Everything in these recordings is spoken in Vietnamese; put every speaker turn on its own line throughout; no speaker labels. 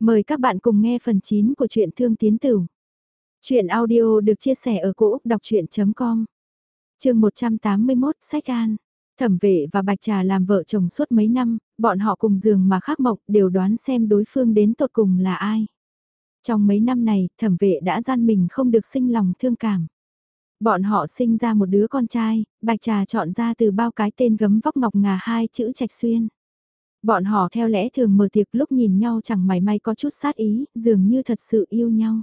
Mời các bạn cùng nghe phần 9 của truyện Thương Tiến Tử. Chuyện audio được chia sẻ ở cỗ đọc chuyện.com Trường 181 Sách An Thẩm vệ và Bạch Trà làm vợ chồng suốt mấy năm, bọn họ cùng giường mà khác mộng đều đoán xem đối phương đến tột cùng là ai. Trong mấy năm này, thẩm vệ đã gian mình không được sinh lòng thương cảm. Bọn họ sinh ra một đứa con trai, Bạch Trà chọn ra từ bao cái tên gấm vóc ngọc ngà hai chữ trạch xuyên. Bọn họ theo lẽ thường mở tiệc lúc nhìn nhau chẳng mảy may có chút sát ý, dường như thật sự yêu nhau.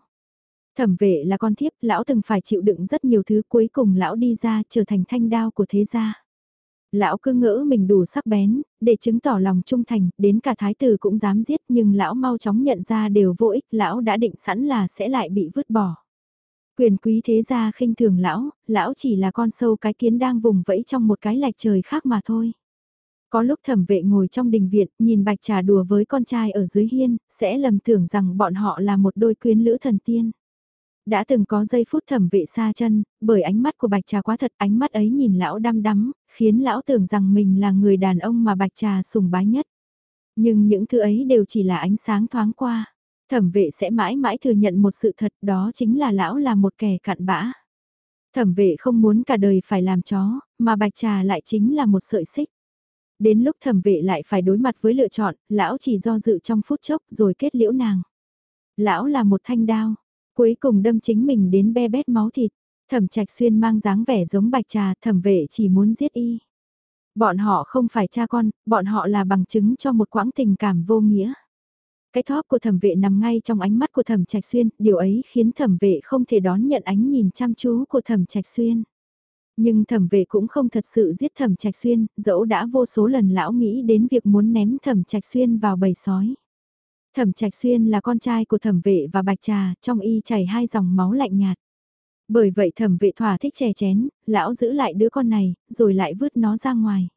Thẩm vệ là con thiếp, lão từng phải chịu đựng rất nhiều thứ cuối cùng lão đi ra trở thành thanh đao của thế gia. Lão cứ ngỡ mình đủ sắc bén, để chứng tỏ lòng trung thành, đến cả thái tử cũng dám giết nhưng lão mau chóng nhận ra đều vô ích, lão đã định sẵn là sẽ lại bị vứt bỏ. Quyền quý thế gia khinh thường lão, lão chỉ là con sâu cái kiến đang vùng vẫy trong một cái lạch trời khác mà thôi. Có lúc thẩm vệ ngồi trong đình viện, nhìn bạch trà đùa với con trai ở dưới hiên, sẽ lầm tưởng rằng bọn họ là một đôi quyến lữ thần tiên. Đã từng có giây phút thẩm vệ xa chân, bởi ánh mắt của bạch trà quá thật, ánh mắt ấy nhìn lão đăm đắm, khiến lão tưởng rằng mình là người đàn ông mà bạch trà sùng bái nhất. Nhưng những thứ ấy đều chỉ là ánh sáng thoáng qua. Thẩm vệ sẽ mãi mãi thừa nhận một sự thật đó chính là lão là một kẻ cặn bã. Thẩm vệ không muốn cả đời phải làm chó, mà bạch trà lại chính là một sợi xích. Đến lúc thẩm vệ lại phải đối mặt với lựa chọn, lão chỉ do dự trong phút chốc rồi kết liễu nàng. Lão là một thanh đao, cuối cùng đâm chính mình đến be bét máu thịt. Thẩm trạch xuyên mang dáng vẻ giống bạch trà, thẩm vệ chỉ muốn giết y. Bọn họ không phải cha con, bọn họ là bằng chứng cho một quãng tình cảm vô nghĩa. Cái thóp của thẩm vệ nằm ngay trong ánh mắt của thẩm trạch xuyên, điều ấy khiến thẩm vệ không thể đón nhận ánh nhìn chăm chú của thẩm trạch xuyên. Nhưng thẩm vệ cũng không thật sự giết thẩm trạch xuyên, dẫu đã vô số lần lão nghĩ đến việc muốn ném thẩm trạch xuyên vào bầy sói. Thẩm trạch xuyên là con trai của thẩm vệ và bạch trà, trong y chảy hai dòng máu lạnh nhạt. Bởi vậy thẩm vệ thỏa thích chè chén, lão giữ lại đứa con này, rồi lại vứt nó ra ngoài.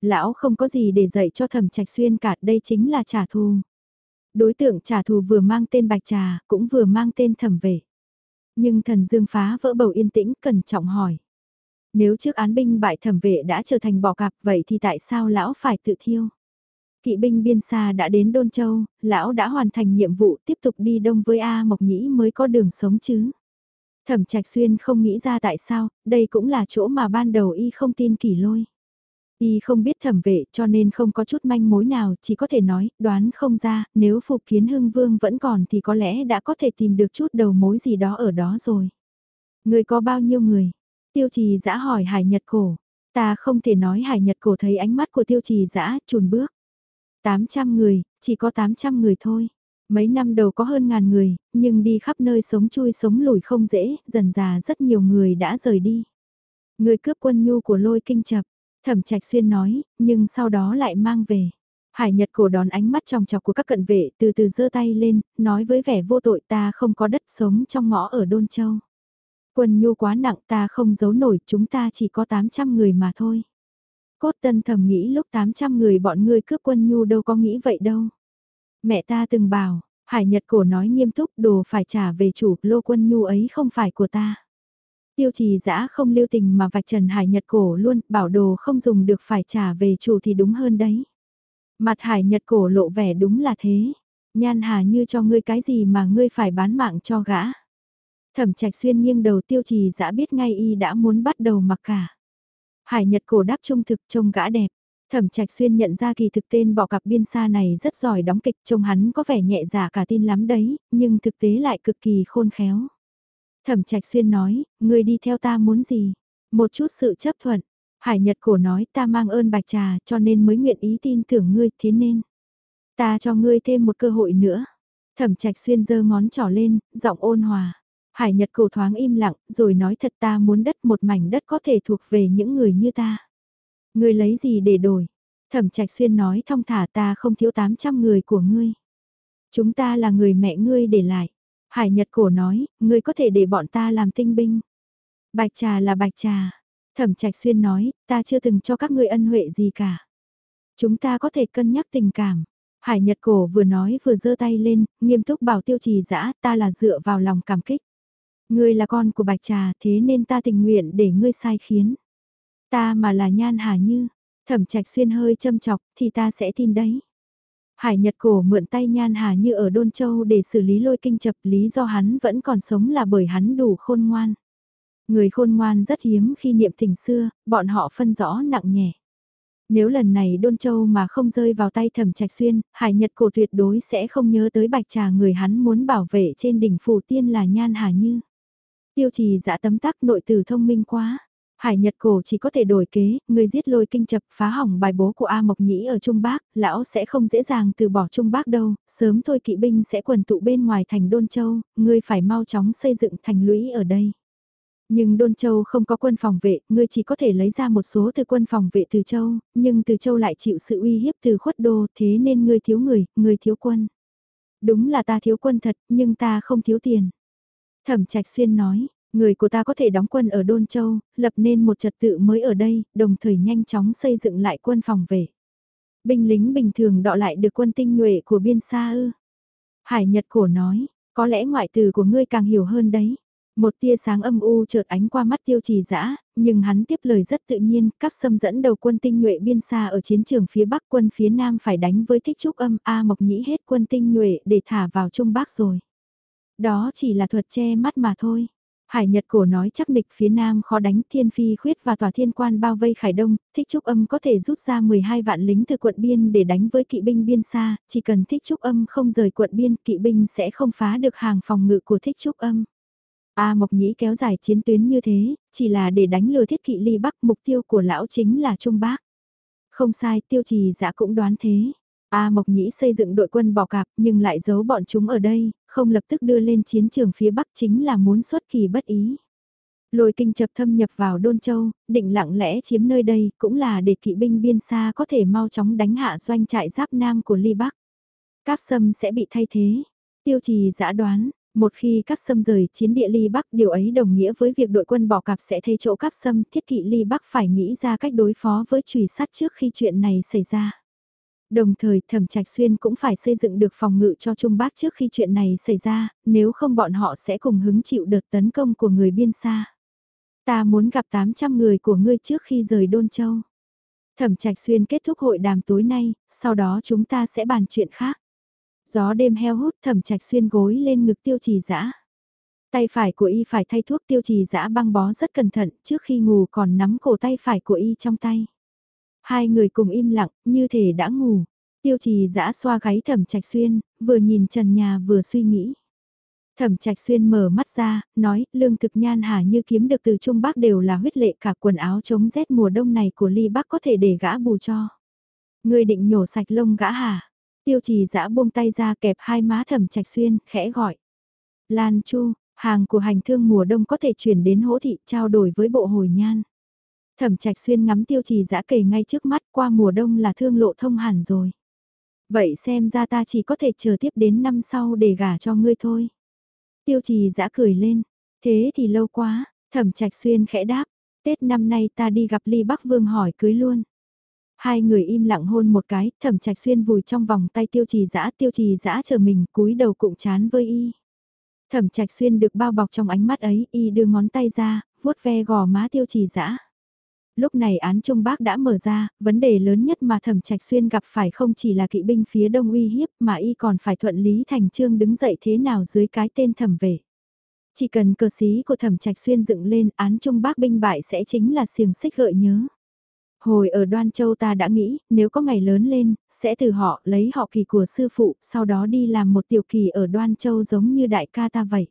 Lão không có gì để dạy cho thẩm trạch xuyên cả, đây chính là trả thù. Đối tượng trả thù vừa mang tên bạch trà, cũng vừa mang tên thẩm vệ. Nhưng thần dương phá vỡ bầu yên tĩnh, cẩn trọng hỏi. Nếu trước án binh bại thẩm vệ đã trở thành bỏ cạp vậy thì tại sao lão phải tự thiêu? Kỵ binh biên xa đã đến Đôn Châu, lão đã hoàn thành nhiệm vụ tiếp tục đi đông với A Mộc Nhĩ mới có đường sống chứ. Thẩm Trạch Xuyên không nghĩ ra tại sao, đây cũng là chỗ mà ban đầu y không tin kỳ lôi. Y không biết thẩm vệ cho nên không có chút manh mối nào, chỉ có thể nói, đoán không ra, nếu Phục Kiến Hưng Vương vẫn còn thì có lẽ đã có thể tìm được chút đầu mối gì đó ở đó rồi. Người có bao nhiêu người? Tiêu trì dã hỏi hải nhật cổ. Ta không thể nói hải nhật cổ thấy ánh mắt của tiêu trì dã chùn bước. 800 người, chỉ có 800 người thôi. Mấy năm đầu có hơn ngàn người, nhưng đi khắp nơi sống chui sống lùi không dễ, dần già rất nhiều người đã rời đi. Người cướp quân nhu của lôi kinh chập, thẩm trạch xuyên nói, nhưng sau đó lại mang về. Hải Nhật cổ đón ánh mắt trong chọc của các cận vệ từ từ giơ tay lên, nói với vẻ vô tội ta không có đất sống trong ngõ ở Đôn Châu. Quân nhu quá nặng ta không giấu nổi, chúng ta chỉ có 800 người mà thôi. Cốt tân thầm nghĩ lúc 800 người bọn ngươi cướp quân nhu đâu có nghĩ vậy đâu. Mẹ ta từng bảo, Hải Nhật cổ nói nghiêm túc đồ phải trả về chủ lô quân nhu ấy không phải của ta. Tiêu trì dã không lưu tình mà vạch trần Hải Nhật cổ luôn, bảo đồ không dùng được phải trả về chủ thì đúng hơn đấy. Mặt Hải Nhật cổ lộ vẻ đúng là thế. Nhan hà như cho ngươi cái gì mà ngươi phải bán mạng cho gã. Thẩm trạch xuyên nghiêng đầu tiêu trì dã biết ngay y đã muốn bắt đầu mặc cả. Hải Nhật cổ đáp trung thực trông gã đẹp. Thẩm Trạch Xuyên nhận ra kỳ thực tên bỏ cặp biên xa này rất giỏi đóng kịch trông hắn có vẻ nhẹ dạ cả tin lắm đấy, nhưng thực tế lại cực kỳ khôn khéo. Thẩm Trạch Xuyên nói, ngươi đi theo ta muốn gì? Một chút sự chấp thuận. Hải Nhật cổ nói ta mang ơn bạch trà cho nên mới nguyện ý tin tưởng ngươi thế nên. Ta cho ngươi thêm một cơ hội nữa. Thẩm Trạch Xuyên giơ ngón trỏ lên, giọng ôn hòa. Hải Nhật cổ thoáng im lặng, rồi nói thật ta muốn đất một mảnh đất có thể thuộc về những người như ta. Ngươi lấy gì để đổi? Thẩm Trạch Xuyên nói thong thả ta không thiếu 800 người của ngươi. Chúng ta là người mẹ ngươi để lại. Hải Nhật cổ nói, ngươi có thể để bọn ta làm tinh binh. Bạch trà là bạch trà. Thẩm Trạch Xuyên nói, ta chưa từng cho các ngươi ân huệ gì cả. Chúng ta có thể cân nhắc tình cảm. Hải Nhật cổ vừa nói vừa giơ tay lên, nghiêm túc bảo tiêu trì dã ta là dựa vào lòng cảm kích. Ngươi là con của bạch trà thế nên ta tình nguyện để ngươi sai khiến. Ta mà là nhan hà như, thẩm trạch xuyên hơi châm chọc thì ta sẽ tin đấy. Hải Nhật Cổ mượn tay Nhan Hà Như ở Đôn Châu để xử lý lôi kinh chập lý do hắn vẫn còn sống là bởi hắn đủ khôn ngoan. Người khôn ngoan rất hiếm khi niệm tình xưa, bọn họ phân rõ nặng nhẹ. Nếu lần này Đôn Châu mà không rơi vào tay thẩm trạch xuyên, Hải Nhật Cổ tuyệt đối sẽ không nhớ tới bạch trà người hắn muốn bảo vệ trên đỉnh phủ tiên là Nhan Hà Như. Tiêu trì dạ tấm tắc nội tử thông minh quá. Hải Nhật Cổ chỉ có thể đổi kế, người giết lôi kinh chập phá hỏng bài bố của A Mộc Nhĩ ở Trung Bắc, lão sẽ không dễ dàng từ bỏ Trung Bắc đâu, sớm thôi kỵ binh sẽ quần tụ bên ngoài thành Đôn Châu, ngươi phải mau chóng xây dựng thành lũy ở đây. Nhưng Đôn Châu không có quân phòng vệ, ngươi chỉ có thể lấy ra một số từ quân phòng vệ từ Châu, nhưng từ Châu lại chịu sự uy hiếp từ khuất đô, thế nên ngươi thiếu người, ngươi thiếu quân. Đúng là ta thiếu quân thật, nhưng ta không thiếu tiền. Thẩm Trạch Xuyên nói, người của ta có thể đóng quân ở Đôn Châu, lập nên một trật tự mới ở đây, đồng thời nhanh chóng xây dựng lại quân phòng vệ. Binh lính bình thường đọ lại được quân tinh nhuệ của biên xa ư. Hải Nhật Cổ nói, có lẽ ngoại từ của ngươi càng hiểu hơn đấy. Một tia sáng âm u chợt ánh qua mắt tiêu trì dã nhưng hắn tiếp lời rất tự nhiên, các xâm dẫn đầu quân tinh nhuệ biên xa ở chiến trường phía Bắc quân phía Nam phải đánh với thích trúc âm A Mộc Nhĩ hết quân tinh nhuệ để thả vào Trung Bắc rồi. Đó chỉ là thuật che mắt mà thôi. Hải Nhật Cổ nói chắc nịch phía Nam khó đánh thiên phi khuyết và tòa thiên quan bao vây Khải Đông, thích trúc âm có thể rút ra 12 vạn lính từ quận biên để đánh với kỵ binh biên xa, chỉ cần thích trúc âm không rời quận biên kỵ binh sẽ không phá được hàng phòng ngự của thích trúc âm. A Mộc Nhĩ kéo dài chiến tuyến như thế, chỉ là để đánh lừa thiết kỵ ly bắc mục tiêu của lão chính là Trung Bắc. Không sai, tiêu trì giã cũng đoán thế. A Mộc Nhĩ xây dựng đội quân bỏ cạp nhưng lại giấu bọn chúng ở đây, không lập tức đưa lên chiến trường phía Bắc chính là muốn xuất kỳ bất ý. Lôi kinh chập thâm nhập vào Đôn Châu, định lặng lẽ chiếm nơi đây cũng là để kỵ binh biên xa có thể mau chóng đánh hạ doanh trại giáp nam của Ly Bắc. Cáp sâm sẽ bị thay thế. Tiêu trì giã đoán, một khi cáp sâm rời chiến địa ly Bắc điều ấy đồng nghĩa với việc đội quân bỏ cạp sẽ thay chỗ cáp sâm thiết kỵ ly Bắc phải nghĩ ra cách đối phó với trùy sắt trước khi chuyện này xảy ra. Đồng thời thẩm trạch xuyên cũng phải xây dựng được phòng ngự cho Trung Bắc trước khi chuyện này xảy ra, nếu không bọn họ sẽ cùng hứng chịu đợt tấn công của người biên xa. Ta muốn gặp 800 người của ngươi trước khi rời Đôn Châu. Thẩm trạch xuyên kết thúc hội đàm tối nay, sau đó chúng ta sẽ bàn chuyện khác. Gió đêm heo hút thẩm trạch xuyên gối lên ngực tiêu trì dã Tay phải của y phải thay thuốc tiêu trì dã băng bó rất cẩn thận trước khi ngủ còn nắm cổ tay phải của y trong tay. Hai người cùng im lặng, như thể đã ngủ. Tiêu trì giã xoa gáy thẩm trạch xuyên, vừa nhìn trần nhà vừa suy nghĩ. Thẩm trạch xuyên mở mắt ra, nói, lương thực nhan hà như kiếm được từ Trung Bắc đều là huyết lệ cả quần áo chống rét mùa đông này của ly Bắc có thể để gã bù cho. Người định nhổ sạch lông gã hả? Tiêu trì giã buông tay ra kẹp hai má thẩm trạch xuyên, khẽ gọi. Lan Chu, hàng của hành thương mùa đông có thể chuyển đến hỗ thị trao đổi với bộ hồi nhan. Thẩm trạch xuyên ngắm tiêu trì dã kề ngay trước mắt qua mùa đông là thương lộ thông hẳn rồi. Vậy xem ra ta chỉ có thể chờ tiếp đến năm sau để gả cho ngươi thôi. Tiêu trì dã cười lên, thế thì lâu quá, thẩm trạch xuyên khẽ đáp, Tết năm nay ta đi gặp Ly Bắc Vương hỏi cưới luôn. Hai người im lặng hôn một cái, thẩm trạch xuyên vùi trong vòng tay tiêu trì dã tiêu trì dã chờ mình cúi đầu cụng chán với y. Thẩm trạch xuyên được bao bọc trong ánh mắt ấy, y đưa ngón tay ra, vuốt ve gò má tiêu trì dã lúc này án Trung Bắc đã mở ra, vấn đề lớn nhất mà Thẩm Trạch Xuyên gặp phải không chỉ là kỵ binh phía đông uy hiếp mà y còn phải thuận lý thành trương đứng dậy thế nào dưới cái tên thẩm vệ. Chỉ cần cờ sĩ của Thẩm Trạch Xuyên dựng lên án Trung Bắc binh bại sẽ chính là xiềng xích gợi nhớ. Hồi ở Đoan Châu ta đã nghĩ, nếu có ngày lớn lên, sẽ từ họ lấy họ kỳ của sư phụ, sau đó đi làm một tiểu kỳ ở Đoan Châu giống như đại ca ta vậy.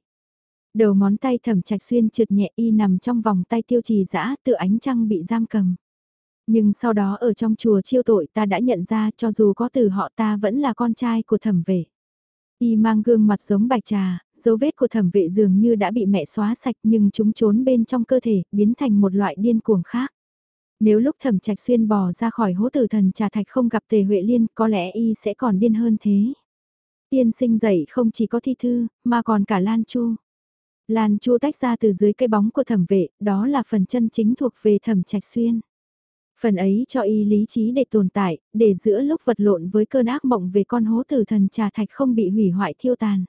Đầu ngón tay thẩm trạch xuyên trượt nhẹ y nằm trong vòng tay tiêu trì dã tự ánh trăng bị giam cầm. Nhưng sau đó ở trong chùa chiêu tội ta đã nhận ra cho dù có từ họ ta vẫn là con trai của thẩm vệ. Y mang gương mặt giống bạch trà, dấu vết của thẩm vệ dường như đã bị mẹ xóa sạch nhưng chúng trốn bên trong cơ thể, biến thành một loại điên cuồng khác. Nếu lúc thẩm trạch xuyên bò ra khỏi hố tử thần trà thạch không gặp tề huệ liên có lẽ y sẽ còn điên hơn thế. Tiên sinh dậy không chỉ có thi thư, mà còn cả Lan Chu. Lan Chu tách ra từ dưới cái bóng của thẩm vệ, đó là phần chân chính thuộc về thẩm trạch xuyên. Phần ấy cho y lý trí để tồn tại, để giữa lúc vật lộn với cơn ác mộng về con hố tử thần trà thạch không bị hủy hoại thiêu tàn.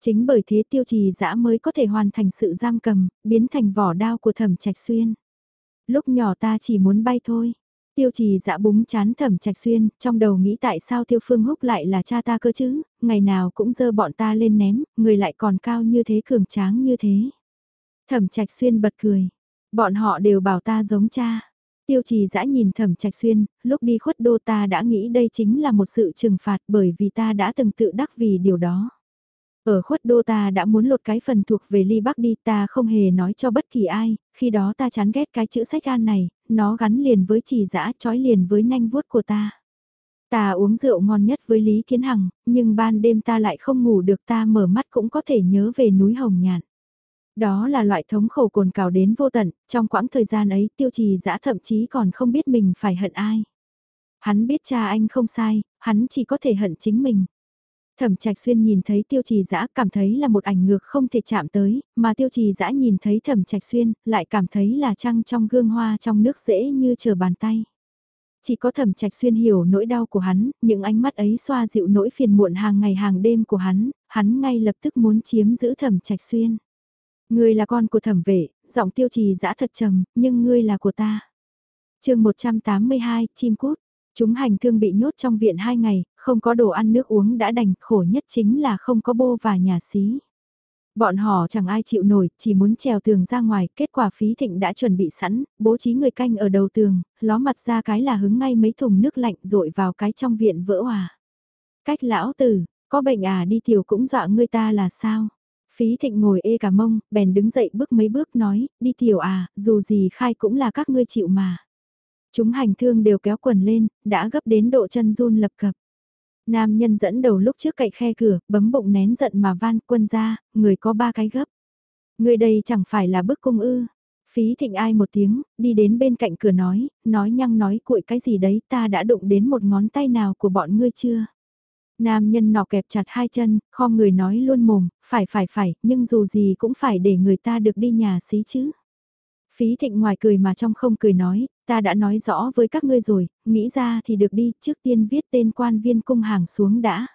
Chính bởi thế tiêu trì dã mới có thể hoàn thành sự giam cầm, biến thành vỏ đao của thẩm trạch xuyên. Lúc nhỏ ta chỉ muốn bay thôi. Tiêu trì dã búng chán thẩm trạch xuyên, trong đầu nghĩ tại sao tiêu phương húc lại là cha ta cơ chứ, ngày nào cũng dơ bọn ta lên ném, người lại còn cao như thế cường tráng như thế. Thẩm trạch xuyên bật cười, bọn họ đều bảo ta giống cha. Tiêu trì dã nhìn thẩm trạch xuyên, lúc đi khuất đô ta đã nghĩ đây chính là một sự trừng phạt bởi vì ta đã từng tự đắc vì điều đó. Ở khuất đô ta đã muốn lột cái phần thuộc về ly bắc đi ta không hề nói cho bất kỳ ai, khi đó ta chán ghét cái chữ sách an này, nó gắn liền với chỉ dã trói liền với nanh vuốt của ta. Ta uống rượu ngon nhất với Lý Kiến Hằng, nhưng ban đêm ta lại không ngủ được ta mở mắt cũng có thể nhớ về núi Hồng Nhạn. Đó là loại thống khổ cồn cào đến vô tận, trong quãng thời gian ấy tiêu trì dã thậm chí còn không biết mình phải hận ai. Hắn biết cha anh không sai, hắn chỉ có thể hận chính mình. Thẩm Trạch Xuyên nhìn thấy Tiêu Trì Dã cảm thấy là một ảnh ngược không thể chạm tới, mà Tiêu Trì Dã nhìn thấy Thẩm Trạch Xuyên, lại cảm thấy là trăng trong gương hoa trong nước dễ như trở bàn tay. Chỉ có Thẩm Trạch Xuyên hiểu nỗi đau của hắn, những ánh mắt ấy xoa dịu nỗi phiền muộn hàng ngày hàng đêm của hắn, hắn ngay lập tức muốn chiếm giữ Thẩm Trạch Xuyên. Ngươi là con của Thẩm Vệ, giọng Tiêu Trì Dã thật trầm, nhưng ngươi là của ta. Chương 182, chim cút. Chúng hành thương bị nhốt trong viện hai ngày, không có đồ ăn nước uống đã đành, khổ nhất chính là không có bô và nhà xí. Bọn họ chẳng ai chịu nổi, chỉ muốn trèo tường ra ngoài, kết quả phí thịnh đã chuẩn bị sẵn, bố trí người canh ở đầu tường, ló mặt ra cái là hứng ngay mấy thùng nước lạnh rội vào cái trong viện vỡ hòa. Cách lão tử, có bệnh à đi tiểu cũng dọa người ta là sao? Phí thịnh ngồi ê cả mông, bèn đứng dậy bước mấy bước nói, đi tiểu à, dù gì khai cũng là các ngươi chịu mà. Chúng hành thương đều kéo quần lên, đã gấp đến độ chân run lập cập. Nam nhân dẫn đầu lúc trước cậy khe cửa, bấm bụng nén giận mà van quân ra, người có ba cái gấp. Người đây chẳng phải là bức cung ư. Phí thịnh ai một tiếng, đi đến bên cạnh cửa nói, nói nhăng nói cuội cái gì đấy ta đã đụng đến một ngón tay nào của bọn ngươi chưa. Nam nhân nọ kẹp chặt hai chân, kho người nói luôn mồm, phải phải phải, nhưng dù gì cũng phải để người ta được đi nhà xí chứ. Phí thịnh ngoài cười mà trong không cười nói, ta đã nói rõ với các ngươi rồi, nghĩ ra thì được đi, trước tiên viết tên quan viên cung hàng xuống đã.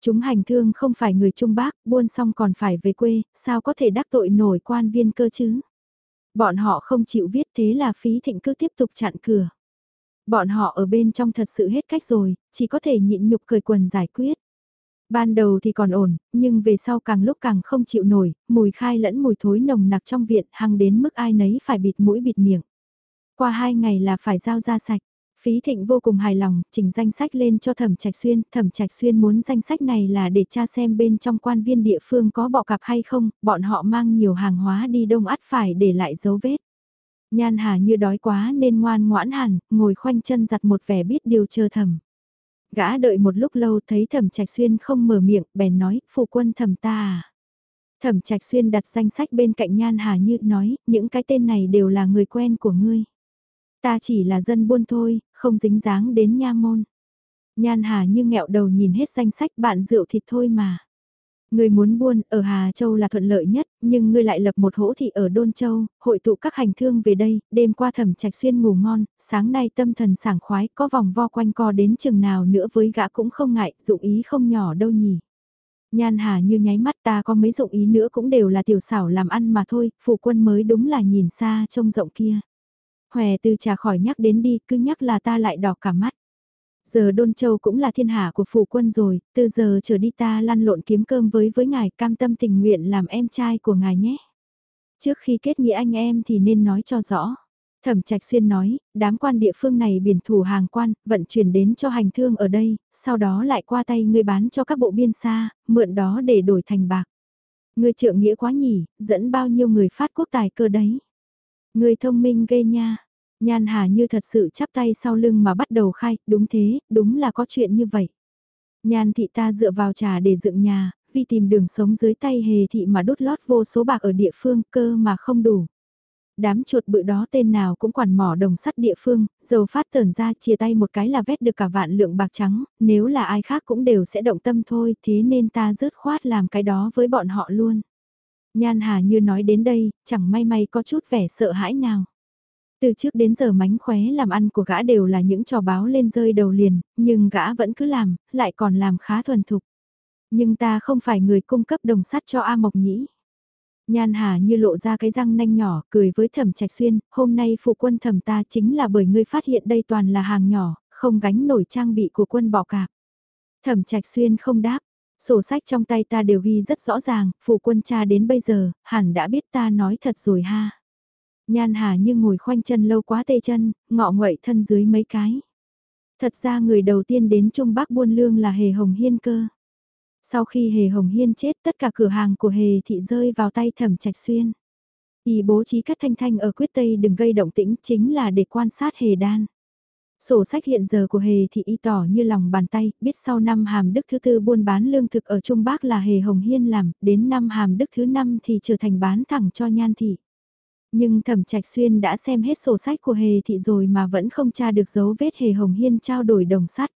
Chúng hành thương không phải người Trung Bắc, buôn xong còn phải về quê, sao có thể đắc tội nổi quan viên cơ chứ? Bọn họ không chịu viết thế là phí thịnh cứ tiếp tục chặn cửa. Bọn họ ở bên trong thật sự hết cách rồi, chỉ có thể nhịn nhục cười quần giải quyết. Ban đầu thì còn ổn, nhưng về sau càng lúc càng không chịu nổi, mùi khai lẫn mùi thối nồng nặc trong viện hăng đến mức ai nấy phải bịt mũi bịt miệng. Qua hai ngày là phải giao ra sạch. Phí Thịnh vô cùng hài lòng, chỉnh danh sách lên cho Thẩm Trạch Xuyên, Thẩm Trạch Xuyên muốn danh sách này là để tra xem bên trong quan viên địa phương có bọ cặp hay không, bọn họ mang nhiều hàng hóa đi đông ắt phải để lại dấu vết. Nhan Hà như đói quá nên ngoan ngoãn hẳn, ngồi khoanh chân giặt một vẻ biết điều chờ thẩm. Gã đợi một lúc lâu thấy thẩm trạch xuyên không mở miệng, bèn nói, phụ quân thẩm ta à. Thẩm trạch xuyên đặt danh sách bên cạnh Nhan Hà Như nói, những cái tên này đều là người quen của ngươi. Ta chỉ là dân buôn thôi, không dính dáng đến nha môn. Nhan Hà Như nghẹo đầu nhìn hết danh sách bạn rượu thịt thôi mà. Người muốn buôn ở Hà Châu là thuận lợi nhất, nhưng ngươi lại lập một hỗ thị ở Đôn Châu, hội tụ các hành thương về đây, đêm qua thẩm trạch xuyên ngủ ngon, sáng nay tâm thần sảng khoái, có vòng vo quanh co đến chừng nào nữa với gã cũng không ngại, dụng ý không nhỏ đâu nhỉ. Nhan Hà như nháy mắt ta có mấy dụng ý nữa cũng đều là tiểu xảo làm ăn mà thôi, phụ quân mới đúng là nhìn xa trông rộng kia. Hòe từ trà khỏi nhắc đến đi, cứ nhắc là ta lại đỏ cả mắt. Giờ Đôn Châu cũng là thiên hạ của phủ quân rồi, từ giờ trở đi ta lăn lộn kiếm cơm với với ngài cam tâm tình nguyện làm em trai của ngài nhé. Trước khi kết nghĩa anh em thì nên nói cho rõ. Thẩm Trạch Xuyên nói, đám quan địa phương này biển thủ hàng quan, vận chuyển đến cho hành thương ở đây, sau đó lại qua tay người bán cho các bộ biên xa, mượn đó để đổi thành bạc. Người trượng nghĩa quá nhỉ, dẫn bao nhiêu người phát quốc tài cơ đấy. Người thông minh ghê nha, Nhan Hà như thật sự chắp tay sau lưng mà bắt đầu khai, đúng thế, đúng là có chuyện như vậy. Nhan thị ta dựa vào trà để dựng nhà, vì tìm đường sống dưới tay hề thị mà đốt lót vô số bạc ở địa phương cơ mà không đủ. Đám chuột bự đó tên nào cũng quản mỏ đồng sắt địa phương, dầu phát tờn ra chia tay một cái là vét được cả vạn lượng bạc trắng, nếu là ai khác cũng đều sẽ động tâm thôi, thế nên ta rớt khoát làm cái đó với bọn họ luôn. Nhan Hà như nói đến đây, chẳng may may có chút vẻ sợ hãi nào. Từ trước đến giờ mánh khóe làm ăn của gã đều là những trò báo lên rơi đầu liền, nhưng gã vẫn cứ làm, lại còn làm khá thuần thục. Nhưng ta không phải người cung cấp đồng sắt cho A Mộc nhĩ. Nhan Hà như lộ ra cái răng nanh nhỏ, cười với thẩm trạch xuyên, hôm nay phụ quân thẩm ta chính là bởi ngươi phát hiện đây toàn là hàng nhỏ, không gánh nổi trang bị của quân bỏ cạp. Thẩm trạch xuyên không đáp, sổ sách trong tay ta đều ghi rất rõ ràng, phụ quân cha đến bây giờ, hẳn đã biết ta nói thật rồi ha. Nhan Hà như ngồi khoanh chân lâu quá tê chân, ngọ nguậy thân dưới mấy cái. Thật ra người đầu tiên đến Trung Bắc buôn lương là Hề Hồng Hiên cơ. Sau khi Hề Hồng Hiên chết tất cả cửa hàng của Hề Thị rơi vào tay thẩm trạch xuyên. Ý bố trí các thanh thanh ở quyết tây đừng gây động tĩnh chính là để quan sát Hề Đan. Sổ sách hiện giờ của Hề Thị y tỏ như lòng bàn tay, biết sau năm hàm đức thứ tư buôn bán lương thực ở Trung Bắc là Hề Hồng Hiên làm, đến năm hàm đức thứ năm thì trở thành bán thẳng cho Nhan Thị. Nhưng thẩm trạch xuyên đã xem hết sổ sách của Hề Thị rồi mà vẫn không tra được dấu vết Hề Hồng Hiên trao đổi đồng sắt.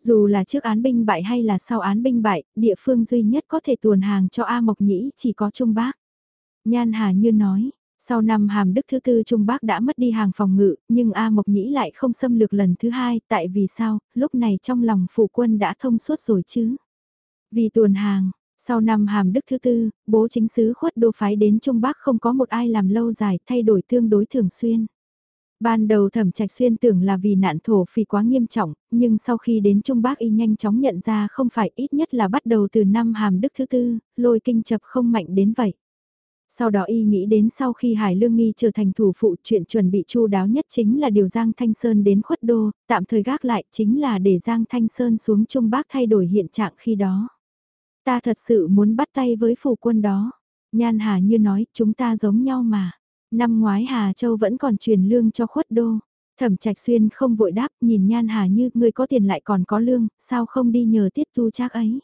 Dù là trước án binh bại hay là sau án binh bại, địa phương duy nhất có thể tuồn hàng cho A Mộc Nhĩ chỉ có Trung bắc Nhan Hà Như nói, sau năm hàm đức thứ tư Trung Bác đã mất đi hàng phòng ngự, nhưng A Mộc Nhĩ lại không xâm lược lần thứ hai, tại vì sao, lúc này trong lòng phủ quân đã thông suốt rồi chứ. Vì tuồn hàng, sau năm hàm đức thứ tư, bố chính sứ khuất đô phái đến Trung Bắc không có một ai làm lâu dài thay đổi tương đối thường xuyên. Ban đầu thẩm trạch xuyên tưởng là vì nạn thổ phỉ quá nghiêm trọng, nhưng sau khi đến Trung Bắc y nhanh chóng nhận ra không phải ít nhất là bắt đầu từ năm hàm đức thứ tư, lôi kinh chập không mạnh đến vậy. Sau đó y nghĩ đến sau khi Hải Lương Nghi trở thành thủ phụ chuyện chuẩn bị chu đáo nhất chính là điều Giang Thanh Sơn đến khuất đô, tạm thời gác lại chính là để Giang Thanh Sơn xuống Trung Bắc thay đổi hiện trạng khi đó. Ta thật sự muốn bắt tay với phủ quân đó. Nhan Hà như nói chúng ta giống nhau mà. Năm ngoái Hà Châu vẫn còn truyền lương cho khuất đô. Thẩm Trạch Xuyên không vội đáp, nhìn Nhan Hà như người có tiền lại còn có lương, sao không đi nhờ tiết tu trác ấy.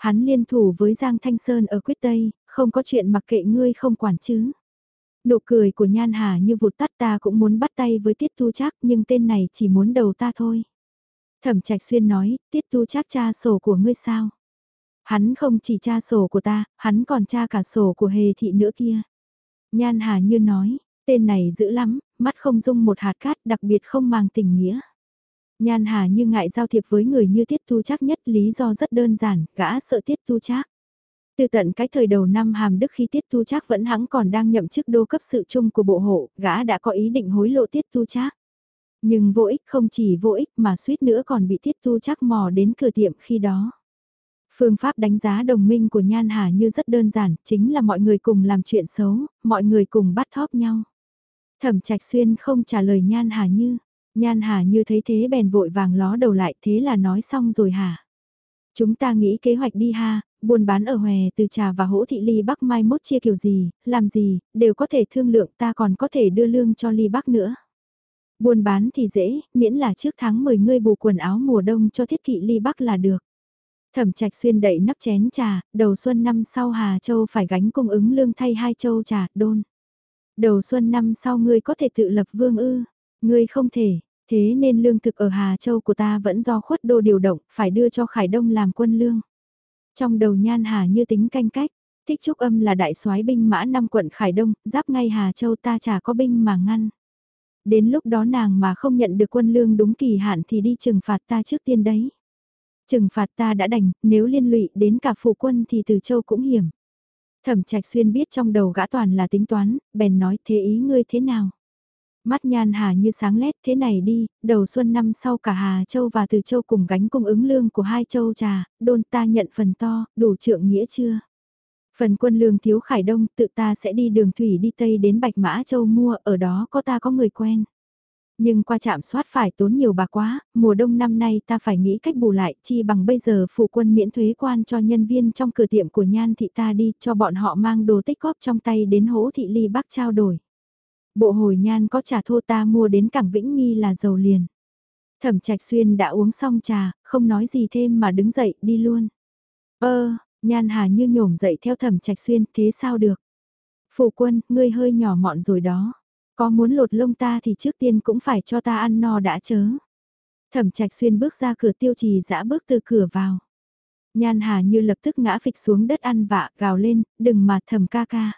Hắn liên thủ với Giang Thanh Sơn ở quyết Tây, không có chuyện mặc kệ ngươi không quản chứ. Nụ cười của Nhan Hà như vụt tắt ta cũng muốn bắt tay với tiết tu trác nhưng tên này chỉ muốn đầu ta thôi. Thẩm Trạch Xuyên nói, tiết tu trác cha sổ của ngươi sao? Hắn không chỉ tra sổ của ta, hắn còn tra cả sổ của hề thị nữa kia. Nhan Hà Như nói, tên này dữ lắm, mắt không dung một hạt cát đặc biệt không mang tình nghĩa. Nhan Hà Như ngại giao thiệp với người như Tiết thu Trác nhất lý do rất đơn giản, gã sợ Tiết thu Trác. Từ tận cái thời đầu năm hàm đức khi Tiết thu Trác vẫn hắng còn đang nhậm chức đô cấp sự chung của bộ hộ, gã đã có ý định hối lộ Tiết thu Trác. Nhưng vô ích không chỉ vô ích mà suýt nữa còn bị Tiết thu Trác mò đến cửa tiệm khi đó. Phương pháp đánh giá đồng minh của Nhan Hà Như rất đơn giản, chính là mọi người cùng làm chuyện xấu, mọi người cùng bắt thóp nhau. Thẩm Trạch Xuyên không trả lời Nhan Hà Như. Nhan Hà Như thấy thế bèn vội vàng ló đầu lại thế là nói xong rồi hả? Chúng ta nghĩ kế hoạch đi ha, buôn bán ở hòe từ trà và hỗ thị ly bắc mai mốt chia kiểu gì, làm gì, đều có thể thương lượng ta còn có thể đưa lương cho ly bắc nữa. Buôn bán thì dễ, miễn là trước tháng 10 ngươi bù quần áo mùa đông cho thiết kỵ ly bắc là được. Thẩm trạch xuyên đậy nắp chén trà, đầu xuân năm sau Hà Châu phải gánh cung ứng lương thay hai châu trà, đôn. Đầu xuân năm sau ngươi có thể tự lập vương ư, ngươi không thể, thế nên lương thực ở Hà Châu của ta vẫn do khuất đô điều động, phải đưa cho Khải Đông làm quân lương. Trong đầu nhan Hà như tính canh cách, thích trúc âm là đại soái binh mã năm quận Khải Đông, giáp ngay Hà Châu ta chả có binh mà ngăn. Đến lúc đó nàng mà không nhận được quân lương đúng kỳ hạn thì đi trừng phạt ta trước tiên đấy. Trừng phạt ta đã đành, nếu liên lụy đến cả phụ quân thì từ châu cũng hiểm. Thẩm trạch xuyên biết trong đầu gã toàn là tính toán, bèn nói thế ý ngươi thế nào. Mắt nhan hà như sáng lét thế này đi, đầu xuân năm sau cả Hà Châu và Từ Châu cùng gánh cung ứng lương của hai châu trà, đôn ta nhận phần to, đủ trượng nghĩa chưa? Phần quân lương thiếu khải đông tự ta sẽ đi đường thủy đi Tây đến Bạch Mã Châu mua, ở đó có ta có người quen. Nhưng qua chạm soát phải tốn nhiều bạc quá, mùa đông năm nay ta phải nghĩ cách bù lại, chi bằng bây giờ phụ quân miễn thuế quan cho nhân viên trong cửa tiệm của nhan thị ta đi, cho bọn họ mang đồ tích góp trong tay đến hỗ thị ly bắc trao đổi. Bộ hồi nhan có trà thô ta mua đến cảng Vĩnh Nghi là dầu liền. Thẩm trạch xuyên đã uống xong trà, không nói gì thêm mà đứng dậy đi luôn. Ơ, nhan hà như nhổm dậy theo thẩm trạch xuyên, thế sao được? Phụ quân, ngươi hơi nhỏ mọn rồi đó. Có muốn lột lông ta thì trước tiên cũng phải cho ta ăn no đã chớ. Thẩm trạch xuyên bước ra cửa tiêu trì dã bước từ cửa vào. Nhan hà như lập tức ngã phịch xuống đất ăn vạ gào lên, đừng mà thầm ca ca.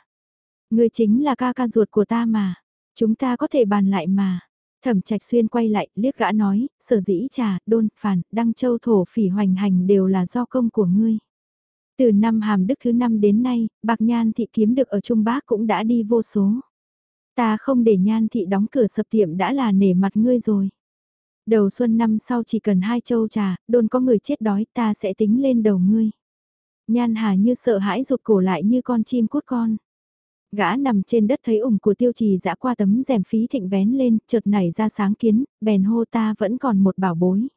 ngươi chính là ca ca ruột của ta mà. Chúng ta có thể bàn lại mà. Thẩm trạch xuyên quay lại, liếc gã nói, sở dĩ trà, đôn, phản, đăng châu thổ phỉ hoành hành đều là do công của ngươi. Từ năm hàm đức thứ năm đến nay, bạc nhan thị kiếm được ở Trung Bác cũng đã đi vô số. Ta không để nhan thị đóng cửa sập tiệm đã là nể mặt ngươi rồi. Đầu xuân năm sau chỉ cần hai châu trà, đôn có người chết đói ta sẽ tính lên đầu ngươi. Nhan hà như sợ hãi rụt cổ lại như con chim cút con. Gã nằm trên đất thấy ủng của tiêu trì dã qua tấm rèm phí thịnh vén lên, chợt nảy ra sáng kiến, bèn hô ta vẫn còn một bảo bối.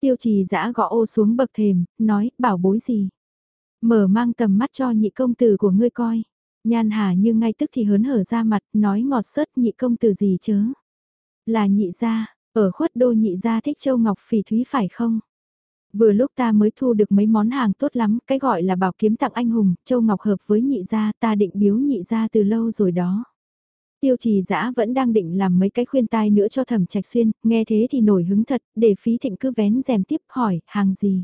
Tiêu trì dã gõ ô xuống bậc thềm, nói, bảo bối gì? Mở mang tầm mắt cho nhị công tử của ngươi coi. Nhan hà như ngay tức thì hớn hở ra mặt, nói ngọt sớt nhị công tử gì chớ. Là nhị gia, ở khuất đô nhị gia thích châu ngọc phỉ thúy phải không? Vừa lúc ta mới thu được mấy món hàng tốt lắm, cái gọi là bảo kiếm tặng anh hùng, châu ngọc hợp với nhị gia, ta định biếu nhị gia từ lâu rồi đó. Tiêu trì dã vẫn đang định làm mấy cái khuyên tai nữa cho thẩm trạch xuyên, nghe thế thì nổi hứng thật, để phí thịnh cứ vén rèm tiếp hỏi, hàng gì.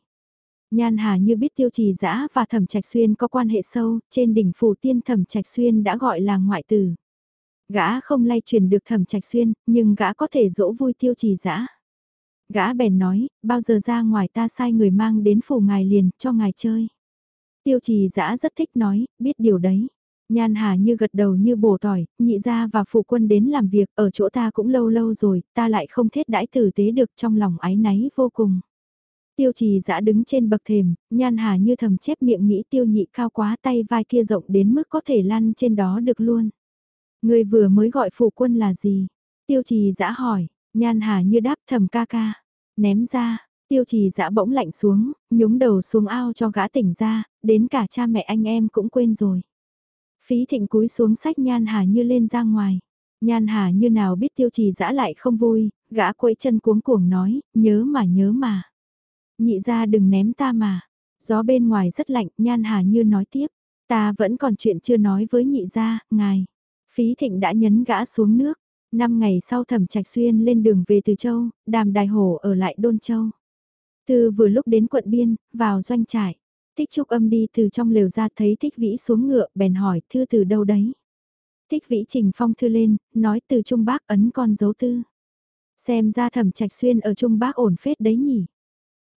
Nhan Hà như biết tiêu trì dã và thẩm trạch xuyên có quan hệ sâu, trên đỉnh phủ tiên thẩm trạch xuyên đã gọi là ngoại tử. Gã không lay truyền được thẩm trạch xuyên, nhưng gã có thể dỗ vui tiêu trì dã Gã bèn nói, bao giờ ra ngoài ta sai người mang đến phủ ngài liền, cho ngài chơi. Tiêu trì dã rất thích nói, biết điều đấy. Nhan Hà như gật đầu như bổ tỏi, nhị gia và phụ quân đến làm việc, ở chỗ ta cũng lâu lâu rồi, ta lại không thết đãi tử tế được trong lòng ái náy vô cùng. Tiêu trì dã đứng trên bậc thềm, nhan hà như thầm chép miệng nghĩ tiêu nhị cao quá tay vai kia rộng đến mức có thể lăn trên đó được luôn. Người vừa mới gọi phụ quân là gì? Tiêu trì dã hỏi, nhan hà như đáp thầm ca ca. Ném ra, tiêu trì dã bỗng lạnh xuống, nhúng đầu xuống ao cho gã tỉnh ra, đến cả cha mẹ anh em cũng quên rồi. Phí thịnh cúi xuống sách nhan hà như lên ra ngoài. Nhan hà như nào biết tiêu trì dã lại không vui, gã quẫy chân cuống cuồng nói, nhớ mà nhớ mà. Nhị ra đừng ném ta mà. Gió bên ngoài rất lạnh, nhan hà như nói tiếp. Ta vẫn còn chuyện chưa nói với nhị ra, ngài. Phí thịnh đã nhấn gã xuống nước. Năm ngày sau thẩm trạch xuyên lên đường về từ châu, đàm đài hổ ở lại đôn châu. Từ vừa lúc đến quận biên, vào doanh trại. Thích trúc âm đi từ trong lều ra thấy thích vĩ xuống ngựa, bèn hỏi thư từ đâu đấy. Thích vĩ trình phong thư lên, nói từ Trung Bác ấn con dấu tư. Xem ra thẩm trạch xuyên ở Trung Bác ổn phết đấy nhỉ.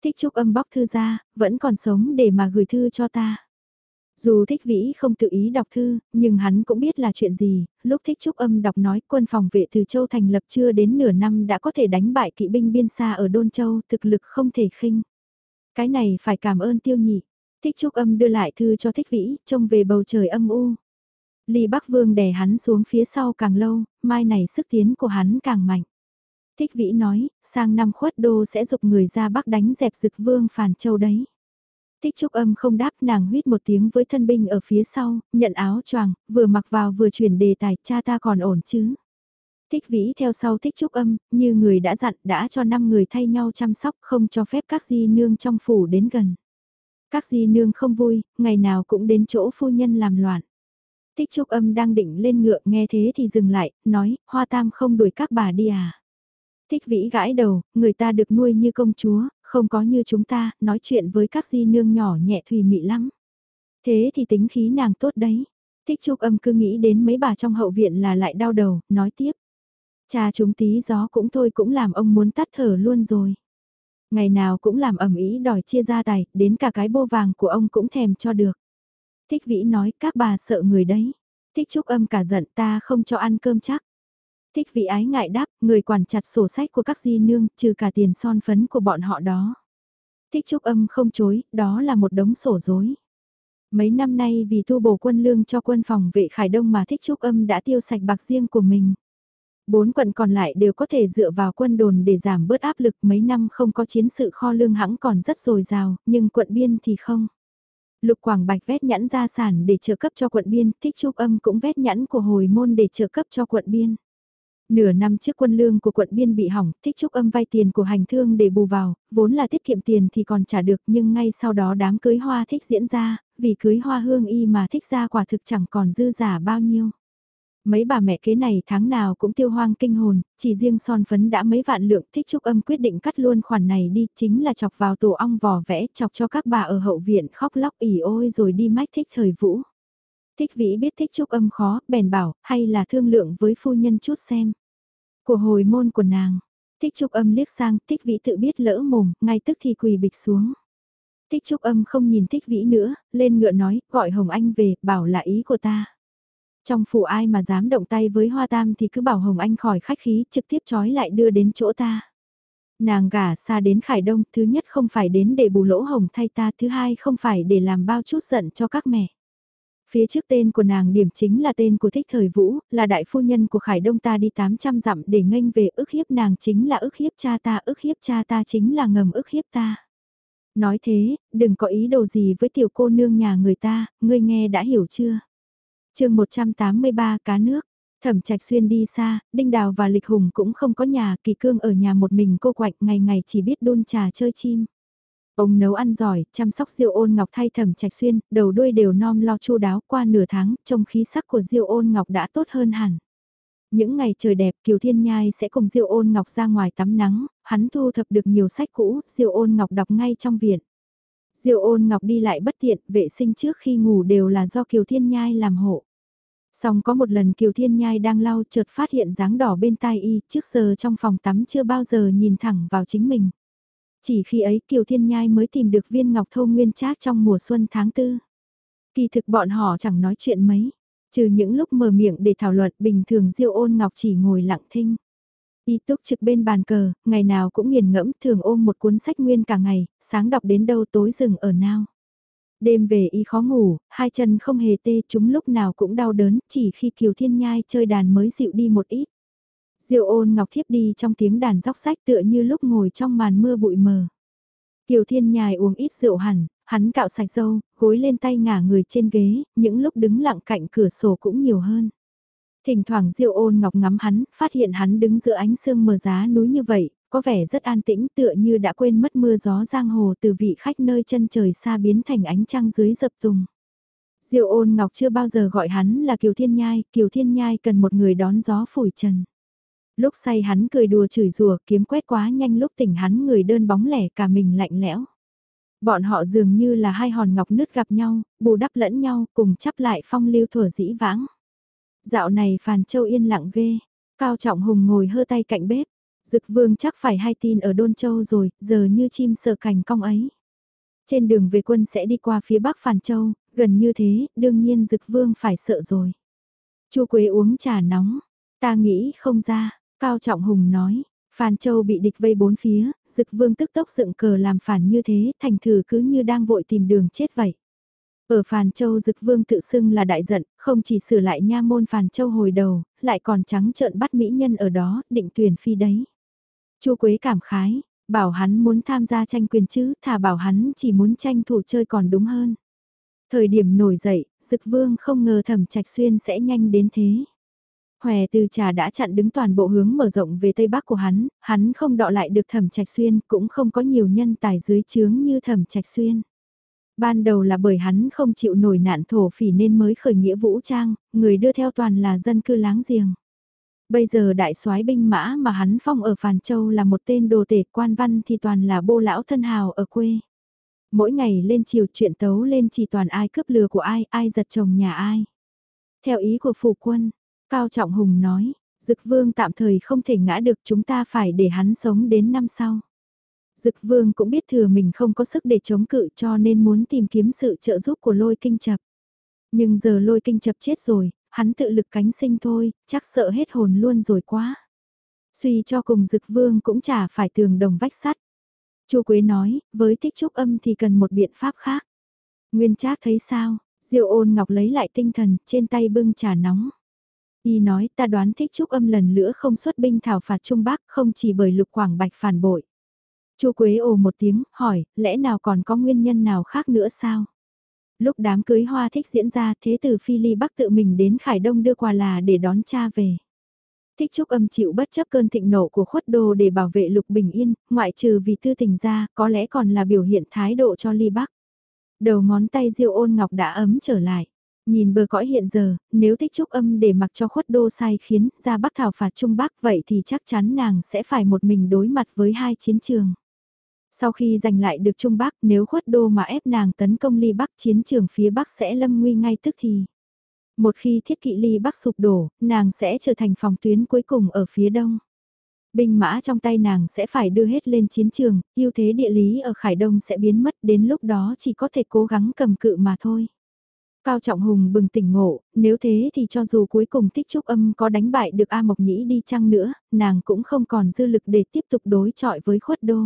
Thích Trúc âm bóc thư ra, vẫn còn sống để mà gửi thư cho ta. Dù Thích Vĩ không tự ý đọc thư, nhưng hắn cũng biết là chuyện gì, lúc Thích Trúc âm đọc nói quân phòng vệ từ Châu thành lập chưa đến nửa năm đã có thể đánh bại kỵ binh biên xa ở Đôn Châu, thực lực không thể khinh. Cái này phải cảm ơn tiêu nhị. Thích Trúc âm đưa lại thư cho Thích Vĩ, trông về bầu trời âm u. Ly Bắc Vương đè hắn xuống phía sau càng lâu, mai này sức tiến của hắn càng mạnh. Thích Vĩ nói, sang năm khuất đô sẽ dục người ra bắc đánh dẹp dực vương phản châu đấy. Thích Trúc Âm không đáp nàng huyết một tiếng với thân binh ở phía sau, nhận áo choàng, vừa mặc vào vừa chuyển đề tài cha ta còn ổn chứ. Thích Vĩ theo sau Thích Trúc Âm, như người đã dặn đã cho 5 người thay nhau chăm sóc không cho phép các di nương trong phủ đến gần. Các di nương không vui, ngày nào cũng đến chỗ phu nhân làm loạn. Thích Trúc Âm đang định lên ngựa nghe thế thì dừng lại, nói, Hoa Tam không đuổi các bà đi à. Thích vĩ gãi đầu, người ta được nuôi như công chúa, không có như chúng ta, nói chuyện với các di nương nhỏ nhẹ thùy mị lắm. Thế thì tính khí nàng tốt đấy. Thích trúc âm cứ nghĩ đến mấy bà trong hậu viện là lại đau đầu, nói tiếp. Cha chúng tí gió cũng thôi cũng làm ông muốn tắt thở luôn rồi. Ngày nào cũng làm ẩm ý đòi chia gia tài, đến cả cái bô vàng của ông cũng thèm cho được. Thích vĩ nói các bà sợ người đấy. Thích trúc âm cả giận ta không cho ăn cơm chắc. Thích vị ái ngại đáp, người quản chặt sổ sách của các di nương, trừ cả tiền son phấn của bọn họ đó. Thích trúc âm không chối, đó là một đống sổ dối. Mấy năm nay vì thu bổ quân lương cho quân phòng vệ Khải Đông mà Thích Trúc Âm đã tiêu sạch bạc riêng của mình. Bốn quận còn lại đều có thể dựa vào quân đồn để giảm bớt áp lực mấy năm không có chiến sự kho lương hãng còn rất dồi dào, nhưng quận biên thì không. Lục Quảng Bạch vét nhãn gia sản để trợ cấp cho quận biên, Thích Trúc Âm cũng vét nhãn của hồi môn để trợ cấp cho quận biên. Nửa năm trước quân lương của quận biên bị hỏng, thích trúc âm vay tiền của hành thương để bù vào, vốn là tiết kiệm tiền thì còn trả được nhưng ngay sau đó đám cưới hoa thích diễn ra, vì cưới hoa hương y mà thích ra quả thực chẳng còn dư giả bao nhiêu. Mấy bà mẹ kế này tháng nào cũng tiêu hoang kinh hồn, chỉ riêng son phấn đã mấy vạn lượng thích trúc âm quyết định cắt luôn khoản này đi, chính là chọc vào tổ ong vò vẽ, chọc cho các bà ở hậu viện khóc lóc ỉ ôi rồi đi mách thích thời vũ. Thích vĩ biết thích trúc âm khó, bèn bảo, hay là thương lượng với phu nhân chút xem. Của hồi môn của nàng, thích trúc âm liếc sang, thích vĩ tự biết lỡ mồm, ngay tức thì quỳ bịch xuống. Thích Trúc Âm không nhìn Thích Vĩ nữa, lên ngựa nói, gọi Hồng Anh về, bảo là ý của ta. Trong phủ ai mà dám động tay với Hoa Tam thì cứ bảo Hồng Anh khỏi khách khí, trực tiếp trói lại đưa đến chỗ ta. Nàng gả xa đến Khải Đông, thứ nhất không phải đến để bù lỗ hồng thay ta, thứ hai không phải để làm bao chút giận cho các mẹ. Phía trước tên của nàng điểm chính là tên của thích thời vũ, là đại phu nhân của Khải Đông ta đi 800 dặm để nghênh về ức hiếp nàng chính là ức hiếp cha ta, ức hiếp cha ta chính là ngầm ức hiếp ta. Nói thế, đừng có ý đồ gì với tiểu cô nương nhà người ta, ngươi nghe đã hiểu chưa? chương 183 cá nước, thẩm trạch xuyên đi xa, Đinh Đào và Lịch Hùng cũng không có nhà, Kỳ Cương ở nhà một mình cô quạnh ngày ngày chỉ biết đun trà chơi chim. Ông nấu ăn giỏi, chăm sóc Diêu Ôn Ngọc thay thẩm trạch xuyên, đầu đuôi đều nom lo chu đáo qua nửa tháng, trông khí sắc của Diêu Ôn Ngọc đã tốt hơn hẳn. Những ngày trời đẹp Kiều Thiên Nhai sẽ cùng Diêu Ôn Ngọc ra ngoài tắm nắng, hắn thu thập được nhiều sách cũ, Diêu Ôn Ngọc đọc ngay trong viện. Diêu Ôn Ngọc đi lại bất tiện, vệ sinh trước khi ngủ đều là do Kiều Thiên Nhai làm hộ. Song có một lần Kiều Thiên Nhai đang lau chợt phát hiện dáng đỏ bên tai y, trước giờ trong phòng tắm chưa bao giờ nhìn thẳng vào chính mình. Chỉ khi ấy Kiều Thiên Nhai mới tìm được viên ngọc thô nguyên trác trong mùa xuân tháng tư. Kỳ thực bọn họ chẳng nói chuyện mấy, trừ những lúc mở miệng để thảo luận bình thường Diêu ôn ngọc chỉ ngồi lặng thinh. Y túc trực bên bàn cờ, ngày nào cũng nghiền ngẫm thường ôm một cuốn sách nguyên cả ngày, sáng đọc đến đâu tối rừng ở nào. Đêm về y khó ngủ, hai chân không hề tê chúng lúc nào cũng đau đớn, chỉ khi Kiều Thiên Nhai chơi đàn mới dịu đi một ít. Diệu ôn ngọc thiếp đi trong tiếng đàn dóc sách tựa như lúc ngồi trong màn mưa bụi mờ. Kiều Thiên Nhai uống ít rượu hẳn, hắn cạo sạch dâu, gối lên tay ngả người trên ghế, những lúc đứng lặng cạnh cửa sổ cũng nhiều hơn. Thỉnh thoảng Diệu ôn ngọc ngắm hắn, phát hiện hắn đứng giữa ánh sương mờ giá núi như vậy, có vẻ rất an tĩnh tựa như đã quên mất mưa gió giang hồ từ vị khách nơi chân trời xa biến thành ánh trăng dưới dập tùng. Diệu ôn ngọc chưa bao giờ gọi hắn là Kiều Thiên Nhai, Kiều Thiên Nhai cần một người đón gió phủi trần. Lúc say hắn cười đùa chửi rủa kiếm quét quá nhanh lúc tỉnh hắn người đơn bóng lẻ cả mình lạnh lẽo. Bọn họ dường như là hai hòn ngọc nứt gặp nhau, bù đắp lẫn nhau cùng chắp lại phong lưu thuở dĩ vãng. Dạo này Phàn Châu yên lặng ghê, Cao Trọng Hùng ngồi hơ tay cạnh bếp, Dực Vương chắc phải hay tin ở Đôn Châu rồi, giờ như chim sợ cành cong ấy. Trên đường về quân sẽ đi qua phía bắc Phàn Châu, gần như thế, đương nhiên Dực Vương phải sợ rồi. Chu Quế uống trà nóng, ta nghĩ không ra, Cao Trọng Hùng nói, Phan Châu bị địch vây bốn phía, Dực Vương tức tốc dựng cờ làm phản như thế, thành thử cứ như đang vội tìm đường chết vậy. Ở Phàn Châu Dực Vương tự xưng là đại giận, không chỉ sửa lại nha môn Phàn Châu hồi đầu, lại còn trắng trợn bắt mỹ nhân ở đó, định tuyển phi đấy. Chu Quế cảm khái, bảo hắn muốn tham gia tranh quyền chứ, thà bảo hắn chỉ muốn tranh thủ chơi còn đúng hơn. Thời điểm nổi dậy, Dực Vương không ngờ Thẩm Trạch Xuyên sẽ nhanh đến thế. Hòe từ trà đã chặn đứng toàn bộ hướng mở rộng về tây bắc của hắn, hắn không đọ lại được Thẩm Trạch Xuyên, cũng không có nhiều nhân tài dưới chướng như Thẩm Trạch Xuyên. Ban đầu là bởi hắn không chịu nổi nạn thổ phỉ nên mới khởi nghĩa vũ trang, người đưa theo toàn là dân cư láng giềng. Bây giờ đại soái binh mã mà hắn phong ở Phàn Châu là một tên đồ tể quan văn thì toàn là bô lão thân hào ở quê. Mỗi ngày lên chiều chuyện tấu lên chỉ toàn ai cướp lừa của ai, ai giật chồng nhà ai. Theo ý của phủ quân, Cao Trọng Hùng nói, Dực Vương tạm thời không thể ngã được chúng ta phải để hắn sống đến năm sau. Dực Vương cũng biết thừa mình không có sức để chống cự cho nên muốn tìm kiếm sự trợ giúp của lôi kinh chập. Nhưng giờ lôi kinh chập chết rồi, hắn tự lực cánh sinh thôi, chắc sợ hết hồn luôn rồi quá. Suy cho cùng Dực Vương cũng chả phải tường đồng vách sắt. Chu Quế nói, với thích trúc âm thì cần một biện pháp khác. Nguyên Trác thấy sao? Diệu ôn ngọc lấy lại tinh thần, trên tay bưng trà nóng. Y nói ta đoán thích trúc âm lần nữa không xuất binh thảo phạt Trung Bắc không chỉ bởi lục quảng bạch phản bội. Chu Quế ồ một tiếng, hỏi, lẽ nào còn có nguyên nhân nào khác nữa sao? Lúc đám cưới hoa thích diễn ra thế từ Phi Ly Bắc tự mình đến Khải Đông đưa quà là để đón cha về. Thích Trúc âm chịu bất chấp cơn thịnh nộ của khuất đồ để bảo vệ lục bình yên, ngoại trừ vì tư tình ra, có lẽ còn là biểu hiện thái độ cho Ly Bắc. Đầu ngón tay diêu ôn ngọc đã ấm trở lại. Nhìn bờ cõi hiện giờ, nếu thích trúc âm để mặc cho khuất đô sai khiến ra bắc thảo phạt trung bắc vậy thì chắc chắn nàng sẽ phải một mình đối mặt với hai chiến trường. Sau khi giành lại được Trung Bắc nếu khuất đô mà ép nàng tấn công ly Bắc chiến trường phía Bắc sẽ lâm nguy ngay tức thì. Một khi thiết kỵ ly Bắc sụp đổ, nàng sẽ trở thành phòng tuyến cuối cùng ở phía đông. Binh mã trong tay nàng sẽ phải đưa hết lên chiến trường, ưu thế địa lý ở Khải Đông sẽ biến mất đến lúc đó chỉ có thể cố gắng cầm cự mà thôi. Cao Trọng Hùng bừng tỉnh ngộ, nếu thế thì cho dù cuối cùng tích trúc âm có đánh bại được A Mộc Nhĩ đi chăng nữa, nàng cũng không còn dư lực để tiếp tục đối chọi với khuất đô.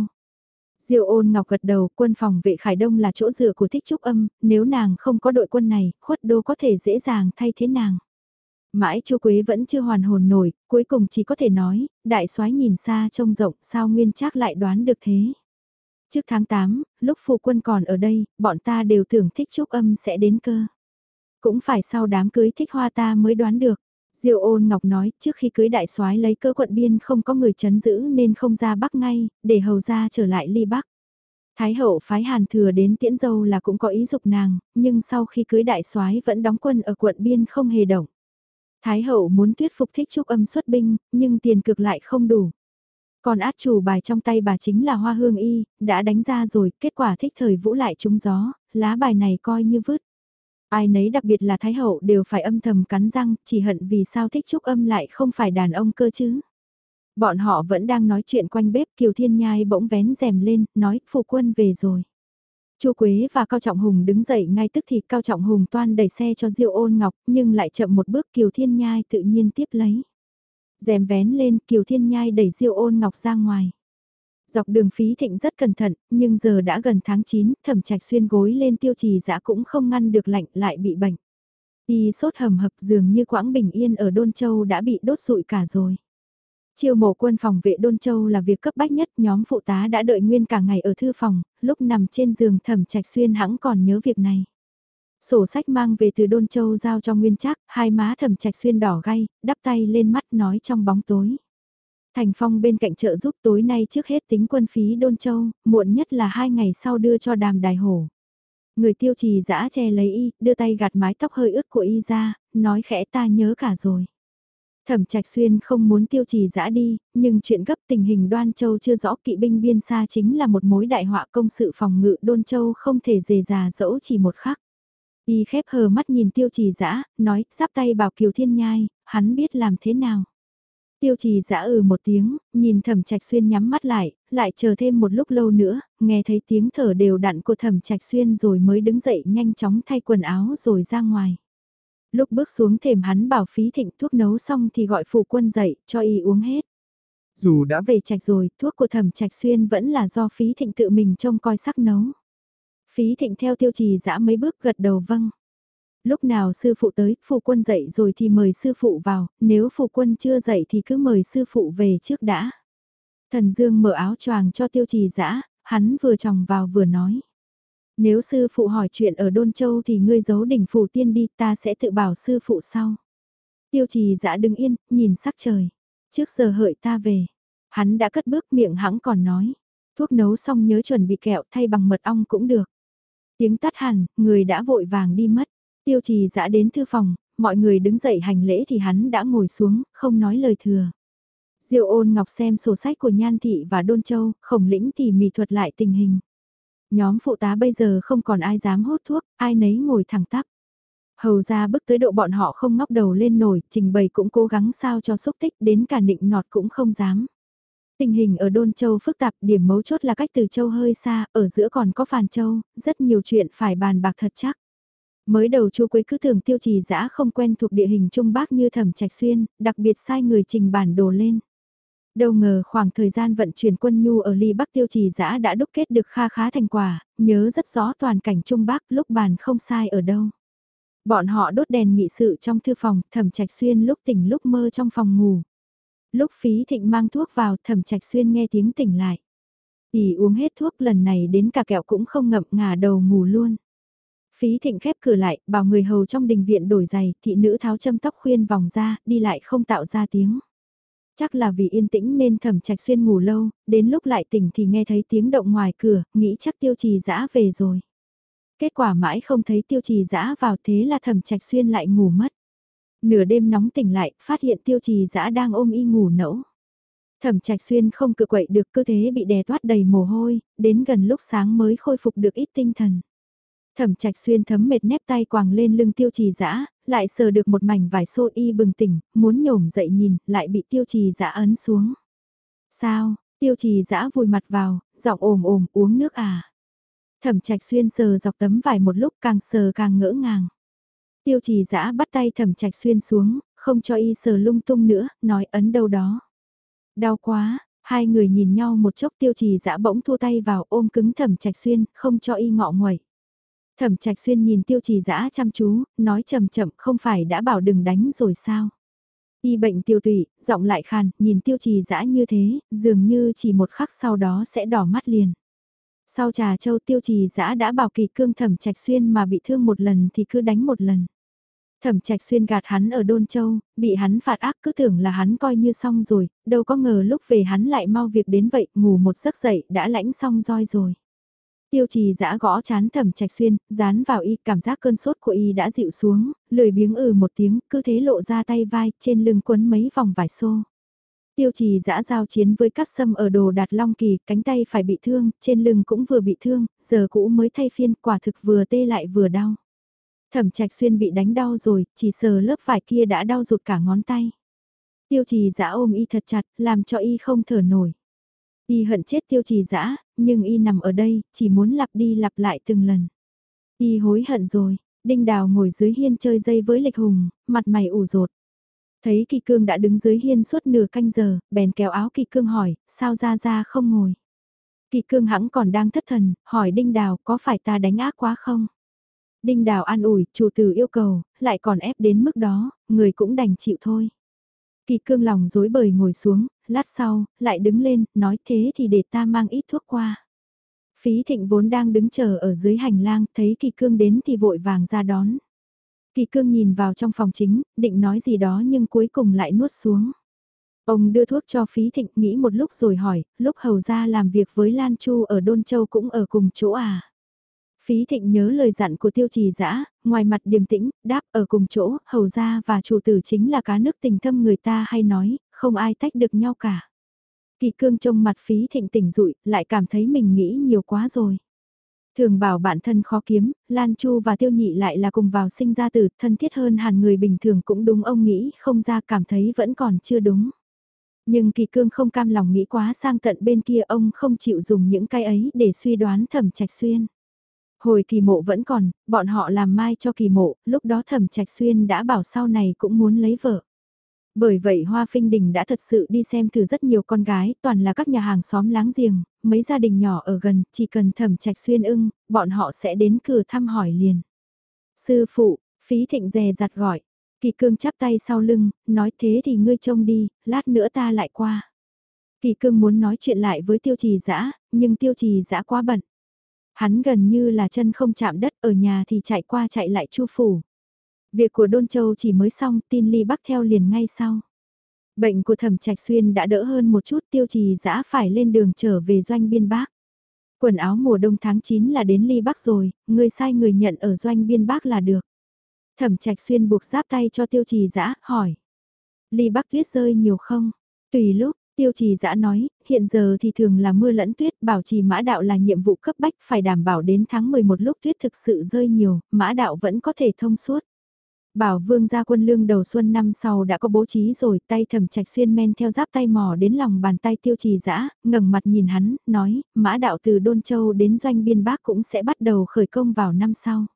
diêu ôn ngọc gật đầu, quân phòng vệ Khải Đông là chỗ dựa của thích trúc âm, nếu nàng không có đội quân này, khuất đô có thể dễ dàng thay thế nàng. Mãi chu Quế vẫn chưa hoàn hồn nổi, cuối cùng chỉ có thể nói, đại soái nhìn xa trông rộng, sao nguyên trác lại đoán được thế. Trước tháng 8, lúc phụ quân còn ở đây, bọn ta đều tưởng thích trúc âm sẽ đến cơ. Cũng phải sau đám cưới thích hoa ta mới đoán được. diêu ôn ngọc nói trước khi cưới đại soái lấy cơ quận biên không có người chấn giữ nên không ra bắc ngay, để hầu ra trở lại ly bắc. Thái hậu phái hàn thừa đến tiễn dâu là cũng có ý dục nàng, nhưng sau khi cưới đại soái vẫn đóng quân ở quận biên không hề động. Thái hậu muốn thuyết phục thích trúc âm xuất binh, nhưng tiền cực lại không đủ. Còn át chủ bài trong tay bà chính là hoa hương y, đã đánh ra rồi, kết quả thích thời vũ lại trúng gió, lá bài này coi như vứt. Ai nấy đặc biệt là Thái Hậu đều phải âm thầm cắn răng, chỉ hận vì sao thích trúc âm lại không phải đàn ông cơ chứ. Bọn họ vẫn đang nói chuyện quanh bếp Kiều Thiên Nhai bỗng vén rèm lên, nói phụ quân về rồi. Chu Quế và Cao Trọng Hùng đứng dậy ngay tức thì Cao Trọng Hùng toan đẩy xe cho Diêu Ôn Ngọc, nhưng lại chậm một bước Kiều Thiên Nhai tự nhiên tiếp lấy. Rèm vén lên, Kiều Thiên Nhai đẩy Diêu Ôn Ngọc ra ngoài. Dọc đường phí thịnh rất cẩn thận, nhưng giờ đã gần tháng 9, thẩm trạch xuyên gối lên tiêu trì dã cũng không ngăn được lạnh lại bị bệnh. Y sốt hầm hập dường như quãng bình yên ở Đôn Châu đã bị đốt rụi cả rồi. Chiêu mộ quân phòng vệ Đôn Châu là việc cấp bách nhất, nhóm phụ tá đã đợi nguyên cả ngày ở thư phòng, lúc nằm trên giường thẩm trạch xuyên hãng còn nhớ việc này. Sổ sách mang về từ Đôn Châu giao cho Nguyên Trác, hai má thẩm trạch xuyên đỏ gay, đắp tay lên mắt nói trong bóng tối. Thành Phong bên cạnh trợ giúp tối nay trước hết tính quân phí Đôn Châu, muộn nhất là hai ngày sau đưa cho đàm đài hổ. Người tiêu trì giã che lấy y, đưa tay gạt mái tóc hơi ướt của y ra, nói khẽ ta nhớ cả rồi. Thẩm Trạch Xuyên không muốn tiêu trì giã đi, nhưng chuyện gấp tình hình đoan châu chưa rõ kỵ binh biên xa chính là một mối đại họa công sự phòng ngự đôn châu không thể dề già dẫu chỉ một khắc. Y khép hờ mắt nhìn tiêu trì giã, nói, giáp tay bảo Kiều Thiên Nhai, hắn biết làm thế nào. Tiêu trì giã ừ một tiếng, nhìn thẩm trạch xuyên nhắm mắt lại, lại chờ thêm một lúc lâu nữa, nghe thấy tiếng thở đều đặn của thẩm trạch xuyên rồi mới đứng dậy nhanh chóng thay quần áo rồi ra ngoài. Lúc bước xuống thềm hắn bảo phí thịnh thuốc nấu xong thì gọi phụ quân dậy, cho y uống hết. Dù đã về trạch rồi, thuốc của thẩm trạch xuyên vẫn là do phí thịnh tự mình trông coi sắc nấu. Phí thịnh theo tiêu trì dã mấy bước gật đầu vâng lúc nào sư phụ tới, phụ quân dậy rồi thì mời sư phụ vào, nếu phụ quân chưa dậy thì cứ mời sư phụ về trước đã. Thần Dương mở áo choàng cho tiêu trì dã hắn vừa tròng vào vừa nói. Nếu sư phụ hỏi chuyện ở Đôn Châu thì ngươi giấu đỉnh phủ tiên đi ta sẽ tự bảo sư phụ sau. Tiêu trì dã đứng yên, nhìn sắc trời. Trước giờ hợi ta về. Hắn đã cất bước miệng hãng còn nói. Thuốc nấu xong nhớ chuẩn bị kẹo thay bằng mật ong cũng được. Tiếng tắt hẳn, người đã vội vàng đi mất. Tiêu trì dã đến thư phòng, mọi người đứng dậy hành lễ thì hắn đã ngồi xuống, không nói lời thừa. Diêu ôn ngọc xem sổ sách của Nhan Thị và Đôn Châu, khổng lĩnh tỉ mỉ thuật lại tình hình. Nhóm phụ tá bây giờ không còn ai dám hốt thuốc, ai nấy ngồi thẳng tắp. Hầu ra bước tới độ bọn họ không ngóc đầu lên nổi, trình bày cũng cố gắng sao cho xúc tích đến cả nịnh nọt cũng không dám. Tình hình ở Đôn Châu phức tạp, điểm mấu chốt là cách từ Châu hơi xa, ở giữa còn có Phàn Châu, rất nhiều chuyện phải bàn bạc thật chắc. Mới đầu Chu Quế cứ tưởng tiêu trì dã không quen thuộc địa hình Trung Bắc như thẩm trạch xuyên, đặc biệt sai người trình bản đồ lên. Đâu ngờ khoảng thời gian vận chuyển quân nhu ở ly Bắc tiêu trì dã đã đúc kết được kha khá thành quả, nhớ rất rõ toàn cảnh Trung Bắc lúc bàn không sai ở đâu. Bọn họ đốt đèn nghị sự trong thư phòng, thẩm trạch xuyên lúc tỉnh lúc mơ trong phòng ngủ. Lúc phí thịnh mang thuốc vào, thẩm trạch xuyên nghe tiếng tỉnh lại. Ý uống hết thuốc lần này đến cả kẹo cũng không ngậm ngả đầu ngủ luôn. Phí thịnh khép cửa lại, bảo người hầu trong đình viện đổi giày, thị nữ tháo châm tóc khuyên vòng ra, đi lại không tạo ra tiếng. Chắc là vì yên tĩnh nên thẩm trạch xuyên ngủ lâu, đến lúc lại tỉnh thì nghe thấy tiếng động ngoài cửa, nghĩ chắc tiêu trì dã về rồi. Kết quả mãi không thấy tiêu trì dã vào thế là thẩm trạch xuyên lại ngủ mất. Nửa đêm nóng tỉnh lại, phát hiện tiêu trì dã đang ôm y ngủ nẫu. Thẩm trạch xuyên không cự quậy được cơ thế bị đè toát đầy mồ hôi, đến gần lúc sáng mới khôi phục được ít tinh thần. Thẩm trạch xuyên thấm mệt nép tay quàng lên lưng tiêu trì dã lại sờ được một mảnh vải xô y bừng tỉnh, muốn nhổm dậy nhìn, lại bị tiêu trì dã ấn xuống. Sao, tiêu trì dã vùi mặt vào, giọng ồm ồm uống nước à. Thẩm trạch xuyên sờ dọc tấm vải một lúc càng sờ càng ngỡ ngàng. Tiêu trì dã bắt tay thẩm trạch xuyên xuống, không cho y sờ lung tung nữa, nói ấn đâu đó. Đau quá, hai người nhìn nhau một chốc tiêu trì dã bỗng thua tay vào ôm cứng thẩm trạch xuyên, không cho y ngọ nguậy. Thẩm trạch xuyên nhìn tiêu trì dã chăm chú, nói chậm chậm không phải đã bảo đừng đánh rồi sao. Y bệnh tiêu tụy, giọng lại khàn, nhìn tiêu trì dã như thế, dường như chỉ một khắc sau đó sẽ đỏ mắt liền. Sau trà châu tiêu trì dã đã bảo kỳ cương thẩm trạch xuyên mà bị thương một lần thì cứ đánh một lần. Thẩm trạch xuyên gạt hắn ở Đôn Châu, bị hắn phạt ác cứ tưởng là hắn coi như xong rồi, đâu có ngờ lúc về hắn lại mau việc đến vậy, ngủ một giấc dậy đã lãnh xong roi rồi. Tiêu trì giã gõ chán thẩm trạch xuyên, dán vào y, cảm giác cơn sốt của y đã dịu xuống, lười biếng ừ một tiếng, cứ thế lộ ra tay vai, trên lưng quấn mấy vòng vải xô. Tiêu trì giã giao chiến với các sâm ở đồ đạt long kỳ, cánh tay phải bị thương, trên lưng cũng vừa bị thương, giờ cũ mới thay phiên, quả thực vừa tê lại vừa đau. Thẩm trạch xuyên bị đánh đau rồi, chỉ sờ lớp vải kia đã đau rụt cả ngón tay. Tiêu trì giã ôm y thật chặt, làm cho y không thở nổi. Y hận chết tiêu trì dã nhưng y nằm ở đây, chỉ muốn lặp đi lặp lại từng lần. Y hối hận rồi, Đinh Đào ngồi dưới hiên chơi dây với Lịch Hùng, mặt mày ủ rột. Thấy Kỳ Cương đã đứng dưới hiên suốt nửa canh giờ, bèn kéo áo Kỳ Cương hỏi, sao ra ra không ngồi. Kỳ Cương hãng còn đang thất thần, hỏi Đinh Đào có phải ta đánh ác quá không? Đinh Đào an ủi, chủ tử yêu cầu, lại còn ép đến mức đó, người cũng đành chịu thôi. Kỳ cương lòng dối bời ngồi xuống, lát sau, lại đứng lên, nói thế thì để ta mang ít thuốc qua. Phí thịnh vốn đang đứng chờ ở dưới hành lang, thấy kỳ cương đến thì vội vàng ra đón. Kỳ cương nhìn vào trong phòng chính, định nói gì đó nhưng cuối cùng lại nuốt xuống. Ông đưa thuốc cho phí thịnh nghĩ một lúc rồi hỏi, lúc hầu ra làm việc với Lan Chu ở Đôn Châu cũng ở cùng chỗ à? Phí thịnh nhớ lời dặn của tiêu trì dã ngoài mặt điềm tĩnh, đáp ở cùng chỗ, hầu gia và chủ tử chính là cá nước tình thâm người ta hay nói, không ai tách được nhau cả. Kỳ cương trông mặt phí thịnh tỉnh rụi, lại cảm thấy mình nghĩ nhiều quá rồi. Thường bảo bản thân khó kiếm, Lan Chu và Tiêu Nhị lại là cùng vào sinh ra tử, thân thiết hơn hẳn người bình thường cũng đúng ông nghĩ, không ra cảm thấy vẫn còn chưa đúng. Nhưng kỳ cương không cam lòng nghĩ quá sang tận bên kia ông không chịu dùng những cái ấy để suy đoán thẩm trạch xuyên. Hồi kỳ mộ vẫn còn, bọn họ làm mai cho kỳ mộ, lúc đó thẩm trạch xuyên đã bảo sau này cũng muốn lấy vợ. Bởi vậy Hoa Phinh Đình đã thật sự đi xem thử rất nhiều con gái, toàn là các nhà hàng xóm láng giềng, mấy gia đình nhỏ ở gần, chỉ cần thẩm trạch xuyên ưng, bọn họ sẽ đến cửa thăm hỏi liền. Sư phụ, phí thịnh dè giặt gọi, kỳ cương chắp tay sau lưng, nói thế thì ngươi trông đi, lát nữa ta lại qua. Kỳ cương muốn nói chuyện lại với tiêu trì dã nhưng tiêu trì dã quá bận. Hắn gần như là chân không chạm đất ở nhà thì chạy qua chạy lại chu phủ. Việc của Đôn Châu chỉ mới xong tin ly bắc theo liền ngay sau. Bệnh của thẩm trạch xuyên đã đỡ hơn một chút tiêu trì dã phải lên đường trở về doanh biên bác. Quần áo mùa đông tháng 9 là đến ly bắc rồi, người sai người nhận ở doanh biên bác là được. Thẩm trạch xuyên buộc giáp tay cho tiêu trì dã hỏi. Ly bắc tuyết rơi nhiều không? Tùy lúc, Tiêu trì giã nói, hiện giờ thì thường là mưa lẫn tuyết, bảo trì mã đạo là nhiệm vụ cấp bách, phải đảm bảo đến tháng 11 lúc tuyết thực sự rơi nhiều, mã đạo vẫn có thể thông suốt. Bảo vương gia quân lương đầu xuân năm sau đã có bố trí rồi, tay thầm trạch xuyên men theo giáp tay mò đến lòng bàn tay tiêu trì dã ngẩng mặt nhìn hắn, nói, mã đạo từ Đôn Châu đến doanh biên bác cũng sẽ bắt đầu khởi công vào năm sau.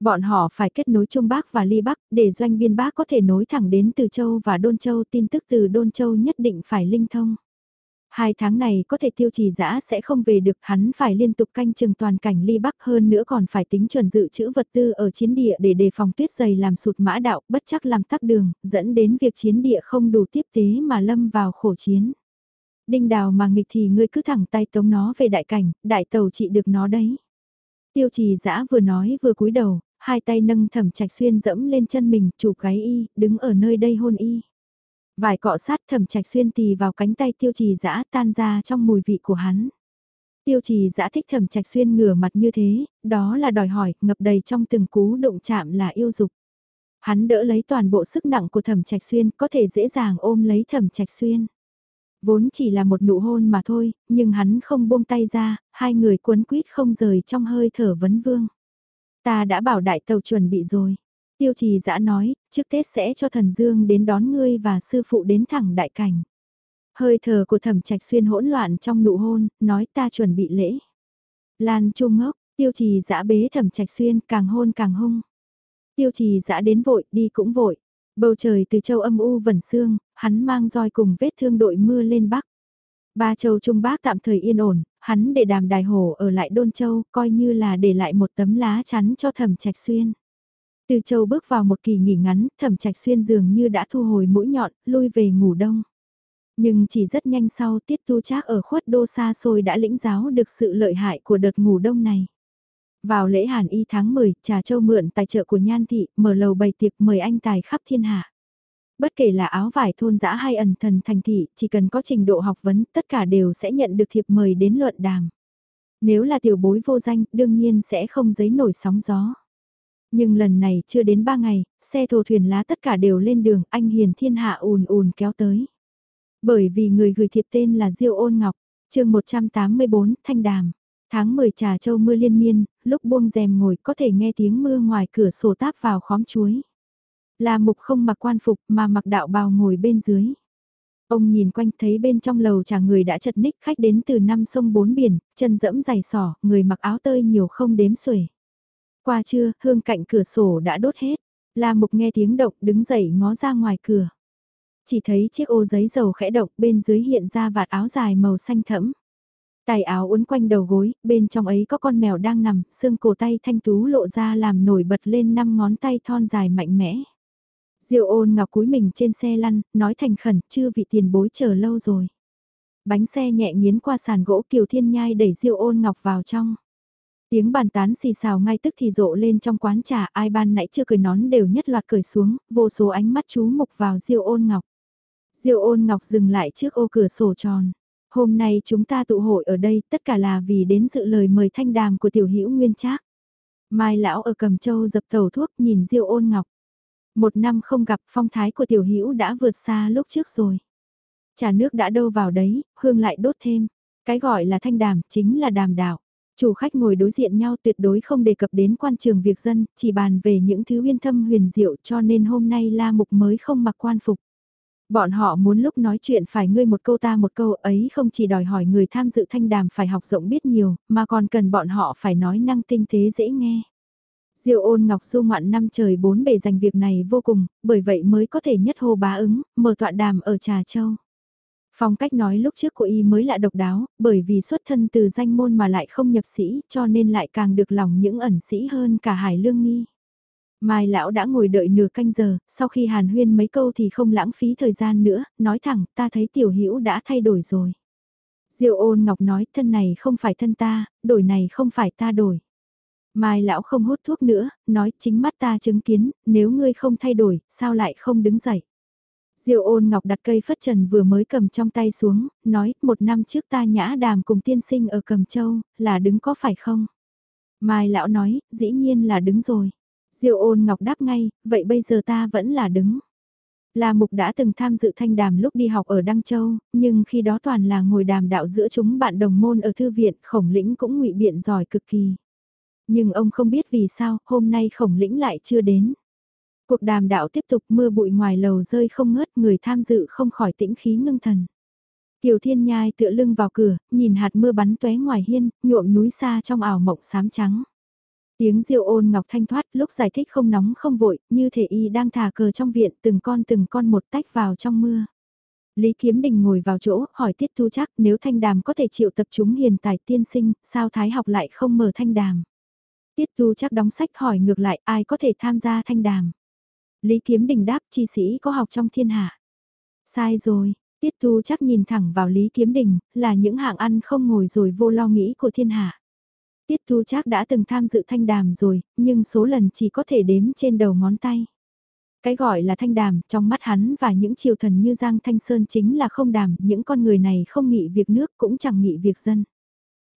Bọn họ phải kết nối Trung Bắc và Ly Bắc để doanh biên Bắc có thể nối thẳng đến từ Châu và Đôn Châu tin tức từ Đôn Châu nhất định phải linh thông. Hai tháng này có thể tiêu trì giã sẽ không về được hắn phải liên tục canh chừng toàn cảnh ly bắc hơn nữa còn phải tính chuẩn dự trữ vật tư ở chiến địa để đề phòng tuyết dày làm sụt mã đạo bất chắc làm tắc đường, dẫn đến việc chiến địa không đủ tiếp tế mà lâm vào khổ chiến. Đinh đào mà nghịch thì ngươi cứ thẳng tay tống nó về đại cảnh, đại tàu trị được nó đấy. Tiêu trì giã vừa nói vừa cúi đầu, hai tay nâng thẩm trạch xuyên dẫm lên chân mình, chụp gáy y, đứng ở nơi đây hôn y. Vài cọ sát thẩm trạch xuyên tì vào cánh tay tiêu trì dã tan ra trong mùi vị của hắn. Tiêu trì dã thích thẩm trạch xuyên ngửa mặt như thế, đó là đòi hỏi, ngập đầy trong từng cú động chạm là yêu dục. Hắn đỡ lấy toàn bộ sức nặng của thẩm trạch xuyên, có thể dễ dàng ôm lấy thẩm trạch xuyên. Vốn chỉ là một nụ hôn mà thôi, nhưng hắn không buông tay ra, hai người cuốn quýt không rời trong hơi thở vấn vương. Ta đã bảo đại tàu chuẩn bị rồi. Tiêu trì giã nói, trước Tết sẽ cho thần Dương đến đón ngươi và sư phụ đến thẳng đại cảnh. Hơi thở của thẩm trạch xuyên hỗn loạn trong nụ hôn, nói ta chuẩn bị lễ. Lan Trung ngốc, tiêu trì giã bế thẩm trạch xuyên càng hôn càng hung. Tiêu trì giã đến vội, đi cũng vội. Bầu trời từ châu âm u vẩn sương, hắn mang roi cùng vết thương đội mưa lên bắc. Ba châu Trung Bác tạm thời yên ổn, hắn để đàm đài hổ ở lại Đôn Châu, coi như là để lại một tấm lá chắn cho thẩm trạch xuyên. Từ châu bước vào một kỳ nghỉ ngắn, thẩm trạch xuyên dường như đã thu hồi mũi nhọn, lui về ngủ đông. Nhưng chỉ rất nhanh sau tiết tu trác ở khuất đô xa xôi đã lĩnh giáo được sự lợi hại của đợt ngủ đông này. Vào lễ hàn y tháng 10, Trà Châu mượn tài trợ của Nhan Thị, mở lầu bày tiệc mời anh tài khắp thiên hạ. Bất kể là áo vải thôn dã hay ẩn thần thành thị, chỉ cần có trình độ học vấn, tất cả đều sẽ nhận được thiệp mời đến luận đàm. Nếu là tiểu bối vô danh, đương nhiên sẽ không giấy nổi sóng gió. Nhưng lần này chưa đến 3 ngày, xe thồ thuyền lá tất cả đều lên đường, anh hiền thiên hạ ùn ùn kéo tới. Bởi vì người gửi thiệp tên là Diêu Ôn Ngọc, chương 184, Thanh Đàm. Tháng 10 trà châu mưa liên miên, lúc buông rèm ngồi có thể nghe tiếng mưa ngoài cửa sổ táp vào khóm chuối. La mục không mặc quan phục mà mặc đạo bào ngồi bên dưới. Ông nhìn quanh thấy bên trong lầu trà người đã chật ních khách đến từ năm sông bốn biển, chân dẫm dày sỏ, người mặc áo tơi nhiều không đếm xuể. Qua trưa, hương cạnh cửa sổ đã đốt hết. La mục nghe tiếng động đứng dậy ngó ra ngoài cửa. Chỉ thấy chiếc ô giấy dầu khẽ động bên dưới hiện ra vạt áo dài màu xanh thẫm. Tài áo uốn quanh đầu gối, bên trong ấy có con mèo đang nằm, xương cổ tay thanh tú lộ ra làm nổi bật lên năm ngón tay thon dài mạnh mẽ. Diêu ôn ngọc cúi mình trên xe lăn, nói thành khẩn, chưa vị tiền bối chờ lâu rồi. Bánh xe nhẹ nghiến qua sàn gỗ kiều thiên nhai đẩy Diêu ôn ngọc vào trong. Tiếng bàn tán xì xào ngay tức thì rộ lên trong quán trà ai ban nãy chưa cười nón đều nhất loạt cười xuống, vô số ánh mắt chú mục vào Diêu ôn ngọc. Diêu ôn ngọc dừng lại trước ô cửa sổ tròn. Hôm nay chúng ta tụ hội ở đây tất cả là vì đến dự lời mời thanh đàm của tiểu hữu nguyên trác. Mai lão ở cầm châu dập tàu thuốc nhìn diêu ôn ngọc. Một năm không gặp phong thái của tiểu hữu đã vượt xa lúc trước rồi. Trà nước đã đâu vào đấy, hương lại đốt thêm. Cái gọi là thanh đàm chính là đàm đạo. Chủ khách ngồi đối diện nhau tuyệt đối không đề cập đến quan trường việc dân, chỉ bàn về những thứ uyên thâm huyền diệu cho nên hôm nay La Mục mới không mặc quan phục. Bọn họ muốn lúc nói chuyện phải ngươi một câu ta một câu ấy không chỉ đòi hỏi người tham dự thanh đàm phải học rộng biết nhiều, mà còn cần bọn họ phải nói năng tinh tế dễ nghe. Diêu ôn ngọc du ngoạn năm trời bốn bề dành việc này vô cùng, bởi vậy mới có thể nhất hô bá ứng, mở tọa đàm ở Trà Châu. Phong cách nói lúc trước của y mới là độc đáo, bởi vì xuất thân từ danh môn mà lại không nhập sĩ, cho nên lại càng được lòng những ẩn sĩ hơn cả Hải Lương Nghi. Mai lão đã ngồi đợi nửa canh giờ, sau khi hàn huyên mấy câu thì không lãng phí thời gian nữa, nói thẳng, ta thấy tiểu hữu đã thay đổi rồi. Diệu ôn ngọc nói, thân này không phải thân ta, đổi này không phải ta đổi. Mai lão không hút thuốc nữa, nói chính mắt ta chứng kiến, nếu ngươi không thay đổi, sao lại không đứng dậy. Diệu ôn ngọc đặt cây phất trần vừa mới cầm trong tay xuống, nói, một năm trước ta nhã đàm cùng tiên sinh ở Cầm Châu, là đứng có phải không? Mai lão nói, dĩ nhiên là đứng rồi. Diệu ôn ngọc đáp ngay, vậy bây giờ ta vẫn là đứng. La Mục đã từng tham dự thanh đàm lúc đi học ở Đăng Châu, nhưng khi đó toàn là ngồi đàm đạo giữa chúng bạn đồng môn ở thư viện, khổng lĩnh cũng ngụy biện giỏi cực kỳ. Nhưng ông không biết vì sao, hôm nay khổng lĩnh lại chưa đến. Cuộc đàm đạo tiếp tục mưa bụi ngoài lầu rơi không ngớt, người tham dự không khỏi tĩnh khí ngưng thần. Kiều Thiên Nhai tựa lưng vào cửa, nhìn hạt mưa bắn tóe ngoài hiên, nhuộm núi xa trong ảo mộng xám trắng. Tiếng diêu ôn ngọc thanh thoát lúc giải thích không nóng không vội, như thể y đang thả cờ trong viện từng con từng con một tách vào trong mưa. Lý Kiếm Đình ngồi vào chỗ, hỏi Tiết Thu chắc nếu thanh đàm có thể chịu tập chúng hiền tài tiên sinh, sao Thái học lại không mở thanh đàm. Tiết Thu chắc đóng sách hỏi ngược lại ai có thể tham gia thanh đàm. Lý Kiếm Đình đáp chi sĩ có học trong thiên hạ. Sai rồi, Tiết Thu chắc nhìn thẳng vào Lý Kiếm Đình, là những hạng ăn không ngồi rồi vô lo nghĩ của thiên hạ. Tiết Thu Trác đã từng tham dự thanh đàm rồi, nhưng số lần chỉ có thể đếm trên đầu ngón tay. Cái gọi là thanh đàm, trong mắt hắn và những triều thần như Giang Thanh Sơn chính là không đàm, những con người này không nghị việc nước cũng chẳng nghị việc dân.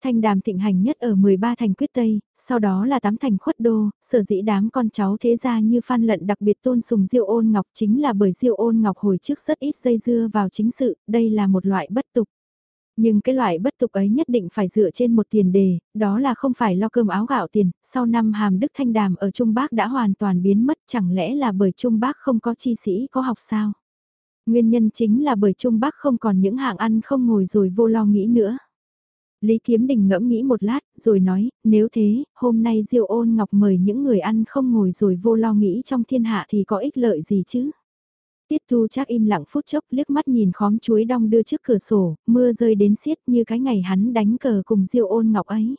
Thanh đàm thịnh hành nhất ở 13 thành quyết Tây, sau đó là 8 thành khuất đô, sở dĩ đám con cháu thế gia như Phan Lận đặc biệt tôn sùng Diêu Ôn Ngọc chính là bởi Diêu Ôn Ngọc hồi trước rất ít dây dưa vào chính sự, đây là một loại bất tục. Nhưng cái loại bất tục ấy nhất định phải dựa trên một tiền đề, đó là không phải lo cơm áo gạo tiền, sau năm hàm đức thanh đàm ở Trung Bắc đã hoàn toàn biến mất chẳng lẽ là bởi Trung Bắc không có chi sĩ có học sao? Nguyên nhân chính là bởi Trung Bắc không còn những hạng ăn không ngồi rồi vô lo nghĩ nữa. Lý Kiếm Đình ngẫm nghĩ một lát, rồi nói, nếu thế, hôm nay Diêu ôn ngọc mời những người ăn không ngồi rồi vô lo nghĩ trong thiên hạ thì có ích lợi gì chứ? Tiết Thu chắc im lặng phút chốc liếc mắt nhìn khóm chuối đong đưa trước cửa sổ, mưa rơi đến xiết như cái ngày hắn đánh cờ cùng Diêu ôn ngọc ấy.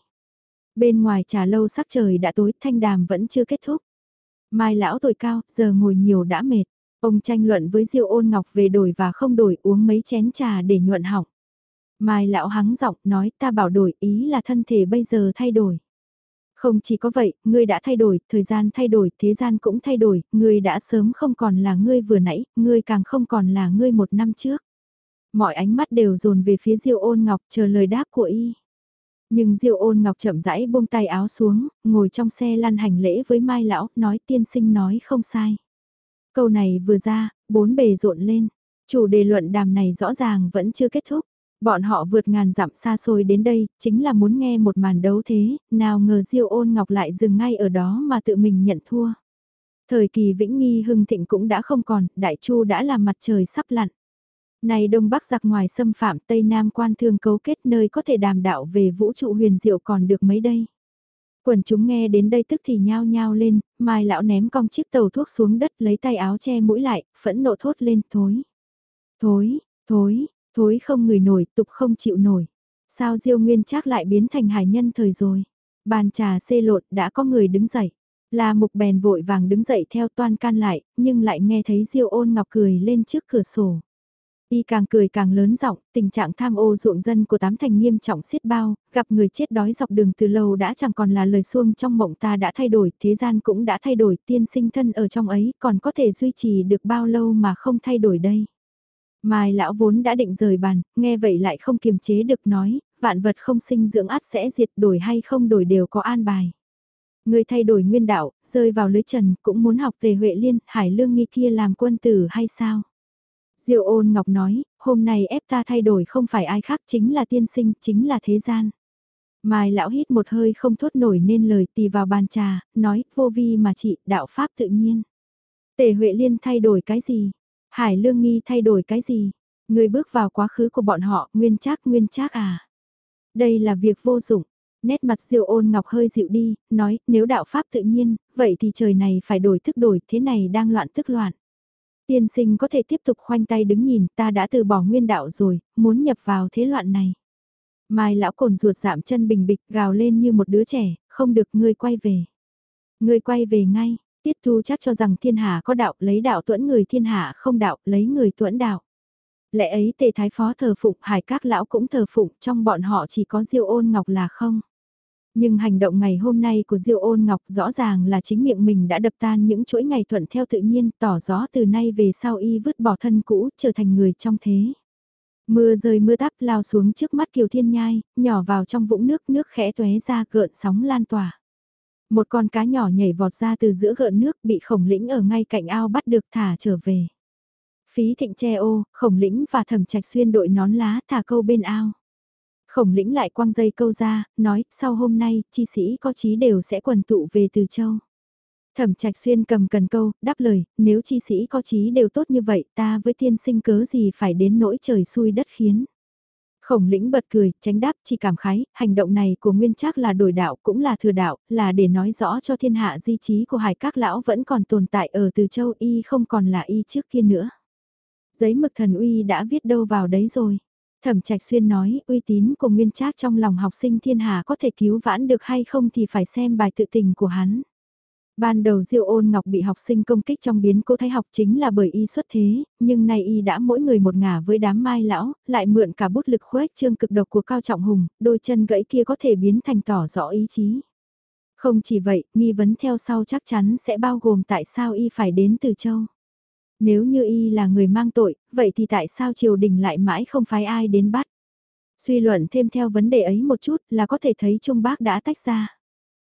Bên ngoài trà lâu sắc trời đã tối, thanh đàm vẫn chưa kết thúc. Mai lão tuổi cao, giờ ngồi nhiều đã mệt. Ông tranh luận với Diêu ôn ngọc về đổi và không đổi uống mấy chén trà để nhuận hỏng. Mai lão hắng giọng nói ta bảo đổi ý là thân thể bây giờ thay đổi. Không chỉ có vậy, ngươi đã thay đổi, thời gian thay đổi, thế gian cũng thay đổi, ngươi đã sớm không còn là ngươi vừa nãy, ngươi càng không còn là ngươi một năm trước. Mọi ánh mắt đều dồn về phía Diêu ôn ngọc chờ lời đáp của y. Nhưng Diêu ôn ngọc chậm rãi buông tay áo xuống, ngồi trong xe lăn hành lễ với Mai lão, nói tiên sinh nói không sai. Câu này vừa ra, bốn bề rộn lên, chủ đề luận đàm này rõ ràng vẫn chưa kết thúc. Bọn họ vượt ngàn dặm xa xôi đến đây, chính là muốn nghe một màn đấu thế, nào ngờ Diêu ôn ngọc lại dừng ngay ở đó mà tự mình nhận thua. Thời kỳ vĩnh nghi hưng thịnh cũng đã không còn, đại chu đã là mặt trời sắp lặn. Này Đông Bắc giặc ngoài xâm phạm Tây Nam quan thương cấu kết nơi có thể đàm đạo về vũ trụ huyền diệu còn được mấy đây. Quần chúng nghe đến đây tức thì nhao nhao lên, mai lão ném cong chiếc tàu thuốc xuống đất lấy tay áo che mũi lại, phẫn nộ thốt lên, thối. Thối, thối, thối không người nổi, tục không chịu nổi. Sao diêu nguyên trác lại biến thành hải nhân thời rồi. Bàn trà xê lột đã có người đứng dậy. Là mục bèn vội vàng đứng dậy theo toan can lại, nhưng lại nghe thấy diêu ôn ngọc cười lên trước cửa sổ. Y càng cười càng lớn giọng, tình trạng tham ô ruộng dân của tám thành nghiêm trọng xiết bao, gặp người chết đói dọc đường từ lâu đã chẳng còn là lời xuông trong mộng ta đã thay đổi, thế gian cũng đã thay đổi, tiên sinh thân ở trong ấy còn có thể duy trì được bao lâu mà không thay đổi đây. Mai lão vốn đã định rời bàn, nghe vậy lại không kiềm chế được nói, vạn vật không sinh dưỡng át sẽ diệt đổi hay không đổi đều có an bài. Người thay đổi nguyên đạo, rơi vào lưới trần, cũng muốn học tề Huệ Liên, Hải Lương Nghi kia làm quân tử hay sao? Diệu ôn ngọc nói, hôm nay ép ta thay đổi không phải ai khác chính là tiên sinh, chính là thế gian. Mai lão hít một hơi không thốt nổi nên lời tì vào bàn trà, nói, vô vi mà chị, đạo pháp tự nhiên. Tề Huệ Liên thay đổi cái gì? Hải Lương Nghi thay đổi cái gì? Người bước vào quá khứ của bọn họ, nguyên trác nguyên trác à? Đây là việc vô dụng. Nét mặt diệu ôn ngọc hơi dịu đi, nói, nếu đạo pháp tự nhiên, vậy thì trời này phải đổi thức đổi, thế này đang loạn tức loạn. Tiên sinh có thể tiếp tục khoanh tay đứng nhìn, ta đã từ bỏ nguyên đạo rồi, muốn nhập vào thế loạn này. Mai lão cồn ruột giảm chân bình bịch gào lên như một đứa trẻ, không được ngươi quay về. Ngươi quay về ngay, tiết thu chắc cho rằng thiên hạ có đạo, lấy đạo tuẫn người thiên hạ không đạo, lấy người tuẫn đạo. Lẽ ấy tề thái phó thờ phụng, hải các lão cũng thờ phụng, trong bọn họ chỉ có diêu ôn ngọc là không. Nhưng hành động ngày hôm nay của Diêu ôn ngọc rõ ràng là chính miệng mình đã đập tan những chuỗi ngày thuận theo tự nhiên, tỏ rõ từ nay về sau y vứt bỏ thân cũ, trở thành người trong thế. Mưa rơi mưa táp lao xuống trước mắt Kiều Thiên Nhai, nhỏ vào trong vũng nước, nước khẽ tóe ra gợn sóng lan tỏa. Một con cá nhỏ nhảy vọt ra từ giữa gợn nước bị khổng lĩnh ở ngay cạnh ao bắt được thả trở về. Phí thịnh che ô, khổng lĩnh và thẩm trạch xuyên đội nón lá thả câu bên ao. Khổng lĩnh lại quăng dây câu ra, nói, sau hôm nay, chi sĩ có chí đều sẽ quần tụ về từ châu. Thẩm trạch xuyên cầm cần câu, đáp lời, nếu chi sĩ có chí đều tốt như vậy, ta với tiên sinh cớ gì phải đến nỗi trời xui đất khiến. Khổng lĩnh bật cười, tránh đáp chỉ cảm khái, hành động này của Nguyên Trác là đổi đạo cũng là thừa đạo, là để nói rõ cho thiên hạ di trí của hải các lão vẫn còn tồn tại ở từ châu y không còn là y trước kia nữa. Giấy mực thần uy đã viết đâu vào đấy rồi. Thẩm Trạch Xuyên nói, uy tín của Nguyên Trác trong lòng học sinh thiên hạ có thể cứu vãn được hay không thì phải xem bài tự tình của hắn. Ban đầu Diêu Ôn Ngọc bị học sinh công kích trong biến cố thái học chính là bởi y xuất thế, nhưng nay y đã mỗi người một ngả với đám mai lão, lại mượn cả bút lực khuếch trương cực độc của Cao Trọng Hùng, đôi chân gãy kia có thể biến thành tỏ rõ ý chí. Không chỉ vậy, nghi vấn theo sau chắc chắn sẽ bao gồm tại sao y phải đến từ châu. Nếu như y là người mang tội, vậy thì tại sao triều đình lại mãi không phái ai đến bắt? Suy luận thêm theo vấn đề ấy một chút là có thể thấy Trung Bác đã tách ra.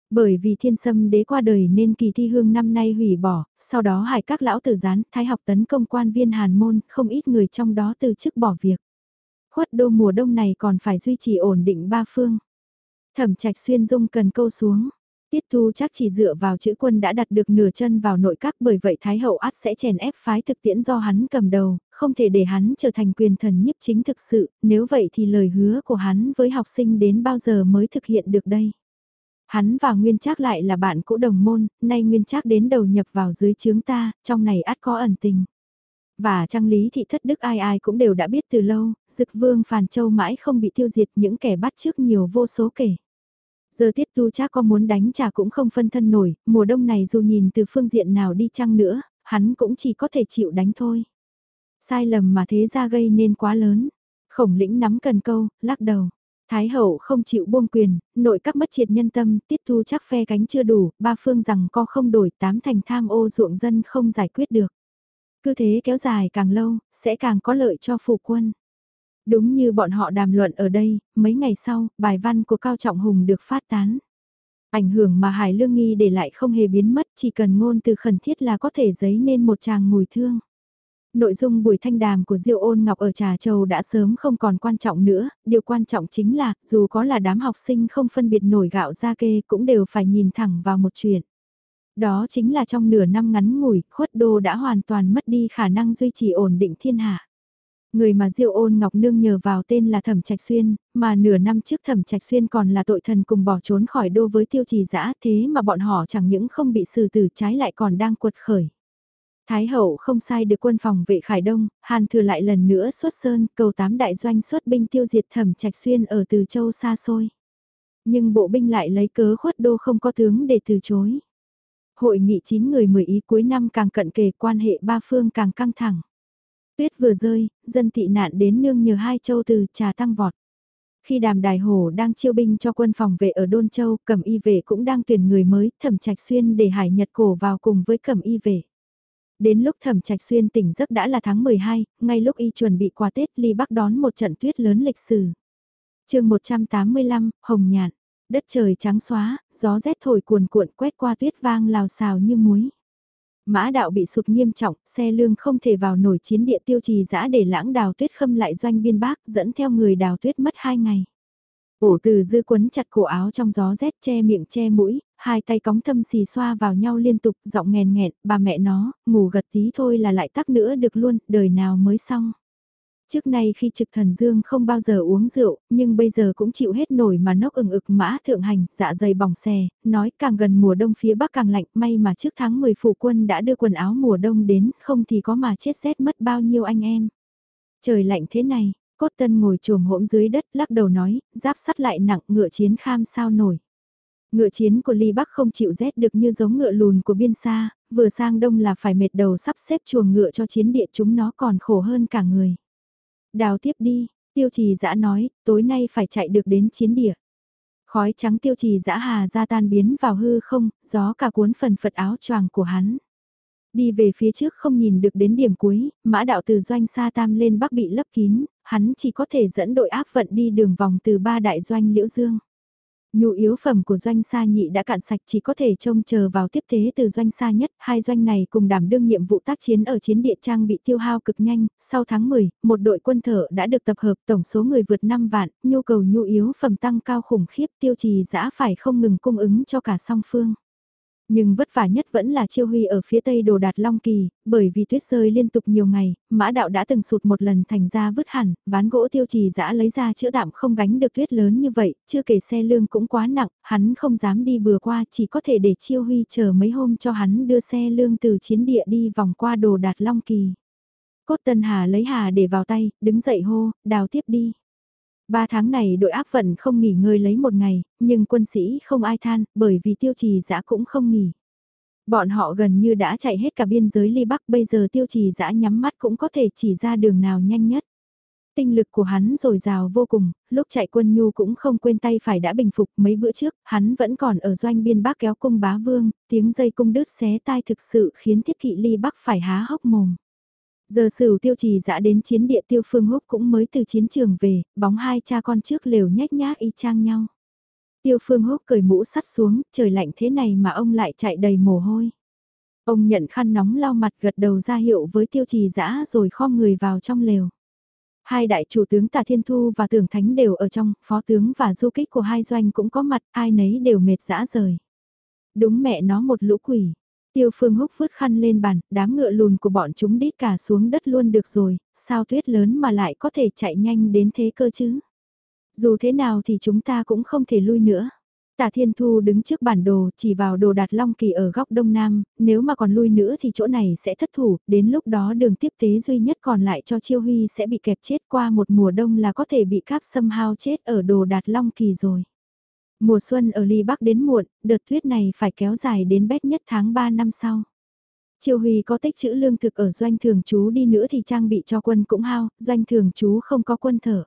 Bởi vì thiên sâm đế qua đời nên kỳ thi hương năm nay hủy bỏ, sau đó hải các lão tử gián, thái học tấn công quan viên hàn môn, không ít người trong đó từ chức bỏ việc. Khuất đô mùa đông này còn phải duy trì ổn định ba phương. Thẩm trạch xuyên dung cần câu xuống, Tiết Thu chắc chỉ dựa vào chữ quân đã đặt được nửa chân vào nội các bởi vậy Thái Hậu át sẽ chèn ép phái thực tiễn do hắn cầm đầu, không thể để hắn trở thành quyền thần nhiếp chính thực sự, nếu vậy thì lời hứa của hắn với học sinh đến bao giờ mới thực hiện được đây. Hắn và Nguyên Trác lại là bạn cũ đồng môn, nay Nguyên Trác đến đầu nhập vào dưới chướng ta, trong này át có ẩn tình. Và trang lý thị thất đức ai ai cũng đều đã biết từ lâu, dực vương Phàn Châu mãi không bị tiêu diệt những kẻ bắt trước nhiều vô số kể. Giờ tiết tu chắc có muốn đánh trả cũng không phân thân nổi, mùa đông này dù nhìn từ phương diện nào đi chăng nữa, hắn cũng chỉ có thể chịu đánh thôi. Sai lầm mà thế ra gây nên quá lớn. Khổng lĩnh nắm cần câu, lắc đầu. Thái hậu không chịu buông quyền, nội các mất triệt nhân tâm, tiết thu chắc phe cánh chưa đủ, ba phương rằng co không đổi tám thành tham ô ruộng dân không giải quyết được. Cứ thế kéo dài càng lâu, sẽ càng có lợi cho phủ quân. Đúng như bọn họ đàm luận ở đây, mấy ngày sau, bài văn của Cao Trọng Hùng được phát tán. Ảnh hưởng mà Hải Lương Nghi để lại không hề biến mất, chỉ cần ngôn từ khẩn thiết là có thể giấy nên một tràng mùi thương. Nội dung buổi thanh đàm của Diêu Ôn Ngọc ở Trà Châu đã sớm không còn quan trọng nữa, điều quan trọng chính là, dù có là đám học sinh không phân biệt nổi gạo ra kê cũng đều phải nhìn thẳng vào một chuyện. Đó chính là trong nửa năm ngắn ngủi, khuất đô đã hoàn toàn mất đi khả năng duy trì ổn định thiên hạ. Người mà Diêu Ôn Ngọc Nương nhờ vào tên là Thẩm Trạch Xuyên, mà nửa năm trước Thẩm Trạch Xuyên còn là tội thần cùng bỏ trốn khỏi đô với tiêu trì dã thế mà bọn họ chẳng những không bị xử tử trái lại còn đang cuột khởi. Thái hậu không sai được quân phòng vệ Khải Đông, Hàn thừa lại lần nữa xuất sơn cầu tám đại doanh xuất binh tiêu diệt Thẩm Trạch Xuyên ở Từ Châu xa xôi. Nhưng bộ binh lại lấy cớ khuất đô không có tướng để từ chối. Hội nghị 9 người 10 ý cuối năm càng cận kề quan hệ ba phương càng căng thẳng. Tuyết vừa rơi, dân tị nạn đến nương nhờ hai châu từ trà tăng vọt. Khi đàm đài hổ đang chiêu binh cho quân phòng vệ ở Đôn Châu, cẩm y vệ cũng đang tuyển người mới, thẩm trạch xuyên để hải nhật cổ vào cùng với cẩm y vệ. Đến lúc thẩm trạch xuyên tỉnh giấc đã là tháng 12, ngay lúc y chuẩn bị qua Tết ly bắc đón một trận tuyết lớn lịch sử. chương 185, Hồng Nhạn, đất trời trắng xóa, gió rét thổi cuồn cuộn quét qua tuyết vang lào xào như muối. Mã đạo bị sụt nghiêm trọng, xe lương không thể vào nổi chiến địa tiêu trì giã để lãng đào tuyết khâm lại doanh biên bác dẫn theo người đào tuyết mất hai ngày. Ổ từ dư quấn chặt cổ áo trong gió rét che miệng che mũi, hai tay cóng thâm xì xoa vào nhau liên tục, giọng nghèn nghẹn, bà mẹ nó, ngủ gật tí thôi là lại tắc nữa được luôn, đời nào mới xong. Trước nay khi trực thần dương không bao giờ uống rượu, nhưng bây giờ cũng chịu hết nổi mà nốc ừng ực mã thượng hành, dạ dày bỏng xè, nói càng gần mùa đông phía bắc càng lạnh, may mà trước tháng 10 phủ quân đã đưa quần áo mùa đông đến, không thì có mà chết rét mất bao nhiêu anh em. Trời lạnh thế này, cốt tân ngồi trồm hỗn dưới đất lắc đầu nói, giáp sắt lại nặng ngựa chiến kham sao nổi. Ngựa chiến của Ly Bắc không chịu rét được như giống ngựa lùn của biên xa, vừa sang đông là phải mệt đầu sắp xếp chuồng ngựa cho chiến địa chúng nó còn khổ hơn cả người. Đào tiếp đi, tiêu trì dã nói, tối nay phải chạy được đến chiến địa. Khói trắng tiêu trì dã hà ra tan biến vào hư không, gió cả cuốn phần phật áo choàng của hắn. Đi về phía trước không nhìn được đến điểm cuối, mã đạo từ doanh xa tam lên bắc bị lấp kín, hắn chỉ có thể dẫn đội áp vận đi đường vòng từ ba đại doanh liễu dương. Nhu yếu phẩm của doanh xa nhị đã cạn sạch chỉ có thể trông chờ vào tiếp tế từ doanh xa nhất, hai doanh này cùng đảm đương nhiệm vụ tác chiến ở chiến địa trang bị tiêu hao cực nhanh, sau tháng 10, một đội quân thợ đã được tập hợp tổng số người vượt 5 vạn, nhu cầu nhu yếu phẩm tăng cao khủng khiếp tiêu trì giã phải không ngừng cung ứng cho cả song phương. Nhưng vất vả nhất vẫn là chiêu huy ở phía tây đồ đạt Long Kỳ, bởi vì tuyết rơi liên tục nhiều ngày, mã đạo đã từng sụt một lần thành ra vứt hẳn, ván gỗ tiêu trì dã lấy ra chữa đạm không gánh được tuyết lớn như vậy, chưa kể xe lương cũng quá nặng, hắn không dám đi bừa qua chỉ có thể để chiêu huy chờ mấy hôm cho hắn đưa xe lương từ chiến địa đi vòng qua đồ đạt Long Kỳ. Cốt Tân Hà lấy Hà để vào tay, đứng dậy hô, đào tiếp đi. Ba tháng này đội áp vận không nghỉ ngơi lấy một ngày, nhưng quân sĩ không ai than, bởi vì tiêu trì giã cũng không nghỉ. Bọn họ gần như đã chạy hết cả biên giới ly bắc bây giờ tiêu trì giã nhắm mắt cũng có thể chỉ ra đường nào nhanh nhất. Tinh lực của hắn rồi rào vô cùng, lúc chạy quân nhu cũng không quên tay phải đã bình phục mấy bữa trước, hắn vẫn còn ở doanh biên bắc kéo cung bá vương, tiếng dây cung đứt xé tai thực sự khiến thiết kỵ ly bắc phải há hốc mồm. Giờ sửu tiêu trì dã đến chiến địa tiêu phương húc cũng mới từ chiến trường về, bóng hai cha con trước lều nhách nhác y chang nhau. Tiêu phương húc cởi mũ sắt xuống, trời lạnh thế này mà ông lại chạy đầy mồ hôi. Ông nhận khăn nóng lau mặt gật đầu ra hiệu với tiêu trì dã rồi khom người vào trong lều. Hai đại chủ tướng Tà Thiên Thu và Tưởng Thánh đều ở trong, phó tướng và du kích của hai doanh cũng có mặt, ai nấy đều mệt dã rời. Đúng mẹ nó một lũ quỷ. Tiêu Phương Húc vứt khăn lên bàn, đám ngựa lùn của bọn chúng đít cả xuống đất luôn được rồi, sao tuyết lớn mà lại có thể chạy nhanh đến thế cơ chứ? Dù thế nào thì chúng ta cũng không thể lui nữa. Tả Thiên Thu đứng trước bản đồ, chỉ vào đồ đạt Long Kỳ ở góc đông nam, nếu mà còn lui nữa thì chỗ này sẽ thất thủ, đến lúc đó đường tiếp tế duy nhất còn lại cho Chiêu Huy sẽ bị kẹp chết qua một mùa đông là có thể bị cáp xâm hao chết ở đồ đạt Long Kỳ rồi. Mùa xuân ở Ly Bắc đến muộn, đợt tuyết này phải kéo dài đến bét nhất tháng 3 năm sau. Triều Huy có tích trữ lương thực ở doanh thường chú đi nữa thì trang bị cho quân cũng hao, doanh thường chú không có quân thở.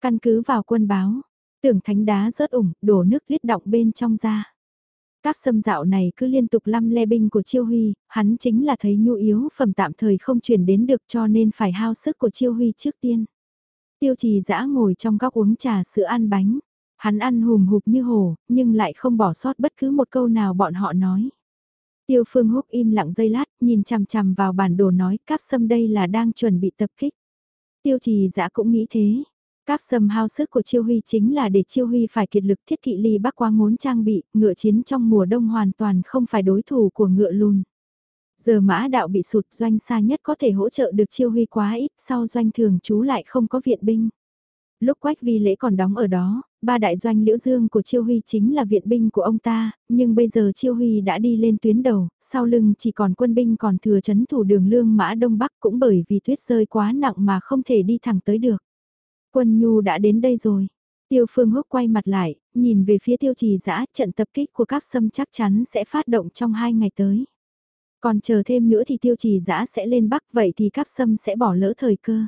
Căn cứ vào quân báo, tưởng thánh đá rớt ủng, đổ nước huyết động bên trong ra. Các xâm dạo này cứ liên tục lăm le binh của Chiêu Huy, hắn chính là thấy nhu yếu phẩm tạm thời không chuyển đến được cho nên phải hao sức của Chiêu Huy trước tiên. Tiêu trì dã ngồi trong góc uống trà sữa ăn bánh. Hắn ăn hùm hụp như hổ, nhưng lại không bỏ sót bất cứ một câu nào bọn họ nói. Tiêu Phương Húc im lặng giây lát, nhìn chằm chằm vào bản đồ nói cáp sâm đây là đang chuẩn bị tập kích. Tiêu trì dã cũng nghĩ thế. Cáp sâm hao sức của Chiêu Huy chính là để Chiêu Huy phải kiệt lực thiết kỵ ly bắc qua ngốn trang bị, ngựa chiến trong mùa đông hoàn toàn không phải đối thủ của ngựa lùn. Giờ mã đạo bị sụt doanh xa nhất có thể hỗ trợ được Chiêu Huy quá ít, sau doanh thường chú lại không có viện binh. Lúc Quách Vi lễ còn đóng ở đó, ba đại doanh Liễu Dương của Chiêu Huy chính là viện binh của ông ta, nhưng bây giờ Chiêu Huy đã đi lên tuyến đầu, sau lưng chỉ còn quân binh còn thừa chấn thủ đường lương mã Đông Bắc cũng bởi vì tuyết rơi quá nặng mà không thể đi thẳng tới được. Quân Nhu đã đến đây rồi. Tiêu Phương Húc quay mặt lại, nhìn về phía tiêu trì giã, trận tập kích của các sâm chắc chắn sẽ phát động trong hai ngày tới. Còn chờ thêm nữa thì tiêu trì giã sẽ lên Bắc vậy thì các sâm sẽ bỏ lỡ thời cơ.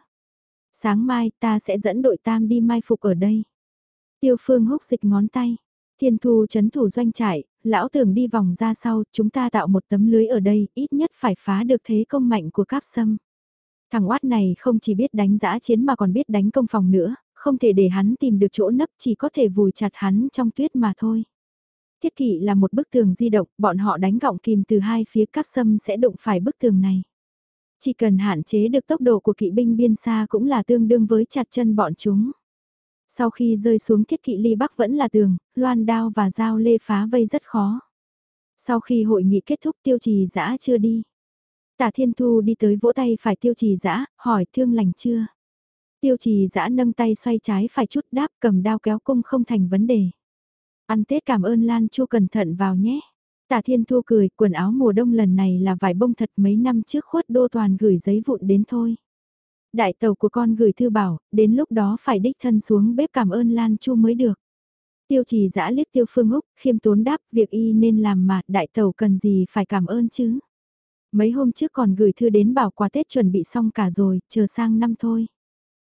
Sáng mai ta sẽ dẫn đội tam đi mai phục ở đây. Tiêu phương húc dịch ngón tay. Thiên thu chấn thủ doanh trại, lão tưởng đi vòng ra sau, chúng ta tạo một tấm lưới ở đây, ít nhất phải phá được thế công mạnh của cáp sâm. Thằng oát này không chỉ biết đánh giã chiến mà còn biết đánh công phòng nữa, không thể để hắn tìm được chỗ nấp chỉ có thể vùi chặt hắn trong tuyết mà thôi. Thiết kỵ là một bức tường di động, bọn họ đánh gọng kìm từ hai phía cáp sâm sẽ đụng phải bức tường này. Chỉ cần hạn chế được tốc độ của kỵ binh biên xa cũng là tương đương với chặt chân bọn chúng. Sau khi rơi xuống thiết kỵ ly bắc vẫn là tường, loan đao và dao lê phá vây rất khó. Sau khi hội nghị kết thúc tiêu trì dã chưa đi. Tả Thiên Thu đi tới vỗ tay phải tiêu trì dã hỏi thương lành chưa. Tiêu trì dã nâng tay xoay trái phải chút đáp cầm đao kéo cung không thành vấn đề. Ăn Tết cảm ơn Lan Chu cẩn thận vào nhé. Tạ Thiên Thu cười, quần áo mùa đông lần này là vải bông thật mấy năm trước khuất đô toàn gửi giấy vụn đến thôi. Đại tàu của con gửi thư bảo, đến lúc đó phải đích thân xuống bếp cảm ơn Lan Chu mới được. Tiêu trì giã liếc tiêu phương Úc, khiêm tốn đáp, việc y nên làm mà, đại tàu cần gì phải cảm ơn chứ. Mấy hôm trước còn gửi thư đến bảo quà Tết chuẩn bị xong cả rồi, chờ sang năm thôi.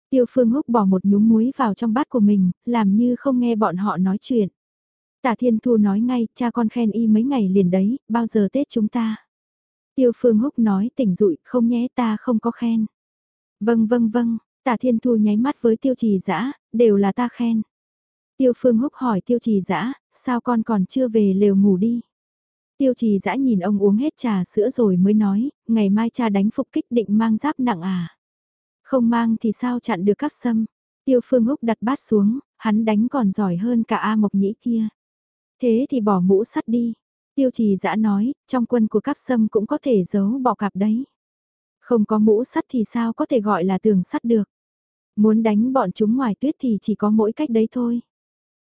Tiêu phương húc bỏ một nhúm muối vào trong bát của mình, làm như không nghe bọn họ nói chuyện. Tạ Thiên Thu nói ngay, cha con khen y mấy ngày liền đấy, bao giờ Tết chúng ta. Tiêu Phương Húc nói tỉnh rụi, không nhé ta không có khen. Vâng vâng vâng, Tạ Thiên Thu nháy mắt với Tiêu Trì Dã, đều là ta khen. Tiêu Phương Húc hỏi Tiêu Trì Dã, sao con còn chưa về lều ngủ đi. Tiêu Trì Dã nhìn ông uống hết trà sữa rồi mới nói, ngày mai cha đánh phục kích định mang giáp nặng à. Không mang thì sao chặn được các sâm. Tiêu Phương Húc đặt bát xuống, hắn đánh còn giỏi hơn cả A Mộc Nhĩ kia. Thế thì bỏ mũ sắt đi. Tiêu trì dã nói, trong quân của các sâm cũng có thể giấu bọ cạp đấy. Không có mũ sắt thì sao có thể gọi là tường sắt được. Muốn đánh bọn chúng ngoài tuyết thì chỉ có mỗi cách đấy thôi.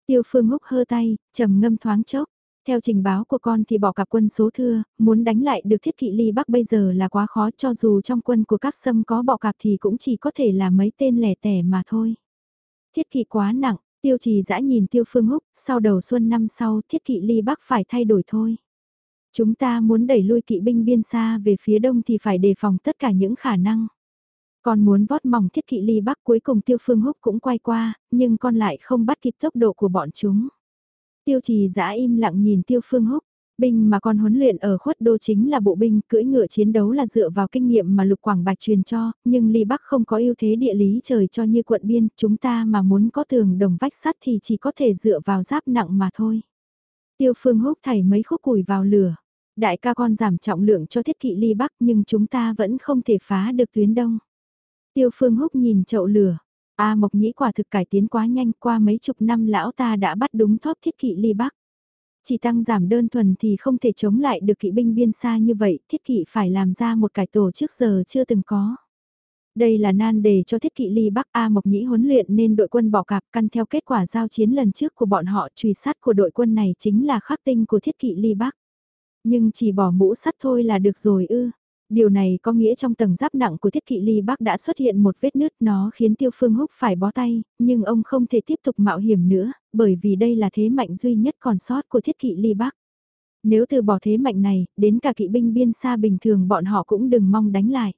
Tiêu phương húc hơ tay, trầm ngâm thoáng chốc. Theo trình báo của con thì bỏ cặp quân số thưa, muốn đánh lại được thiết kỵ ly bắc bây giờ là quá khó cho dù trong quân của các sâm có bọ cạp thì cũng chỉ có thể là mấy tên lẻ tẻ mà thôi. Thiết kỵ quá nặng, Tiêu trì dã nhìn tiêu phương húc, sau đầu xuân năm sau thiết kỵ ly bắc phải thay đổi thôi. Chúng ta muốn đẩy lui kỵ binh biên xa về phía đông thì phải đề phòng tất cả những khả năng. Còn muốn vót mỏng thiết kỵ ly bắc cuối cùng tiêu phương húc cũng quay qua, nhưng con lại không bắt kịp tốc độ của bọn chúng. Tiêu trì dã im lặng nhìn tiêu phương húc, Binh mà con huấn luyện ở khuất đô chính là bộ binh, cưỡi ngựa chiến đấu là dựa vào kinh nghiệm mà Lục Quảng Bạch truyền cho, nhưng Ly Bắc không có ưu thế địa lý trời cho như quận biên, chúng ta mà muốn có tường đồng vách sắt thì chỉ có thể dựa vào giáp nặng mà thôi. Tiêu Phương húc thảy mấy khúc củi vào lửa. Đại ca con giảm trọng lượng cho thiết kỵ Ly Bắc nhưng chúng ta vẫn không thể phá được tuyến đông. Tiêu Phương húc nhìn chậu lửa. A Mộc Nhĩ quả thực cải tiến quá nhanh qua mấy chục năm lão ta đã bắt đúng thóp thiết kỵ Ly Bắc. Chỉ tăng giảm đơn thuần thì không thể chống lại được kỵ binh biên xa như vậy, thiết kỵ phải làm ra một cải tổ trước giờ chưa từng có. Đây là nan đề cho thiết kỵ ly Bắc A Mộc Nhĩ huấn luyện nên đội quân bỏ cạp căn theo kết quả giao chiến lần trước của bọn họ truy sát của đội quân này chính là khắc tinh của thiết kỵ ly Bắc. Nhưng chỉ bỏ mũ sắt thôi là được rồi ư. Điều này có nghĩa trong tầng giáp nặng của thiết kỵ ly bác đã xuất hiện một vết nứt nó khiến Tiêu Phương Húc phải bó tay, nhưng ông không thể tiếp tục mạo hiểm nữa, bởi vì đây là thế mạnh duy nhất còn sót của thiết kỵ ly bác Nếu từ bỏ thế mạnh này, đến cả kỵ binh biên xa bình thường bọn họ cũng đừng mong đánh lại.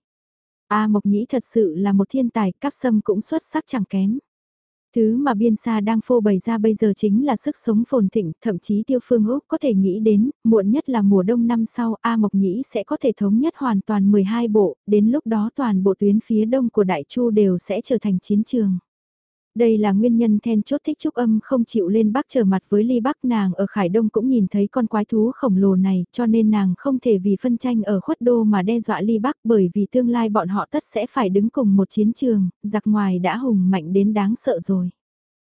A Mộc Nhĩ thật sự là một thiên tài, cắp sâm cũng xuất sắc chẳng kém. Thứ mà biên xa đang phô bày ra bây giờ chính là sức sống phồn thịnh, thậm chí tiêu phương Úc có thể nghĩ đến, muộn nhất là mùa đông năm sau A Mộc Nhĩ sẽ có thể thống nhất hoàn toàn 12 bộ, đến lúc đó toàn bộ tuyến phía đông của Đại Chu đều sẽ trở thành chiến trường. Đây là nguyên nhân then chốt thích trúc âm không chịu lên bắc trở mặt với ly bắc nàng ở Khải Đông cũng nhìn thấy con quái thú khổng lồ này cho nên nàng không thể vì phân tranh ở khuất đô mà đe dọa ly bắc bởi vì tương lai bọn họ tất sẽ phải đứng cùng một chiến trường, giặc ngoài đã hùng mạnh đến đáng sợ rồi.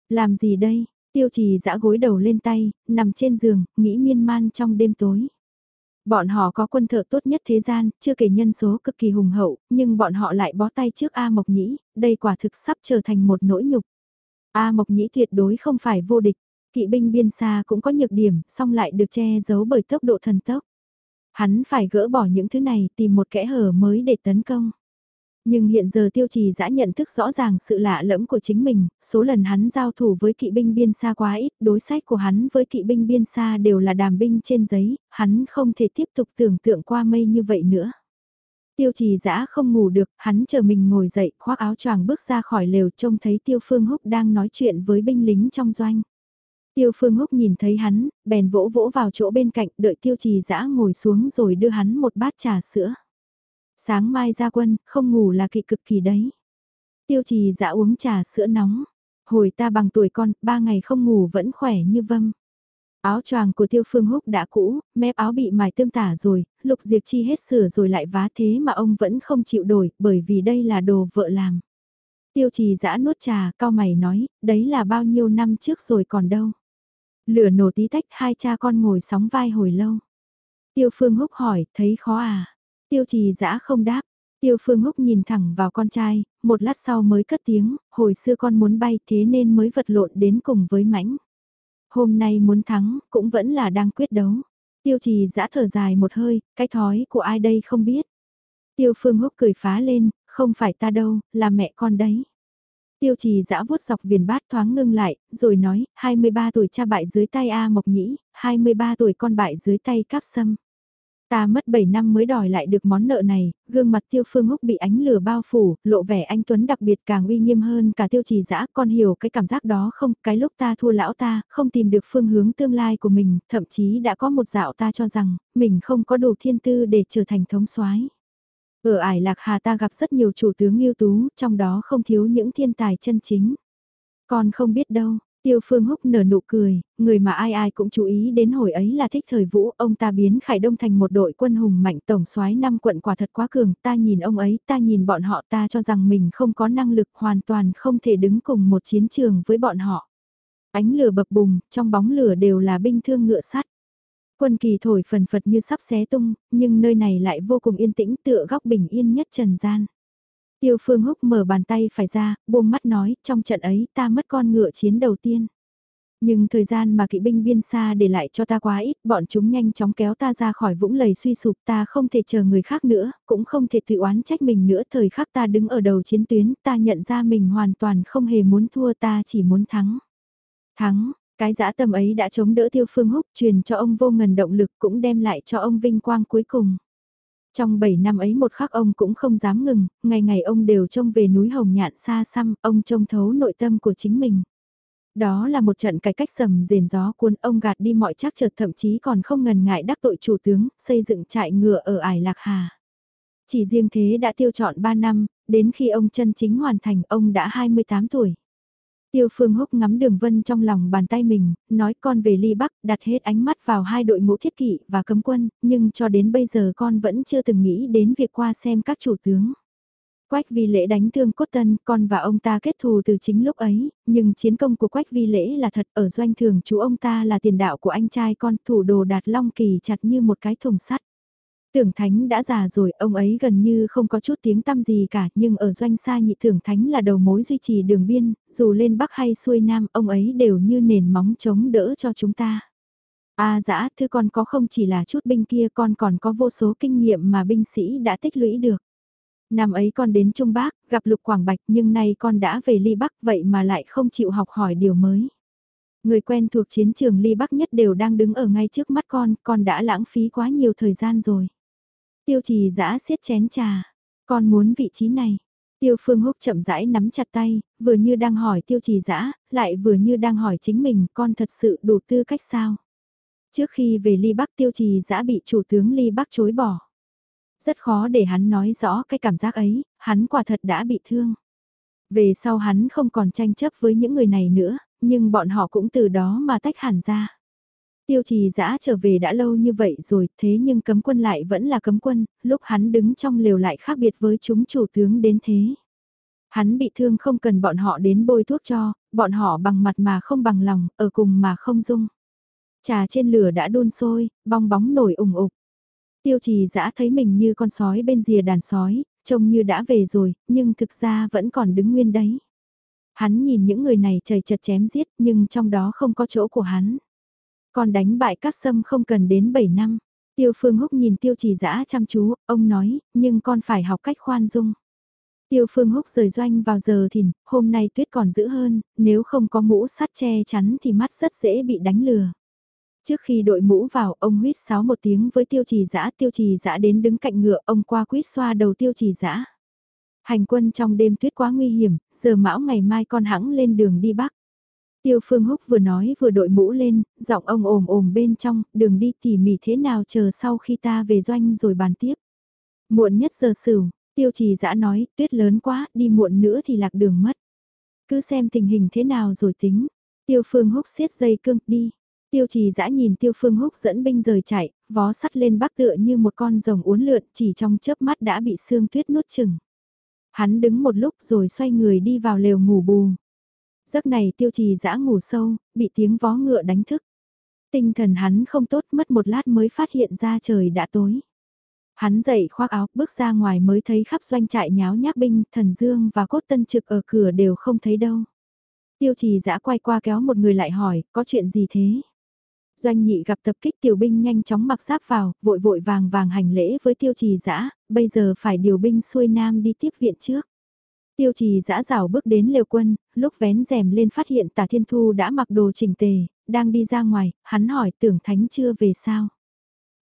Làm gì đây? Tiêu trì giã gối đầu lên tay, nằm trên giường, nghĩ miên man trong đêm tối. Bọn họ có quân thợ tốt nhất thế gian, chưa kể nhân số cực kỳ hùng hậu, nhưng bọn họ lại bó tay trước A Mộc Nhĩ, đây quả thực sắp trở thành một nỗi nhục. A Mộc Nhĩ tuyệt đối không phải vô địch, kỵ binh biên xa cũng có nhược điểm, song lại được che giấu bởi tốc độ thần tốc. Hắn phải gỡ bỏ những thứ này tìm một kẽ hở mới để tấn công. Nhưng hiện giờ tiêu trì đã nhận thức rõ ràng sự lạ lẫm của chính mình, số lần hắn giao thủ với kỵ binh biên xa quá ít, đối sách của hắn với kỵ binh biên xa đều là đàm binh trên giấy, hắn không thể tiếp tục tưởng tượng qua mây như vậy nữa. Tiêu trì dã không ngủ được, hắn chờ mình ngồi dậy, khoác áo choàng bước ra khỏi lều trông thấy Tiêu Phương Húc đang nói chuyện với binh lính trong doanh. Tiêu Phương Húc nhìn thấy hắn, bèn vỗ vỗ vào chỗ bên cạnh, đợi Tiêu trì dã ngồi xuống rồi đưa hắn một bát trà sữa. Sáng mai ra quân, không ngủ là kỵ cực kỳ đấy. Tiêu trì dã uống trà sữa nóng. Hồi ta bằng tuổi con, ba ngày không ngủ vẫn khỏe như vâm. Áo choàng của tiêu phương húc đã cũ, mép áo bị mài tươm tả rồi, lục diệt chi hết sửa rồi lại vá thế mà ông vẫn không chịu đổi, bởi vì đây là đồ vợ làm. Tiêu trì dã nuốt trà, cao mày nói, đấy là bao nhiêu năm trước rồi còn đâu. Lửa nổ tí tách hai cha con ngồi sóng vai hồi lâu. Tiêu phương húc hỏi, thấy khó à? Tiêu trì dã không đáp. Tiêu Phương Húc nhìn thẳng vào con trai, một lát sau mới cất tiếng, hồi xưa con muốn bay thế nên mới vật lộn đến cùng với mãnh. Hôm nay muốn thắng, cũng vẫn là đang quyết đấu. Tiêu trì dã thở dài một hơi, cái thói của ai đây không biết. Tiêu Phương Húc cười phá lên, không phải ta đâu, là mẹ con đấy. Tiêu trì dã vuốt dọc viền bát thoáng ngưng lại, rồi nói, 23 tuổi cha bại dưới tay A Mộc Nhĩ, 23 tuổi con bại dưới tay Cáp Sâm. Ta mất 7 năm mới đòi lại được món nợ này, gương mặt tiêu phương húc bị ánh lửa bao phủ, lộ vẻ anh Tuấn đặc biệt càng uy nghiêm hơn cả tiêu trì dã con hiểu cái cảm giác đó không, cái lúc ta thua lão ta, không tìm được phương hướng tương lai của mình, thậm chí đã có một dạo ta cho rằng, mình không có đủ thiên tư để trở thành thống soái Ở ải lạc hà ta gặp rất nhiều chủ tướng ưu tú, trong đó không thiếu những thiên tài chân chính. Con không biết đâu, Tiêu Phương Húc nở nụ cười, người mà ai ai cũng chú ý đến hồi ấy là thích thời vũ, ông ta biến Khải Đông thành một đội quân hùng mạnh tổng soái năm quận quả thật quá cường, ta nhìn ông ấy, ta nhìn bọn họ ta cho rằng mình không có năng lực hoàn toàn không thể đứng cùng một chiến trường với bọn họ. Ánh lửa bập bùng, trong bóng lửa đều là binh thương ngựa sắt. Quân kỳ thổi phần phật như sắp xé tung, nhưng nơi này lại vô cùng yên tĩnh tựa góc bình yên nhất trần gian. Tiêu Phương Húc mở bàn tay phải ra, buông mắt nói, trong trận ấy ta mất con ngựa chiến đầu tiên. Nhưng thời gian mà kỵ binh biên xa để lại cho ta quá ít, bọn chúng nhanh chóng kéo ta ra khỏi vũng lầy suy sụp ta không thể chờ người khác nữa, cũng không thể tự oán trách mình nữa. Thời khắc ta đứng ở đầu chiến tuyến, ta nhận ra mình hoàn toàn không hề muốn thua ta chỉ muốn thắng. Thắng, cái dã tâm ấy đã chống đỡ tiêu phương húc truyền cho ông vô ngần động lực cũng đem lại cho ông vinh quang cuối cùng. Trong 7 năm ấy một khắc ông cũng không dám ngừng, ngày ngày ông đều trông về núi Hồng Nhạn xa xăm, ông trông thấu nội tâm của chính mình. Đó là một trận cải cách sầm rền gió cuốn ông gạt đi mọi trắc trở thậm chí còn không ngần ngại đắc tội chủ tướng, xây dựng trại ngựa ở ải Lạc Hà. Chỉ riêng thế đã tiêu chọn 3 năm, đến khi ông chân chính hoàn thành ông đã 28 tuổi. Tiêu Phương Húc ngắm đường vân trong lòng bàn tay mình, nói con về ly bắc, đặt hết ánh mắt vào hai đội ngũ thiết kỵ và cấm quân, nhưng cho đến bây giờ con vẫn chưa từng nghĩ đến việc qua xem các chủ tướng. Quách vi lễ đánh thương cốt tân, con và ông ta kết thù từ chính lúc ấy, nhưng chiến công của quách vi lễ là thật ở doanh thường chú ông ta là tiền đạo của anh trai con thủ đồ đạt long kỳ chặt như một cái thùng sắt. Tưởng Thánh đã già rồi, ông ấy gần như không có chút tiếng tăm gì cả, nhưng ở doanh xa nhị Tưởng Thánh là đầu mối duy trì đường biên, dù lên Bắc hay xuôi Nam, ông ấy đều như nền móng chống đỡ cho chúng ta. A à, dã, thưa con có không chỉ là chút binh kia, con còn có vô số kinh nghiệm mà binh sĩ đã tích lũy được. Năm ấy con đến Trung Bắc, gặp Lục Quảng Bạch nhưng nay con đã về Ly Bắc vậy mà lại không chịu học hỏi điều mới. Người quen thuộc chiến trường Ly Bắc nhất đều đang đứng ở ngay trước mắt con, con đã lãng phí quá nhiều thời gian rồi. Tiêu trì giã siết chén trà. Con muốn vị trí này. Tiêu phương húc chậm rãi nắm chặt tay, vừa như đang hỏi tiêu trì giã, lại vừa như đang hỏi chính mình con thật sự đủ tư cách sao. Trước khi về ly bắc tiêu trì giã bị chủ tướng ly bắc chối bỏ. Rất khó để hắn nói rõ cái cảm giác ấy, hắn quả thật đã bị thương. Về sau hắn không còn tranh chấp với những người này nữa, nhưng bọn họ cũng từ đó mà tách hẳn ra. Tiêu trì giã trở về đã lâu như vậy rồi, thế nhưng cấm quân lại vẫn là cấm quân, lúc hắn đứng trong lều lại khác biệt với chúng chủ tướng đến thế. Hắn bị thương không cần bọn họ đến bôi thuốc cho, bọn họ bằng mặt mà không bằng lòng, ở cùng mà không dung. Trà trên lửa đã đun sôi, bong bóng nổi ủng ục. Tiêu trì giã thấy mình như con sói bên rìa đàn sói, trông như đã về rồi, nhưng thực ra vẫn còn đứng nguyên đấy. Hắn nhìn những người này chảy chật chém giết nhưng trong đó không có chỗ của hắn. Còn đánh bại các sâm không cần đến 7 năm. Tiêu Phương Húc nhìn Tiêu Chỉ Dã chăm chú, ông nói, nhưng con phải học cách khoan dung. Tiêu Phương Húc rời doanh vào giờ thìn, hôm nay tuyết còn dữ hơn, nếu không có mũ sắt che chắn thì mắt rất dễ bị đánh lừa. Trước khi đội mũ vào, ông huýt sáo một tiếng với tiêu Chỉ dã tiêu Chỉ dã đến đứng cạnh ngựa, ông qua quýt xoa đầu tiêu Chỉ dã Hành quân trong đêm tuyết quá nguy hiểm, giờ mão ngày mai con hãng lên đường đi Bắc. Tiêu Phương Húc vừa nói vừa đội mũ lên, giọng ông ồm ồm bên trong, đường đi tỉ mỉ thế nào chờ sau khi ta về doanh rồi bàn tiếp. Muộn nhất giờ sửu, tiêu trì dã nói, tuyết lớn quá, đi muộn nữa thì lạc đường mất. Cứ xem tình hình thế nào rồi tính. Tiêu Phương Húc siết dây cương, đi. Tiêu trì dã nhìn Tiêu Phương Húc dẫn binh rời chạy, vó sắt lên bắc tựa như một con rồng uốn lượn chỉ trong chớp mắt đã bị sương tuyết nuốt chừng. Hắn đứng một lúc rồi xoay người đi vào lều ngủ bù. Giấc này tiêu trì dã ngủ sâu, bị tiếng vó ngựa đánh thức. Tinh thần hắn không tốt mất một lát mới phát hiện ra trời đã tối. Hắn dậy khoác áo bước ra ngoài mới thấy khắp doanh trại nháo nhác binh, thần dương và cốt tân trực ở cửa đều không thấy đâu. Tiêu trì dã quay qua kéo một người lại hỏi, có chuyện gì thế? Doanh nhị gặp tập kích tiểu binh nhanh chóng mặc giáp vào, vội vội vàng vàng hành lễ với tiêu trì dã bây giờ phải điều binh xuôi nam đi tiếp viện trước. Tiêu trì dã rào bước đến liều quân, lúc vén rèm lên phát hiện tả thiên thu đã mặc đồ chỉnh tề, đang đi ra ngoài, hắn hỏi tưởng thánh chưa về sao.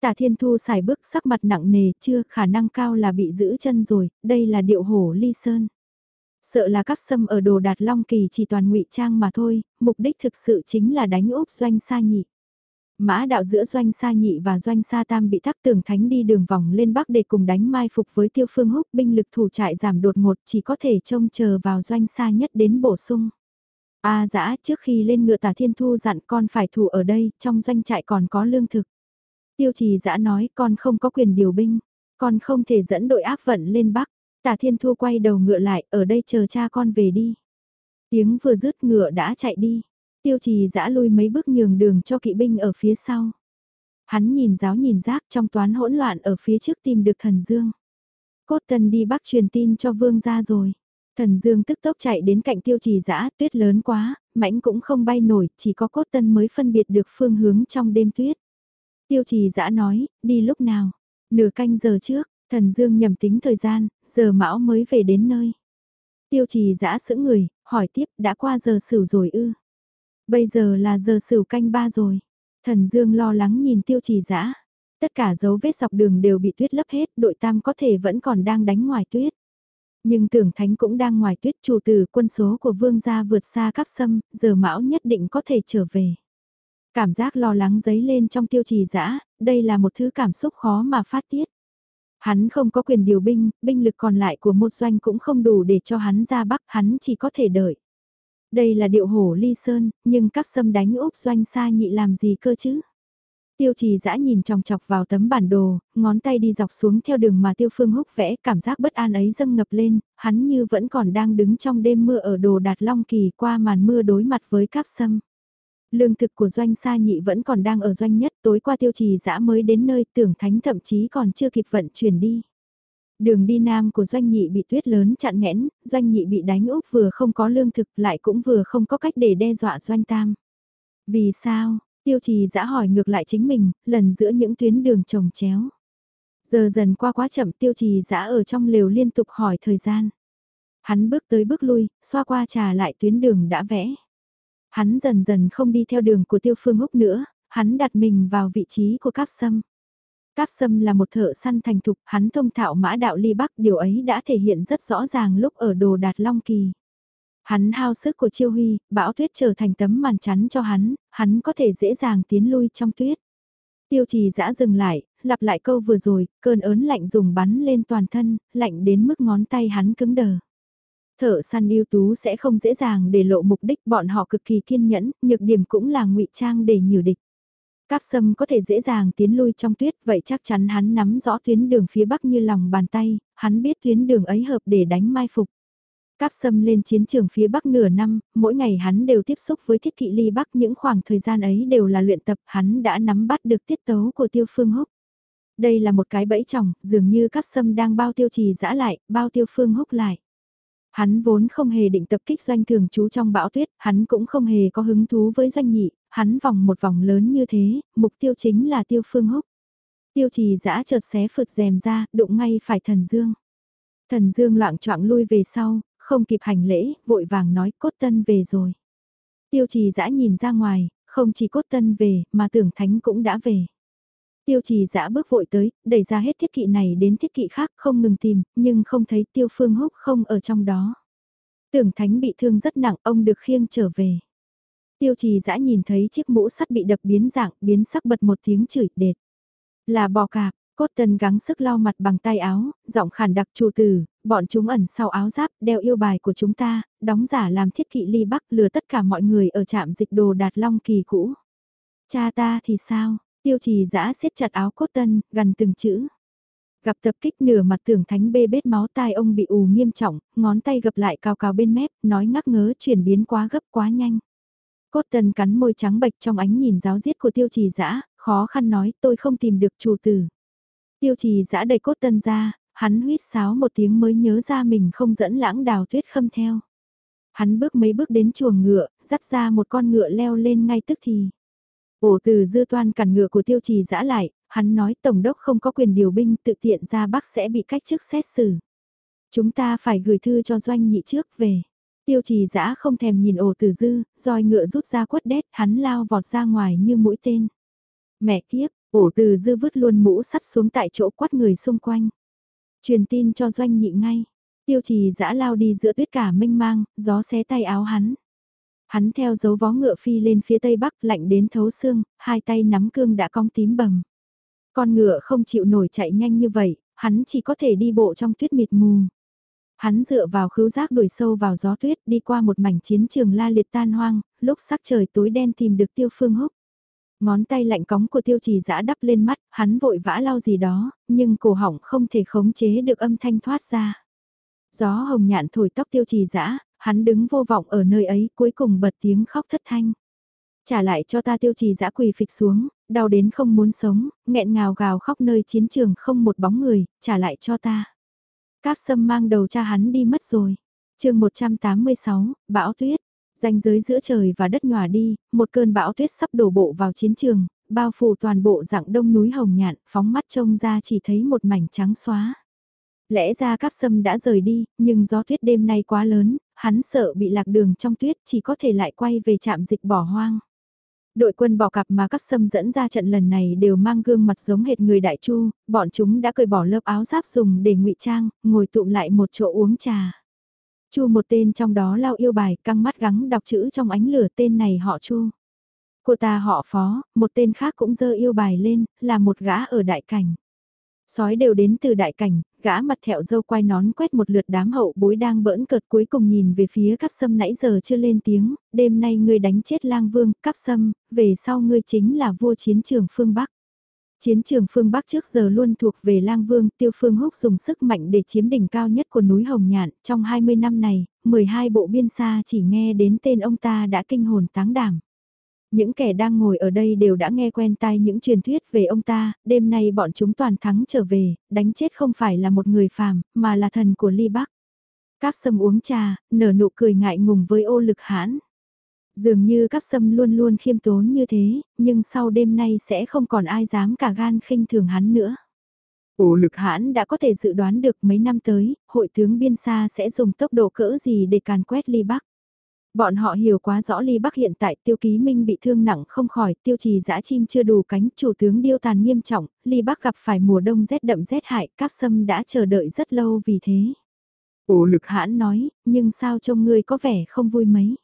Tả thiên thu xài bước sắc mặt nặng nề chưa khả năng cao là bị giữ chân rồi, đây là điệu hổ ly sơn. Sợ là các xâm ở đồ đạt long kỳ chỉ toàn ngụy trang mà thôi, mục đích thực sự chính là đánh úp doanh sa nhị. Mã đạo giữa doanh sa nhị và doanh sa tam bị tắc tường thánh đi đường vòng lên bắc để cùng đánh mai phục với tiêu phương húc binh lực thủ trại giảm đột ngột chỉ có thể trông chờ vào doanh sa nhất đến bổ sung. A à, dã trước khi lên ngựa tả thiên thu dặn con phải thủ ở đây, trong doanh trại còn có lương thực. Tiêu trì dã nói con không có quyền điều binh, con không thể dẫn đội áp vận lên bắc. Tả thiên thu quay đầu ngựa lại, ở đây chờ cha con về đi. Tiếng vừa dứt ngựa đã chạy đi. Tiêu trì giã lui mấy bước nhường đường cho kỵ binh ở phía sau. Hắn nhìn giáo nhìn giác trong toán hỗn loạn ở phía trước tìm được thần dương. Cốt tần đi bắc truyền tin cho vương ra rồi. Thần dương tức tốc chạy đến cạnh tiêu trì giã tuyết lớn quá, mãnh cũng không bay nổi, chỉ có cốt tân mới phân biệt được phương hướng trong đêm tuyết. Tiêu trì giã nói, đi lúc nào? Nửa canh giờ trước, thần dương nhầm tính thời gian, giờ mão mới về đến nơi. Tiêu trì giã sững người, hỏi tiếp đã qua giờ sửu rồi ư. Bây giờ là giờ sửu canh ba rồi. Thần Dương lo lắng nhìn tiêu trì dã Tất cả dấu vết dọc đường đều bị tuyết lấp hết, đội tam có thể vẫn còn đang đánh ngoài tuyết. Nhưng tưởng thánh cũng đang ngoài tuyết chủ tử quân số của vương gia vượt xa các sâm, giờ mão nhất định có thể trở về. Cảm giác lo lắng dấy lên trong tiêu trì dã đây là một thứ cảm xúc khó mà phát tiết. Hắn không có quyền điều binh, binh lực còn lại của một doanh cũng không đủ để cho hắn ra bắc, hắn chỉ có thể đợi. Đây là điệu hổ ly sơn, nhưng cắp sâm đánh úp doanh xa nhị làm gì cơ chứ? Tiêu trì dã nhìn chòng chọc vào tấm bản đồ, ngón tay đi dọc xuống theo đường mà tiêu phương húc vẽ, cảm giác bất an ấy dâng ngập lên, hắn như vẫn còn đang đứng trong đêm mưa ở đồ đạt long kỳ qua màn mưa đối mặt với cáp sâm. Lương thực của doanh sa nhị vẫn còn đang ở doanh nhất, tối qua tiêu trì dã mới đến nơi tưởng thánh thậm chí còn chưa kịp vận chuyển đi. Đường đi nam của doanh nhị bị tuyết lớn chặn nghẽn, doanh nhị bị đánh úp vừa không có lương thực lại cũng vừa không có cách để đe dọa doanh tam. Vì sao, tiêu trì dã hỏi ngược lại chính mình, lần giữa những tuyến đường trồng chéo. Giờ dần qua quá chậm tiêu trì dã ở trong lều liên tục hỏi thời gian. Hắn bước tới bước lui, xoa qua trà lại tuyến đường đã vẽ. Hắn dần dần không đi theo đường của tiêu phương húc nữa, hắn đặt mình vào vị trí của cáp sâm. Cáp sâm là một thợ săn thành thục, hắn thông thạo mã đạo ly bắc, điều ấy đã thể hiện rất rõ ràng lúc ở đồ đạt long kỳ. Hắn hao sức của chiêu huy, bão tuyết trở thành tấm màn chắn cho hắn, hắn có thể dễ dàng tiến lui trong tuyết. Tiêu trì dã dừng lại, lặp lại câu vừa rồi, cơn ớn lạnh dùng bắn lên toàn thân, lạnh đến mức ngón tay hắn cứng đờ. Thợ săn ưu tú sẽ không dễ dàng để lộ mục đích bọn họ cực kỳ kiên nhẫn, nhược điểm cũng là ngụy trang để nhử địch. Cáp sâm có thể dễ dàng tiến lui trong tuyết, vậy chắc chắn hắn nắm rõ tuyến đường phía bắc như lòng bàn tay, hắn biết tuyến đường ấy hợp để đánh mai phục. Cáp sâm lên chiến trường phía bắc nửa năm, mỗi ngày hắn đều tiếp xúc với thiết kỵ ly bắc những khoảng thời gian ấy đều là luyện tập hắn đã nắm bắt được tiết tấu của tiêu phương húc. Đây là một cái bẫy chồng, dường như cáp sâm đang bao tiêu trì dã lại, bao tiêu phương húc lại. Hắn vốn không hề định tập kích doanh thường trú trong bão tuyết, hắn cũng không hề có hứng thú với doanh nhị, hắn vòng một vòng lớn như thế, mục tiêu chính là tiêu phương húc. Tiêu trì giã chợt xé phượt rèm ra, đụng ngay phải thần dương. Thần dương loạn choạng lui về sau, không kịp hành lễ, vội vàng nói cốt tân về rồi. Tiêu trì giã nhìn ra ngoài, không chỉ cốt tân về, mà tưởng thánh cũng đã về. Tiêu trì giã bước vội tới, đẩy ra hết thiết kỵ này đến thiết kỵ khác không ngừng tìm, nhưng không thấy tiêu phương húc không ở trong đó. Tưởng thánh bị thương rất nặng, ông được khiêng trở về. Tiêu trì dã nhìn thấy chiếc mũ sắt bị đập biến dạng, biến sắc bật một tiếng chửi đệt. Là bò cạp, cốt tần gắng sức lau mặt bằng tay áo, giọng khàn đặc chủ tử, bọn chúng ẩn sau áo giáp, đeo yêu bài của chúng ta, đóng giả làm thiết kỵ ly bắc lừa tất cả mọi người ở trạm dịch đồ đạt long kỳ cũ. Cha ta thì sao? Tiêu trì dã siết chặt áo cốt tân, gần từng chữ. Gặp tập kích nửa mặt tưởng thánh bê bết máu tai ông bị ù nghiêm trọng, ngón tay gập lại cao cao bên mép, nói ngắc ngớ chuyển biến quá gấp quá nhanh. Cốt tần cắn môi trắng bệch trong ánh nhìn giáo giết của tiêu trì dã khó khăn nói tôi không tìm được chủ tử. Tiêu trì dã đẩy cốt Tần ra, hắn huýt sáo một tiếng mới nhớ ra mình không dẫn lãng đào tuyết khâm theo. Hắn bước mấy bước đến chuồng ngựa, dắt ra một con ngựa leo lên ngay tức thì. Ổ từ dư toan cản ngựa của tiêu trì dã lại, hắn nói Tổng đốc không có quyền điều binh tự tiện ra Bắc sẽ bị cách chức xét xử. Chúng ta phải gửi thư cho doanh nhị trước về. Tiêu trì dã không thèm nhìn ổ tử dư, roi ngựa rút ra quất đét, hắn lao vọt ra ngoài như mũi tên. Mẹ kiếp, ổ tử dư vứt luôn mũ sắt xuống tại chỗ quát người xung quanh. Truyền tin cho doanh nhị ngay. Tiêu trì dã lao đi giữa tuyết cả mênh mang, gió xé tay áo hắn. Hắn theo dấu vó ngựa phi lên phía tây bắc lạnh đến thấu xương, hai tay nắm cương đã cong tím bầm. Con ngựa không chịu nổi chạy nhanh như vậy, hắn chỉ có thể đi bộ trong tuyết mịt mù. Hắn dựa vào khứu giác đuổi sâu vào gió tuyết đi qua một mảnh chiến trường la liệt tan hoang, lúc sắc trời tối đen tìm được tiêu phương húc. Ngón tay lạnh cóng của tiêu trì giã đắp lên mắt, hắn vội vã lau gì đó, nhưng cổ họng không thể khống chế được âm thanh thoát ra. Gió hồng nhạn thổi tóc tiêu trì giã, hắn đứng vô vọng ở nơi ấy cuối cùng bật tiếng khóc thất thanh. Trả lại cho ta tiêu trì giã quỳ phịch xuống, đau đến không muốn sống, nghẹn ngào gào khóc nơi chiến trường không một bóng người, trả lại cho ta. Các sâm mang đầu cha hắn đi mất rồi. chương 186, bão tuyết. Danh giới giữa trời và đất nhòa đi, một cơn bão tuyết sắp đổ bộ vào chiến trường, bao phủ toàn bộ dạng đông núi hồng nhạn, phóng mắt trông ra chỉ thấy một mảnh trắng xóa. Lẽ ra cáp sâm đã rời đi, nhưng gió tuyết đêm nay quá lớn, hắn sợ bị lạc đường trong tuyết chỉ có thể lại quay về trạm dịch bỏ hoang. Đội quân bỏ cặp mà các sâm dẫn ra trận lần này đều mang gương mặt giống hệt người đại chu, bọn chúng đã cởi bỏ lớp áo giáp dùng để ngụy trang, ngồi tụm lại một chỗ uống trà. Chu một tên trong đó lao yêu bài, căng mắt gắng đọc chữ trong ánh lửa tên này họ chu. Cô ta họ phó, một tên khác cũng dơ yêu bài lên, là một gã ở đại cảnh. Sói đều đến từ đại cảnh, gã mặt thẹo dâu quai nón quét một lượt đám hậu bối đang bỡn cợt cuối cùng nhìn về phía cắp sâm nãy giờ chưa lên tiếng, đêm nay ngươi đánh chết lang vương, cắp sâm, về sau ngươi chính là vua chiến trường phương Bắc. Chiến trường phương Bắc trước giờ luôn thuộc về lang vương, tiêu phương húc dùng sức mạnh để chiếm đỉnh cao nhất của núi Hồng Nhạn, trong 20 năm này, 12 bộ biên xa chỉ nghe đến tên ông ta đã kinh hồn táng đảm. Những kẻ đang ngồi ở đây đều đã nghe quen tai những truyền thuyết về ông ta, đêm nay bọn chúng toàn thắng trở về, đánh chết không phải là một người phàm, mà là thần của ly bắc. Cáp sâm uống trà, nở nụ cười ngại ngùng với ô lực hãn. Dường như cáp sâm luôn luôn khiêm tốn như thế, nhưng sau đêm nay sẽ không còn ai dám cả gan khinh thường hắn nữa. Ô lực hãn đã có thể dự đoán được mấy năm tới, hội tướng biên xa sẽ dùng tốc độ cỡ gì để càn quét ly bắc. Bọn họ hiểu quá rõ Ly Bắc hiện tại tiêu ký minh bị thương nặng không khỏi, tiêu trì dã chim chưa đủ cánh, chủ tướng điêu tàn nghiêm trọng, Ly Bắc gặp phải mùa đông rét đậm rét hại, cáp sâm đã chờ đợi rất lâu vì thế. Ổ lực hãn nói, nhưng sao trông ngươi có vẻ không vui mấy.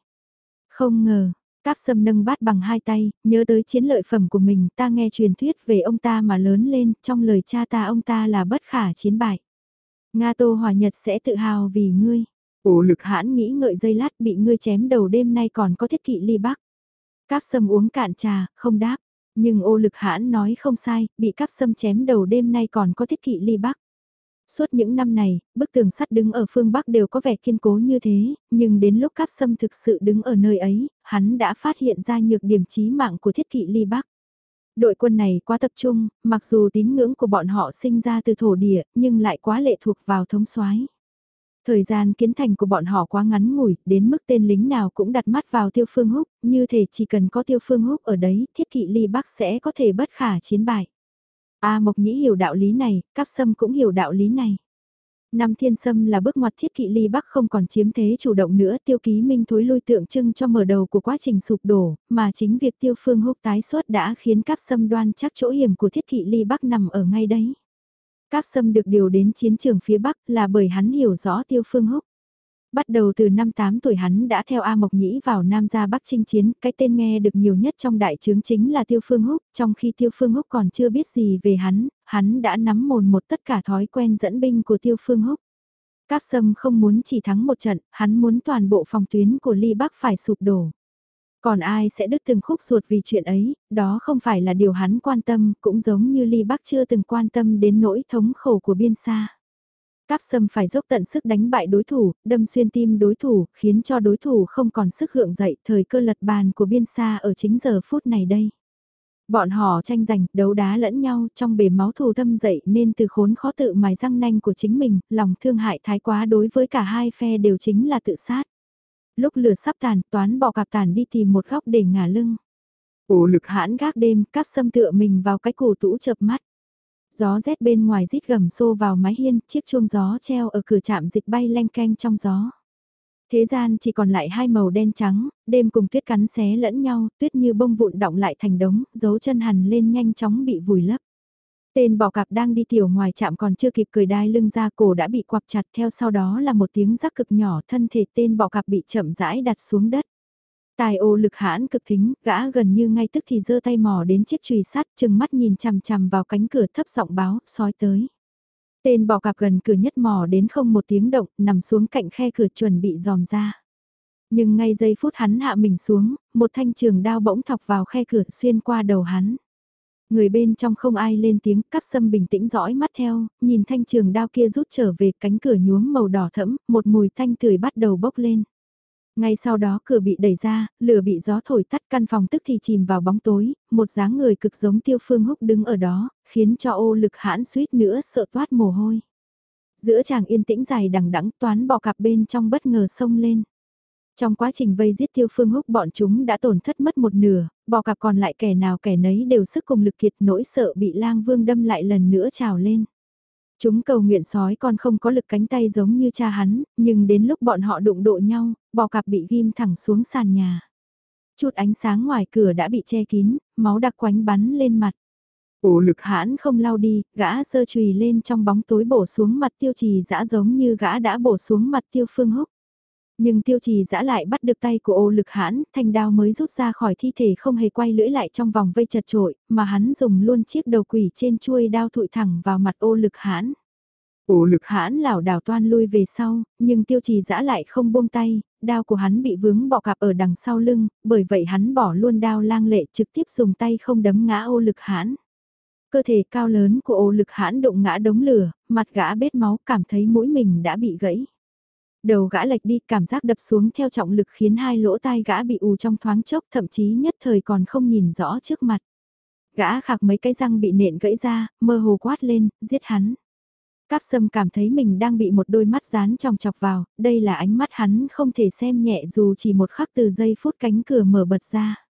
Không ngờ, cáp sâm nâng bát bằng hai tay, nhớ tới chiến lợi phẩm của mình, ta nghe truyền thuyết về ông ta mà lớn lên, trong lời cha ta ông ta là bất khả chiến bại. Nga Tô Hòa Nhật sẽ tự hào vì ngươi. Ổ lực hãn nghĩ ngợi dây lát bị ngươi chém đầu đêm nay còn có thiết kỵ ly bắc. Cáp sâm uống cạn trà, không đáp. Nhưng ô lực hãn nói không sai, bị cáp sâm chém đầu đêm nay còn có thiết kỵ ly bắc. Suốt những năm này, bức tường sắt đứng ở phương Bắc đều có vẻ kiên cố như thế, nhưng đến lúc cáp sâm thực sự đứng ở nơi ấy, hắn đã phát hiện ra nhược điểm chí mạng của thiết kỵ ly Bắc. Đội quân này quá tập trung, mặc dù tín ngưỡng của bọn họ sinh ra từ thổ địa, nhưng lại quá lệ thuộc vào thống soái. Thời gian kiến thành của bọn họ quá ngắn ngủi, đến mức tên lính nào cũng đặt mắt vào tiêu phương húc, như thể chỉ cần có tiêu phương húc ở đấy, thiết kỵ ly bắc sẽ có thể bất khả chiến bại. A Mộc Nhĩ hiểu đạo lý này, Cáp Sâm cũng hiểu đạo lý này. Năm thiên sâm là bước ngoặt thiết kỵ ly bắc không còn chiếm thế chủ động nữa tiêu ký minh thối lui tượng trưng cho mở đầu của quá trình sụp đổ, mà chính việc tiêu phương húc tái xuất đã khiến cáp sâm đoan chắc chỗ hiểm của thiết kỵ ly bắc nằm ở ngay đấy. Cáp Sâm được điều đến chiến trường phía Bắc là bởi hắn hiểu rõ Tiêu Phương Húc. Bắt đầu từ năm 8 tuổi hắn đã theo A Mộc Nhĩ vào Nam gia Bắc chinh chiến, cái tên nghe được nhiều nhất trong đại trướng chính là Tiêu Phương Húc, trong khi Tiêu Phương Húc còn chưa biết gì về hắn, hắn đã nắm mồn một tất cả thói quen dẫn binh của Tiêu Phương Húc. Cáp Sâm không muốn chỉ thắng một trận, hắn muốn toàn bộ phòng tuyến của Ly Bắc phải sụp đổ. Còn ai sẽ đứt từng khúc ruột vì chuyện ấy, đó không phải là điều hắn quan tâm, cũng giống như Ly Bắc chưa từng quan tâm đến nỗi thống khổ của biên xa. Cáp sâm phải dốc tận sức đánh bại đối thủ, đâm xuyên tim đối thủ, khiến cho đối thủ không còn sức hượng dậy, thời cơ lật bàn của biên xa ở chính giờ phút này đây. Bọn họ tranh giành, đấu đá lẫn nhau trong bể máu thù thâm dậy nên từ khốn khó tự mài răng nanh của chính mình, lòng thương hại thái quá đối với cả hai phe đều chính là tự sát lúc lửa sắp tàn, toán bỏ cạp tàn đi tìm một góc để ngả lưng. Ổ lực hãn gác đêm, cắp xâm tựa mình vào cái cổ tũ chập mắt. Gió rét bên ngoài rít gầm xô vào mái hiên, chiếc chuông gió treo ở cửa chạm dịch bay leng keng trong gió. Thế gian chỉ còn lại hai màu đen trắng, đêm cùng tuyết cắn xé lẫn nhau, tuyết như bông vụn động lại thành đống, dấu chân hằn lên nhanh chóng bị vùi lấp. Tên bò cạp đang đi tiểu ngoài chạm còn chưa kịp cười đai lưng ra cổ đã bị quặp chặt theo sau đó là một tiếng rắc cực nhỏ thân thể tên bò cạp bị chậm rãi đặt xuống đất. Tài ô lực hãn cực thính, gã gần như ngay tức thì giơ tay mò đến chiếc chùy sắt chừng mắt nhìn chằm chằm vào cánh cửa thấp giọng báo, sói tới. Tên bò cạp gần cửa nhất mò đến không một tiếng động, nằm xuống cạnh khe cửa chuẩn bị dòm ra. Nhưng ngay giây phút hắn hạ mình xuống, một thanh trường đao bỗng thọc vào khe cửa xuyên qua đầu hắn. Người bên trong không ai lên tiếng, cắp sâm bình tĩnh dõi mắt theo, nhìn thanh trường đao kia rút trở về cánh cửa nhuốm màu đỏ thẫm, một mùi thanh tươi bắt đầu bốc lên. Ngay sau đó cửa bị đẩy ra, lửa bị gió thổi tắt căn phòng tức thì chìm vào bóng tối, một dáng người cực giống tiêu phương húc đứng ở đó, khiến cho ô lực hãn suýt nữa sợ toát mồ hôi. Giữa chàng yên tĩnh dài đằng đẵng toán bò cặp bên trong bất ngờ sông lên. Trong quá trình vây giết tiêu phương húc bọn chúng đã tổn thất mất một nửa, bò cặp còn lại kẻ nào kẻ nấy đều sức cùng lực kiệt nỗi sợ bị lang vương đâm lại lần nữa trào lên. Chúng cầu nguyện sói còn không có lực cánh tay giống như cha hắn, nhưng đến lúc bọn họ đụng độ nhau, bò cặp bị ghim thẳng xuống sàn nhà. Chút ánh sáng ngoài cửa đã bị che kín, máu đặc quánh bắn lên mặt. Ổ lực hãn không lao đi, gã sơ chùy lên trong bóng tối bổ xuống mặt tiêu trì dã giống như gã đã bổ xuống mặt tiêu phương húc. Nhưng tiêu trì dã lại bắt được tay của ô lực hãn, thanh đao mới rút ra khỏi thi thể không hề quay lưỡi lại trong vòng vây chật trội, mà hắn dùng luôn chiếc đầu quỷ trên chuôi đao thụi thẳng vào mặt ô lực hãn. Ồ lực hãn lảo đảo toan lui về sau, nhưng tiêu trì dã lại không buông tay, đao của hắn bị vướng bọ cạp ở đằng sau lưng, bởi vậy hắn bỏ luôn đao lang lệ trực tiếp dùng tay không đấm ngã ô lực hãn. Cơ thể cao lớn của ô lực hãn đụng ngã đống lửa, mặt gã bết máu cảm thấy mũi mình đã bị gãy. Đầu gã lệch đi cảm giác đập xuống theo trọng lực khiến hai lỗ tai gã bị ù trong thoáng chốc thậm chí nhất thời còn không nhìn rõ trước mặt. Gã khạc mấy cái răng bị nện gãy ra, mơ hồ quát lên, giết hắn. Cáp sâm cảm thấy mình đang bị một đôi mắt dán trong chọc vào, đây là ánh mắt hắn không thể xem nhẹ dù chỉ một khắc từ giây phút cánh cửa mở bật ra.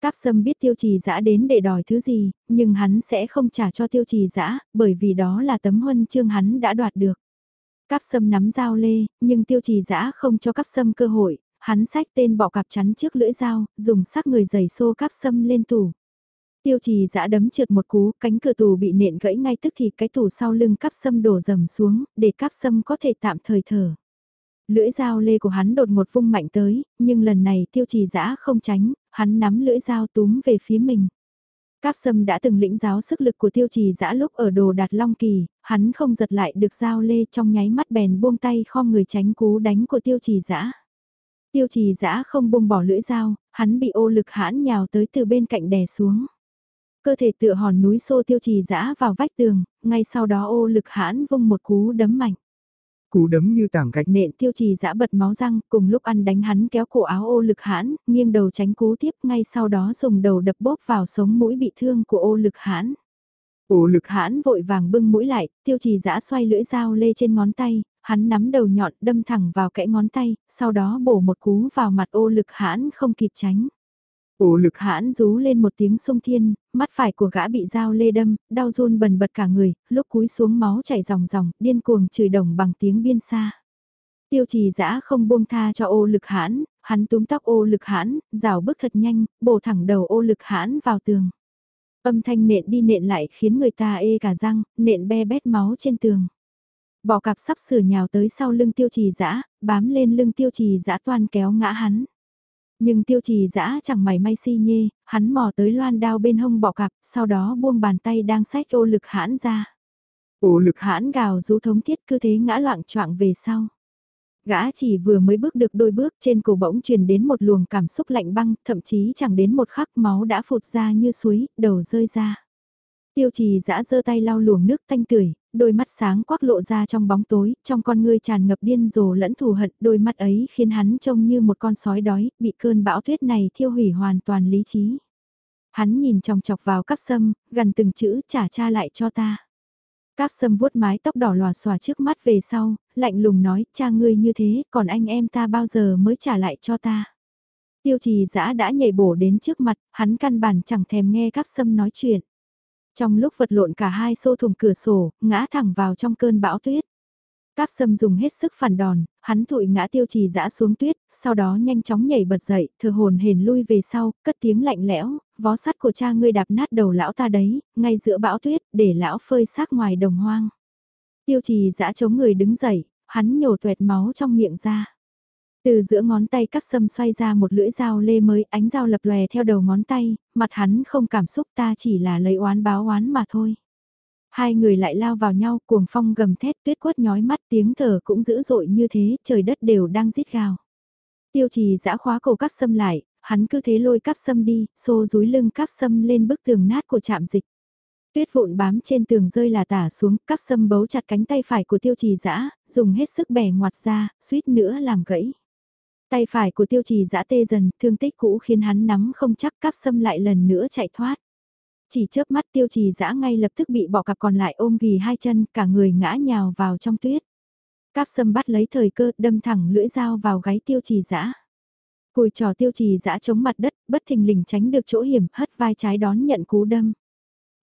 Cáp sâm biết tiêu trì dã đến để đòi thứ gì, nhưng hắn sẽ không trả cho tiêu trì dã bởi vì đó là tấm huân chương hắn đã đoạt được. Cáp sâm nắm dao lê, nhưng tiêu trì dã không cho cáp sâm cơ hội, hắn sách tên bọ cạp chắn trước lưỡi dao, dùng sắc người giày xô cáp sâm lên tủ. Tiêu trì dã đấm trượt một cú, cánh cửa tù bị nện gãy ngay tức thì cái tủ sau lưng cáp sâm đổ dầm xuống, để cáp sâm có thể tạm thời thở. Lưỡi dao lê của hắn đột ngột vung mạnh tới, nhưng lần này tiêu trì dã không tránh, hắn nắm lưỡi dao túm về phía mình. Cáp sâm đã từng lĩnh giáo sức lực của tiêu trì dã lúc ở đồ đạt long kỳ, hắn không giật lại được dao lê trong nháy mắt bèn buông tay khom người tránh cú đánh của tiêu trì dã Tiêu trì dã không buông bỏ lưỡi dao, hắn bị ô lực hãn nhào tới từ bên cạnh đè xuống. Cơ thể tựa hòn núi xô tiêu trì dã vào vách tường, ngay sau đó ô lực hãn vung một cú đấm mạnh.
Cú đấm như tảng gạch
nện tiêu trì dã bật máu răng, cùng lúc ăn đánh hắn kéo cổ áo ô lực hãn, nghiêng đầu tránh cú tiếp ngay sau đó dùng đầu đập bóp vào sống mũi bị thương của ô lực hãn. Ô lực hãn vội vàng bưng mũi lại, tiêu trì dã xoay lưỡi dao lê trên ngón tay, hắn nắm đầu nhọn đâm thẳng vào kẽ ngón tay, sau đó bổ một cú vào mặt ô lực hãn không kịp tránh. Ổ lực hãn rú lên một tiếng sung thiên, mắt phải của gã bị dao lê đâm, đau run bần bật cả người, lúc cúi xuống máu chảy ròng ròng, điên cuồng chửi đồng bằng tiếng biên xa. Tiêu trì dã không buông tha cho ô lực hãn, hắn túm tóc ô lực hãn, rào bước thật nhanh, bổ thẳng đầu ô lực hãn vào tường. Âm thanh nện đi nện lại khiến người ta ê cả răng, nện be bét máu trên tường. Bỏ cặp sắp sửa nhào tới sau lưng tiêu trì dã bám lên lưng tiêu trì dã toan kéo ngã hắn. Nhưng tiêu trì dã chẳng mày may si nhê, hắn mò tới loan đao bên hông bọ cặp, sau đó buông bàn tay đang xách ô lực hãn ra. Ô lực hãn gào rú thống thiết cứ thế ngã loạn choạng về sau. Gã chỉ vừa mới bước được đôi bước trên cổ bỗng truyền đến một luồng cảm xúc lạnh băng, thậm chí chẳng đến một khắc máu đã phụt ra như suối, đầu rơi ra. Tiêu trì dã giơ tay lau luồng nước thanh tưởi, đôi mắt sáng quắc lộ ra trong bóng tối, trong con ngươi tràn ngập điên rồ lẫn thù hận, đôi mắt ấy khiến hắn trông như một con sói đói, bị cơn bão tuyết này thiêu hủy hoàn toàn lý trí. Hắn nhìn chòng chọc vào cắp sâm, gần từng chữ trả cha lại cho ta. Cáp sâm vuốt mái tóc đỏ lòa xòa trước mắt về sau, lạnh lùng nói, cha ngươi như thế, còn anh em ta bao giờ mới trả lại cho ta. Tiêu trì giã đã nhảy bổ đến trước mặt, hắn căn bản chẳng thèm nghe cáp sâm nói chuyện. Trong lúc vật lộn cả hai xô thùng cửa sổ, ngã thẳng vào trong cơn bão tuyết. Cáp sâm dùng hết sức phản đòn, hắn thụi ngã tiêu trì dã xuống tuyết, sau đó nhanh chóng nhảy bật dậy, thờ hồn hền lui về sau, cất tiếng lạnh lẽo, vó sắt của cha ngươi đạp nát đầu lão ta đấy, ngay giữa bão tuyết, để lão phơi xác ngoài đồng hoang. Tiêu trì dã chống người đứng dậy, hắn nhổ tuẹt máu trong miệng ra. Từ giữa ngón tay cắt sâm xoay ra một lưỡi dao lê mới, ánh dao lập lòe theo đầu ngón tay, mặt hắn không cảm xúc ta chỉ là lấy oán báo oán mà thôi. Hai người lại lao vào nhau, cuồng phong gầm thét tuyết quất nhói mắt tiếng thở cũng dữ dội như thế, trời đất đều đang rít gào. Tiêu trì giã khóa cổ cắp sâm lại, hắn cứ thế lôi cắp sâm đi, xô rúi lưng cắp sâm lên bức tường nát của trạm dịch. Tuyết vụn bám trên tường rơi là tả xuống, cắp sâm bấu chặt cánh tay phải của tiêu trì dã dùng hết sức bẻ ngoặt ra, suýt nữa làm gãy. Tay phải của tiêu trì giã tê dần, thương tích cũ khiến hắn nắm không chắc cắp sâm lại lần nữa chạy thoát. Chỉ chớp mắt tiêu trì giã ngay lập tức bị bỏ cặp còn lại ôm ghì hai chân, cả người ngã nhào vào trong tuyết. Cáp sâm bắt lấy thời cơ, đâm thẳng lưỡi dao vào gáy tiêu trì giã. Cùi trò tiêu trì giã chống mặt đất, bất thình lình tránh được chỗ hiểm, hất vai trái đón nhận cú đâm.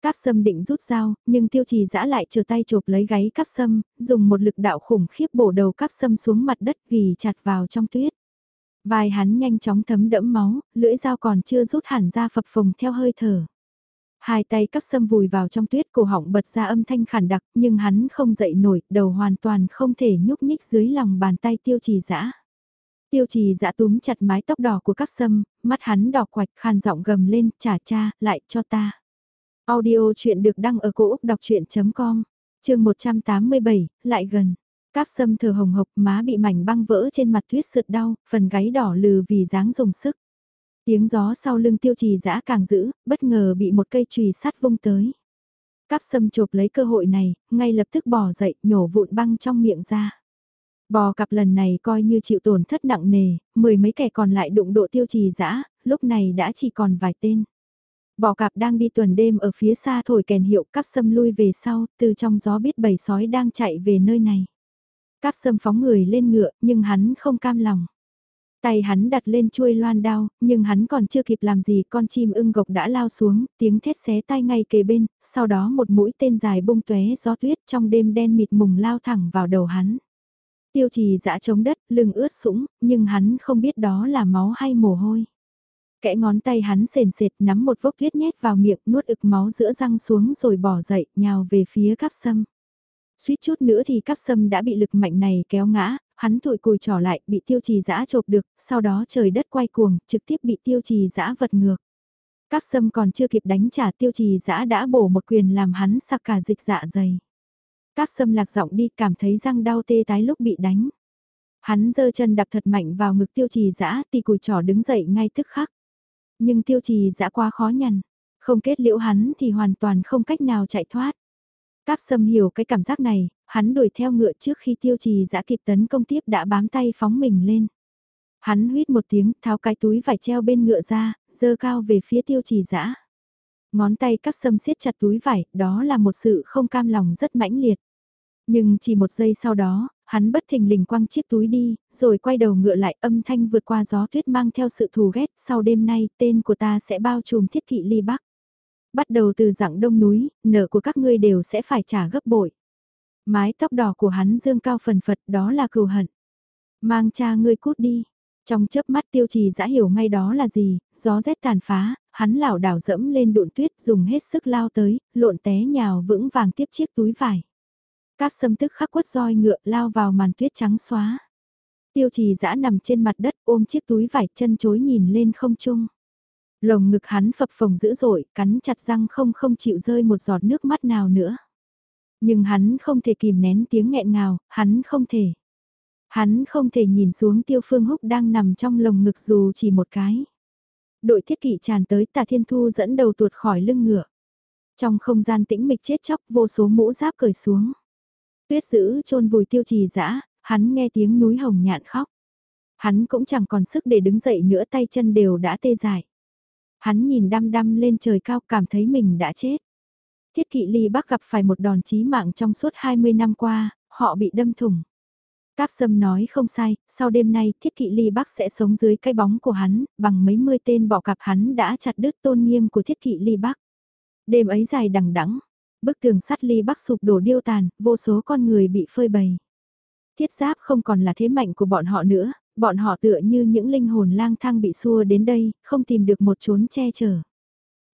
Cáp sâm định rút dao, nhưng tiêu trì giã lại trở tay chộp lấy gáy cáp sâm, dùng một lực đạo khủng khiếp bổ đầu cáp sâm xuống mặt đất ghi chặt vào trong tuyết. Vai hắn nhanh chóng thấm đẫm máu, lưỡi dao còn chưa rút hẳn ra phập phồng theo hơi thở. Hai tay cắp sâm vùi vào trong tuyết cổ họng bật ra âm thanh khản đặc nhưng hắn không dậy nổi, đầu hoàn toàn không thể nhúc nhích dưới lòng bàn tay tiêu trì dã Tiêu trì dã túm chặt mái tóc đỏ của cắp sâm, mắt hắn đỏ quạch khàn giọng gầm lên, trả cha, lại cho ta. Audio chuyện được đăng ở cổ Úc đọc chuyện.com chương 187, lại gần. Cáp sâm thở hồng hộc má bị mảnh băng vỡ trên mặt tuyết sượt đau, phần gáy đỏ lừ vì dáng dùng sức. Tiếng gió sau lưng tiêu trì dã càng dữ, bất ngờ bị một cây chùy sắt vung tới. Cáp sâm chộp lấy cơ hội này, ngay lập tức bỏ dậy, nhổ vụn băng trong miệng ra. Bò cặp lần này coi như chịu tổn thất nặng nề, mười mấy kẻ còn lại đụng độ tiêu trì dã lúc này đã chỉ còn vài tên. Bò cạp đang đi tuần đêm ở phía xa thổi kèn hiệu cắp sâm lui về sau, từ trong gió biết bầy sói đang chạy về nơi này. Cáp sâm phóng người lên ngựa, nhưng hắn không cam lòng. Tay hắn đặt lên chuôi loan đao, nhưng hắn còn chưa kịp làm gì con chim ưng gộc đã lao xuống, tiếng thét xé tai ngay kề bên, sau đó một mũi tên dài bung tóe gió tuyết trong đêm đen mịt mùng lao thẳng vào đầu hắn. Tiêu trì dã chống đất, lưng ướt sũng, nhưng hắn không biết đó là máu hay mồ hôi. Kẽ ngón tay hắn sền sệt nắm một vốc tuyết nhét vào miệng nuốt ực máu giữa răng xuống rồi bỏ dậy, nhào về phía cắp sâm. Suýt chút nữa thì cắp sâm đã bị lực mạnh này kéo ngã, hắn thụi cùi trỏ lại, bị tiêu trì giã chộp được, sau đó trời đất quay cuồng, trực tiếp bị tiêu trì giã vật ngược. Cắp sâm còn chưa kịp đánh trả tiêu trì giã đã bổ một quyền làm hắn sặc cả dịch dạ dày. Cáp sâm lạc giọng đi cảm thấy răng đau tê tái lúc bị đánh. Hắn giơ chân đạp thật mạnh vào ngực tiêu trì giã thì cùi trỏ đứng dậy ngay tức khắc. Nhưng tiêu trì giã quá khó nhằn, không kết liễu hắn thì hoàn toàn không cách nào chạy thoát. Cáp sâm hiểu cái cảm giác này, hắn đuổi theo ngựa trước khi tiêu trì giã kịp tấn công tiếp đã bám tay phóng mình lên. Hắn huyết một tiếng, tháo cái túi vải treo bên ngựa ra, dơ cao về phía tiêu trì giã. Ngón tay cắp sâm siết chặt túi vải, đó là một sự không cam lòng rất mãnh liệt. Nhưng chỉ một giây sau đó, hắn bất thình lình quăng chiếc túi đi, rồi quay đầu ngựa lại âm thanh vượt qua gió tuyết mang theo sự thù ghét. Sau đêm nay, tên của ta sẽ bao trùm thiết kỵ ly bắc. Bắt đầu từ dạng đông núi, nợ của các ngươi đều sẽ phải trả gấp bội. Mái tóc đỏ của hắn dương cao phần phật đó là cừu hận. Mang cha ngươi cút đi. Trong chớp mắt tiêu trì dã hiểu ngay đó là gì, gió rét tàn phá, hắn lảo đảo dẫm lên đụn tuyết dùng hết sức lao tới, lộn té nhào vững vàng tiếp chiếc túi vải. các sâm tức khắc quất roi ngựa lao vào màn tuyết trắng xóa. Tiêu trì dã nằm trên mặt đất ôm chiếc túi vải chân chối nhìn lên không trung. Lồng ngực hắn phập phồng dữ dội, cắn chặt răng không không chịu rơi một giọt nước mắt nào nữa. Nhưng hắn không thể kìm nén tiếng nghẹn ngào, hắn không thể. Hắn không thể nhìn xuống tiêu phương húc đang nằm trong lồng ngực dù chỉ một cái. Đội thiết kỵ tràn tới tà thiên thu dẫn đầu tuột khỏi lưng ngựa. Trong không gian tĩnh mịch chết chóc vô số mũ giáp cởi xuống. Tuyết giữ chôn vùi tiêu trì dã hắn nghe tiếng núi hồng nhạn khóc. Hắn cũng chẳng còn sức để đứng dậy nữa tay chân đều đã tê dại. Hắn nhìn đăm đăm lên trời cao cảm thấy mình đã chết. Thiết kỵ ly bắc gặp phải một đòn chí mạng trong suốt 20 năm qua, họ bị đâm thủng. Cáp sâm nói không sai, sau đêm nay thiết kỵ ly bắc sẽ sống dưới cái bóng của hắn, bằng mấy mươi tên bọ cặp hắn đã chặt đứt tôn nghiêm của thiết kỵ ly bắc. Đêm ấy dài đằng đẵng bức tường sắt ly bắc sụp đổ điêu tàn, vô số con người bị phơi bày. Thiết giáp không còn là thế mạnh của bọn họ nữa, bọn họ tựa như những linh hồn lang thang bị xua đến đây, không tìm được một chốn che chở.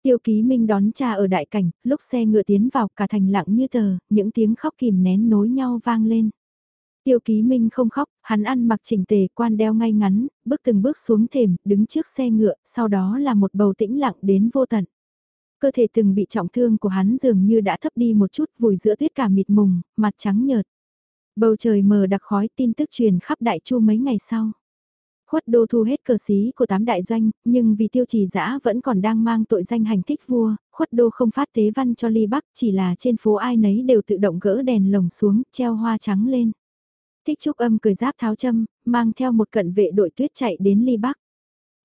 Tiêu ký minh đón cha ở đại cảnh, lúc xe ngựa tiến vào cả thành lặng như tờ, những tiếng khóc kìm nén nối nhau vang lên. Tiêu ký minh không khóc, hắn ăn mặc chỉnh tề quan đeo ngay ngắn, bước từng bước xuống thềm, đứng trước xe ngựa, sau đó là một bầu tĩnh lặng đến vô tận. Cơ thể từng bị trọng thương của hắn dường như đã thấp đi một chút vùi giữa tuyết cả mịt mùng, mặt trắng nhợt. Bầu trời mờ đặc khói tin tức truyền khắp đại chu mấy ngày sau. Khuất đô thu hết cờ xí của tám đại doanh, nhưng vì tiêu trì giã vẫn còn đang mang tội danh hành thích vua, khuất đô không phát tế văn cho ly bắc, chỉ là trên phố ai nấy đều tự động gỡ đèn lồng xuống, treo hoa trắng lên. Thích trúc âm cười giáp tháo châm, mang theo một cận vệ đội tuyết chạy đến ly bắc.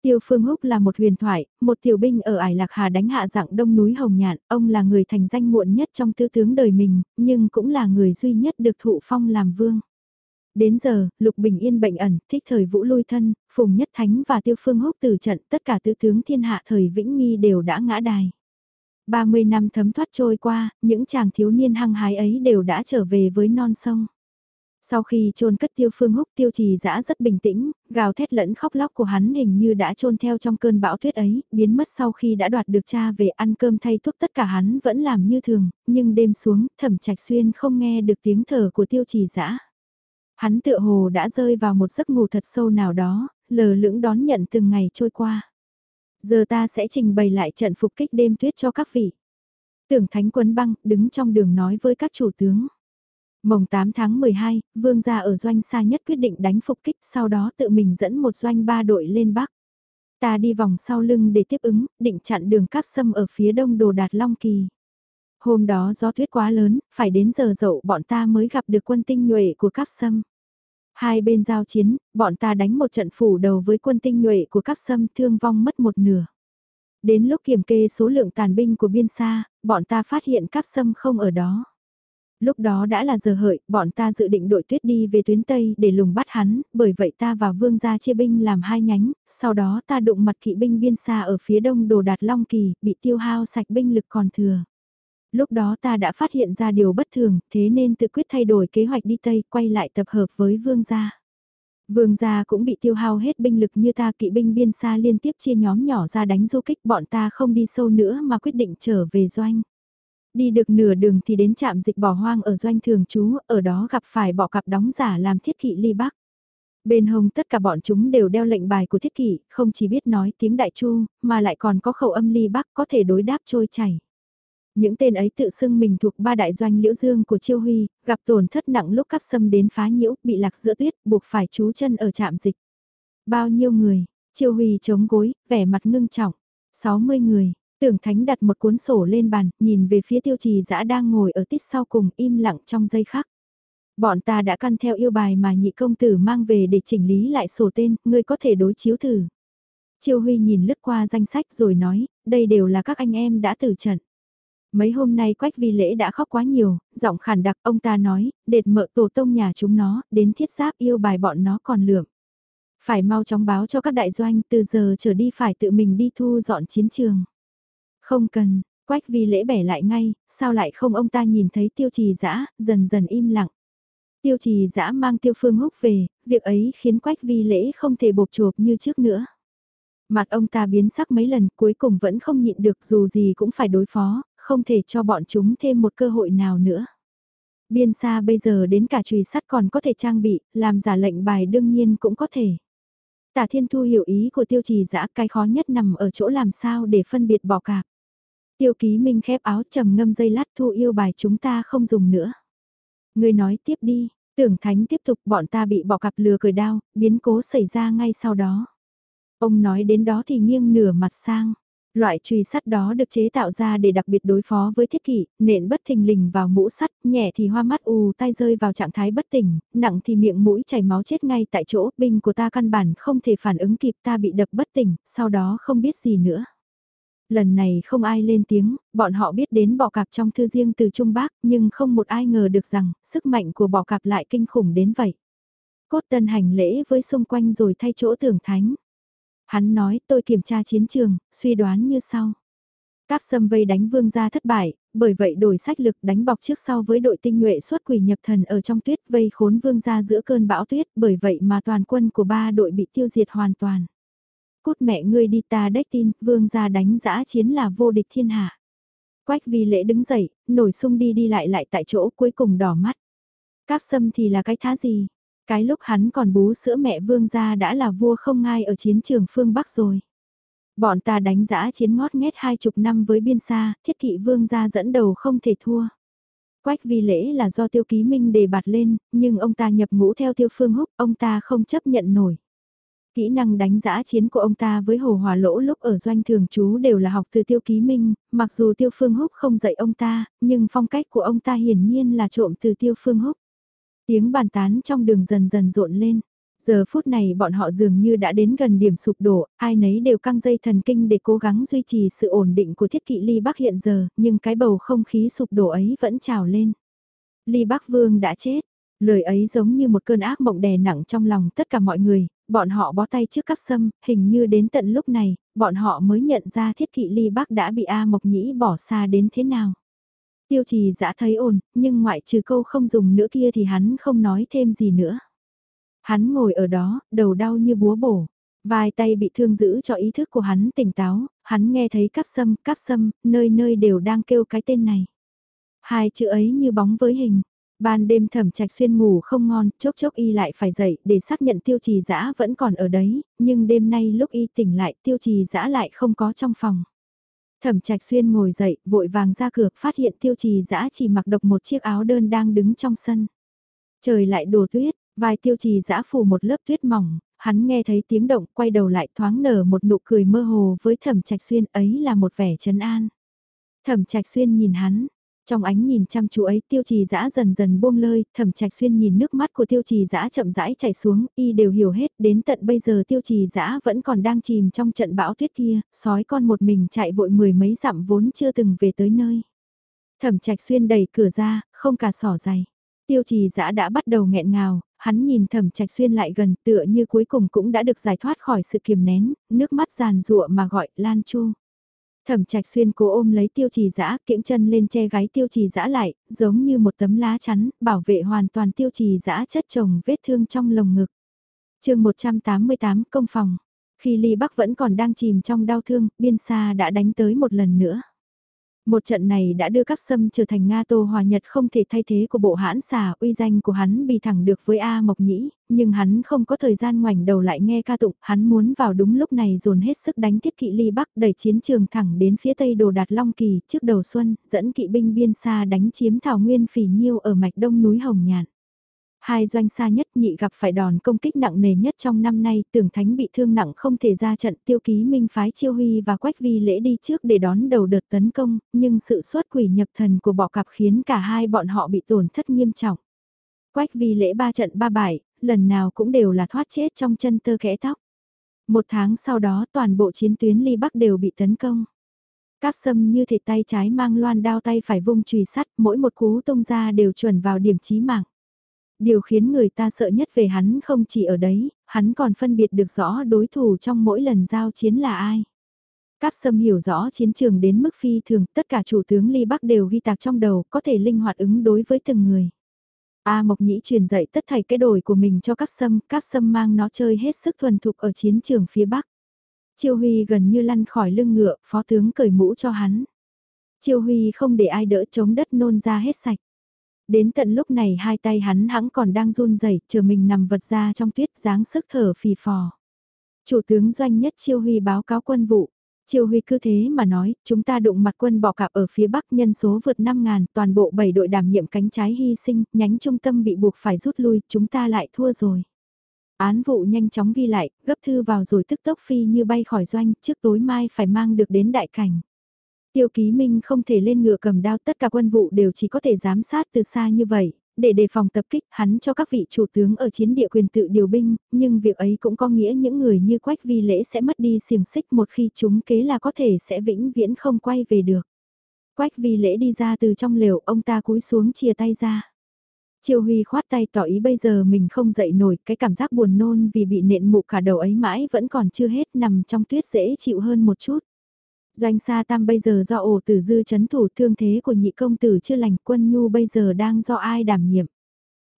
Tiêu Phương Húc là một huyền thoại, một tiểu binh ở Ải Lạc Hà đánh hạ dạng đông núi Hồng Nhạn, ông là người thành danh muộn nhất trong tứ tướng đời mình, nhưng cũng là người duy nhất được thụ phong làm vương. Đến giờ, Lục Bình Yên bệnh ẩn, thích thời Vũ lui thân, Phùng Nhất Thánh và Tiêu Phương Húc từ trận tất cả tứ tướng thiên hạ thời Vĩnh Nghi đều đã ngã đài. 30 năm thấm thoát trôi qua, những chàng thiếu niên hăng hái ấy đều đã trở về với non sông. Sau khi trôn cất tiêu phương húc tiêu trì dã rất bình tĩnh, gào thét lẫn khóc lóc của hắn hình như đã trôn theo trong cơn bão tuyết ấy, biến mất sau khi đã đoạt được cha về ăn cơm thay thuốc tất cả hắn vẫn làm như thường, nhưng đêm xuống thẩm trạch xuyên không nghe được tiếng thở của tiêu trì dã Hắn tựa hồ đã rơi vào một giấc ngủ thật sâu nào đó, lờ lưỡng đón nhận từng ngày trôi qua. Giờ ta sẽ trình bày lại trận phục kích đêm tuyết cho các vị. Tưởng thánh quân băng, đứng trong đường nói với các chủ tướng. Mồng 8 tháng 12, vương gia ở doanh xa nhất quyết định đánh phục kích, sau đó tự mình dẫn một doanh ba đội lên Bắc. Ta đi vòng sau lưng để tiếp ứng, định chặn đường cáp sâm ở phía đông đồ đạt Long Kỳ. Hôm đó gió tuyết quá lớn, phải đến giờ dậu bọn ta mới gặp được quân tinh nhuệ của cáp sâm. Hai bên giao chiến, bọn ta đánh một trận phủ đầu với quân tinh nhuệ của cáp sâm thương vong mất một nửa. Đến lúc kiểm kê số lượng tàn binh của biên xa, bọn ta phát hiện cáp sâm không ở đó. Lúc đó đã là giờ hợi, bọn ta dự định đội tuyết đi về tuyến Tây để lùng bắt hắn, bởi vậy ta và vương gia chia binh làm hai nhánh, sau đó ta đụng mặt kỵ binh biên xa ở phía đông đồ đạt Long Kỳ, bị tiêu hao sạch binh lực còn thừa. Lúc đó ta đã phát hiện ra điều bất thường, thế nên tự quyết thay đổi kế hoạch đi Tây, quay lại tập hợp với vương gia. Vương gia cũng bị tiêu hao hết binh lực như ta kỵ binh biên xa liên tiếp chia nhóm nhỏ ra đánh du kích bọn ta không đi sâu nữa mà quyết định trở về doanh. Đi được nửa đường thì đến trạm dịch bỏ hoang ở doanh thường trú, ở đó gặp phải bỏ cặp đóng giả làm thiết kỵ ly bắc. Bên hông tất cả bọn chúng đều đeo lệnh bài của thiết kỷ, không chỉ biết nói tiếng đại chu, mà lại còn có khẩu âm ly bắc có thể đối đáp trôi chảy. Những tên ấy tự xưng mình thuộc ba đại doanh liễu dương của Chiêu Huy, gặp tổn thất nặng lúc cắp xâm đến phá nhiễu, bị lạc giữa tuyết, buộc phải trú chân ở trạm dịch. Bao nhiêu người, Chiêu Huy chống gối, vẻ mặt ngưng trọng. 60 người, tưởng thánh đặt một cuốn sổ lên bàn, nhìn về phía tiêu trì dã đang ngồi ở tít sau cùng im lặng trong giây khắc. Bọn ta đã căn theo yêu bài mà nhị công tử mang về để chỉnh lý lại sổ tên, ngươi có thể đối chiếu thử. Chiêu Huy nhìn lướt qua danh sách rồi nói, đây đều là các anh em đã tử trận. Mấy hôm nay quách vi lễ đã khóc quá nhiều, giọng khản đặc ông ta nói, đệt mợ tổ tông nhà chúng nó, đến thiết giáp yêu bài bọn nó còn lượm. Phải mau chóng báo cho các đại doanh từ giờ trở đi phải tự mình đi thu dọn chiến trường. Không cần, quách vi lễ bẻ lại ngay, sao lại không ông ta nhìn thấy tiêu trì dã dần dần im lặng. Tiêu trì dã mang tiêu phương húc về, việc ấy khiến quách vi lễ không thể bột chộp như trước nữa. Mặt ông ta biến sắc mấy lần cuối cùng vẫn không nhịn được dù gì cũng phải đối phó, không thể cho bọn chúng thêm một cơ hội nào nữa. Biên xa bây giờ đến cả chùy sắt còn có thể trang bị, làm giả lệnh bài đương nhiên cũng có thể. Tả Thiên Thu hiểu ý của tiêu trì dã cái khó nhất nằm ở chỗ làm sao để phân biệt bỏ cạp. Tiêu ký minh khép áo trầm ngâm dây lát thu yêu bài chúng ta không dùng nữa. Người nói tiếp đi, tưởng thánh tiếp tục bọn ta bị bỏ cặp lừa cười đau, biến cố xảy ra ngay sau đó. Ông nói đến đó thì nghiêng nửa mặt sang. Loại chùy sắt đó được chế tạo ra để đặc biệt đối phó với thiết kỷ, nện bất thình lình vào mũ sắt, nhẹ thì hoa mắt ù tai rơi vào trạng thái bất tỉnh, nặng thì miệng mũi chảy máu chết ngay tại chỗ, binh của ta căn bản không thể phản ứng kịp ta bị đập bất tỉnh, sau đó không biết gì nữa. Lần này không ai lên tiếng, bọn họ biết đến bọ cạp trong thư riêng từ Trung Bắc, nhưng không một ai ngờ được rằng, sức mạnh của bọ cạp lại kinh khủng đến vậy. Cốt tân hành lễ với xung quanh rồi thay chỗ tưởng thánh. Hắn nói tôi kiểm tra chiến trường, suy đoán như sau. Cáp sâm vây đánh vương gia thất bại, bởi vậy đổi sách lực đánh bọc trước sau với đội tinh nhuệ xuất quỷ nhập thần ở trong tuyết vây khốn vương gia giữa cơn bão tuyết, bởi vậy mà toàn quân của ba đội bị tiêu diệt hoàn toàn. Cút mẹ ngươi đi ta đếch tin, vương gia đánh giã chiến là vô địch thiên hạ. Quách vi lễ đứng dậy, nổi sung đi đi lại lại tại chỗ cuối cùng đỏ mắt. Cáp sâm thì là cái thá gì? Cái lúc hắn còn bú sữa mẹ vương gia đã là vua không ngai ở chiến trường phương Bắc rồi. Bọn ta đánh giã chiến ngót nghét hai chục năm với biên xa, thiết kỵ vương gia dẫn đầu không thể thua. Quách vi lễ là do tiêu ký minh đề bạt lên, nhưng ông ta nhập ngũ theo tiêu phương húc, ông ta không chấp nhận nổi. Kỹ năng đánh giã chiến của ông ta với hồ hòa lỗ lúc ở doanh thường trú đều là học từ tiêu ký minh, mặc dù tiêu phương húc không dạy ông ta, nhưng phong cách của ông ta hiển nhiên là trộm từ tiêu phương húc. Tiếng bàn tán trong đường dần dần rộn lên. Giờ phút này bọn họ dường như đã đến gần điểm sụp đổ, ai nấy đều căng dây thần kinh để cố gắng duy trì sự ổn định của thiết kỵ Ly Bắc hiện giờ, nhưng cái bầu không khí sụp đổ ấy vẫn trào lên. Ly Bắc Vương đã chết, lời ấy giống như một cơn ác mộng đè nặng trong lòng tất cả mọi người, bọn họ bó tay trước cắp sâm, hình như đến tận lúc này, bọn họ mới nhận ra thiết kỵ Ly bác đã bị A Mộc Nhĩ bỏ xa đến thế nào. Tiêu trì dã thấy ổn, nhưng ngoại trừ câu không dùng nữa kia thì hắn không nói thêm gì nữa. Hắn ngồi ở đó, đầu đau như búa bổ. Vài tay bị thương giữ cho ý thức của hắn tỉnh táo, hắn nghe thấy cắp sâm, cắp sâm, nơi nơi đều đang kêu cái tên này. Hai chữ ấy như bóng với hình. Ban đêm thẩm trạch xuyên ngủ không ngon, chốc chốc y lại phải dậy để xác nhận tiêu trì dã vẫn còn ở đấy, nhưng đêm nay lúc y tỉnh lại tiêu trì dã lại không có trong phòng. Thẩm Trạch Xuyên ngồi dậy, vội vàng ra cửa, phát hiện Tiêu Trì Dã chỉ mặc độc một chiếc áo đơn đang đứng trong sân. Trời lại đổ tuyết, vài Tiêu Trì Dã phủ một lớp tuyết mỏng, hắn nghe thấy tiếng động, quay đầu lại thoáng nở một nụ cười mơ hồ với Thẩm Trạch Xuyên, ấy là một vẻ trấn an. Thẩm Trạch Xuyên nhìn hắn, trong ánh nhìn chăm chú ấy tiêu trì dã dần dần buông lơi, thẩm trạch xuyên nhìn nước mắt của tiêu trì dã chậm rãi chảy xuống, y đều hiểu hết, đến tận bây giờ tiêu trì dã vẫn còn đang chìm trong trận bão tuyết kia, sói con một mình chạy vội mười mấy dặm vốn chưa từng về tới nơi. Thẩm trạch xuyên đẩy cửa ra, không cả sỏ dày. Tiêu trì dã đã bắt đầu nghẹn ngào, hắn nhìn thẩm trạch xuyên lại gần tựa như cuối cùng cũng đã được giải thoát khỏi sự kiềm nén, nước mắt giàn rụa mà gọi Lan Chu. Thẩm trạch xuyên cố ôm lấy tiêu trì dã kiễng chân lên che gáy tiêu trì dã lại, giống như một tấm lá chắn, bảo vệ hoàn toàn tiêu trì dã chất chồng vết thương trong lồng ngực. chương 188 công phòng. Khi Ly Bắc vẫn còn đang chìm trong đau thương, biên xa đã đánh tới một lần nữa. Một trận này đã đưa các sâm trở thành Nga Tô Hòa Nhật không thể thay thế của bộ hãn xà, uy danh của hắn bị thẳng được với A Mộc Nhĩ, nhưng hắn không có thời gian ngoảnh đầu lại nghe ca tụng, hắn muốn vào đúng lúc này dồn hết sức đánh thiết kỵ ly bắc đẩy chiến trường thẳng đến phía tây đồ đạt Long Kỳ trước đầu xuân, dẫn kỵ binh biên xa đánh chiếm thảo nguyên phỉ nhiêu ở mạch đông núi Hồng Nhạn. Hai doanh xa nhất nhị gặp phải đòn công kích nặng nề nhất trong năm nay, tưởng thánh bị thương nặng không thể ra trận tiêu ký minh phái chiêu huy và quách vi lễ đi trước để đón đầu đợt tấn công, nhưng sự xuất quỷ nhập thần của bọ cặp khiến cả hai bọn họ bị tổn thất nghiêm trọng. Quách vi lễ ba trận ba bại, lần nào cũng đều là thoát chết trong chân tơ kẽ tóc. Một tháng sau đó toàn bộ chiến tuyến ly bắc đều bị tấn công. Cáp sâm như thể tay trái mang loan đao tay phải vung chùy sắt, mỗi một cú tung ra đều chuẩn vào điểm chí mạng. Điều khiến người ta sợ nhất về hắn không chỉ ở đấy, hắn còn phân biệt được rõ đối thủ trong mỗi lần giao chiến là ai. Cáp Sâm hiểu rõ chiến trường đến mức phi thường, tất cả chủ tướng Ly Bắc đều ghi tạc trong đầu, có thể linh hoạt ứng đối với từng người. A Mộc Nhĩ truyền dạy tất thảy cái đổi của mình cho Cáp Sâm, Cáp Sâm mang nó chơi hết sức thuần thục ở chiến trường phía Bắc. Chiêu Huy gần như lăn khỏi lưng ngựa, phó tướng cởi mũ cho hắn. Chiêu Huy không để ai đỡ chống đất nôn ra hết sạch. Đến tận lúc này hai tay hắn hãng còn đang run rẩy, chờ mình nằm vật ra trong tuyết dáng sức thở phì phò. Chủ tướng doanh nhất Chiêu Huy báo cáo quân vụ. Chiêu Huy cứ thế mà nói, chúng ta đụng mặt quân bọ cạp ở phía bắc nhân số vượt 5.000, toàn bộ 7 đội đảm nhiệm cánh trái hy sinh, nhánh trung tâm bị buộc phải rút lui, chúng ta lại thua rồi. Án vụ nhanh chóng ghi lại, gấp thư vào rồi tức tốc phi như bay khỏi doanh, trước tối mai phải mang được đến đại cảnh. Tiêu ký minh không thể lên ngựa cầm đao tất cả quân vụ đều chỉ có thể giám sát từ xa như vậy, để đề phòng tập kích hắn cho các vị chủ tướng ở chiến địa quyền tự điều binh, nhưng việc ấy cũng có nghĩa những người như Quách Vi Lễ sẽ mất đi xiềng xích một khi chúng kế là có thể sẽ vĩnh viễn không quay về được. Quách Vi Lễ đi ra từ trong lều, ông ta cúi xuống chia tay ra. Triều Huy khoát tay tỏ ý bây giờ mình không dậy nổi, cái cảm giác buồn nôn vì bị nện mụ cả đầu ấy mãi vẫn còn chưa hết nằm trong tuyết dễ chịu hơn một chút. Doanh Sa Tam bây giờ do ổ tử dư chấn thủ thương thế của nhị công tử chưa lành quân nhu bây giờ đang do ai đảm nhiệm.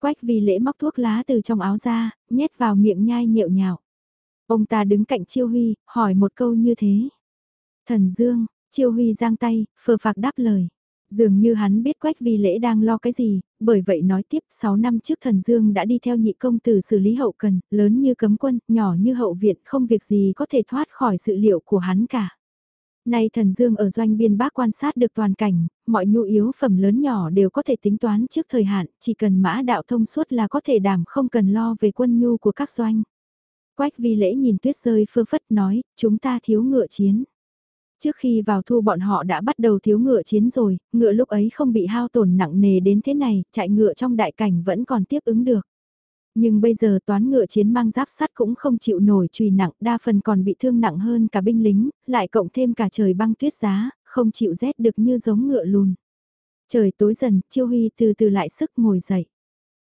Quách vì lễ móc thuốc lá từ trong áo ra, nhét vào miệng nhai nhẹo nhạo. Ông ta đứng cạnh Chiêu Huy, hỏi một câu như thế. Thần Dương, Chiêu Huy giang tay, phờ phạc đáp lời. Dường như hắn biết Quách Vi Lễ đang lo cái gì, bởi vậy nói tiếp 6 năm trước thần Dương đã đi theo nhị công tử xử lý hậu cần, lớn như cấm quân, nhỏ như hậu viện, không việc gì có thể thoát khỏi sự liệu của hắn cả. Nay thần dương ở doanh biên bác quan sát được toàn cảnh, mọi nhu yếu phẩm lớn nhỏ đều có thể tính toán trước thời hạn, chỉ cần mã đạo thông suốt là có thể đảm không cần lo về quân nhu của các doanh. Quách vi lễ nhìn tuyết rơi phơ phất nói, chúng ta thiếu ngựa chiến. Trước khi vào thu bọn họ đã bắt đầu thiếu ngựa chiến rồi, ngựa lúc ấy không bị hao tổn nặng nề đến thế này, chạy ngựa trong đại cảnh vẫn còn tiếp ứng được. Nhưng bây giờ toán ngựa chiến mang giáp sắt cũng không chịu nổi trùy nặng, đa phần còn bị thương nặng hơn cả binh lính, lại cộng thêm cả trời băng tuyết giá, không chịu rét được như giống ngựa lùn. Trời tối dần, Chiêu Huy từ từ lại sức ngồi dậy.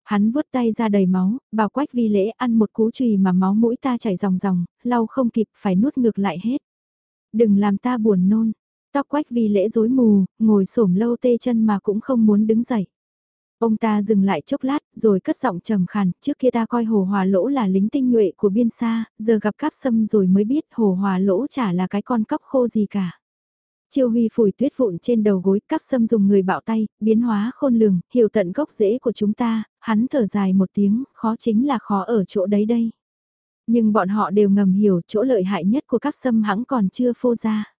Hắn vuốt tay ra đầy máu, bảo quách vi lễ ăn một cú chùy mà máu mũi ta chảy ròng ròng, lau không kịp phải nuốt ngược lại hết. Đừng làm ta buồn nôn. Tóc quách vi lễ rối mù, ngồi xổm lâu tê chân mà cũng không muốn đứng dậy. Ông ta dừng lại chốc lát, rồi cất giọng trầm khàn, trước kia ta coi hồ hòa lỗ là lính tinh nhuệ của biên xa, giờ gặp cáp sâm rồi mới biết hồ hòa lỗ chả là cái con cóc khô gì cả. Chiêu Huy phủi tuyết vụn trên đầu gối, cắp sâm dùng người bạo tay, biến hóa khôn lường, hiểu tận gốc rễ của chúng ta, hắn thở dài một tiếng, khó chính là khó ở chỗ đấy đây. Nhưng bọn họ đều ngầm hiểu chỗ lợi hại nhất của cắp sâm hãng còn chưa phô ra.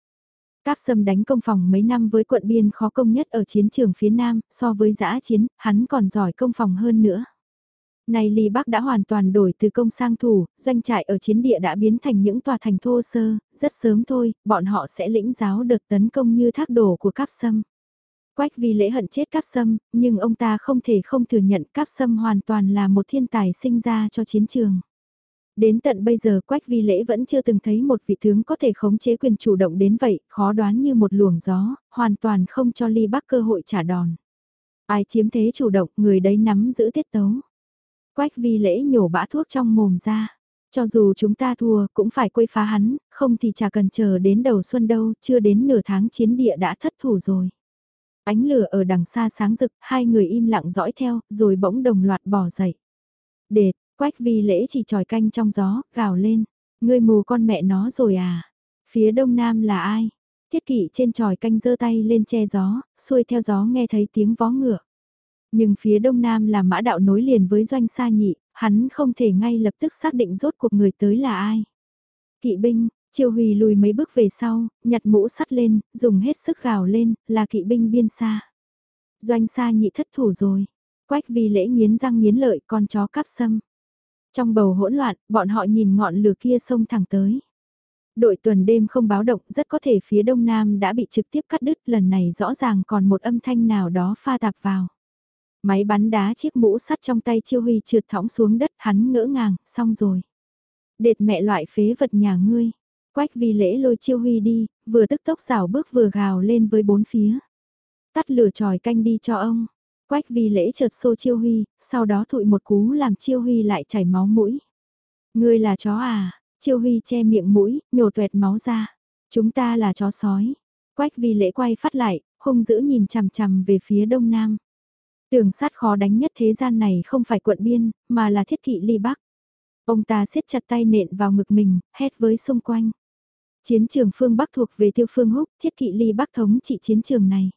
Cáp Sâm đánh công phòng mấy năm với quận biên khó công nhất ở chiến trường phía Nam, so với giã chiến, hắn còn giỏi công phòng hơn nữa. Này Ly Bắc đã hoàn toàn đổi từ công sang thủ, doanh trại ở chiến địa đã biến thành những tòa thành thô sơ, rất sớm thôi, bọn họ sẽ lĩnh giáo đợt tấn công như thác đổ của Cáp Sâm. Quách vì lễ hận chết Cáp Sâm, nhưng ông ta không thể không thừa nhận Cáp Sâm hoàn toàn là một thiên tài sinh ra cho chiến trường. Đến tận bây giờ Quách Vi Lễ vẫn chưa từng thấy một vị tướng có thể khống chế quyền chủ động đến vậy, khó đoán như một luồng gió, hoàn toàn không cho Ly Bắc cơ hội trả đòn. Ai chiếm thế chủ động, người đấy nắm giữ tiết tấu. Quách Vi Lễ nhổ bã thuốc trong mồm ra. Cho dù chúng ta thua cũng phải quây phá hắn, không thì chả cần chờ đến đầu xuân đâu, chưa đến nửa tháng chiến địa đã thất thủ rồi. Ánh lửa ở đằng xa sáng rực, hai người im lặng dõi theo, rồi bỗng đồng loạt bỏ dậy. Đệt, Quách vi lễ chỉ tròi canh trong gió, gào lên. Ngươi mù con mẹ nó rồi à? Phía đông nam là ai? Thiết kỷ trên tròi canh giơ tay lên che gió, xuôi theo gió nghe thấy tiếng vó ngựa. Nhưng phía đông nam là mã đạo nối liền với doanh sa nhị, hắn không thể ngay lập tức xác định rốt cuộc người tới là ai. Kỵ binh, Triều Huy lùi mấy bước về sau, nhặt mũ sắt lên, dùng hết sức gào lên, là kỵ binh biên xa. Doanh sa nhị thất thủ rồi. Quách vì lễ nghiến răng nghiến lợi con chó cắp sâm. Trong bầu hỗn loạn, bọn họ nhìn ngọn lửa kia sông thẳng tới. Đội tuần đêm không báo động rất có thể phía đông nam đã bị trực tiếp cắt đứt lần này rõ ràng còn một âm thanh nào đó pha tạp vào. Máy bắn đá chiếc mũ sắt trong tay chiêu huy trượt thõng xuống đất hắn ngỡ ngàng, xong rồi. Đệt mẹ loại phế vật nhà ngươi. Quách vì lễ lôi chiêu huy đi, vừa tức tốc rào bước vừa gào lên với bốn phía. Tắt lửa tròi canh đi cho ông. Quách vì lễ chợt xô chiêu huy, sau đó thụi một cú làm chiêu huy lại chảy máu mũi. Ngươi là chó à? Chiêu huy che miệng mũi, nhổ tuẹt máu ra. Chúng ta là chó sói. Quách vì lễ quay phát lại, hung dữ nhìn chằm chằm về phía đông nam. Tường sát khó đánh nhất thế gian này không phải quận biên, mà là thiết kỵ ly bắc. Ông ta siết chặt tay nện vào ngực mình, hét với xung quanh. Chiến trường phương Bắc thuộc về tiêu phương húc, thiết kỵ ly Bắc thống trị chiến trường này.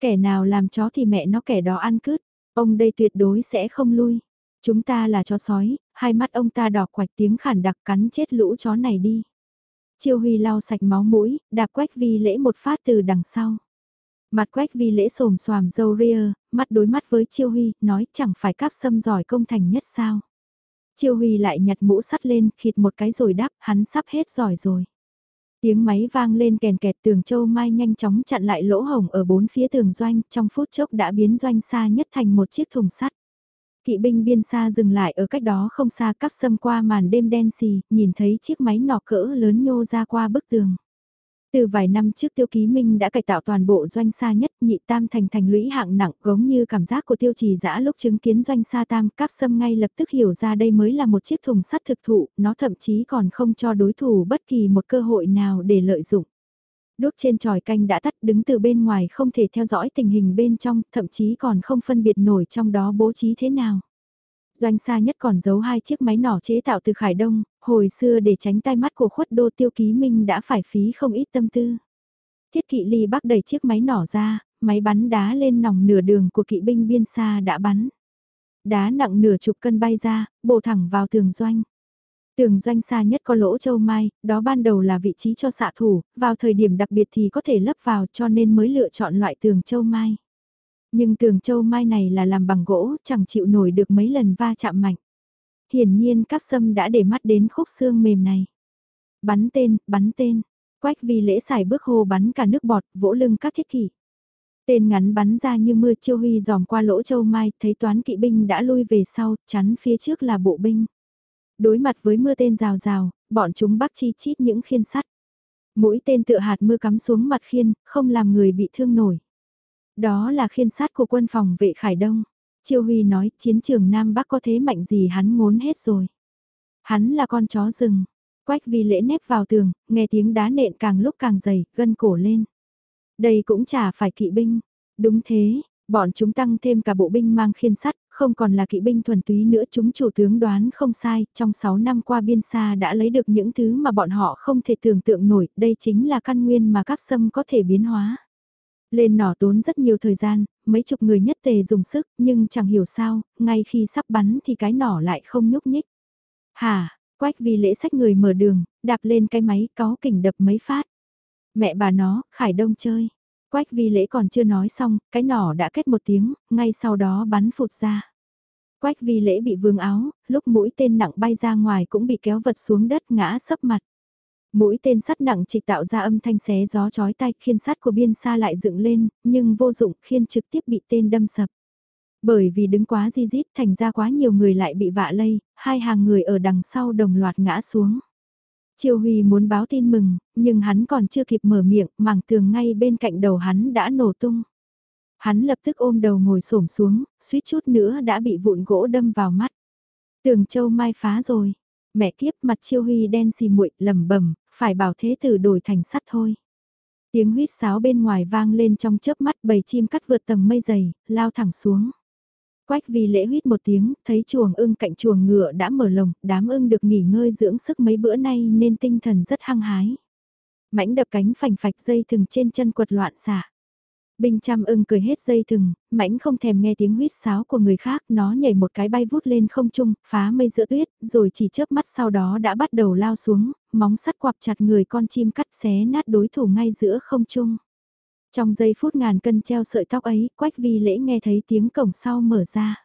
Kẻ nào làm chó thì mẹ nó kẻ đó ăn cướp, ông đây tuyệt đối sẽ không lui. Chúng ta là chó sói, hai mắt ông ta đỏ quạch tiếng khản đặc cắn chết lũ chó này đi. Chiêu Huy lau sạch máu mũi, đạp quách vi lễ một phát từ đằng sau. Mặt quách vi lễ xồm xoàm dâu ria, mắt đối mắt với Chiêu Huy, nói chẳng phải cáp xâm giỏi công thành nhất sao. Chiêu Huy lại nhặt mũ sắt lên, khịt một cái rồi đáp, hắn sắp hết giỏi rồi. Tiếng máy vang lên kèn kẹt tường châu mai nhanh chóng chặn lại lỗ hồng ở bốn phía tường doanh, trong phút chốc đã biến doanh xa nhất thành một chiếc thùng sắt. Kỵ binh biên xa dừng lại ở cách đó không xa cắp xâm qua màn đêm đen xì, nhìn thấy chiếc máy nọ cỡ lớn nhô ra qua bức tường. Từ vài năm trước Tiêu Ký Minh đã cải tạo toàn bộ doanh xa nhất nhị tam thành thành lũy hạng nặng giống như cảm giác của tiêu trì dã lúc chứng kiến doanh xa tam cáp sâm ngay lập tức hiểu ra đây mới là một chiếc thùng sắt thực thụ, nó thậm chí còn không cho đối thủ bất kỳ một cơ hội nào để lợi dụng. Đốt trên tròi canh đã tắt đứng từ bên ngoài không thể theo dõi tình hình bên trong, thậm chí còn không phân biệt nổi trong đó bố trí thế nào. Doanh xa nhất còn giấu hai chiếc máy nỏ chế tạo từ Khải Đông, hồi xưa để tránh tai mắt của khuất đô tiêu ký minh đã phải phí không ít tâm tư. Thiết kỵ ly bắc đẩy chiếc máy nỏ ra, máy bắn đá lên nòng nửa đường của kỵ binh biên xa đã bắn. Đá nặng nửa chục cân bay ra, bổ thẳng vào tường doanh. Tường doanh xa nhất có lỗ châu mai, đó ban đầu là vị trí cho xạ thủ, vào thời điểm đặc biệt thì có thể lấp vào cho nên mới lựa chọn loại tường châu mai. Nhưng tường châu mai này là làm bằng gỗ, chẳng chịu nổi được mấy lần va chạm mạnh. Hiển nhiên cáp sâm đã để mắt đến khúc xương mềm này. Bắn tên, bắn tên. Quách vì lễ xài bước hô bắn cả nước bọt, vỗ lưng các thiết kỷ. Tên ngắn bắn ra như mưa chiêu huy dòm qua lỗ châu mai, thấy toán kỵ binh đã lui về sau, chắn phía trước là bộ binh. Đối mặt với mưa tên rào rào, bọn chúng bắt chi chít những khiên sắt. Mũi tên tựa hạt mưa cắm xuống mặt khiên, không làm người bị thương nổi. Đó là khiên sát của quân phòng vệ Khải Đông. Chiêu Huy nói chiến trường Nam Bắc có thế mạnh gì hắn ngốn hết rồi. Hắn là con chó rừng. Quách vì lễ nép vào tường, nghe tiếng đá nện càng lúc càng dày, gân cổ lên. Đây cũng chả phải kỵ binh. Đúng thế, bọn chúng tăng thêm cả bộ binh mang khiên sắt, không còn là kỵ binh thuần túy nữa chúng chủ tướng đoán không sai, trong 6 năm qua biên xa đã lấy được những thứ mà bọn họ không thể tưởng tượng nổi, đây chính là căn nguyên mà các sâm có thể biến hóa. Lên nỏ tốn rất nhiều thời gian, mấy chục người nhất tề dùng sức, nhưng chẳng hiểu sao, ngay khi sắp bắn thì cái nỏ lại không nhúc nhích. Hà, quách vì lễ sách người mở đường, đạp lên cái máy có kỉnh đập mấy phát. Mẹ bà nó, Khải Đông chơi. Quách vi lễ còn chưa nói xong, cái nỏ đã kết một tiếng, ngay sau đó bắn phụt ra. Quách vi lễ bị vương áo, lúc mũi tên nặng bay ra ngoài cũng bị kéo vật xuống đất ngã sấp mặt. Mũi tên sắt nặng chỉ tạo ra âm thanh xé gió chói tai khiên sắt của biên xa lại dựng lên, nhưng vô dụng khiên trực tiếp bị tên đâm sập. Bởi vì đứng quá di dít thành ra quá nhiều người lại bị vạ lây, hai hàng người ở đằng sau đồng loạt ngã xuống. Triều Huy muốn báo tin mừng, nhưng hắn còn chưa kịp mở miệng, mảng tường ngay bên cạnh đầu hắn đã nổ tung. Hắn lập tức ôm đầu ngồi xổm xuống, suýt chút nữa đã bị vụn gỗ đâm vào mắt. Tường châu mai phá rồi. Mẹ kiếp mặt Chiêu Huy đen xì muội lầm bầm phải bảo thế tử đổi thành sắt thôi. Tiếng huýt sáo bên ngoài vang lên trong chớp mắt bầy chim cắt vượt tầng mây dày, lao thẳng xuống. Quách vì lễ huyết một tiếng, thấy chuồng ưng cạnh chuồng ngựa đã mở lồng, đám ưng được nghỉ ngơi dưỡng sức mấy bữa nay nên tinh thần rất hăng hái. Mãnh đập cánh phành phạch dây thừng trên chân quật loạn xả. Binh chăm ưng cười hết dây thừng, mãnh không thèm nghe tiếng huýt sáo của người khác, nó nhảy một cái bay vút lên không trung, phá mây giữa tuyết, rồi chỉ chớp mắt sau đó đã bắt đầu lao xuống, móng sắt quặp chặt người con chim cắt xé nát đối thủ ngay giữa không trung. Trong giây phút ngàn cân treo sợi tóc ấy, Quách Vi lễ nghe thấy tiếng cổng sau mở ra.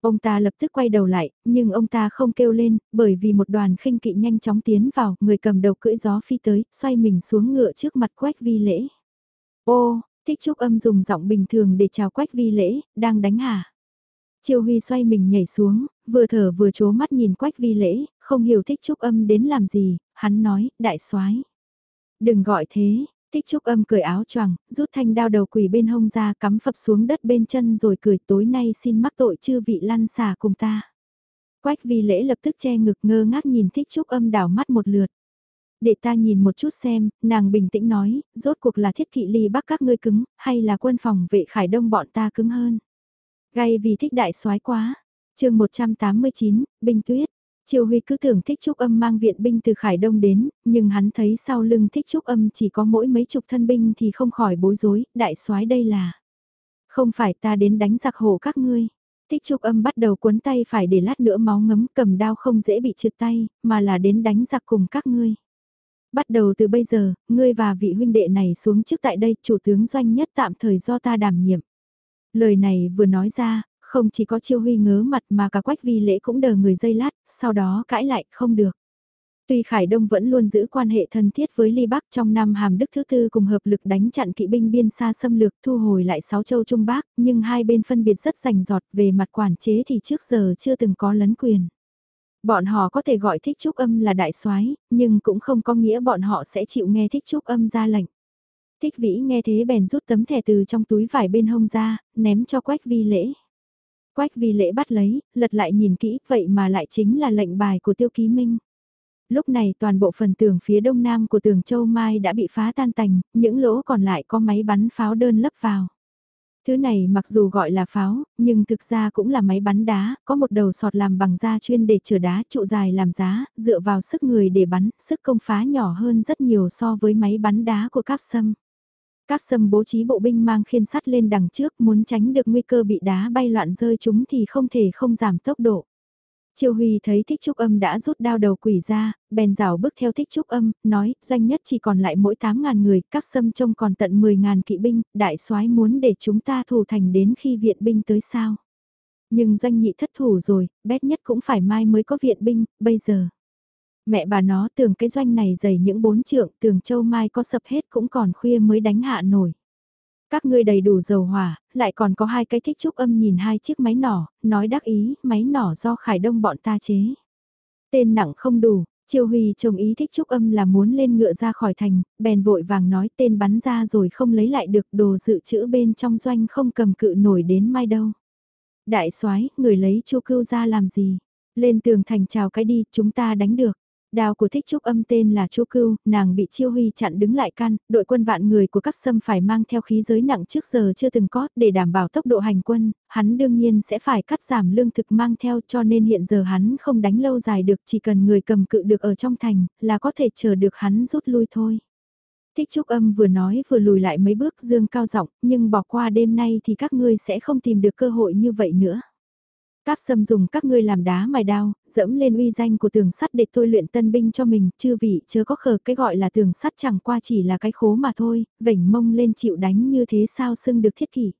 Ông ta lập tức quay đầu lại, nhưng ông ta không kêu lên, bởi vì một đoàn khinh kỵ nhanh chóng tiến vào, người cầm đầu cưỡi gió phi tới, xoay mình xuống ngựa trước mặt Quách Vi lễ. Ô, Thích Trúc Âm dùng giọng bình thường để chào Quách Vi lễ, đang đánh hả? Triều Huy xoay mình nhảy xuống, vừa thở vừa chố mắt nhìn Quách Vi lễ, không hiểu Thích Trúc Âm đến làm gì, hắn nói, đại soái Đừng gọi thế, Tích trúc âm cười áo choàng, rút thanh đao đầu quỷ bên hông ra cắm phập xuống đất bên chân rồi cười tối nay xin mắc tội chư vị lăn xả cùng ta. Quách vi lễ lập tức che ngực ngơ ngác nhìn thích trúc âm đảo mắt một lượt. Để ta nhìn một chút xem, nàng bình tĩnh nói, rốt cuộc là thiết kỵ ly bắc các ngươi cứng, hay là quân phòng vệ khải đông bọn ta cứng hơn. Gay vì thích đại soái quá. chương 189, Binh Tuyết. Triều Huy cứ tưởng thích trúc âm mang viện binh từ Khải Đông đến, nhưng hắn thấy sau lưng thích trúc âm chỉ có mỗi mấy chục thân binh thì không khỏi bối rối, đại soái đây là. Không phải ta đến đánh giặc hổ các ngươi. Thích trúc âm bắt đầu cuốn tay phải để lát nữa máu ngấm cầm đao không dễ bị trượt tay, mà là đến đánh giặc cùng các ngươi. Bắt đầu từ bây giờ, ngươi và vị huynh đệ này xuống trước tại đây, chủ tướng doanh nhất tạm thời do ta đảm nhiệm. Lời này vừa nói ra, không chỉ có chiêu huy ngớ mặt mà cả quách vi lễ cũng đờ người dây lát, sau đó cãi lại không được. Tuy Khải Đông vẫn luôn giữ quan hệ thân thiết với Ly Bắc trong năm Hàm Đức thứ tư cùng hợp lực đánh chặn kỵ binh biên xa xâm lược thu hồi lại sáu châu Trung Bắc, nhưng hai bên phân biệt rất rành giọt về mặt quản chế thì trước giờ chưa từng có lấn quyền. Bọn họ có thể gọi thích trúc âm là đại soái nhưng cũng không có nghĩa bọn họ sẽ chịu nghe thích trúc âm ra lệnh. Thích vĩ nghe thế bèn rút tấm thẻ từ trong túi vải bên hông ra, ném cho quách vi lễ. Quách vi lễ bắt lấy, lật lại nhìn kỹ, vậy mà lại chính là lệnh bài của tiêu ký minh. Lúc này toàn bộ phần tường phía đông nam của tường Châu Mai đã bị phá tan tành, những lỗ còn lại có máy bắn pháo đơn lấp vào. Thứ này mặc dù gọi là pháo, nhưng thực ra cũng là máy bắn đá, có một đầu sọt làm bằng da chuyên để chở đá, trụ dài làm giá, dựa vào sức người để bắn, sức công phá nhỏ hơn rất nhiều so với máy bắn đá của cáp sâm. Cáp sâm bố trí bộ binh mang khiên sắt lên đằng trước muốn tránh được nguy cơ bị đá bay loạn rơi chúng thì không thể không giảm tốc độ. Triều Huy thấy thích trúc âm đã rút đao đầu quỷ ra, bèn rào bước theo thích trúc âm, nói doanh nhất chỉ còn lại mỗi 8.000 người, các sâm trông còn tận 10.000 kỵ binh, đại soái muốn để chúng ta thủ thành đến khi viện binh tới sao. Nhưng doanh nhị thất thủ rồi, bét nhất cũng phải mai mới có viện binh, bây giờ mẹ bà nó tưởng cái doanh này dày những bốn trượng, tưởng châu mai có sập hết cũng còn khuya mới đánh hạ nổi. Các ngươi đầy đủ dầu hỏa, lại còn có hai cái thích trúc âm nhìn hai chiếc máy nỏ, nói đắc ý, máy nỏ do Khải Đông bọn ta chế. Tên nặng không đủ, Triều Huy trông ý thích trúc âm là muốn lên ngựa ra khỏi thành, bèn vội vàng nói tên bắn ra rồi không lấy lại được đồ dự trữ bên trong doanh không cầm cự nổi đến mai đâu. Đại soái người lấy chu cưu ra làm gì? Lên tường thành chào cái đi, chúng ta đánh được. Đào của thích trúc âm tên là Chu Cưu, nàng bị chiêu huy chặn đứng lại căn, đội quân vạn người của các sâm phải mang theo khí giới nặng trước giờ chưa từng có để đảm bảo tốc độ hành quân, hắn đương nhiên sẽ phải cắt giảm lương thực mang theo cho nên hiện giờ hắn không đánh lâu dài được chỉ cần người cầm cự được ở trong thành là có thể chờ được hắn rút lui thôi. Thích Trúc Âm vừa nói vừa lùi lại mấy bước dương cao giọng nhưng bỏ qua đêm nay thì các ngươi sẽ không tìm được cơ hội như vậy nữa. Cáp sâm dùng các ngươi làm đá mài đao, dẫm lên uy danh của tường sắt để tôi luyện tân binh cho mình, chư vị chớ có khờ cái gọi là tường sắt chẳng qua chỉ là cái khố mà thôi, vểnh mông lên chịu đánh như thế sao xưng được thiết kỷ.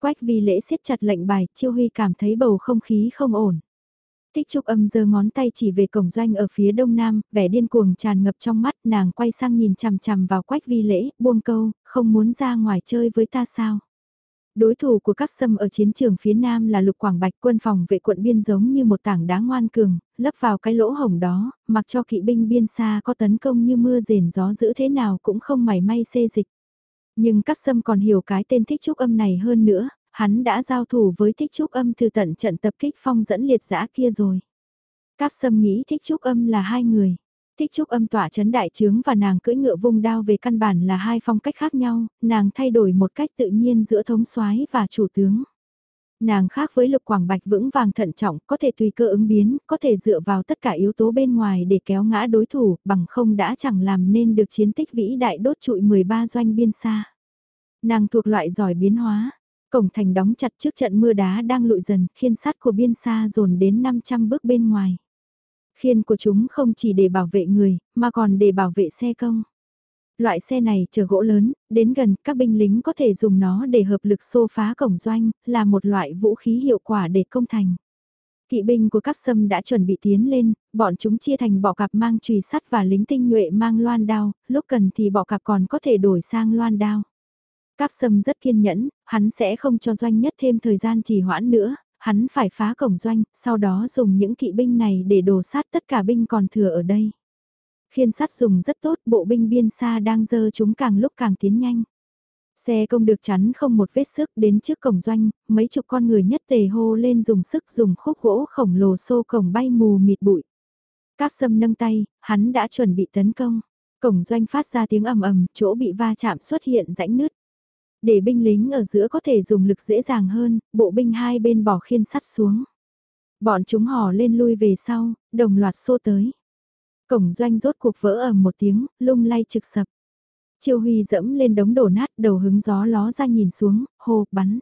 Quách vi lễ siết chặt lệnh bài, chiêu huy cảm thấy bầu không khí không ổn. Tích trúc âm giơ ngón tay chỉ về cổng doanh ở phía đông nam, vẻ điên cuồng tràn ngập trong mắt nàng quay sang nhìn chằm chằm vào quách vi lễ, buông câu, không muốn ra ngoài chơi với ta sao. Đối thủ của các sâm ở chiến trường phía nam là lục quảng bạch quân phòng vệ quận biên giống như một tảng đá ngoan cường, lấp vào cái lỗ hổng đó, mặc cho kỵ binh biên xa có tấn công như mưa rền gió dữ thế nào cũng không mảy may xê dịch. Nhưng các sâm còn hiểu cái tên thích trúc âm này hơn nữa, hắn đã giao thủ với thích trúc âm từ tận trận tập kích phong dẫn liệt giã kia rồi. Các sâm nghĩ thích trúc âm là hai người. Thích trúc âm tỏa chấn đại trướng và nàng cưỡi ngựa vung đao về căn bản là hai phong cách khác nhau, nàng thay đổi một cách tự nhiên giữa thống soái và chủ tướng. Nàng khác với lục quảng bạch vững vàng thận trọng, có thể tùy cơ ứng biến, có thể dựa vào tất cả yếu tố bên ngoài để kéo ngã đối thủ, bằng không đã chẳng làm nên được chiến tích vĩ đại đốt trụi 13 doanh biên xa. Nàng thuộc loại giỏi biến hóa, cổng thành đóng chặt trước trận mưa đá đang lụi dần, khiên sắt của biên xa dồn đến 500 bước bên ngoài. Khiên của chúng không chỉ để bảo vệ người, mà còn để bảo vệ xe công. Loại xe này chở gỗ lớn, đến gần các binh lính có thể dùng nó để hợp lực xô phá cổng doanh, là một loại vũ khí hiệu quả để công thành. Kỵ binh của các sâm đã chuẩn bị tiến lên, bọn chúng chia thành bọ cạp mang chùy sắt và lính tinh nhuệ mang loan đao, lúc cần thì bọ cạp còn có thể đổi sang loan đao. Các sâm rất kiên nhẫn, hắn sẽ không cho doanh nhất thêm thời gian trì hoãn nữa, hắn phải phá cổng doanh, sau đó dùng những kỵ binh này để đổ sát tất cả binh còn thừa ở đây. Khiên sát dùng rất tốt, bộ binh biên xa đang dơ chúng càng lúc càng tiến nhanh. Xe công được chắn không một vết sức đến trước cổng doanh, mấy chục con người nhất tề hô lên dùng sức dùng khúc gỗ khổng lồ xô cổng bay mù mịt bụi. Các sâm nâng tay, hắn đã chuẩn bị tấn công. Cổng doanh phát ra tiếng ầm ầm, chỗ bị va chạm xuất hiện rãnh nứt. Để binh lính ở giữa có thể dùng lực dễ dàng hơn, bộ binh hai bên bỏ khiên sắt xuống. Bọn chúng hò lên lui về sau, đồng loạt xô tới. Cổng doanh rốt cuộc vỡ ầm một tiếng, lung lay trực sập. Chiêu Huy dẫm lên đống đổ nát, đầu hứng gió ló ra nhìn xuống, hô, bắn.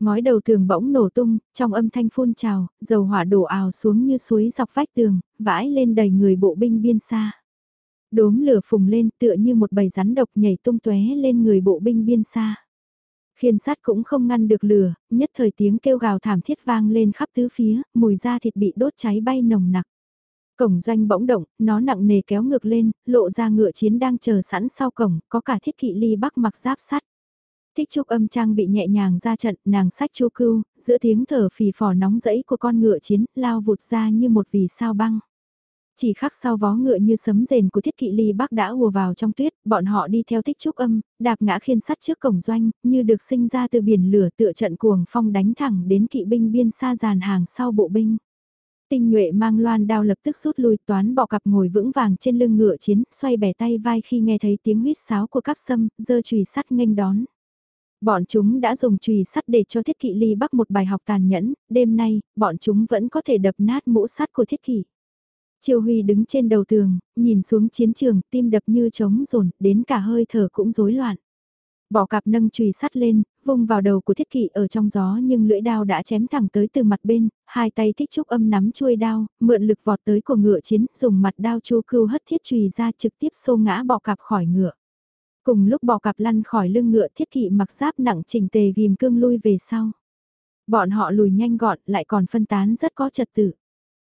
Ngói đầu tường bỗng nổ tung, trong âm thanh phun trào, dầu hỏa đổ ào xuống như suối dọc vách tường, vãi lên đầy người bộ binh biên xa. Đốm lửa phùng lên tựa như một bầy rắn độc nhảy tung tóe lên người bộ binh biên xa. Khiên sắt cũng không ngăn được lửa, nhất thời tiếng kêu gào thảm thiết vang lên khắp tứ phía, mùi da thịt bị đốt cháy bay nồng nặc. Cổng doanh bỗng động, nó nặng nề kéo ngược lên, lộ ra ngựa chiến đang chờ sẵn sau cổng, có cả thiết kỵ ly bắc mặc giáp sắt. Thích trúc âm trang bị nhẹ nhàng ra trận, nàng sách chu cưu, giữa tiếng thở phì phò nóng rẫy của con ngựa chiến, lao vụt ra như một vì sao băng. Chỉ khắc sau vó ngựa như sấm rền của thiết kỵ ly bắc đã ùa vào trong tuyết, bọn họ đi theo tích trúc âm, đạp ngã khiên sắt trước cổng doanh, như được sinh ra từ biển lửa tựa trận cuồng phong đánh thẳng đến kỵ binh biên xa dàn hàng sau bộ binh. Tinh nhuệ mang loan đao lập tức rút lui toán bọ cặp ngồi vững vàng trên lưng ngựa chiến, xoay bẻ tay vai khi nghe thấy tiếng huýt sáo của các sâm, dơ chùy sắt nghênh đón. Bọn chúng đã dùng chùy sắt để cho thiết kỵ ly bắc một bài học tàn nhẫn, đêm nay, bọn chúng vẫn có thể đập nát mũ sắt của thiết kỵ. Triều Huy đứng trên đầu tường, nhìn xuống chiến trường, tim đập như trống rồn, đến cả hơi thở cũng rối loạn. Bỏ cặp nâng chùy sắt lên, vung vào đầu của thiết kỵ ở trong gió nhưng lưỡi đao đã chém thẳng tới từ mặt bên, hai tay thích trúc âm nắm chuôi đao, mượn lực vọt tới của ngựa chiến, dùng mặt đao chu cưu hất thiết chùy ra trực tiếp xô ngã bỏ cặp khỏi ngựa. Cùng lúc bỏ cặp lăn khỏi lưng ngựa thiết kỵ mặc giáp nặng trình tề ghim cương lui về sau. Bọn họ lùi nhanh gọn lại còn phân tán rất có trật tự.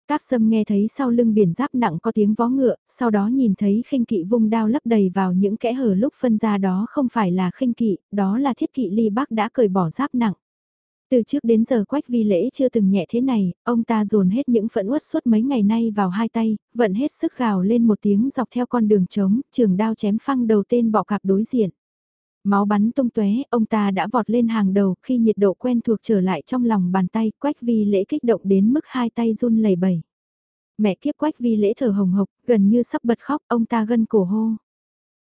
Cáp sâm nghe thấy sau lưng biển giáp nặng có tiếng vó ngựa, sau đó nhìn thấy khinh kỵ vung đao lấp đầy vào những kẽ hở lúc phân ra đó không phải là khinh kỵ, đó là thiết kỵ ly bắc đã cởi bỏ giáp nặng. Từ trước đến giờ quách vi lễ chưa từng nhẹ thế này, ông ta dồn hết những phẫn uất suốt mấy ngày nay vào hai tay, vận hết sức gào lên một tiếng dọc theo con đường trống, trường đao chém phăng đầu tên bọ cạp đối diện. Máu bắn tung tóe, ông ta đã vọt lên hàng đầu khi nhiệt độ quen thuộc trở lại trong lòng bàn tay, quách vi lễ kích động đến mức hai tay run lẩy bẩy. Mẹ kiếp quách vi lễ thở hồng hộc, gần như sắp bật khóc, ông ta gân cổ hô.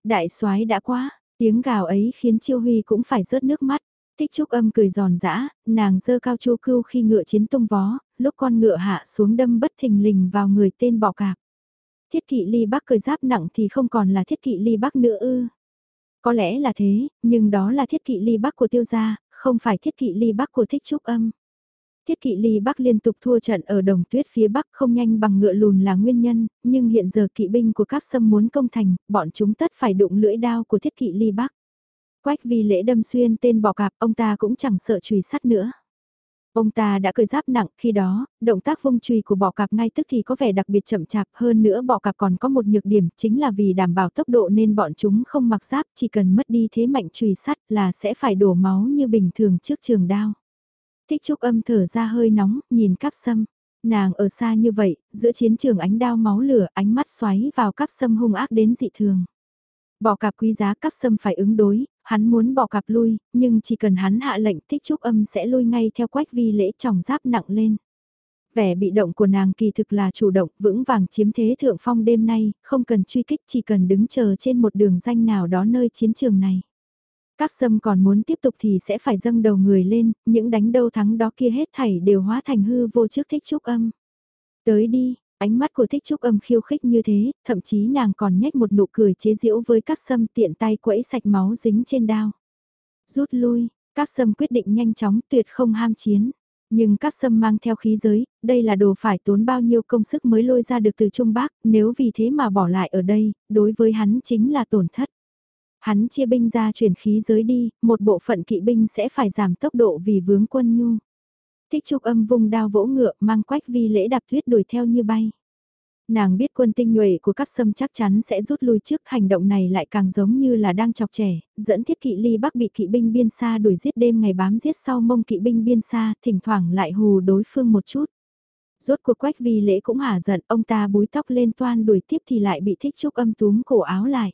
Đại soái đã quá, tiếng gào ấy khiến Chiêu Huy cũng phải rớt nước mắt. Tích trúc âm cười giòn giã, nàng dơ cao chu cưu khi ngựa chiến tung vó, lúc con ngựa hạ xuống đâm bất thình lình vào người tên bọ cạp. Thiết kỵ ly bắc cười giáp nặng thì không còn là thiết kỵ ly bắc nữa ư. Có lẽ là thế, nhưng đó là thiết kỵ ly bắc của tiêu gia, không phải thiết kỵ ly bắc của thích trúc âm. Thiết kỵ ly Bắc liên tục thua trận ở đồng tuyết phía Bắc không nhanh bằng ngựa lùn là nguyên nhân, nhưng hiện giờ kỵ binh của các sâm muốn công thành, bọn chúng tất phải đụng lưỡi đao của thiết kỵ ly Bắc. Quách vì lễ đâm xuyên tên bỏ cạp, ông ta cũng chẳng sợ chùy sắt nữa. Ông ta đã cười giáp nặng khi đó, động tác vung chùy của bọ cạp ngay tức thì có vẻ đặc biệt chậm chạp hơn nữa bọ cạp còn có một nhược điểm chính là vì đảm bảo tốc độ nên bọn chúng không mặc giáp chỉ cần mất đi thế mạnh chùy sắt là sẽ phải đổ máu như bình thường trước trường đao. Thích trúc âm thở ra hơi nóng, nhìn cắp sâm. Nàng ở xa như vậy, giữa chiến trường ánh đao máu lửa, ánh mắt xoáy vào cắp sâm hung ác đến dị thường. Bọ cạp quý giá cắp sâm phải ứng đối, hắn muốn bọ cạp lui, nhưng chỉ cần hắn hạ lệnh thích trúc âm sẽ lui ngay theo quách vi lễ trọng giáp nặng lên. Vẻ bị động của nàng kỳ thực là chủ động, vững vàng chiếm thế thượng phong đêm nay, không cần truy kích chỉ cần đứng chờ trên một đường danh nào đó nơi chiến trường này. Các sâm còn muốn tiếp tục thì sẽ phải dâng đầu người lên, những đánh đâu thắng đó kia hết thảy đều hóa thành hư vô trước thích trúc âm. Tới đi, ánh mắt của thích trúc âm khiêu khích như thế, thậm chí nàng còn nhếch một nụ cười chế giễu với các sâm tiện tay quẫy sạch máu dính trên đao. Rút lui, các sâm quyết định nhanh chóng tuyệt không ham chiến. Nhưng các sâm mang theo khí giới, đây là đồ phải tốn bao nhiêu công sức mới lôi ra được từ Trung Bắc, nếu vì thế mà bỏ lại ở đây, đối với hắn chính là tổn thất. Hắn chia binh ra chuyển khí giới đi, một bộ phận kỵ binh sẽ phải giảm tốc độ vì vướng quân nhu. Thích trúc âm vùng đao vỗ ngựa mang quách vi lễ đạp tuyết đuổi theo như bay. Nàng biết quân tinh nhuệ của các sâm chắc chắn sẽ rút lui trước hành động này lại càng giống như là đang chọc trẻ, dẫn thiết kỵ ly bắc bị kỵ binh biên xa đuổi giết đêm ngày bám giết sau mông kỵ binh biên xa, thỉnh thoảng lại hù đối phương một chút. Rốt cuộc quách vi lễ cũng hả giận, ông ta búi tóc lên toan đuổi tiếp thì lại bị thích trúc âm túm cổ áo lại.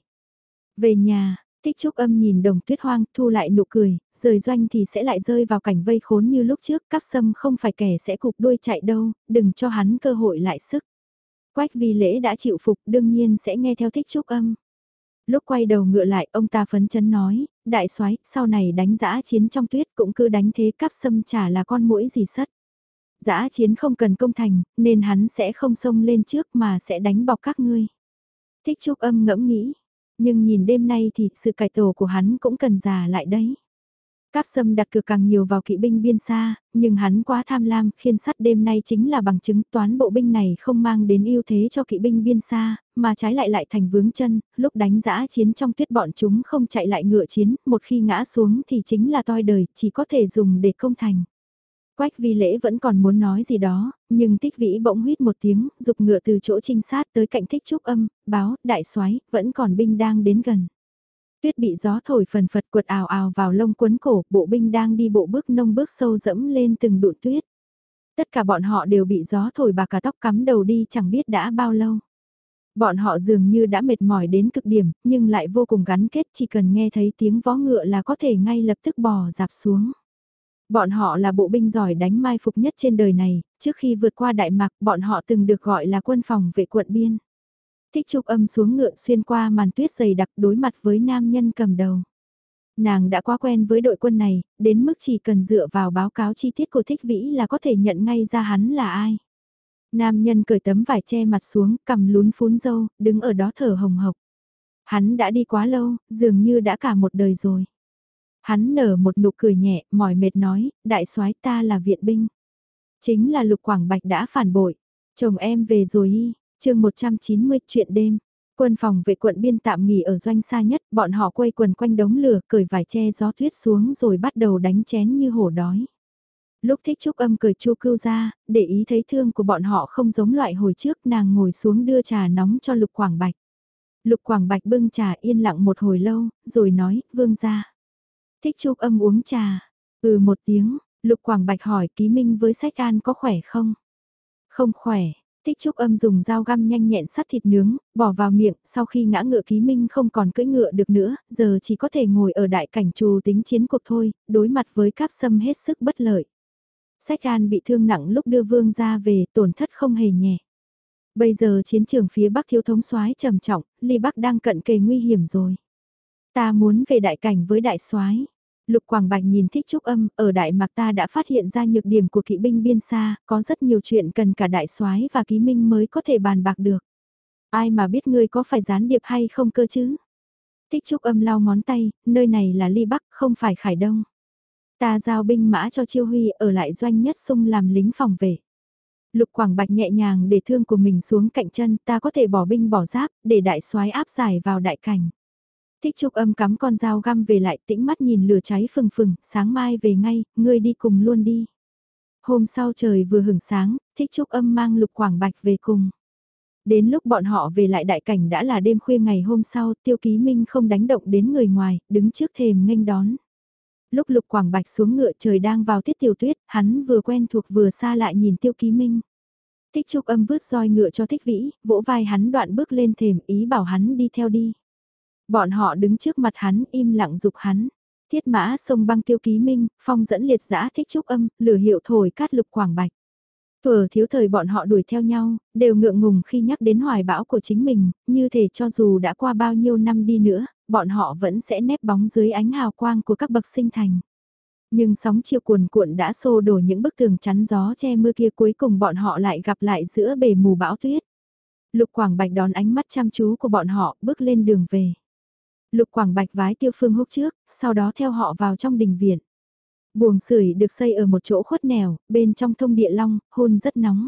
Về nhà, Tích Trúc Âm nhìn đồng tuyết hoang, thu lại nụ cười, rời doanh thì sẽ lại rơi vào cảnh vây khốn như lúc trước, cắp sâm không phải kẻ sẽ cục đuôi chạy đâu, đừng cho hắn cơ hội lại sức. Quách vì lễ đã chịu phục đương nhiên sẽ nghe theo Thích Trúc Âm. Lúc quay đầu ngựa lại, ông ta phấn chấn nói, đại soái sau này đánh giã chiến trong tuyết cũng cứ đánh thế cắp sâm chả là con mũi gì sắt, Giã chiến không cần công thành, nên hắn sẽ không xông lên trước mà sẽ đánh bọc các ngươi. Thích Trúc Âm ngẫm nghĩ, nhưng nhìn đêm nay thì sự cải tổ của hắn cũng cần già lại đấy. Cáp sâm đặt cược càng nhiều vào kỵ binh biên xa, nhưng hắn quá tham lam, khiên sắt đêm nay chính là bằng chứng toán bộ binh này không mang đến ưu thế cho kỵ binh biên xa, mà trái lại lại thành vướng chân, lúc đánh giã chiến trong tuyết bọn chúng không chạy lại ngựa chiến, một khi ngã xuống thì chính là toi đời, chỉ có thể dùng để công thành. Quách vi lễ vẫn còn muốn nói gì đó, nhưng tích vĩ bỗng huyết một tiếng, dục ngựa từ chỗ trinh sát tới cạnh thích trúc âm, báo, đại soái vẫn còn binh đang đến gần. Tuyết bị gió thổi phần phật quật ào ào vào lông quấn cổ, bộ binh đang đi bộ bước nông bước sâu dẫm lên từng đụn tuyết. Tất cả bọn họ đều bị gió thổi bà cả tóc cắm đầu đi chẳng biết đã bao lâu. Bọn họ dường như đã mệt mỏi đến cực điểm, nhưng lại vô cùng gắn kết chỉ cần nghe thấy tiếng vó ngựa là có thể ngay lập tức bò dạp xuống. Bọn họ là bộ binh giỏi đánh mai phục nhất trên đời này, trước khi vượt qua Đại Mạc bọn họ từng được gọi là quân phòng vệ quận biên. Thích trục âm xuống ngựa xuyên qua màn tuyết dày đặc đối mặt với nam nhân cầm đầu. Nàng đã quá quen với đội quân này, đến mức chỉ cần dựa vào báo cáo chi tiết của Thích Vĩ là có thể nhận ngay ra hắn là ai. Nam nhân cởi tấm vải che mặt xuống, cầm lún phún dâu, đứng ở đó thở hồng hộc. Hắn đã đi quá lâu, dường như đã cả một đời rồi. Hắn nở một nụ cười nhẹ, mỏi mệt nói, đại soái ta là viện binh. Chính là Lục Quảng Bạch đã phản bội. Chồng em về rồi y, chương 190 chuyện đêm. Quân phòng vệ quận biên tạm nghỉ ở doanh xa nhất, bọn họ quay quần quanh đống lửa, cởi vải che gió tuyết xuống rồi bắt đầu đánh chén như hổ đói. Lúc thích trúc âm cười chu cưu ra, để ý thấy thương của bọn họ không giống loại hồi trước nàng ngồi xuống đưa trà nóng cho Lục Quảng Bạch. Lục Quảng Bạch bưng trà yên lặng một hồi lâu, rồi nói, vương ra. Thích Trúc âm uống trà. Ừ một tiếng, Lục Quảng Bạch hỏi ký minh với sách an có khỏe không? Không khỏe. Thích Trúc âm dùng dao găm nhanh nhẹn sắt thịt nướng, bỏ vào miệng, sau khi ngã ngựa ký minh không còn cưỡi ngựa được nữa, giờ chỉ có thể ngồi ở đại cảnh trù tính chiến cuộc thôi, đối mặt với cáp sâm hết sức bất lợi. Sách an bị thương nặng lúc đưa vương ra về, tổn thất không hề nhẹ. Bây giờ chiến trường phía Bắc thiếu thống soái trầm trọng, ly Bắc đang cận kề nguy hiểm rồi. Ta muốn về đại cảnh với đại soái. Lục Quảng Bạch nhìn thích trúc âm, ở Đại Mạc ta đã phát hiện ra nhược điểm của kỵ binh biên xa, có rất nhiều chuyện cần cả đại soái và ký minh mới có thể bàn bạc được. Ai mà biết ngươi có phải gián điệp hay không cơ chứ? Thích trúc âm lau ngón tay, nơi này là ly bắc, không phải khải đông. Ta giao binh mã cho Chiêu Huy ở lại doanh nhất sung làm lính phòng vệ. Lục Quảng Bạch nhẹ nhàng để thương của mình xuống cạnh chân, ta có thể bỏ binh bỏ giáp, để đại soái áp giải vào đại cảnh. Thích trúc âm cắm con dao găm về lại tĩnh mắt nhìn lửa cháy phừng phừng, sáng mai về ngay, ngươi đi cùng luôn đi. Hôm sau trời vừa hửng sáng, thích trúc âm mang lục quảng bạch về cùng. Đến lúc bọn họ về lại đại cảnh đã là đêm khuya ngày hôm sau, tiêu ký minh không đánh động đến người ngoài, đứng trước thềm nghênh đón. Lúc lục quảng bạch xuống ngựa trời đang vào tiết tiểu tuyết, hắn vừa quen thuộc vừa xa lại nhìn tiêu ký minh. Thích trúc âm vứt roi ngựa cho thích vĩ, vỗ vai hắn đoạn bước lên thềm ý bảo hắn đi theo đi. Bọn họ đứng trước mặt hắn im lặng dục hắn. Thiết mã sông băng tiêu ký minh, phong dẫn liệt giã thích trúc âm, lửa hiệu thổi cát lục quảng bạch. Thuở thiếu thời bọn họ đuổi theo nhau, đều ngượng ngùng khi nhắc đến hoài bão của chính mình, như thể cho dù đã qua bao nhiêu năm đi nữa, bọn họ vẫn sẽ nép bóng dưới ánh hào quang của các bậc sinh thành. Nhưng sóng chiều cuồn cuộn đã xô đổ những bức tường chắn gió che mưa kia cuối cùng bọn họ lại gặp lại giữa bể mù bão tuyết. Lục Quảng Bạch đón ánh mắt chăm chú của bọn họ bước lên đường về. Lục Quảng Bạch vái tiêu phương húc trước, sau đó theo họ vào trong đình viện. Buồng sưởi được xây ở một chỗ khuất nẻo, bên trong thông địa long, hôn rất nóng.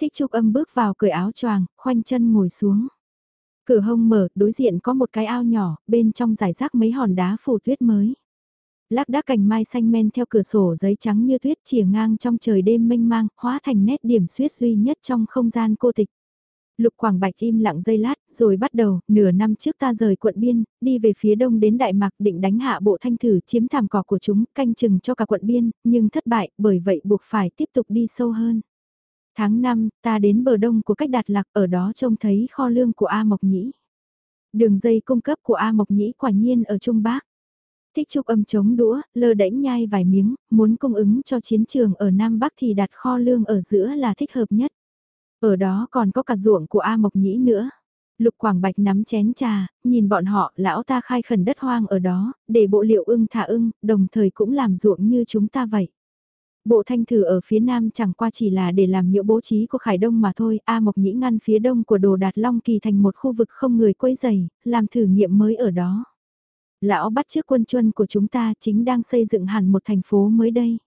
Thích Trúc Âm bước vào cởi áo choàng, khoanh chân ngồi xuống. Cửa hông mở, đối diện có một cái ao nhỏ, bên trong giải rác mấy hòn đá phủ tuyết mới. Lác đác cành mai xanh men theo cửa sổ giấy trắng như tuyết chìa ngang trong trời đêm mênh mang, hóa thành nét điểm suyết duy nhất trong không gian cô tịch. Lục Quảng Bạch im lặng giây lát, rồi bắt đầu, nửa năm trước ta rời quận biên, đi về phía đông đến Đại Mạc định đánh hạ bộ thanh thử chiếm thảm cỏ của chúng, canh chừng cho cả quận biên, nhưng thất bại, bởi vậy buộc phải tiếp tục đi sâu hơn. Tháng 5, ta đến bờ đông của cách Đạt Lạc, ở đó trông thấy kho lương của A Mộc Nhĩ. Đường dây cung cấp của A Mộc Nhĩ quả nhiên ở Trung Bắc. Thích trúc âm chống đũa, lơ đễnh nhai vài miếng, muốn cung ứng cho chiến trường ở Nam Bắc thì đặt kho lương ở giữa là thích hợp nhất. Ở đó còn có cả ruộng của A Mộc Nhĩ nữa. Lục Quảng Bạch nắm chén trà, nhìn bọn họ, lão ta khai khẩn đất hoang ở đó, để bộ liệu ưng thả ưng, đồng thời cũng làm ruộng như chúng ta vậy. Bộ thanh thử ở phía nam chẳng qua chỉ là để làm nhựa bố trí của Khải Đông mà thôi, A Mộc Nhĩ ngăn phía đông của đồ đạt Long Kỳ thành một khu vực không người quấy dày, làm thử nghiệm mới ở đó. Lão bắt trước quân chuân của chúng ta chính đang xây dựng hẳn một thành phố mới đây.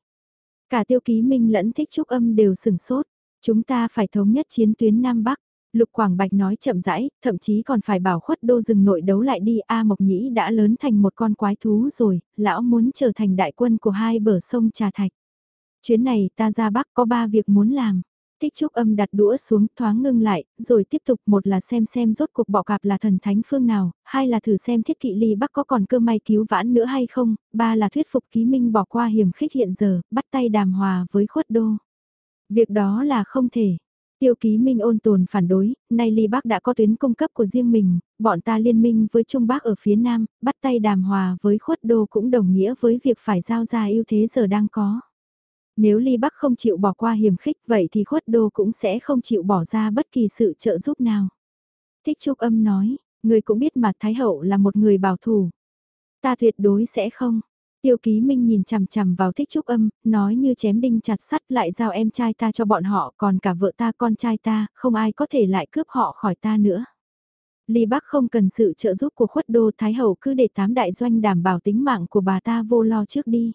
Cả tiêu ký minh lẫn thích trúc âm đều sửng sốt. Chúng ta phải thống nhất chiến tuyến Nam Bắc. Lục Quảng Bạch nói chậm rãi, thậm chí còn phải bảo khuất đô rừng nội đấu lại đi. A Mộc Nhĩ đã lớn thành một con quái thú rồi, lão muốn trở thành đại quân của hai bờ sông Trà Thạch. Chuyến này ta ra Bắc có ba việc muốn làm. Thích trúc âm đặt đũa xuống thoáng ngưng lại, rồi tiếp tục một là xem xem rốt cuộc bọ cạp là thần thánh phương nào, hai là thử xem thiết kỵ ly bắc có còn cơ may cứu vãn nữa hay không, ba là thuyết phục ký minh bỏ qua hiểm khích hiện giờ, bắt tay đàm hòa với khuất đô. Việc đó là không thể. Tiêu ký Minh ôn tồn phản đối, nay Ly Bắc đã có tuyến cung cấp của riêng mình, bọn ta liên minh với Trung Bắc ở phía Nam, bắt tay đàm hòa với khuất đô cũng đồng nghĩa với việc phải giao ra ưu thế giờ đang có. Nếu Ly Bắc không chịu bỏ qua hiểm khích vậy thì khuất đô cũng sẽ không chịu bỏ ra bất kỳ sự trợ giúp nào. Thích Trúc Âm nói, người cũng biết mà Thái Hậu là một người bảo thủ. Ta tuyệt đối sẽ không, Tiêu ký minh nhìn chằm chằm vào thích trúc âm, nói như chém đinh chặt sắt lại giao em trai ta cho bọn họ còn cả vợ ta con trai ta, không ai có thể lại cướp họ khỏi ta nữa. Ly Bắc không cần sự trợ giúp của khuất đô Thái Hậu cứ để tám đại doanh đảm bảo tính mạng của bà ta vô lo trước đi.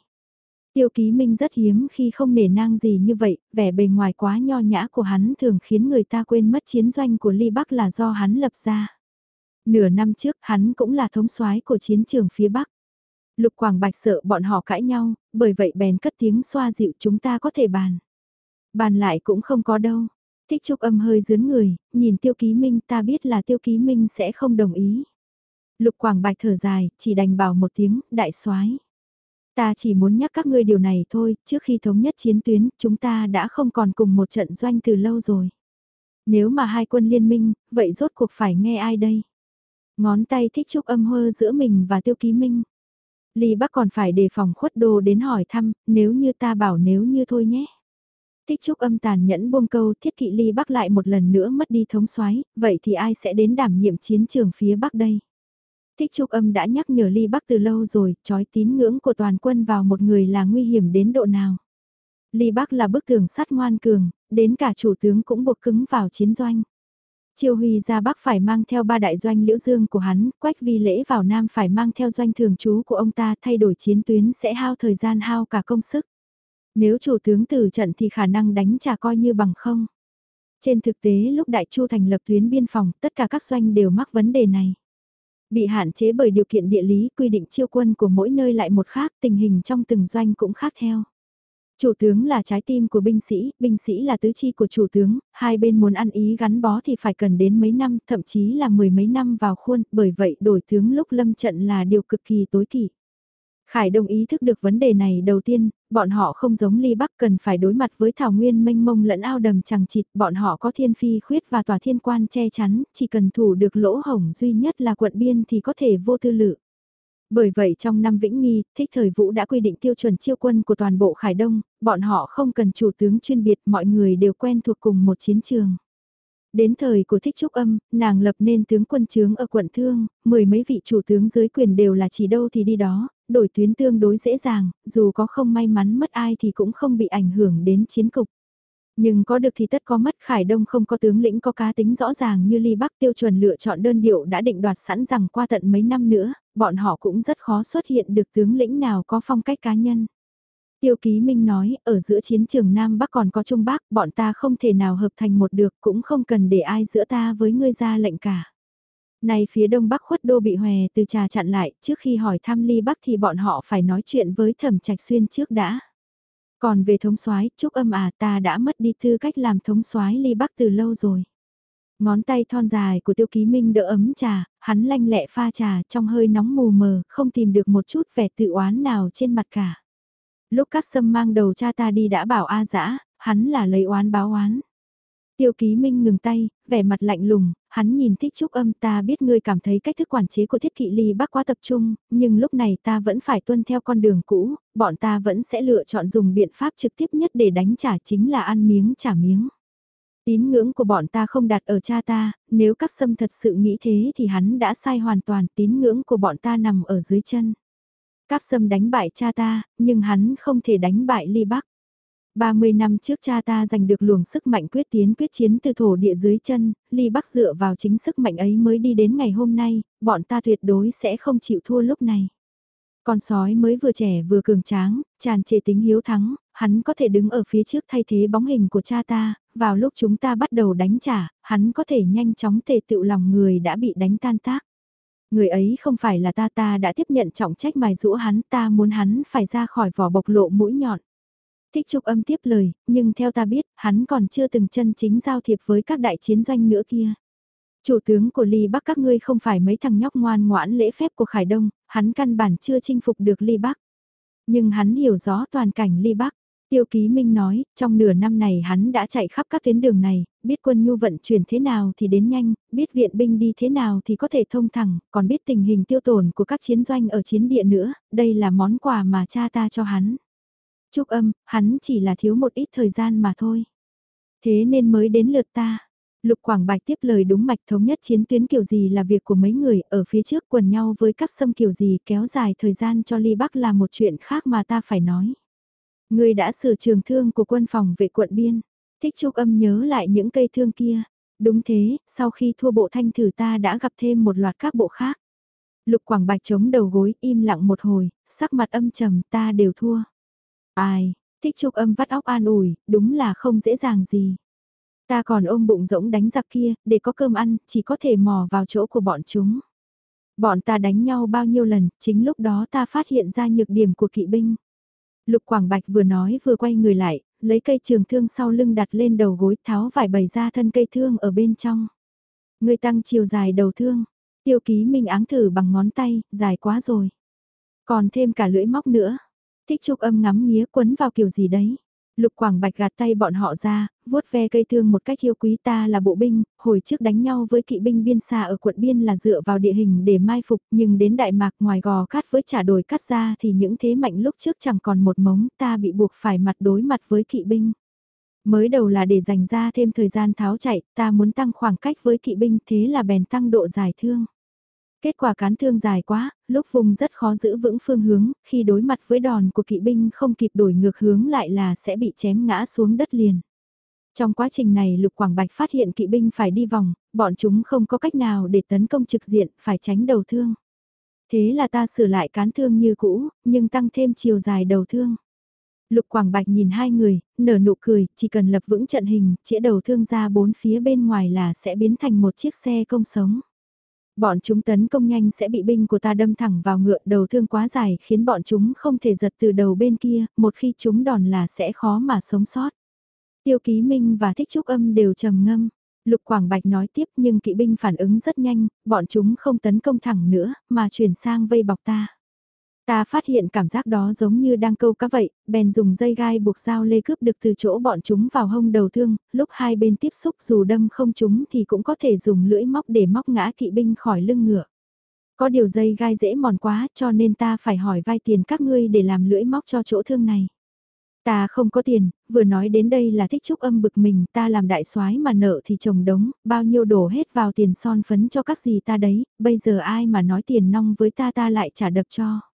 Tiêu ký minh rất hiếm khi không nể nang gì như vậy, vẻ bề ngoài quá nho nhã của hắn thường khiến người ta quên mất chiến doanh của Ly Bắc là do hắn lập ra. Nửa năm trước hắn cũng là thống soái của chiến trường phía Bắc. Lục Quảng Bạch sợ bọn họ cãi nhau, bởi vậy bèn cất tiếng xoa dịu chúng ta có thể bàn. Bàn lại cũng không có đâu. Thích Trúc âm hơi dướn người, nhìn Tiêu Ký Minh ta biết là Tiêu Ký Minh sẽ không đồng ý. Lục Quảng Bạch thở dài, chỉ đành bảo một tiếng, đại soái. Ta chỉ muốn nhắc các ngươi điều này thôi, trước khi thống nhất chiến tuyến, chúng ta đã không còn cùng một trận doanh từ lâu rồi. Nếu mà hai quân liên minh, vậy rốt cuộc phải nghe ai đây? Ngón tay thích trúc âm hơ giữa mình và tiêu ký minh. Ly Bắc còn phải đề phòng khuất đồ đến hỏi thăm, nếu như ta bảo nếu như thôi nhé. Tích trúc âm tàn nhẫn buông câu thiết kỵ Ly Bắc lại một lần nữa mất đi thống soái vậy thì ai sẽ đến đảm nhiệm chiến trường phía Bắc đây? Tích trúc âm đã nhắc nhở Ly Bắc từ lâu rồi, trói tín ngưỡng của toàn quân vào một người là nguy hiểm đến độ nào. Ly Bắc là bức tường sắt ngoan cường, đến cả chủ tướng cũng buộc cứng vào chiến doanh. Triều Huy ra Bắc phải mang theo ba đại doanh liễu dương của hắn, Quách Vi lễ vào Nam phải mang theo doanh thường trú của ông ta thay đổi chiến tuyến sẽ hao thời gian hao cả công sức. Nếu chủ tướng tử trận thì khả năng đánh trả coi như bằng không. Trên thực tế lúc Đại Chu thành lập tuyến biên phòng, tất cả các doanh đều mắc vấn đề này. Bị hạn chế bởi điều kiện địa lý quy định chiêu quân của mỗi nơi lại một khác, tình hình trong từng doanh cũng khác theo. Chủ tướng là trái tim của binh sĩ, binh sĩ là tứ chi của chủ tướng, hai bên muốn ăn ý gắn bó thì phải cần đến mấy năm, thậm chí là mười mấy năm vào khuôn, bởi vậy đổi tướng lúc lâm trận là điều cực kỳ tối kỵ. Khải đồng ý thức được vấn đề này đầu tiên, bọn họ không giống Ly Bắc cần phải đối mặt với thảo nguyên mênh mông lẫn ao đầm chẳng chịt, bọn họ có thiên phi khuyết và tòa thiên quan che chắn, chỉ cần thủ được lỗ hổng duy nhất là quận biên thì có thể vô tư lự. Bởi vậy trong năm Vĩnh Nghi, Thích Thời Vũ đã quy định tiêu chuẩn chiêu quân của toàn bộ Khải Đông, bọn họ không cần chủ tướng chuyên biệt, mọi người đều quen thuộc cùng một chiến trường. Đến thời của Thích Trúc Âm, nàng lập nên tướng quân trướng ở quận Thương, mười mấy vị chủ tướng dưới quyền đều là chỉ đâu thì đi đó, đổi tuyến tương đối dễ dàng, dù có không may mắn mất ai thì cũng không bị ảnh hưởng đến chiến cục. Nhưng có được thì tất có mất Khải Đông không có tướng lĩnh có cá tính rõ ràng như Ly Bắc tiêu chuẩn lựa chọn đơn điệu đã định đoạt sẵn rằng qua tận mấy năm nữa, bọn họ cũng rất khó xuất hiện được tướng lĩnh nào có phong cách cá nhân. Tiêu Ký Minh nói, ở giữa chiến trường Nam Bắc còn có Trung Bắc, bọn ta không thể nào hợp thành một được, cũng không cần để ai giữa ta với ngươi ra lệnh cả. Này phía Đông Bắc khuất đô bị hòe từ trà chặn lại, trước khi hỏi thăm Ly Bắc thì bọn họ phải nói chuyện với Thẩm Trạch Xuyên trước đã. Còn về thống soái Trúc âm à ta đã mất đi tư cách làm thống soái Ly Bắc từ lâu rồi. Ngón tay thon dài của tiêu ký minh đỡ ấm trà, hắn lanh lẹ pha trà trong hơi nóng mù mờ, không tìm được một chút vẻ tự oán nào trên mặt cả. Lúc các sâm mang đầu cha ta đi đã bảo A dã hắn là lấy oán báo oán. Tiêu ký minh ngừng tay, vẻ mặt lạnh lùng, hắn nhìn thích trúc âm ta biết ngươi cảm thấy cách thức quản chế của thiết kỵ ly bác quá tập trung, nhưng lúc này ta vẫn phải tuân theo con đường cũ, bọn ta vẫn sẽ lựa chọn dùng biện pháp trực tiếp nhất để đánh trả chính là ăn miếng trả miếng. Tín ngưỡng của bọn ta không đặt ở cha ta, nếu các sâm thật sự nghĩ thế thì hắn đã sai hoàn toàn tín ngưỡng của bọn ta nằm ở dưới chân. Các sâm đánh bại cha ta, nhưng hắn không thể đánh bại ly bắc. 30 năm trước cha ta giành được luồng sức mạnh quyết tiến quyết chiến từ thổ địa dưới chân, ly bắc dựa vào chính sức mạnh ấy mới đi đến ngày hôm nay, bọn ta tuyệt đối sẽ không chịu thua lúc này. Con sói mới vừa trẻ vừa cường tráng, tràn trề tính hiếu thắng, hắn có thể đứng ở phía trước thay thế bóng hình của cha ta, vào lúc chúng ta bắt đầu đánh trả, hắn có thể nhanh chóng tề tự lòng người đã bị đánh tan tác. Người ấy không phải là ta ta đã tiếp nhận trọng trách mài rũ hắn ta muốn hắn phải ra khỏi vỏ bộc lộ mũi nhọn. Thích trục âm tiếp lời, nhưng theo ta biết, hắn còn chưa từng chân chính giao thiệp với các đại chiến doanh nữa kia. Chủ tướng của Ly Bắc các ngươi không phải mấy thằng nhóc ngoan ngoãn lễ phép của Khải Đông, hắn căn bản chưa chinh phục được Ly Bắc. Nhưng hắn hiểu rõ toàn cảnh Ly Bắc. Tiêu Ký Minh nói, trong nửa năm này hắn đã chạy khắp các tuyến đường này, biết quân nhu vận chuyển thế nào thì đến nhanh, biết viện binh đi thế nào thì có thể thông thẳng, còn biết tình hình tiêu tổn của các chiến doanh ở chiến địa nữa, đây là món quà mà cha ta cho hắn. Trúc âm, hắn chỉ là thiếu một ít thời gian mà thôi. Thế nên mới đến lượt ta. Lục Quảng Bạch tiếp lời đúng mạch thống nhất chiến tuyến kiểu gì là việc của mấy người ở phía trước quần nhau với các xâm kiểu gì kéo dài thời gian cho Ly Bắc là một chuyện khác mà ta phải nói. Người đã sửa trường thương của quân phòng vệ quận biên. Thích Trúc âm nhớ lại những cây thương kia. Đúng thế, sau khi thua bộ thanh thử ta đã gặp thêm một loạt các bộ khác. Lục Quảng Bạch chống đầu gối im lặng một hồi, sắc mặt âm trầm ta đều thua. Ai, thích Trúc âm vắt óc an ủi, đúng là không dễ dàng gì. Ta còn ôm bụng rỗng đánh giặc kia, để có cơm ăn, chỉ có thể mò vào chỗ của bọn chúng. Bọn ta đánh nhau bao nhiêu lần, chính lúc đó ta phát hiện ra nhược điểm của kỵ binh. Lục Quảng Bạch vừa nói vừa quay người lại, lấy cây trường thương sau lưng đặt lên đầu gối tháo vải bày ra thân cây thương ở bên trong. Người tăng chiều dài đầu thương, tiêu ký minh áng thử bằng ngón tay, dài quá rồi. Còn thêm cả lưỡi móc nữa. Thích trúc âm ngắm nghía quấn vào kiểu gì đấy. Lục Quảng Bạch gạt tay bọn họ ra, vuốt ve cây thương một cách yêu quý ta là bộ binh, hồi trước đánh nhau với kỵ binh biên xa ở quận biên là dựa vào địa hình để mai phục, nhưng đến Đại Mạc ngoài gò cát với trả đổi cắt ra thì những thế mạnh lúc trước chẳng còn một mống ta bị buộc phải mặt đối mặt với kỵ binh. Mới đầu là để dành ra thêm thời gian tháo chạy, ta muốn tăng khoảng cách với kỵ binh thế là bèn tăng độ dài thương. Kết quả cán thương dài quá, lúc vùng rất khó giữ vững phương hướng, khi đối mặt với đòn của kỵ binh không kịp đổi ngược hướng lại là sẽ bị chém ngã xuống đất liền. Trong quá trình này Lục Quảng Bạch phát hiện kỵ binh phải đi vòng, bọn chúng không có cách nào để tấn công trực diện, phải tránh đầu thương. Thế là ta sửa lại cán thương như cũ, nhưng tăng thêm chiều dài đầu thương. Lục Quảng Bạch nhìn hai người, nở nụ cười, chỉ cần lập vững trận hình, chĩa đầu thương ra bốn phía bên ngoài là sẽ biến thành một chiếc xe công sống. Bọn chúng tấn công nhanh sẽ bị binh của ta đâm thẳng vào ngựa đầu thương quá dài khiến bọn chúng không thể giật từ đầu bên kia, một khi chúng đòn là sẽ khó mà sống sót. Tiêu Ký Minh và Thích Trúc Âm đều trầm ngâm. Lục Quảng Bạch nói tiếp nhưng kỵ binh phản ứng rất nhanh, bọn chúng không tấn công thẳng nữa, mà chuyển sang vây bọc ta. Ta phát hiện cảm giác đó giống như đang câu cá vậy, bèn dùng dây gai buộc dao lê cướp được từ chỗ bọn chúng vào hông đầu thương, lúc hai bên tiếp xúc dù đâm không chúng thì cũng có thể dùng lưỡi móc để móc ngã kỵ binh khỏi lưng ngựa. Có điều dây gai dễ mòn quá cho nên ta phải hỏi vay tiền các ngươi để làm lưỡi móc cho chỗ thương này. Ta không có tiền, vừa nói đến đây là thích trúc âm bực mình, ta làm đại soái mà nợ thì chồng đống, bao nhiêu đổ hết vào tiền son phấn cho các gì ta đấy, bây giờ ai mà nói tiền nong với ta ta lại trả đập cho.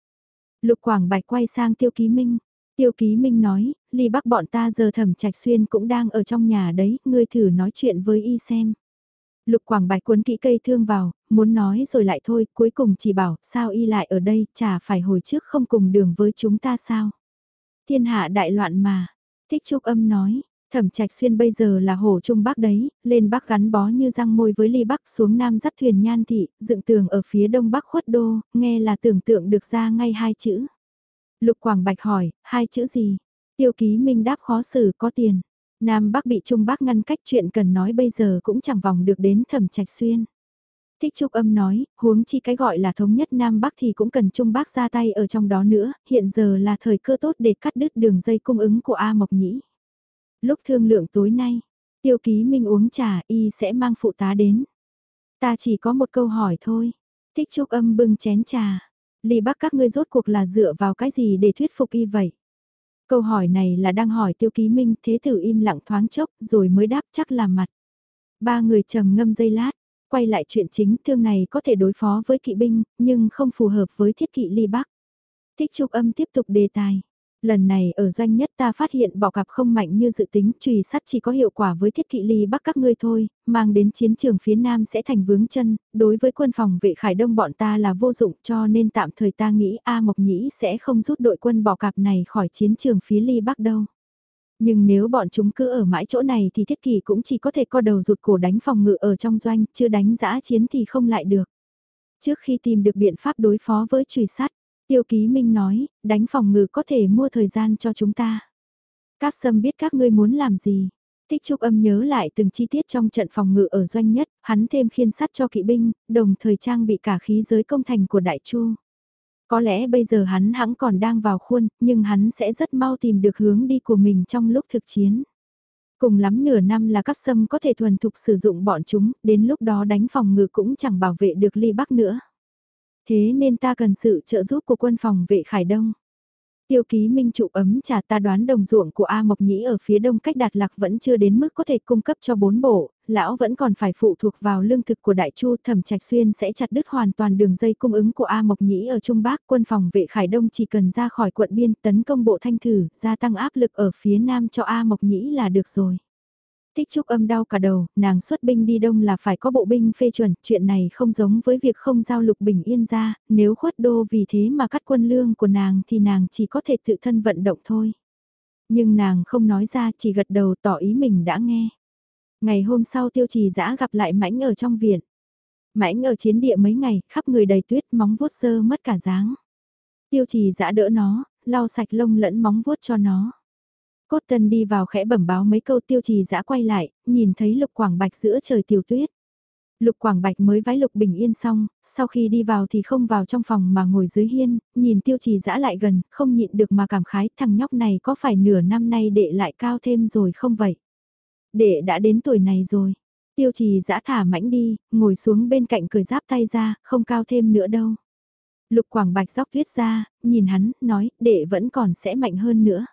Lục Quảng Bạch quay sang Tiêu Ký Minh. Tiêu Ký Minh nói, ly bắc bọn ta giờ thẩm trạch xuyên cũng đang ở trong nhà đấy, ngươi thử nói chuyện với y xem. Lục Quảng Bạch cuốn kỹ cây thương vào, muốn nói rồi lại thôi, cuối cùng chỉ bảo, sao y lại ở đây, chả phải hồi trước không cùng đường với chúng ta sao. Thiên hạ đại loạn mà, thích trúc âm nói, Thẩm Trạch Xuyên bây giờ là hồ trung bắc đấy, lên bắc gắn bó như răng môi với ly bắc xuống nam dắt thuyền nhan thị, dựng tường ở phía đông bắc khuất đô, nghe là tưởng tượng được ra ngay hai chữ. Lục Quảng Bạch hỏi, hai chữ gì? Tiêu ký minh đáp khó xử có tiền. Nam Bắc bị Trung Bắc ngăn cách chuyện cần nói bây giờ cũng chẳng vòng được đến thẩm trạch xuyên. Thích Trúc Âm nói, huống chi cái gọi là thống nhất Nam Bắc thì cũng cần Trung Bắc ra tay ở trong đó nữa, hiện giờ là thời cơ tốt để cắt đứt đường dây cung ứng của A Mộc Nhĩ. Lúc thương lượng tối nay, tiêu ký minh uống trà y sẽ mang phụ tá đến. Ta chỉ có một câu hỏi thôi. Thích trúc âm bưng chén trà. Lì bắc các ngươi rốt cuộc là dựa vào cái gì để thuyết phục y vậy? Câu hỏi này là đang hỏi tiêu ký minh thế tử im lặng thoáng chốc rồi mới đáp chắc là mặt. Ba người trầm ngâm dây lát, quay lại chuyện chính thương này có thể đối phó với kỵ binh nhưng không phù hợp với thiết kỵ ly bắc. Thích trúc âm tiếp tục đề tài. Lần này ở doanh nhất ta phát hiện bỏ cặp không mạnh như dự tính, trùy sắt chỉ có hiệu quả với thiết kỵ ly bắc các ngươi thôi, mang đến chiến trường phía nam sẽ thành vướng chân, đối với quân phòng vệ khải đông bọn ta là vô dụng cho nên tạm thời ta nghĩ A Mộc Nhĩ sẽ không rút đội quân bỏ cặp này khỏi chiến trường phía ly bắc đâu. Nhưng nếu bọn chúng cứ ở mãi chỗ này thì thiết kỷ cũng chỉ có thể co đầu rụt cổ đánh phòng ngự ở trong doanh, chưa đánh giã chiến thì không lại được. Trước khi tìm được biện pháp đối phó với trùy sắt, Tiêu Ký Minh nói, đánh phòng ngự có thể mua thời gian cho chúng ta. Các sâm biết các ngươi muốn làm gì. Tích Trúc âm nhớ lại từng chi tiết trong trận phòng ngự ở doanh nhất, hắn thêm khiên sắt cho kỵ binh, đồng thời trang bị cả khí giới công thành của Đại Chu. Có lẽ bây giờ hắn hãng còn đang vào khuôn, nhưng hắn sẽ rất mau tìm được hướng đi của mình trong lúc thực chiến. Cùng lắm nửa năm là các sâm có thể thuần thục sử dụng bọn chúng, đến lúc đó đánh phòng ngự cũng chẳng bảo vệ được ly bắc nữa. Thế nên ta cần sự trợ giúp của quân phòng vệ Khải Đông. Tiêu ký minh trụ ấm trà ta đoán đồng ruộng của A Mộc Nhĩ ở phía đông cách đạt lạc vẫn chưa đến mức có thể cung cấp cho bốn bộ, lão vẫn còn phải phụ thuộc vào lương thực của Đại Chu thẩm trạch xuyên sẽ chặt đứt hoàn toàn đường dây cung ứng của A Mộc Nhĩ ở Trung Bắc quân phòng vệ Khải Đông chỉ cần ra khỏi quận biên tấn công bộ thanh thử, gia tăng áp lực ở phía nam cho A Mộc Nhĩ là được rồi. Tích Trúc âm đau cả đầu, nàng xuất binh đi đông là phải có bộ binh phê chuẩn, chuyện này không giống với việc không giao lục bình yên ra, nếu khuất đô vì thế mà cắt quân lương của nàng thì nàng chỉ có thể tự thân vận động thôi. Nhưng nàng không nói ra chỉ gật đầu tỏ ý mình đã nghe. Ngày hôm sau tiêu trì dã gặp lại mãnh ở trong viện. Mãnh ở chiến địa mấy ngày, khắp người đầy tuyết móng vuốt sơ mất cả dáng. Tiêu trì dã đỡ nó, lau sạch lông lẫn móng vuốt cho nó. Cốt tân đi vào khẽ bẩm báo mấy câu tiêu trì dã quay lại, nhìn thấy lục quảng bạch giữa trời tiểu tuyết. Lục Quảng Bạch mới vái Lục Bình Yên xong, sau khi đi vào thì không vào trong phòng mà ngồi dưới hiên, nhìn tiêu trì dã lại gần, không nhịn được mà cảm khái thằng nhóc này có phải nửa năm nay đệ lại cao thêm rồi không vậy? Đệ đã đến tuổi này rồi. Tiêu trì dã thả mãnh đi, ngồi xuống bên cạnh cười giáp tay ra, không cao thêm nữa đâu. Lục Quảng Bạch dóc tuyết ra, nhìn hắn, nói, đệ vẫn còn sẽ mạnh hơn nữa.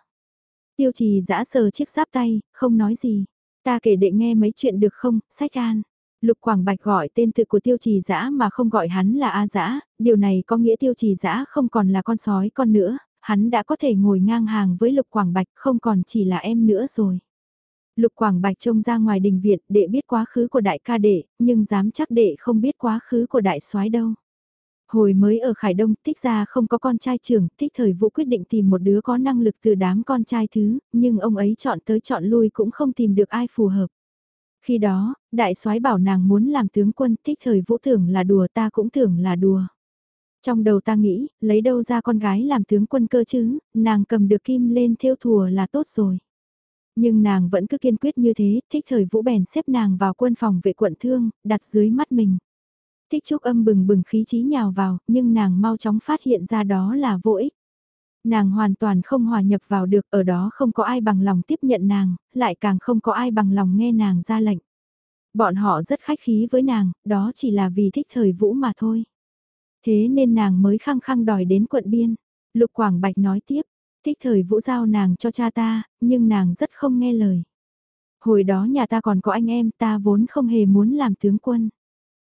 Tiêu trì giã sờ chiếc giáp tay, không nói gì. Ta kể đệ nghe mấy chuyện được không, sách an. Lục Quảng Bạch gọi tên tự của tiêu trì giã mà không gọi hắn là A giã. điều này có nghĩa tiêu trì giã không còn là con sói con nữa, hắn đã có thể ngồi ngang hàng với Lục Quảng Bạch không còn chỉ là em nữa rồi. Lục Quảng Bạch trông ra ngoài đình viện, để biết quá khứ của đại ca đệ, nhưng dám chắc đệ không biết quá khứ của đại soái đâu. Hồi mới ở Khải Đông, tích ra không có con trai trưởng, tích thời vũ quyết định tìm một đứa có năng lực từ đám con trai thứ, nhưng ông ấy chọn tới chọn lui cũng không tìm được ai phù hợp. Khi đó, đại soái bảo nàng muốn làm tướng quân, tích thời vũ tưởng là đùa ta cũng tưởng là đùa. Trong đầu ta nghĩ, lấy đâu ra con gái làm tướng quân cơ chứ, nàng cầm được kim lên theo thùa là tốt rồi. Nhưng nàng vẫn cứ kiên quyết như thế, thích thời vũ bèn xếp nàng vào quân phòng vệ quận thương, đặt dưới mắt mình. Thích trúc âm bừng bừng khí trí nhào vào, nhưng nàng mau chóng phát hiện ra đó là vô ích. Nàng hoàn toàn không hòa nhập vào được, ở đó không có ai bằng lòng tiếp nhận nàng, lại càng không có ai bằng lòng nghe nàng ra lệnh. Bọn họ rất khách khí với nàng, đó chỉ là vì thích thời vũ mà thôi. Thế nên nàng mới khăng khăng đòi đến quận biên. Lục Quảng Bạch nói tiếp, thích thời vũ giao nàng cho cha ta, nhưng nàng rất không nghe lời. Hồi đó nhà ta còn có anh em ta vốn không hề muốn làm tướng quân.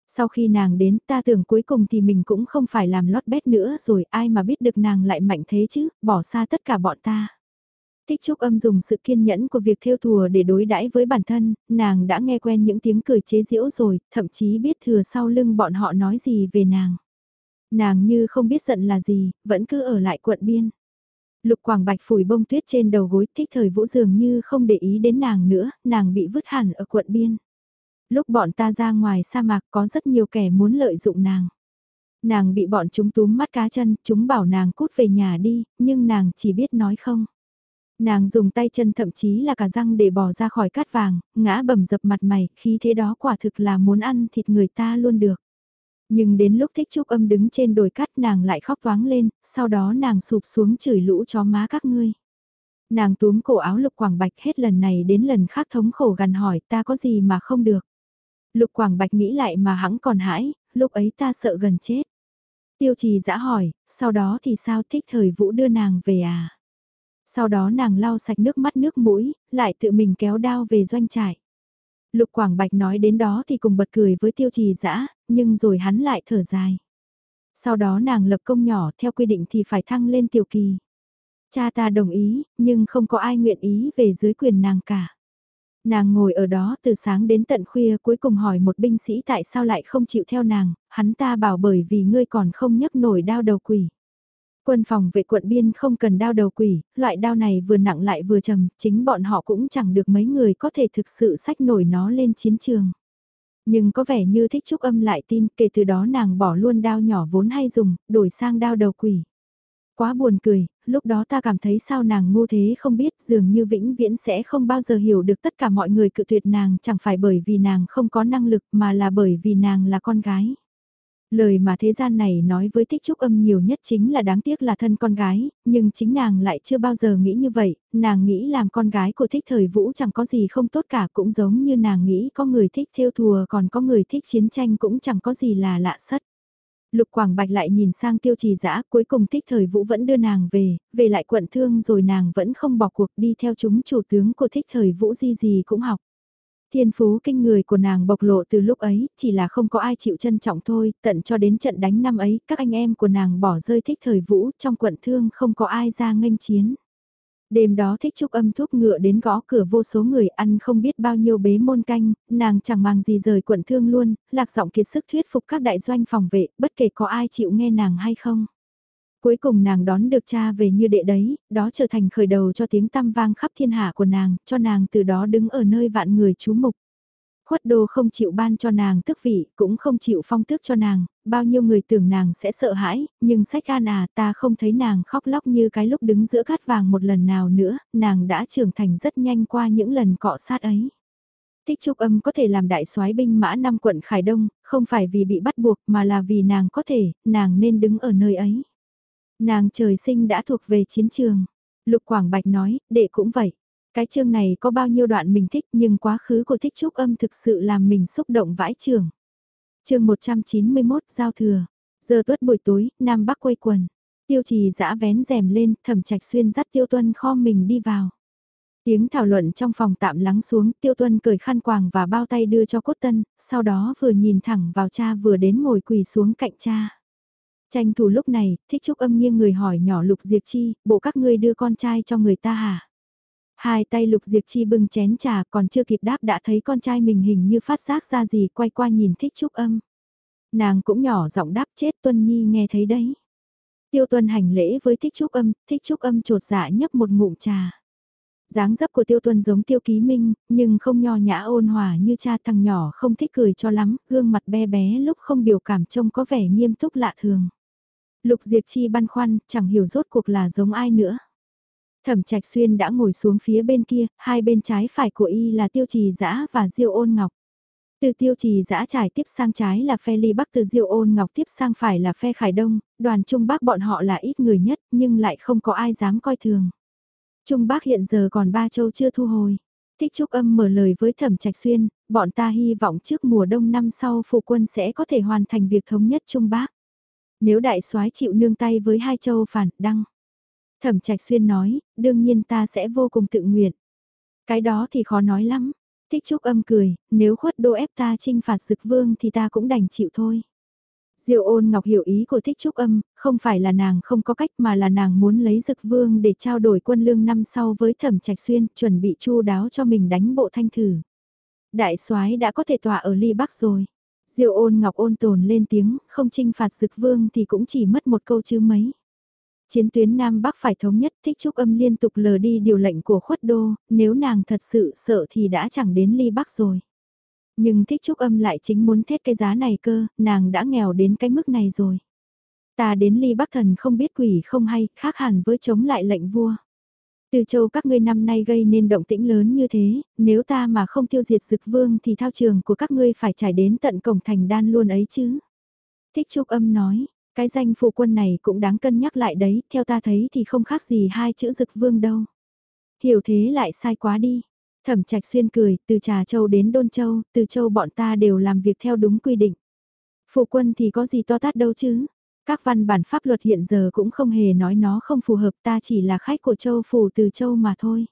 Sau khi nàng đến ta tưởng cuối cùng thì mình cũng không phải làm lót bét nữa rồi ai mà biết được nàng lại mạnh thế chứ, bỏ xa tất cả bọn ta. Tích Trúc Âm dùng sự kiên nhẫn của việc theo thùa để đối đãi với bản thân, nàng đã nghe quen những tiếng cười chế giễu rồi, thậm chí biết thừa sau lưng bọn họ nói gì về nàng. Nàng như không biết giận là gì, vẫn cứ ở lại quận biên. Lục Quảng Bạch phủi bông tuyết trên đầu gối thích thời vũ dường như không để ý đến nàng nữa, nàng bị vứt hẳn ở quận biên. Lúc bọn ta ra ngoài sa mạc có rất nhiều kẻ muốn lợi dụng nàng. Nàng bị bọn chúng túm mắt cá chân, chúng bảo nàng cút về nhà đi, nhưng nàng chỉ biết nói không. Nàng dùng tay chân thậm chí là cả răng để bỏ ra khỏi cát vàng, ngã bầm dập mặt mày, khi thế đó quả thực là muốn ăn thịt người ta luôn được. Nhưng đến lúc thích trúc âm đứng trên đồi cát nàng lại khóc toáng lên, sau đó nàng sụp xuống chửi lũ chó má các ngươi. Nàng túm cổ áo lục quảng bạch hết lần này đến lần khác thống khổ gần hỏi ta có gì mà không được. Lục Quảng Bạch nghĩ lại mà hắn còn hãi, lúc ấy ta sợ gần chết. Tiêu trì dã hỏi, sau đó thì sao thích thời vũ đưa nàng về à? Sau đó nàng lau sạch nước mắt nước mũi, lại tự mình kéo đao về doanh trại. Lục Quảng Bạch nói đến đó thì cùng bật cười với tiêu trì dã nhưng rồi hắn lại thở dài. Sau đó nàng lập công nhỏ theo quy định thì phải thăng lên tiểu kỳ. Cha ta đồng ý, nhưng không có ai nguyện ý về dưới quyền nàng cả. Nàng ngồi ở đó từ sáng đến tận khuya cuối cùng hỏi một binh sĩ tại sao lại không chịu theo nàng, hắn ta bảo bởi vì ngươi còn không nhấc nổi đao đầu quỷ. Quân phòng vệ quận biên không cần đao đầu quỷ, loại đao này vừa nặng lại vừa trầm, chính bọn họ cũng chẳng được mấy người có thể thực sự sách nổi nó lên chiến trường. Nhưng có vẻ như thích trúc âm lại tin kể từ đó nàng bỏ luôn đao nhỏ vốn hay dùng, đổi sang đao đầu quỷ. Quá buồn cười, lúc đó ta cảm thấy sao nàng ngu thế không biết dường như vĩnh viễn sẽ không bao giờ hiểu được tất cả mọi người cự tuyệt nàng chẳng phải bởi vì nàng không có năng lực mà là bởi vì nàng là con gái. Lời mà thế gian này nói với tích trúc âm nhiều nhất chính là đáng tiếc là thân con gái, nhưng chính nàng lại chưa bao giờ nghĩ như vậy, nàng nghĩ làm con gái của thích thời vũ chẳng có gì không tốt cả cũng giống như nàng nghĩ có người thích theo thùa còn có người thích chiến tranh cũng chẳng có gì là lạ sất. Lục Quảng Bạch lại nhìn sang tiêu trì dã cuối cùng thích thời vũ vẫn đưa nàng về, về lại quận thương rồi nàng vẫn không bỏ cuộc đi theo chúng chủ tướng của thích thời vũ gì gì cũng học. Thiên phú kinh người của nàng bộc lộ từ lúc ấy, chỉ là không có ai chịu trân trọng thôi, tận cho đến trận đánh năm ấy, các anh em của nàng bỏ rơi thích thời vũ, trong quận thương không có ai ra nghênh chiến. Đêm đó thích trúc âm thuốc ngựa đến gõ cửa vô số người ăn không biết bao nhiêu bế môn canh, nàng chẳng mang gì rời quận thương luôn, lạc giọng kiệt sức thuyết phục các đại doanh phòng vệ, bất kể có ai chịu nghe nàng hay không. Cuối cùng nàng đón được cha về như đệ đấy, đó trở thành khởi đầu cho tiếng tăm vang khắp thiên hạ của nàng, cho nàng từ đó đứng ở nơi vạn người chú mục. Khuất đô không chịu ban cho nàng tước vị, cũng không chịu phong tước cho nàng, bao nhiêu người tưởng nàng sẽ sợ hãi, nhưng sách an à ta không thấy nàng khóc lóc như cái lúc đứng giữa cát vàng một lần nào nữa, nàng đã trưởng thành rất nhanh qua những lần cọ sát ấy. Tích Trúc Âm có thể làm đại soái binh mã năm quận Khải Đông, không phải vì bị bắt buộc mà là vì nàng có thể, nàng nên đứng ở nơi ấy. Nàng trời sinh đã thuộc về chiến trường. Lục Quảng Bạch nói, đệ cũng vậy. Cái chương này có bao nhiêu đoạn mình thích nhưng quá khứ của thích trúc âm thực sự làm mình xúc động vãi trường. chương 191 Giao Thừa. Giờ tuất buổi tối, Nam Bắc quay quần. Tiêu trì giã vén rèm lên, thẩm trạch xuyên dắt tiêu tuân kho mình đi vào. Tiếng thảo luận trong phòng tạm lắng xuống, tiêu tuân cởi khăn quàng và bao tay đưa cho cốt tân, sau đó vừa nhìn thẳng vào cha vừa đến ngồi quỳ xuống cạnh cha. Tranh thủ lúc này, thích trúc âm nghiêng người hỏi nhỏ lục diệt chi, bộ các ngươi đưa con trai cho người ta hả? Hai tay Lục Diệp Chi bưng chén trà còn chưa kịp đáp đã thấy con trai mình hình như phát giác ra gì quay qua nhìn thích trúc âm. Nàng cũng nhỏ giọng đáp chết Tuân Nhi nghe thấy đấy. Tiêu Tuân hành lễ với thích trúc âm, thích trúc âm trột dạ nhấp một ngụm trà. dáng dấp của Tiêu Tuân giống Tiêu Ký Minh, nhưng không nho nhã ôn hòa như cha thằng nhỏ không thích cười cho lắm, gương mặt bé bé lúc không biểu cảm trông có vẻ nghiêm túc lạ thường. Lục Diệp Chi băn khoăn, chẳng hiểu rốt cuộc là giống ai nữa. Thẩm Trạch Xuyên đã ngồi xuống phía bên kia, hai bên trái phải của y là Tiêu Trì Dã và Diêu Ôn Ngọc. Từ Tiêu Trì Dã trải tiếp sang trái là phe Ly Bắc từ Diêu Ôn Ngọc tiếp sang phải là phe Khải Đông, đoàn Trung Bắc bọn họ là ít người nhất nhưng lại không có ai dám coi thường. Trung Bắc hiện giờ còn ba châu chưa thu hồi. Thích Trúc Âm mở lời với Thẩm Trạch Xuyên, bọn ta hy vọng trước mùa đông năm sau phụ quân sẽ có thể hoàn thành việc thống nhất Trung Bắc. Nếu đại soái chịu nương tay với hai châu phản, đăng. Thẩm Trạch Xuyên nói, đương nhiên ta sẽ vô cùng tự nguyện. Cái đó thì khó nói lắm. Thích Trúc âm cười, nếu khuất đô ép ta trinh phạt dực vương thì ta cũng đành chịu thôi. Diệu ôn ngọc hiểu ý của thích trúc âm, không phải là nàng không có cách mà là nàng muốn lấy dực vương để trao đổi quân lương năm sau với thẩm trạch xuyên, chuẩn bị chu đáo cho mình đánh bộ thanh thử. Đại soái đã có thể tỏa ở ly bắc rồi. Diệu ôn ngọc ôn tồn lên tiếng, không trinh phạt dực vương thì cũng chỉ mất một câu chứ mấy. Chiến tuyến Nam Bắc phải thống nhất thích trúc âm liên tục lờ đi điều lệnh của khuất đô, nếu nàng thật sự sợ thì đã chẳng đến ly Bắc rồi. Nhưng thích trúc âm lại chính muốn thét cái giá này cơ, nàng đã nghèo đến cái mức này rồi. Ta đến ly Bắc thần không biết quỷ không hay, khác hẳn với chống lại lệnh vua. Từ châu các ngươi năm nay gây nên động tĩnh lớn như thế, nếu ta mà không tiêu diệt dực vương thì thao trường của các ngươi phải trải đến tận cổng thành đan luôn ấy chứ. Thích trúc âm nói, cái danh phụ quân này cũng đáng cân nhắc lại đấy, theo ta thấy thì không khác gì hai chữ dực vương đâu. Hiểu thế lại sai quá đi. Thẩm trạch xuyên cười, từ Trà Châu đến Đôn Châu, từ Châu bọn ta đều làm việc theo đúng quy định. Phụ quân thì có gì to tát đâu chứ. Các văn bản pháp luật hiện giờ cũng không hề nói nó không phù hợp ta chỉ là khách của Châu Phủ từ Châu mà thôi.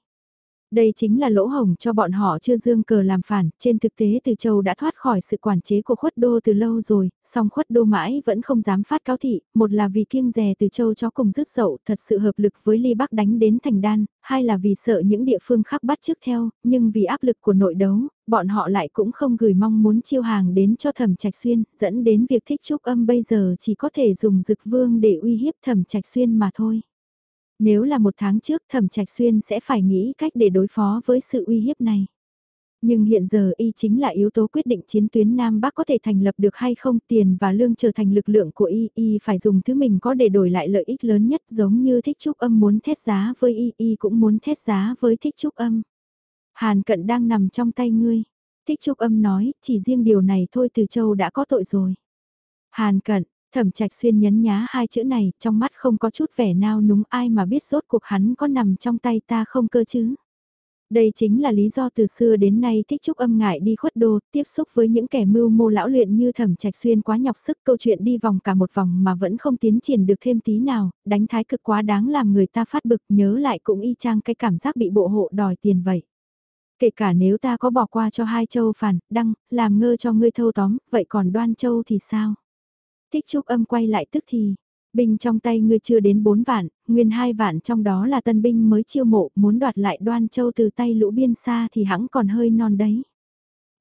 Đây chính là lỗ hồng cho bọn họ chưa dương cờ làm phản, trên thực tế từ châu đã thoát khỏi sự quản chế của khuất đô từ lâu rồi, song khuất đô mãi vẫn không dám phát cáo thị, một là vì kiêng rè từ châu cho cùng dứt dậu thật sự hợp lực với ly bắc đánh đến thành đan, hai là vì sợ những địa phương khác bắt trước theo, nhưng vì áp lực của nội đấu, bọn họ lại cũng không gửi mong muốn chiêu hàng đến cho thẩm trạch xuyên, dẫn đến việc thích trúc âm bây giờ chỉ có thể dùng dực vương để uy hiếp thẩm trạch xuyên mà thôi. Nếu là một tháng trước thẩm trạch xuyên sẽ phải nghĩ cách để đối phó với sự uy hiếp này. Nhưng hiện giờ y chính là yếu tố quyết định chiến tuyến Nam Bắc có thể thành lập được hay không tiền và lương trở thành lực lượng của y, y phải dùng thứ mình có để đổi lại lợi ích lớn nhất giống như thích trúc âm muốn thét giá với y, y cũng muốn thét giá với thích trúc âm. Hàn cận đang nằm trong tay ngươi. Thích trúc âm nói, chỉ riêng điều này thôi từ châu đã có tội rồi. Hàn cận, Thẩm trạch xuyên nhấn nhá hai chữ này, trong mắt không có chút vẻ nào núng ai mà biết rốt cuộc hắn có nằm trong tay ta không cơ chứ. Đây chính là lý do từ xưa đến nay thích trúc âm ngại đi khuất đô, tiếp xúc với những kẻ mưu mô lão luyện như thẩm trạch xuyên quá nhọc sức câu chuyện đi vòng cả một vòng mà vẫn không tiến triển được thêm tí nào, đánh thái cực quá đáng làm người ta phát bực nhớ lại cũng y chang cái cảm giác bị bộ hộ đòi tiền vậy. Kể cả nếu ta có bỏ qua cho hai châu phản, đăng, làm ngơ cho ngươi thâu tóm, vậy còn đoan châu thì sao? Thích trúc âm quay lại tức thì, binh trong tay ngươi chưa đến 4 vạn, nguyên 2 vạn trong đó là tân binh mới chiêu mộ, muốn đoạt lại đoan châu từ tay lũ biên xa thì hãng còn hơi non đấy.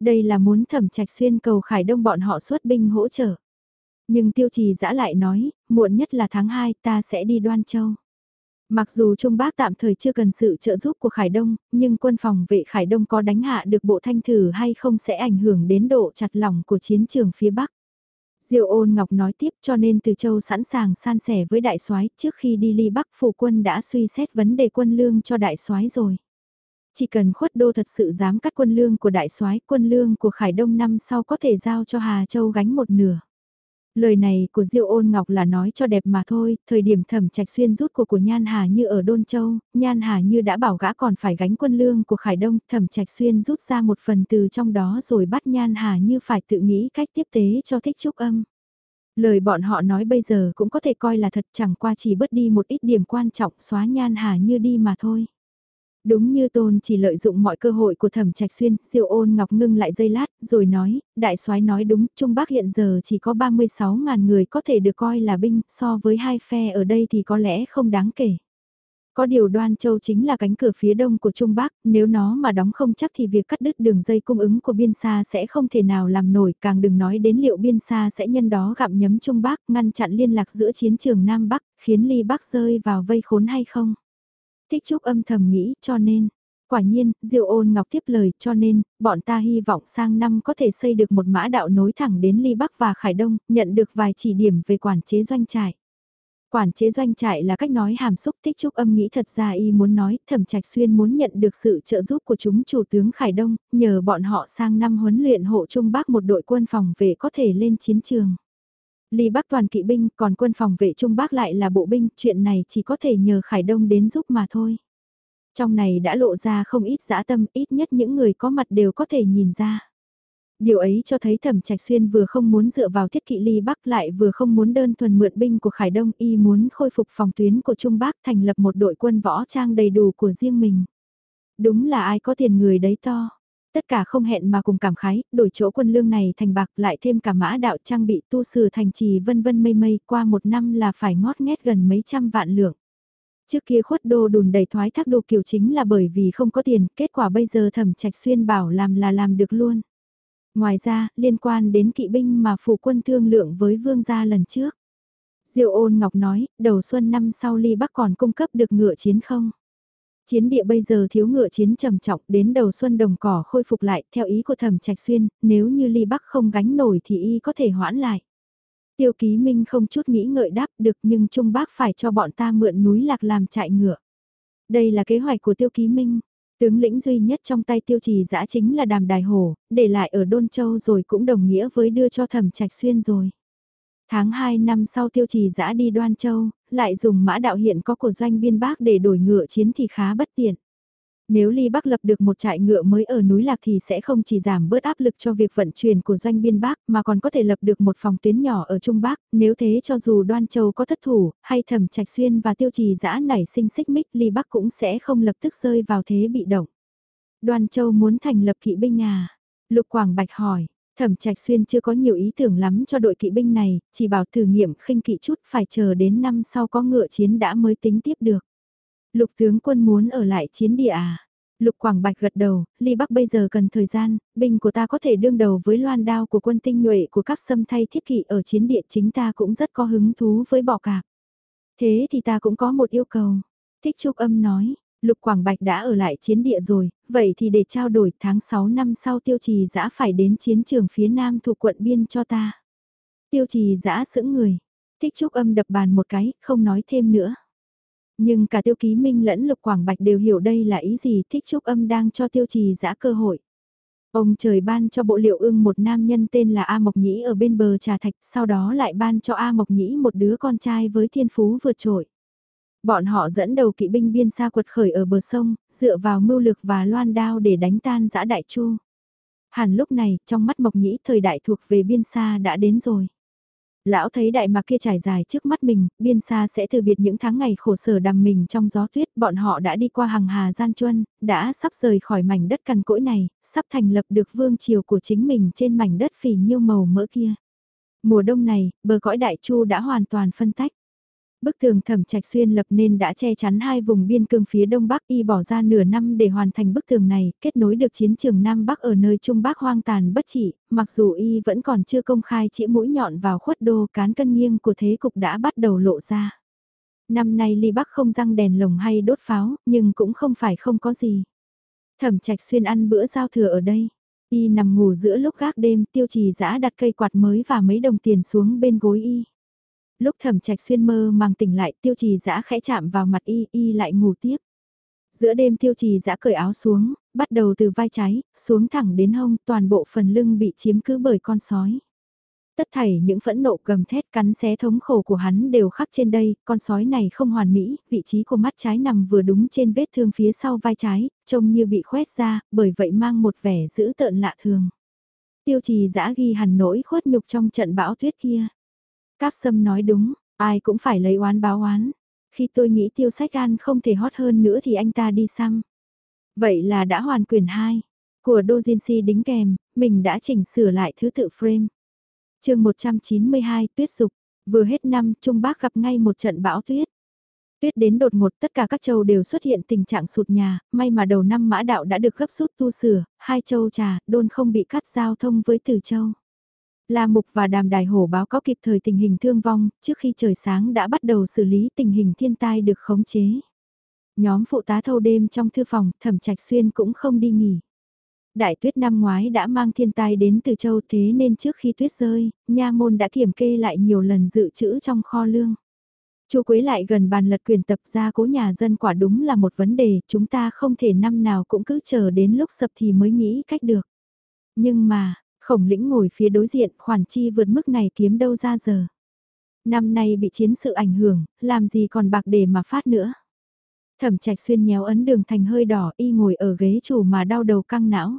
Đây là muốn thẩm trạch xuyên cầu khải đông bọn họ xuất binh hỗ trợ. Nhưng tiêu trì giã lại nói, muộn nhất là tháng 2 ta sẽ đi đoan châu. Mặc dù Trung Bắc tạm thời chưa cần sự trợ giúp của Khải Đông, nhưng quân phòng vệ Khải Đông có đánh hạ được bộ thanh thử hay không sẽ ảnh hưởng đến độ chặt lỏng của chiến trường phía Bắc. Diêu ôn ngọc nói tiếp cho nên từ châu sẵn sàng san sẻ với đại soái trước khi đi ly bắc phủ quân đã suy xét vấn đề quân lương cho đại soái rồi. Chỉ cần khuất đô thật sự dám cắt quân lương của đại soái, quân lương của Khải Đông năm sau có thể giao cho Hà Châu gánh một nửa. Lời này của Diêu Ôn Ngọc là nói cho đẹp mà thôi, thời điểm thẩm trạch xuyên rút của của Nhan Hà Như ở Đôn Châu, Nhan Hà Như đã bảo gã còn phải gánh quân lương của Khải Đông, thẩm trạch xuyên rút ra một phần từ trong đó rồi bắt Nhan Hà Như phải tự nghĩ cách tiếp tế cho thích trúc âm. Lời bọn họ nói bây giờ cũng có thể coi là thật chẳng qua chỉ bớt đi một ít điểm quan trọng xóa Nhan Hà Như đi mà thôi. Đúng như tôn chỉ lợi dụng mọi cơ hội của thẩm trạch xuyên, siêu ôn ngọc ngưng lại giây lát, rồi nói, đại soái nói đúng, Trung Bắc hiện giờ chỉ có 36.000 người có thể được coi là binh, so với hai phe ở đây thì có lẽ không đáng kể. Có điều Đoan Châu chính là cánh cửa phía đông của Trung Bắc, nếu nó mà đóng không chắc thì việc cắt đứt đường dây cung ứng của biên xa sẽ không thể nào làm nổi, càng đừng nói đến liệu biên xa sẽ nhân đó gặm nhấm Trung Bắc, ngăn chặn liên lạc giữa chiến trường Nam Bắc, khiến Ly Bắc rơi vào vây khốn hay không. Tích Trúc âm thầm nghĩ cho nên, Quả nhiên, diêu ôn ngọc tiếp lời cho nên, bọn ta hy vọng sang năm có thể xây được một mã đạo nối thẳng đến Ly Bắc và Khải Đông, nhận được vài chỉ điểm về quản chế doanh trại. Quản chế doanh trại là cách nói hàm xúc tích trúc âm nghĩ thật ra y muốn nói thẩm trạch xuyên muốn nhận được sự trợ giúp của chúng chủ tướng Khải Đông, nhờ bọn họ sang năm huấn luyện hộ trung bác một đội quân phòng về có thể lên chiến trường. Ly Bắc toàn kỵ binh còn quân phòng vệ trung bác lại là bộ binh, chuyện này chỉ có thể nhờ Khải Đông đến giúp mà thôi. Trong này đã lộ ra không ít dã tâm, ít nhất những người có mặt đều có thể nhìn ra. Điều ấy cho thấy thẩm trạch xuyên vừa không muốn dựa vào thiết kỵ ly Bắc lại vừa không muốn đơn thuần mượn binh của Khải Đông y muốn khôi phục phòng tuyến của Trung Bắc thành lập một đội quân võ trang đầy đủ của riêng mình. Đúng là ai có tiền người đấy to. Tất cả không hẹn mà cùng cảm khái, đổi chỗ quân lương này thành bạc lại thêm cả mã đạo trang bị tu sửa thành trì vân vân mây mây qua một năm là phải ngót nghét gần mấy trăm vạn lượng. Trước kia khuất đô đùn đầy thoái thác đồ kiều chính là bởi vì không có tiền, kết quả bây giờ thẩm trạch xuyên bảo làm là làm được luôn. Ngoài ra, liên quan đến kỵ binh mà phụ quân thương lượng với vương gia lần trước. Diệu ôn ngọc nói, đầu xuân năm sau ly bắc còn cung cấp được ngựa chiến không? Chiến địa bây giờ thiếu ngựa chiến trầm trọng đến đầu xuân đồng cỏ khôi phục lại theo ý của thẩm trạch xuyên, nếu như ly bắc không gánh nổi thì y có thể hoãn lại. Tiêu ký minh không chút nghĩ ngợi đáp được nhưng Trung Bác phải cho bọn ta mượn núi lạc làm trại ngựa. Đây là kế hoạch của tiêu ký minh. Tướng lĩnh duy nhất trong tay tiêu trì giã chính là đàm đài hổ, để lại ở Đôn Châu rồi cũng đồng nghĩa với đưa cho thẩm trạch xuyên rồi. Tháng 2 năm sau tiêu trì giã đi Đoan Châu, lại dùng mã đạo hiện có của doanh biên bác để đổi ngựa chiến thì khá bất tiện. Nếu Ly Bắc lập được một trại ngựa mới ở núi Lạc thì sẽ không chỉ giảm bớt áp lực cho việc vận chuyển của doanh biên Bắc mà còn có thể lập được một phòng tuyến nhỏ ở Trung Bắc, nếu thế cho dù Đoan Châu có thất thủ, hay thẩm trạch xuyên và tiêu trì giã nảy sinh xích mích Ly Bắc cũng sẽ không lập tức rơi vào thế bị động. Đoan Châu muốn thành lập kỵ binh à? Lục Quảng Bạch hỏi, Thẩm Trạch Xuyên chưa có nhiều ý tưởng lắm cho đội kỵ binh này, chỉ bảo thử nghiệm khinh kỵ chút phải chờ đến năm sau có ngựa chiến đã mới tính tiếp được. Lục tướng quân muốn ở lại chiến địa à? Lục Quảng Bạch gật đầu, Ly Bắc bây giờ cần thời gian, binh của ta có thể đương đầu với loan đao của quân tinh nhuệ của các xâm thay thiết kỵ ở chiến địa chính ta cũng rất có hứng thú với bỏ cạp. Thế thì ta cũng có một yêu cầu. Thích Trúc Âm nói, Lục Quảng Bạch đã ở lại chiến địa rồi, vậy thì để trao đổi tháng 6 năm sau tiêu trì giã phải đến chiến trường phía nam thuộc quận biên cho ta. Tiêu trì giã sững người, Thích Trúc Âm đập bàn một cái, không nói thêm nữa. Nhưng cả tiêu ký minh lẫn lục quảng bạch đều hiểu đây là ý gì thích trúc âm đang cho tiêu trì giã cơ hội. Ông trời ban cho bộ liệu ưng một nam nhân tên là A Mộc Nhĩ ở bên bờ trà thạch, sau đó lại ban cho A Mộc Nhĩ một đứa con trai với thiên phú vượt trội. Bọn họ dẫn đầu kỵ binh biên xa quật khởi ở bờ sông, dựa vào mưu lực và loan đao để đánh tan giã đại chu. Hẳn lúc này, trong mắt Mộc Nhĩ thời đại thuộc về biên xa đã đến rồi. Lão thấy đại mạc kia trải dài trước mắt mình, biên xa sẽ từ biệt những tháng ngày khổ sở đầm mình trong gió tuyết, bọn họ đã đi qua hàng hà gian chuân, đã sắp rời khỏi mảnh đất cằn cỗi này, sắp thành lập được vương triều của chính mình trên mảnh đất phì nhiêu màu mỡ kia. Mùa đông này, bờ cõi đại chu đã hoàn toàn phân tách. Bức tường thẩm trạch xuyên lập nên đã che chắn hai vùng biên cương phía đông bắc y bỏ ra nửa năm để hoàn thành bức tường này, kết nối được chiến trường Nam Bắc ở nơi Trung Bắc hoang tàn bất trị, mặc dù y vẫn còn chưa công khai chĩa mũi nhọn vào khuất đô cán cân nghiêng của thế cục đã bắt đầu lộ ra. Năm nay ly Bắc không răng đèn lồng hay đốt pháo, nhưng cũng không phải không có gì. Thẩm trạch xuyên ăn bữa giao thừa ở đây. Y nằm ngủ giữa lúc gác đêm tiêu trì giã đặt cây quạt mới và mấy đồng tiền xuống bên gối y. Lúc thẩm trạch xuyên mơ màng tỉnh lại tiêu trì giã khẽ chạm vào mặt y, y lại ngủ tiếp. Giữa đêm tiêu trì giã cởi áo xuống, bắt đầu từ vai trái, xuống thẳng đến hông, toàn bộ phần lưng bị chiếm cứ bởi con sói. Tất thảy những phẫn nộ gầm thét cắn xé thống khổ của hắn đều khắc trên đây, con sói này không hoàn mỹ, vị trí của mắt trái nằm vừa đúng trên vết thương phía sau vai trái, trông như bị khoét ra, bởi vậy mang một vẻ dữ tợn lạ thường. Tiêu trì giã ghi hẳn nỗi khuất nhục trong trận bão tuyết kia. Cáp sâm nói đúng, ai cũng phải lấy oán báo oán. Khi tôi nghĩ tiêu sách an không thể hot hơn nữa thì anh ta đi xăm. Vậy là đã hoàn quyền 2 của Dojinsi đính kèm, mình đã chỉnh sửa lại thứ tự frame. chương 192 tuyết dục, vừa hết năm Trung Bắc gặp ngay một trận bão tuyết. Tuyết đến đột ngột tất cả các châu đều xuất hiện tình trạng sụt nhà, may mà đầu năm mã đạo đã được gấp rút tu sửa, hai châu trà, đôn không bị cắt giao thông với từ châu. La Mục và Đàm Đài Hổ báo có kịp thời tình hình thương vong, trước khi trời sáng đã bắt đầu xử lý tình hình thiên tai được khống chế. Nhóm phụ tá thâu đêm trong thư phòng, thẩm trạch xuyên cũng không đi nghỉ. Đại tuyết năm ngoái đã mang thiên tai đến từ châu thế nên trước khi tuyết rơi, nha môn đã kiểm kê lại nhiều lần dự trữ trong kho lương. Chu Quế lại gần bàn lật quyền tập ra cố nhà dân quả đúng là một vấn đề, chúng ta không thể năm nào cũng cứ chờ đến lúc sập thì mới nghĩ cách được. Nhưng mà, khổng lĩnh ngồi phía đối diện khoản chi vượt mức này kiếm đâu ra giờ. Năm nay bị chiến sự ảnh hưởng, làm gì còn bạc để mà phát nữa. Thẩm trạch xuyên nhéo ấn đường thành hơi đỏ y ngồi ở ghế chủ mà đau đầu căng não.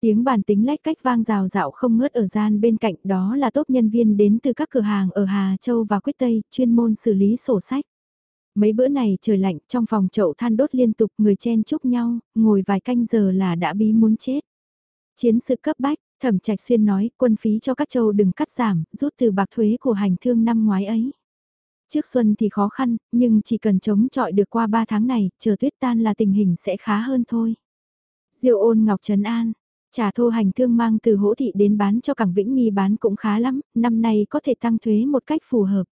Tiếng bàn tính lách cách vang rào rạo không ngớt ở gian bên cạnh đó là tốt nhân viên đến từ các cửa hàng ở Hà Châu và Quyết Tây, chuyên môn xử lý sổ sách. Mấy bữa này trời lạnh trong phòng chậu than đốt liên tục người chen chúc nhau, ngồi vài canh giờ là đã bí muốn chết. Chiến sự cấp bách, thẩm trạch xuyên nói quân phí cho các châu đừng cắt giảm, rút từ bạc thuế của hành thương năm ngoái ấy. Trước xuân thì khó khăn, nhưng chỉ cần chống chọi được qua 3 tháng này, chờ tuyết tan là tình hình sẽ khá hơn thôi. Diệu ôn Ngọc Trấn An, Trà thô hành thương mang từ hỗ thị đến bán cho cảng Vĩnh Nghi bán cũng khá lắm, năm nay có thể tăng thuế một cách phù hợp.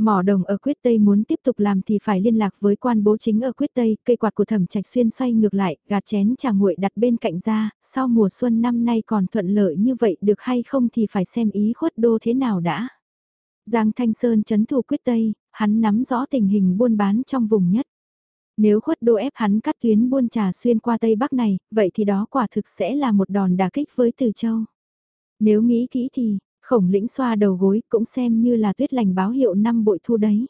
Mỏ đồng ở Quyết Tây muốn tiếp tục làm thì phải liên lạc với quan bố chính ở Quyết Tây, cây quạt của thẩm trạch xuyên xoay ngược lại, gạt chén trà nguội đặt bên cạnh ra, sau mùa xuân năm nay còn thuận lợi như vậy được hay không thì phải xem ý khuất đô thế nào đã. Giang Thanh Sơn chấn thủ Quyết Tây, hắn nắm rõ tình hình buôn bán trong vùng nhất. Nếu khuất đô ép hắn cắt tuyến buôn trà xuyên qua Tây Bắc này, vậy thì đó quả thực sẽ là một đòn đả kích với Từ Châu. Nếu nghĩ kỹ thì, khổng lĩnh xoa đầu gối cũng xem như là tuyết lành báo hiệu năm bội thu đấy.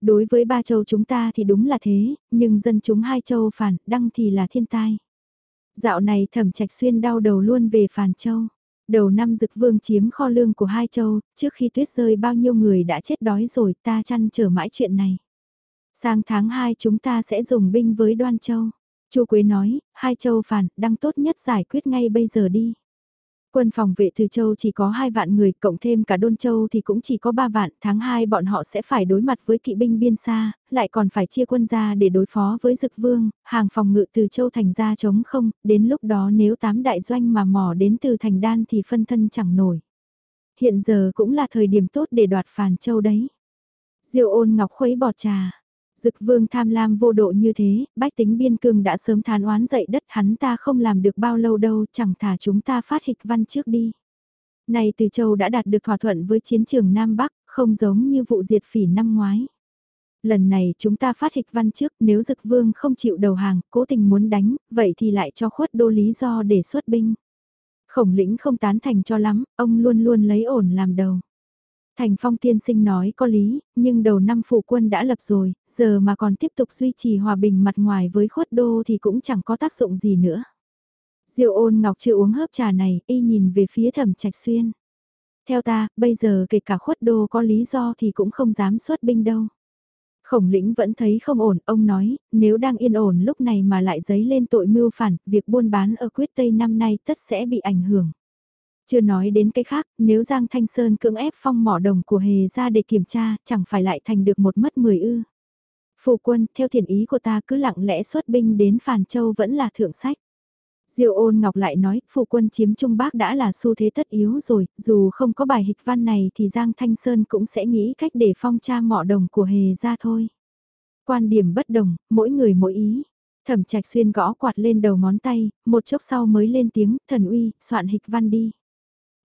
Đối với ba châu chúng ta thì đúng là thế, nhưng dân chúng hai châu phản, đăng thì là thiên tai. Dạo này thẩm trạch xuyên đau đầu luôn về phản châu. Đầu năm dực vương chiếm kho lương của hai châu, trước khi tuyết rơi bao nhiêu người đã chết đói rồi ta chăn trở mãi chuyện này. Sang tháng 2 chúng ta sẽ dùng binh với Đoan Châu. Chu Quế nói, hai châu phản, đang tốt nhất giải quyết ngay bây giờ đi. Quân phòng vệ từ châu chỉ có 2 vạn người, cộng thêm cả Đôn Châu thì cũng chỉ có 3 vạn, tháng 2 bọn họ sẽ phải đối mặt với kỵ binh biên xa, lại còn phải chia quân ra để đối phó với Dực Vương, hàng phòng ngự từ châu thành ra chống không, đến lúc đó nếu tám đại doanh mà mò đến từ thành đan thì phân thân chẳng nổi. Hiện giờ cũng là thời điểm tốt để đoạt phàn châu đấy. Diệu ôn ngọc khuấy bọt trà, Dực vương tham lam vô độ như thế, bách tính biên cương đã sớm than oán dậy đất hắn ta không làm được bao lâu đâu, chẳng thả chúng ta phát hịch văn trước đi. Này từ châu đã đạt được thỏa thuận với chiến trường Nam Bắc, không giống như vụ diệt phỉ năm ngoái. Lần này chúng ta phát hịch văn trước, nếu dực vương không chịu đầu hàng, cố tình muốn đánh, vậy thì lại cho khuất đô lý do để xuất binh. Khổng lĩnh không tán thành cho lắm, ông luôn luôn lấy ổn làm đầu. Thành Phong tiên sinh nói có lý, nhưng đầu năm phụ quân đã lập rồi, giờ mà còn tiếp tục duy trì hòa bình mặt ngoài với khuất đô thì cũng chẳng có tác dụng gì nữa. Diệu ôn ngọc chưa uống hớp trà này, y nhìn về phía thẩm trạch xuyên. Theo ta, bây giờ kể cả khuất đô có lý do thì cũng không dám xuất binh đâu. Khổng lĩnh vẫn thấy không ổn, ông nói, nếu đang yên ổn lúc này mà lại dấy lên tội mưu phản, việc buôn bán ở quyết Tây năm nay tất sẽ bị ảnh hưởng. Chưa nói đến cái khác, nếu Giang Thanh Sơn cưỡng ép phong mỏ đồng của hề ra để kiểm tra, chẳng phải lại thành được một mất mười ư. Phụ quân, theo thiện ý của ta cứ lặng lẽ xuất binh đến Phàn Châu vẫn là thượng sách. Diệu ôn ngọc lại nói, phụ quân chiếm Trung Bắc đã là xu thế tất yếu rồi, dù không có bài hịch văn này thì Giang Thanh Sơn cũng sẽ nghĩ cách để phong tra mỏ đồng của hề ra thôi. Quan điểm bất đồng, mỗi người mỗi ý. Thẩm trạch xuyên gõ quạt lên đầu ngón tay, một chốc sau mới lên tiếng, thần uy, soạn hịch văn đi.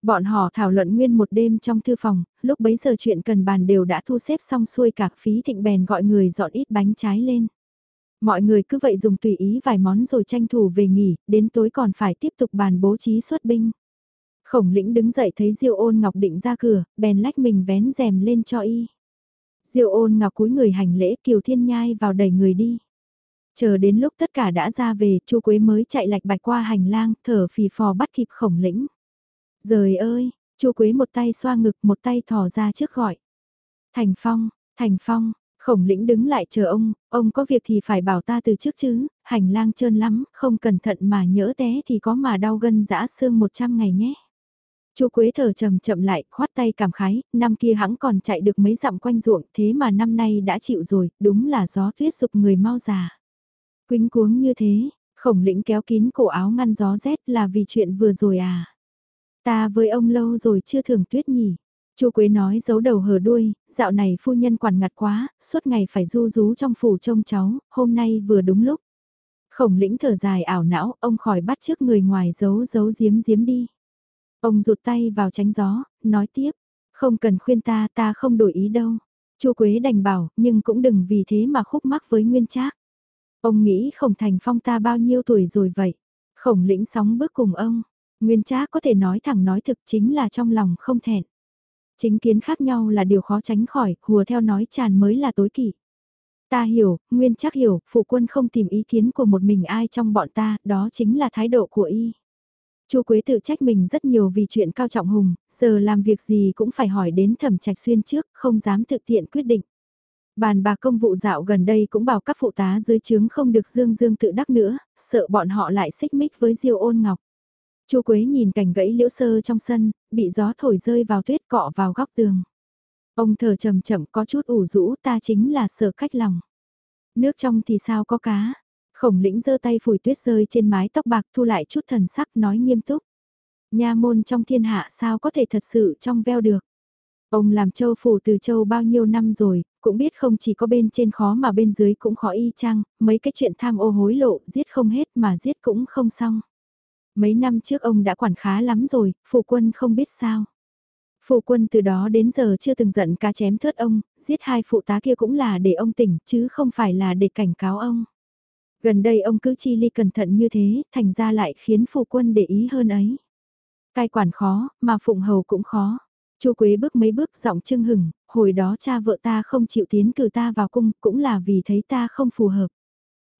Bọn họ thảo luận nguyên một đêm trong thư phòng, lúc bấy giờ chuyện cần bàn đều đã thu xếp xong xuôi cả phí thịnh bèn gọi người dọn ít bánh trái lên. Mọi người cứ vậy dùng tùy ý vài món rồi tranh thủ về nghỉ, đến tối còn phải tiếp tục bàn bố trí xuất binh. Khổng lĩnh đứng dậy thấy Diêu ôn ngọc định ra cửa, bèn lách mình vén rèm lên cho y. Diêu ôn ngọc cúi người hành lễ kiều thiên nhai vào đẩy người đi. Chờ đến lúc tất cả đã ra về, chu Quế mới chạy lạch bạch qua hành lang, thở phì phò bắt kịp khổng lĩnh. Rời ơi, chu Quế một tay xoa ngực một tay thò ra trước gọi. Thành Phong, Thành Phong, khổng lĩnh đứng lại chờ ông, ông có việc thì phải bảo ta từ trước chứ, hành lang trơn lắm, không cẩn thận mà nhỡ té thì có mà đau gân dã xương 100 ngày nhé. Chu Quế thở chậm chậm lại, khoát tay cảm khái, năm kia hãng còn chạy được mấy dặm quanh ruộng, thế mà năm nay đã chịu rồi, đúng là gió tuyết dục người mau già. Quýnh cuống như thế, khổng lĩnh kéo kín cổ áo ngăn gió rét là vì chuyện vừa rồi à. Ta với ông lâu rồi chưa thường tuyết nhỉ. Chu Quế nói giấu đầu hở đuôi, dạo này phu nhân quản ngặt quá, suốt ngày phải du rú trong phủ trông cháu, hôm nay vừa đúng lúc. Khổng lĩnh thở dài ảo não, ông khỏi bắt trước người ngoài giấu giấu giếm giếm đi. Ông rụt tay vào tránh gió, nói tiếp, không cần khuyên ta, ta không đổi ý đâu. Chu Quế đành bảo, nhưng cũng đừng vì thế mà khúc mắc với Nguyên Trác. Ông nghĩ Khổng Thành Phong ta bao nhiêu tuổi rồi vậy? Khổng lĩnh sóng bước cùng ông. Nguyên Trác có thể nói thẳng nói thực chính là trong lòng không thẹn. Chính kiến khác nhau là điều khó tránh khỏi, hùa theo nói tràn mới là tối kỵ. Ta hiểu, Nguyên Trác hiểu, phụ quân không tìm ý kiến của một mình ai trong bọn ta, đó chính là thái độ của y. Chu Quế tự trách mình rất nhiều vì chuyện cao trọng hùng, giờ làm việc gì cũng phải hỏi đến thẩm trạch xuyên trước, không dám thực tiện quyết định. Bàn bạc công vụ dạo gần đây cũng bảo các phụ tá dưới trướng không được dương dương tự đắc nữa, sợ bọn họ lại xích mích với Diêu ôn ngọc. Chu Quế nhìn cảnh gãy liễu sơ trong sân, bị gió thổi rơi vào tuyết cọ vào góc tường. Ông thở chậm chậm có chút ủ rũ ta chính là sợ cách lòng. Nước trong thì sao có cá, Khổng lĩnh giơ tay phủi tuyết rơi trên mái tóc bạc thu lại chút thần sắc nói nghiêm túc. Nha môn trong thiên hạ sao có thể thật sự trong veo được. Ông làm châu phủ từ châu bao nhiêu năm rồi, cũng biết không chỉ có bên trên khó mà bên dưới cũng khó y chang, mấy cái chuyện tham ô hối lộ giết không hết mà giết cũng không xong. Mấy năm trước ông đã quản khá lắm rồi, phụ quân không biết sao. Phụ quân từ đó đến giờ chưa từng giận cá chém thớt ông, giết hai phụ tá kia cũng là để ông tỉnh chứ không phải là để cảnh cáo ông. Gần đây ông cứ chi ly cẩn thận như thế, thành ra lại khiến phụ quân để ý hơn ấy. Cai quản khó, mà phụng hầu cũng khó. Chu Quế bước mấy bước giọng trưng hừng, hồi đó cha vợ ta không chịu tiến cử ta vào cung cũng là vì thấy ta không phù hợp.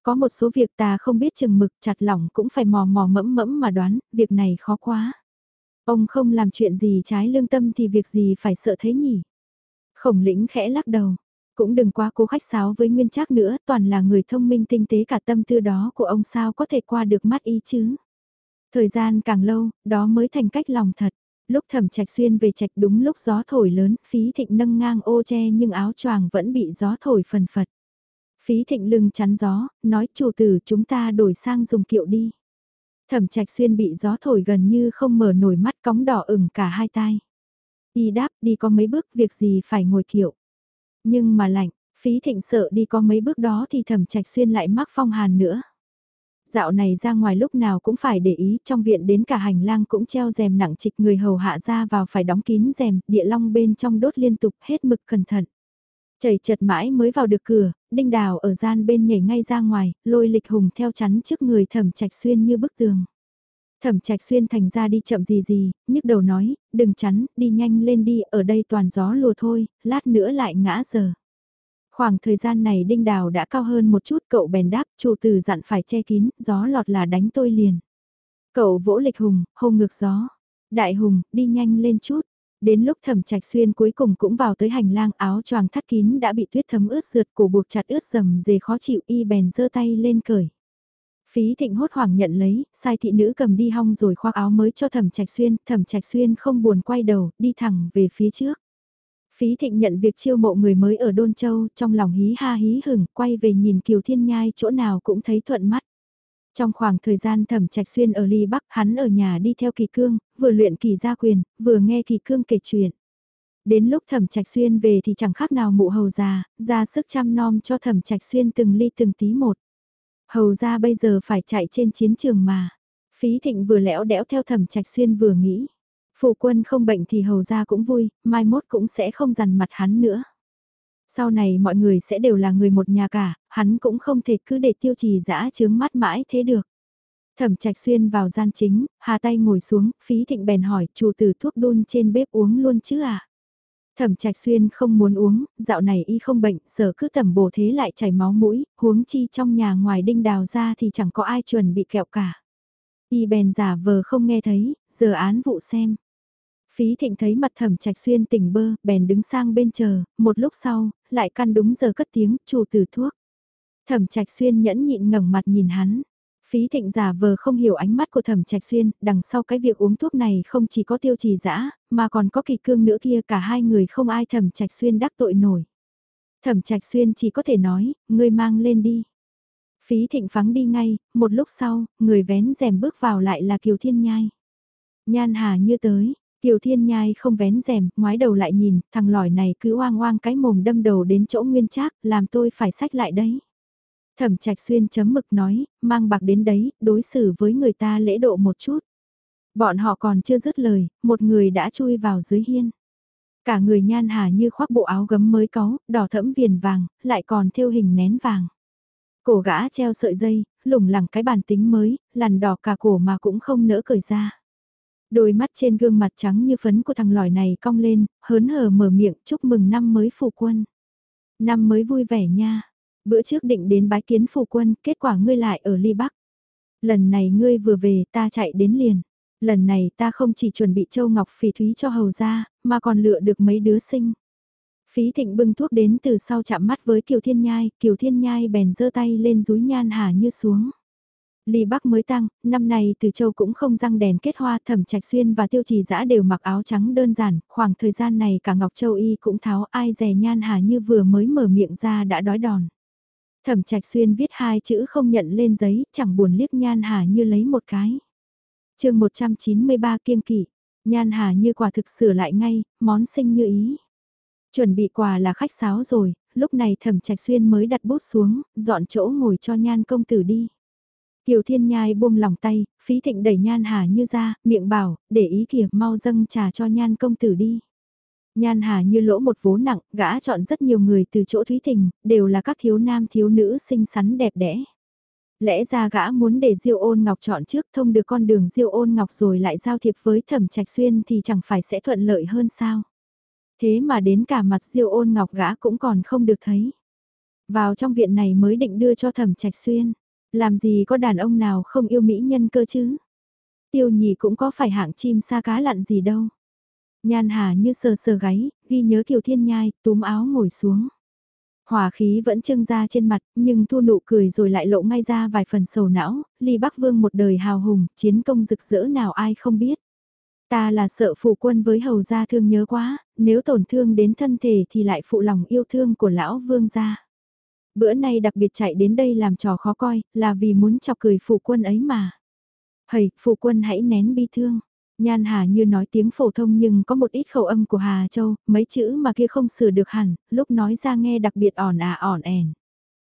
Có một số việc ta không biết chừng mực chặt lỏng cũng phải mò mò mẫm mẫm mà đoán, việc này khó quá. Ông không làm chuyện gì trái lương tâm thì việc gì phải sợ thế nhỉ? Khổng lĩnh khẽ lắc đầu, cũng đừng quá cố khách sáo với nguyên trác nữa, toàn là người thông minh tinh tế cả tâm tư đó của ông sao có thể qua được mắt y chứ. Thời gian càng lâu, đó mới thành cách lòng thật. Lúc thẩm trạch xuyên về trạch đúng lúc gió thổi lớn, phí thịnh nâng ngang ô che nhưng áo choàng vẫn bị gió thổi phần phật. Phí thịnh lưng chắn gió, nói chủ tử chúng ta đổi sang dùng kiệu đi. Thẩm trạch xuyên bị gió thổi gần như không mở nổi mắt cóng đỏ ửng cả hai tai. Y đáp đi có mấy bước việc gì phải ngồi kiệu. Nhưng mà lạnh, phí thịnh sợ đi có mấy bước đó thì thẩm trạch xuyên lại mắc phong hàn nữa. Dạo này ra ngoài lúc nào cũng phải để ý, trong viện đến cả hành lang cũng treo rèm nặng trịch người hầu hạ ra vào phải đóng kín rèm, địa long bên trong đốt liên tục hết mực cẩn thận. Chảy chật mãi mới vào được cửa, đinh đào ở gian bên nhảy ngay ra ngoài, lôi lịch hùng theo chắn trước người thẩm trạch xuyên như bức tường. Thẩm trạch xuyên thành ra đi chậm gì gì, nhức đầu nói, đừng chắn, đi nhanh lên đi, ở đây toàn gió lùa thôi, lát nữa lại ngã giờ. Khoảng thời gian này đinh đào đã cao hơn một chút cậu bèn đáp, chủ tử dặn phải che kín, gió lọt là đánh tôi liền. Cậu vỗ lịch hùng, hô ngược gió. Đại hùng, đi nhanh lên chút. Đến lúc thẩm trạch xuyên cuối cùng cũng vào tới hành lang áo choàng thắt kín đã bị tuyết thấm ướt rượt cổ buộc chặt ướt dầm dề khó chịu y bèn giơ tay lên cởi. Phí thịnh hốt hoảng nhận lấy, sai thị nữ cầm đi hong rồi khoác áo mới cho thẩm trạch xuyên, thẩm trạch xuyên không buồn quay đầu, đi thẳng về phía trước. Phí thịnh nhận việc chiêu mộ người mới ở Đôn Châu, trong lòng hí ha hí hửng, quay về nhìn Kiều Thiên Nhai chỗ nào cũng thấy thuận mắt. Trong khoảng thời gian thẩm trạch xuyên ở Ly Bắc, hắn ở nhà đi theo kỳ cương, vừa luyện kỳ gia quyền, vừa nghe kỳ cương kể chuyện. Đến lúc thẩm trạch xuyên về thì chẳng khác nào mụ hầu già, ra sức chăm nom cho thẩm trạch xuyên từng ly từng tí một. Hầu ra bây giờ phải chạy trên chiến trường mà. Phí thịnh vừa lẽo đẽo theo thẩm trạch xuyên vừa nghĩ. Phụ quân không bệnh thì hầu ra cũng vui, mai mốt cũng sẽ không dằn mặt hắn nữa. Sau này mọi người sẽ đều là người một nhà cả, hắn cũng không thể cứ để tiêu trì dã chướng mắt mãi thế được. Thẩm trạch xuyên vào gian chính, hà tay ngồi xuống, phí thịnh bèn hỏi chủ tử thuốc đun trên bếp uống luôn chứ à? Thẩm trạch xuyên không muốn uống, dạo này y không bệnh, sở cứ tẩm bổ thế lại chảy máu mũi, huống chi trong nhà ngoài đinh đào ra thì chẳng có ai chuẩn bị kẹo cả. Y bèn giả vờ không nghe thấy, giờ án vụ xem. Phí thịnh thấy mặt thẩm trạch xuyên tỉnh bơ, bèn đứng sang bên chờ, một lúc sau, lại căn đúng giờ cất tiếng, chủ tử thuốc. Thẩm trạch xuyên nhẫn nhịn ngẩng mặt nhìn hắn. Phí thịnh giả vờ không hiểu ánh mắt của thẩm trạch xuyên, đằng sau cái việc uống thuốc này không chỉ có tiêu trì dã mà còn có kỳ cương nữa kia cả hai người không ai thẩm trạch xuyên đắc tội nổi. Thẩm trạch xuyên chỉ có thể nói, ngươi mang lên đi. Phí thịnh phắng đi ngay, một lúc sau, người vén rèm bước vào lại là Kiều Thiên Nhai. Nhan Hà như tới, Kiều Thiên Nhai không vén rèm, ngoái đầu lại nhìn, thằng lỏi này cứ oang oang cái mồm đâm đầu đến chỗ nguyên trác, làm tôi phải sách lại đấy. Thẩm trạch xuyên chấm mực nói, mang bạc đến đấy, đối xử với người ta lễ độ một chút. Bọn họ còn chưa dứt lời, một người đã chui vào dưới hiên. Cả người nhan hà như khoác bộ áo gấm mới có, đỏ thẫm viền vàng, lại còn thêu hình nén vàng. Cổ gã treo sợi dây, lủng lẳng cái bàn tính mới, lằn đỏ cả cổ mà cũng không nỡ cởi ra. Đôi mắt trên gương mặt trắng như phấn của thằng lỏi này cong lên, hớn hở mở miệng chúc mừng năm mới phù quân. Năm mới vui vẻ nha. Bữa trước định đến bái kiến phù quân, kết quả ngươi lại ở ly bắc. Lần này ngươi vừa về ta chạy đến liền. Lần này ta không chỉ chuẩn bị châu ngọc phỉ thúy cho hầu ra, mà còn lựa được mấy đứa sinh. Phí thịnh bưng thuốc đến từ sau chạm mắt với Kiều Thiên Nhai, Kiều Thiên Nhai bèn giơ tay lên rúi nhan hà như xuống. Ly Bắc mới tăng, năm nay từ châu cũng không răng đèn kết hoa thẩm trạch xuyên và tiêu trì dã đều mặc áo trắng đơn giản, khoảng thời gian này cả Ngọc Châu Y cũng tháo ai rè nhan hà như vừa mới mở miệng ra đã đói đòn. Thẩm trạch xuyên viết hai chữ không nhận lên giấy, chẳng buồn liếc nhan hà như lấy một cái. chương 193 kiêng kỵ nhan hà như quả thực sửa lại ngay, món sinh như ý. Chuẩn bị quà là khách sáo rồi, lúc này thẩm trạch xuyên mới đặt bút xuống, dọn chỗ ngồi cho nhan công tử đi. Kiều Thiên Nhai buông lòng tay, phí thịnh đẩy Nhan Hà Như ra, miệng bảo, để ý kìa mau dâng trà cho Nhan công tử đi. Nhan Hà Như lỗ một vố nặng, gã chọn rất nhiều người từ chỗ Thúy Thình, đều là các thiếu nam thiếu nữ xinh xắn đẹp đẽ. Lẽ ra gã muốn để Diêu Ôn Ngọc chọn trước thông được con đường Diêu Ôn Ngọc rồi lại giao thiệp với Thẩm Trạch Xuyên thì chẳng phải sẽ thuận lợi hơn sao. Thế mà đến cả mặt Diêu Ôn Ngọc gã cũng còn không được thấy. Vào trong viện này mới định đưa cho Thẩm Trạch Xuyên. Làm gì có đàn ông nào không yêu mỹ nhân cơ chứ? Tiêu nhị cũng có phải hạng chim xa cá lặn gì đâu. Nhan hà như sờ sờ gáy, ghi nhớ kiều thiên nhai, túm áo ngồi xuống. Hòa khí vẫn trưng ra trên mặt, nhưng thu nụ cười rồi lại lộ ngay ra vài phần sầu não, ly bắc vương một đời hào hùng, chiến công rực rỡ nào ai không biết. Ta là sợ phụ quân với hầu gia thương nhớ quá, nếu tổn thương đến thân thể thì lại phụ lòng yêu thương của lão vương gia bữa nay đặc biệt chạy đến đây làm trò khó coi, là vì muốn chọc cười phụ quân ấy mà. Hầy, phụ quân hãy nén bi thương. Nhan Hà như nói tiếng phổ thông nhưng có một ít khẩu âm của Hà Châu, mấy chữ mà kia không sửa được hẳn, lúc nói ra nghe đặc biệt ỏn à ỏn ẻn.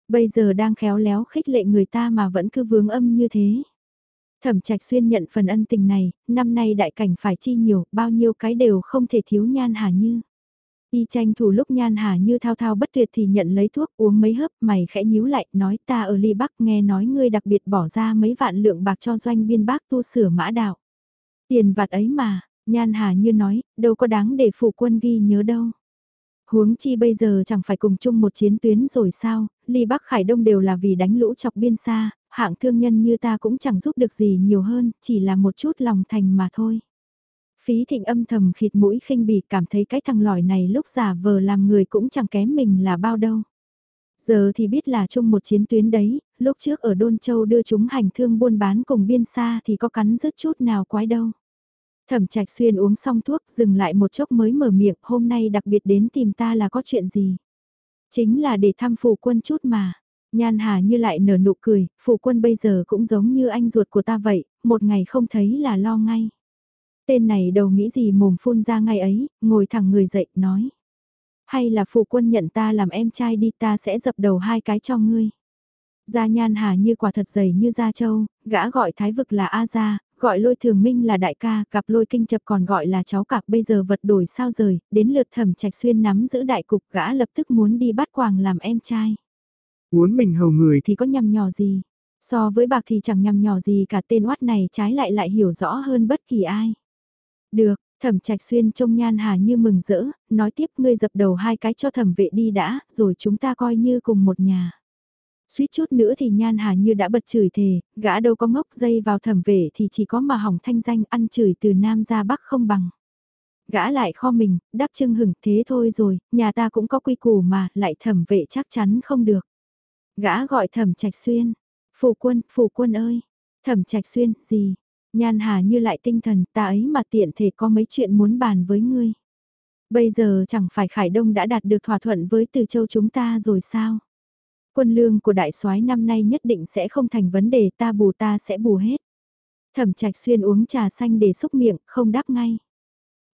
Bây giờ đang khéo léo khích lệ người ta mà vẫn cứ vướng âm như thế. Thẩm Trạch Xuyên nhận phần ân tình này, năm nay đại cảnh phải chi nhiều, bao nhiêu cái đều không thể thiếu Nhan Hà Như. Y tranh thủ lúc nhan hà như thao thao bất tuyệt thì nhận lấy thuốc uống mấy hớp mày khẽ nhíu lại nói ta ở ly bắc nghe nói ngươi đặc biệt bỏ ra mấy vạn lượng bạc cho doanh biên bác tu sửa mã đạo. Tiền vặt ấy mà, nhan hà như nói, đâu có đáng để phụ quân ghi nhớ đâu. Huống chi bây giờ chẳng phải cùng chung một chiến tuyến rồi sao, ly bắc khải đông đều là vì đánh lũ chọc biên xa, hạng thương nhân như ta cũng chẳng giúp được gì nhiều hơn, chỉ là một chút lòng thành mà thôi. Phí thịnh âm thầm khịt mũi khinh bỉ cảm thấy cái thằng lỏi này lúc giả vờ làm người cũng chẳng kém mình là bao đâu. Giờ thì biết là chung một chiến tuyến đấy, lúc trước ở Đôn Châu đưa chúng hành thương buôn bán cùng biên xa thì có cắn rứt chút nào quái đâu. Thẩm trạch xuyên uống xong thuốc dừng lại một chốc mới mở miệng hôm nay đặc biệt đến tìm ta là có chuyện gì. Chính là để thăm phù quân chút mà. Nhan Hà như lại nở nụ cười, phù quân bây giờ cũng giống như anh ruột của ta vậy, một ngày không thấy là lo ngay. Tên này đầu nghĩ gì mồm phun ra ngay ấy, ngồi thẳng người dậy, nói. Hay là phụ quân nhận ta làm em trai đi ta sẽ dập đầu hai cái cho ngươi. Gia nhan hà như quả thật dày như gia châu, gã gọi thái vực là A gia, gọi lôi thường minh là đại ca, cặp lôi kinh chập còn gọi là cháu cặp bây giờ vật đổi sao rời, đến lượt thẩm trạch xuyên nắm giữ đại cục gã lập tức muốn đi bắt quàng làm em trai.
Muốn mình hầu người
thì có nhầm nhỏ gì, so với bạc thì chẳng nhầm nhỏ gì cả tên oát này trái lại lại hiểu rõ hơn bất kỳ ai. Được, thẩm trạch xuyên trông nhan hà như mừng rỡ, nói tiếp ngươi dập đầu hai cái cho thẩm vệ đi đã, rồi chúng ta coi như cùng một nhà. Suýt chút nữa thì nhan hà như đã bật chửi thề, gã đâu có ngốc dây vào thẩm vệ thì chỉ có mà hỏng thanh danh ăn chửi từ nam ra bắc không bằng. Gã lại kho mình, đáp chưng hửng thế thôi rồi, nhà ta cũng có quy củ mà, lại thẩm vệ chắc chắn không được. Gã gọi thẩm trạch xuyên, Phù quân, phù quân ơi. Thẩm trạch xuyên, gì? Nhan Hà như lại tinh thần, ta ấy mà tiện thể có mấy chuyện muốn bàn với ngươi. Bây giờ chẳng phải Khải Đông đã đạt được thỏa thuận với Từ Châu chúng ta rồi sao? Quân lương của đại soái năm nay nhất định sẽ không thành vấn đề ta bù ta sẽ bù hết. Thẩm trạch xuyên uống trà xanh để xúc miệng, không đáp ngay.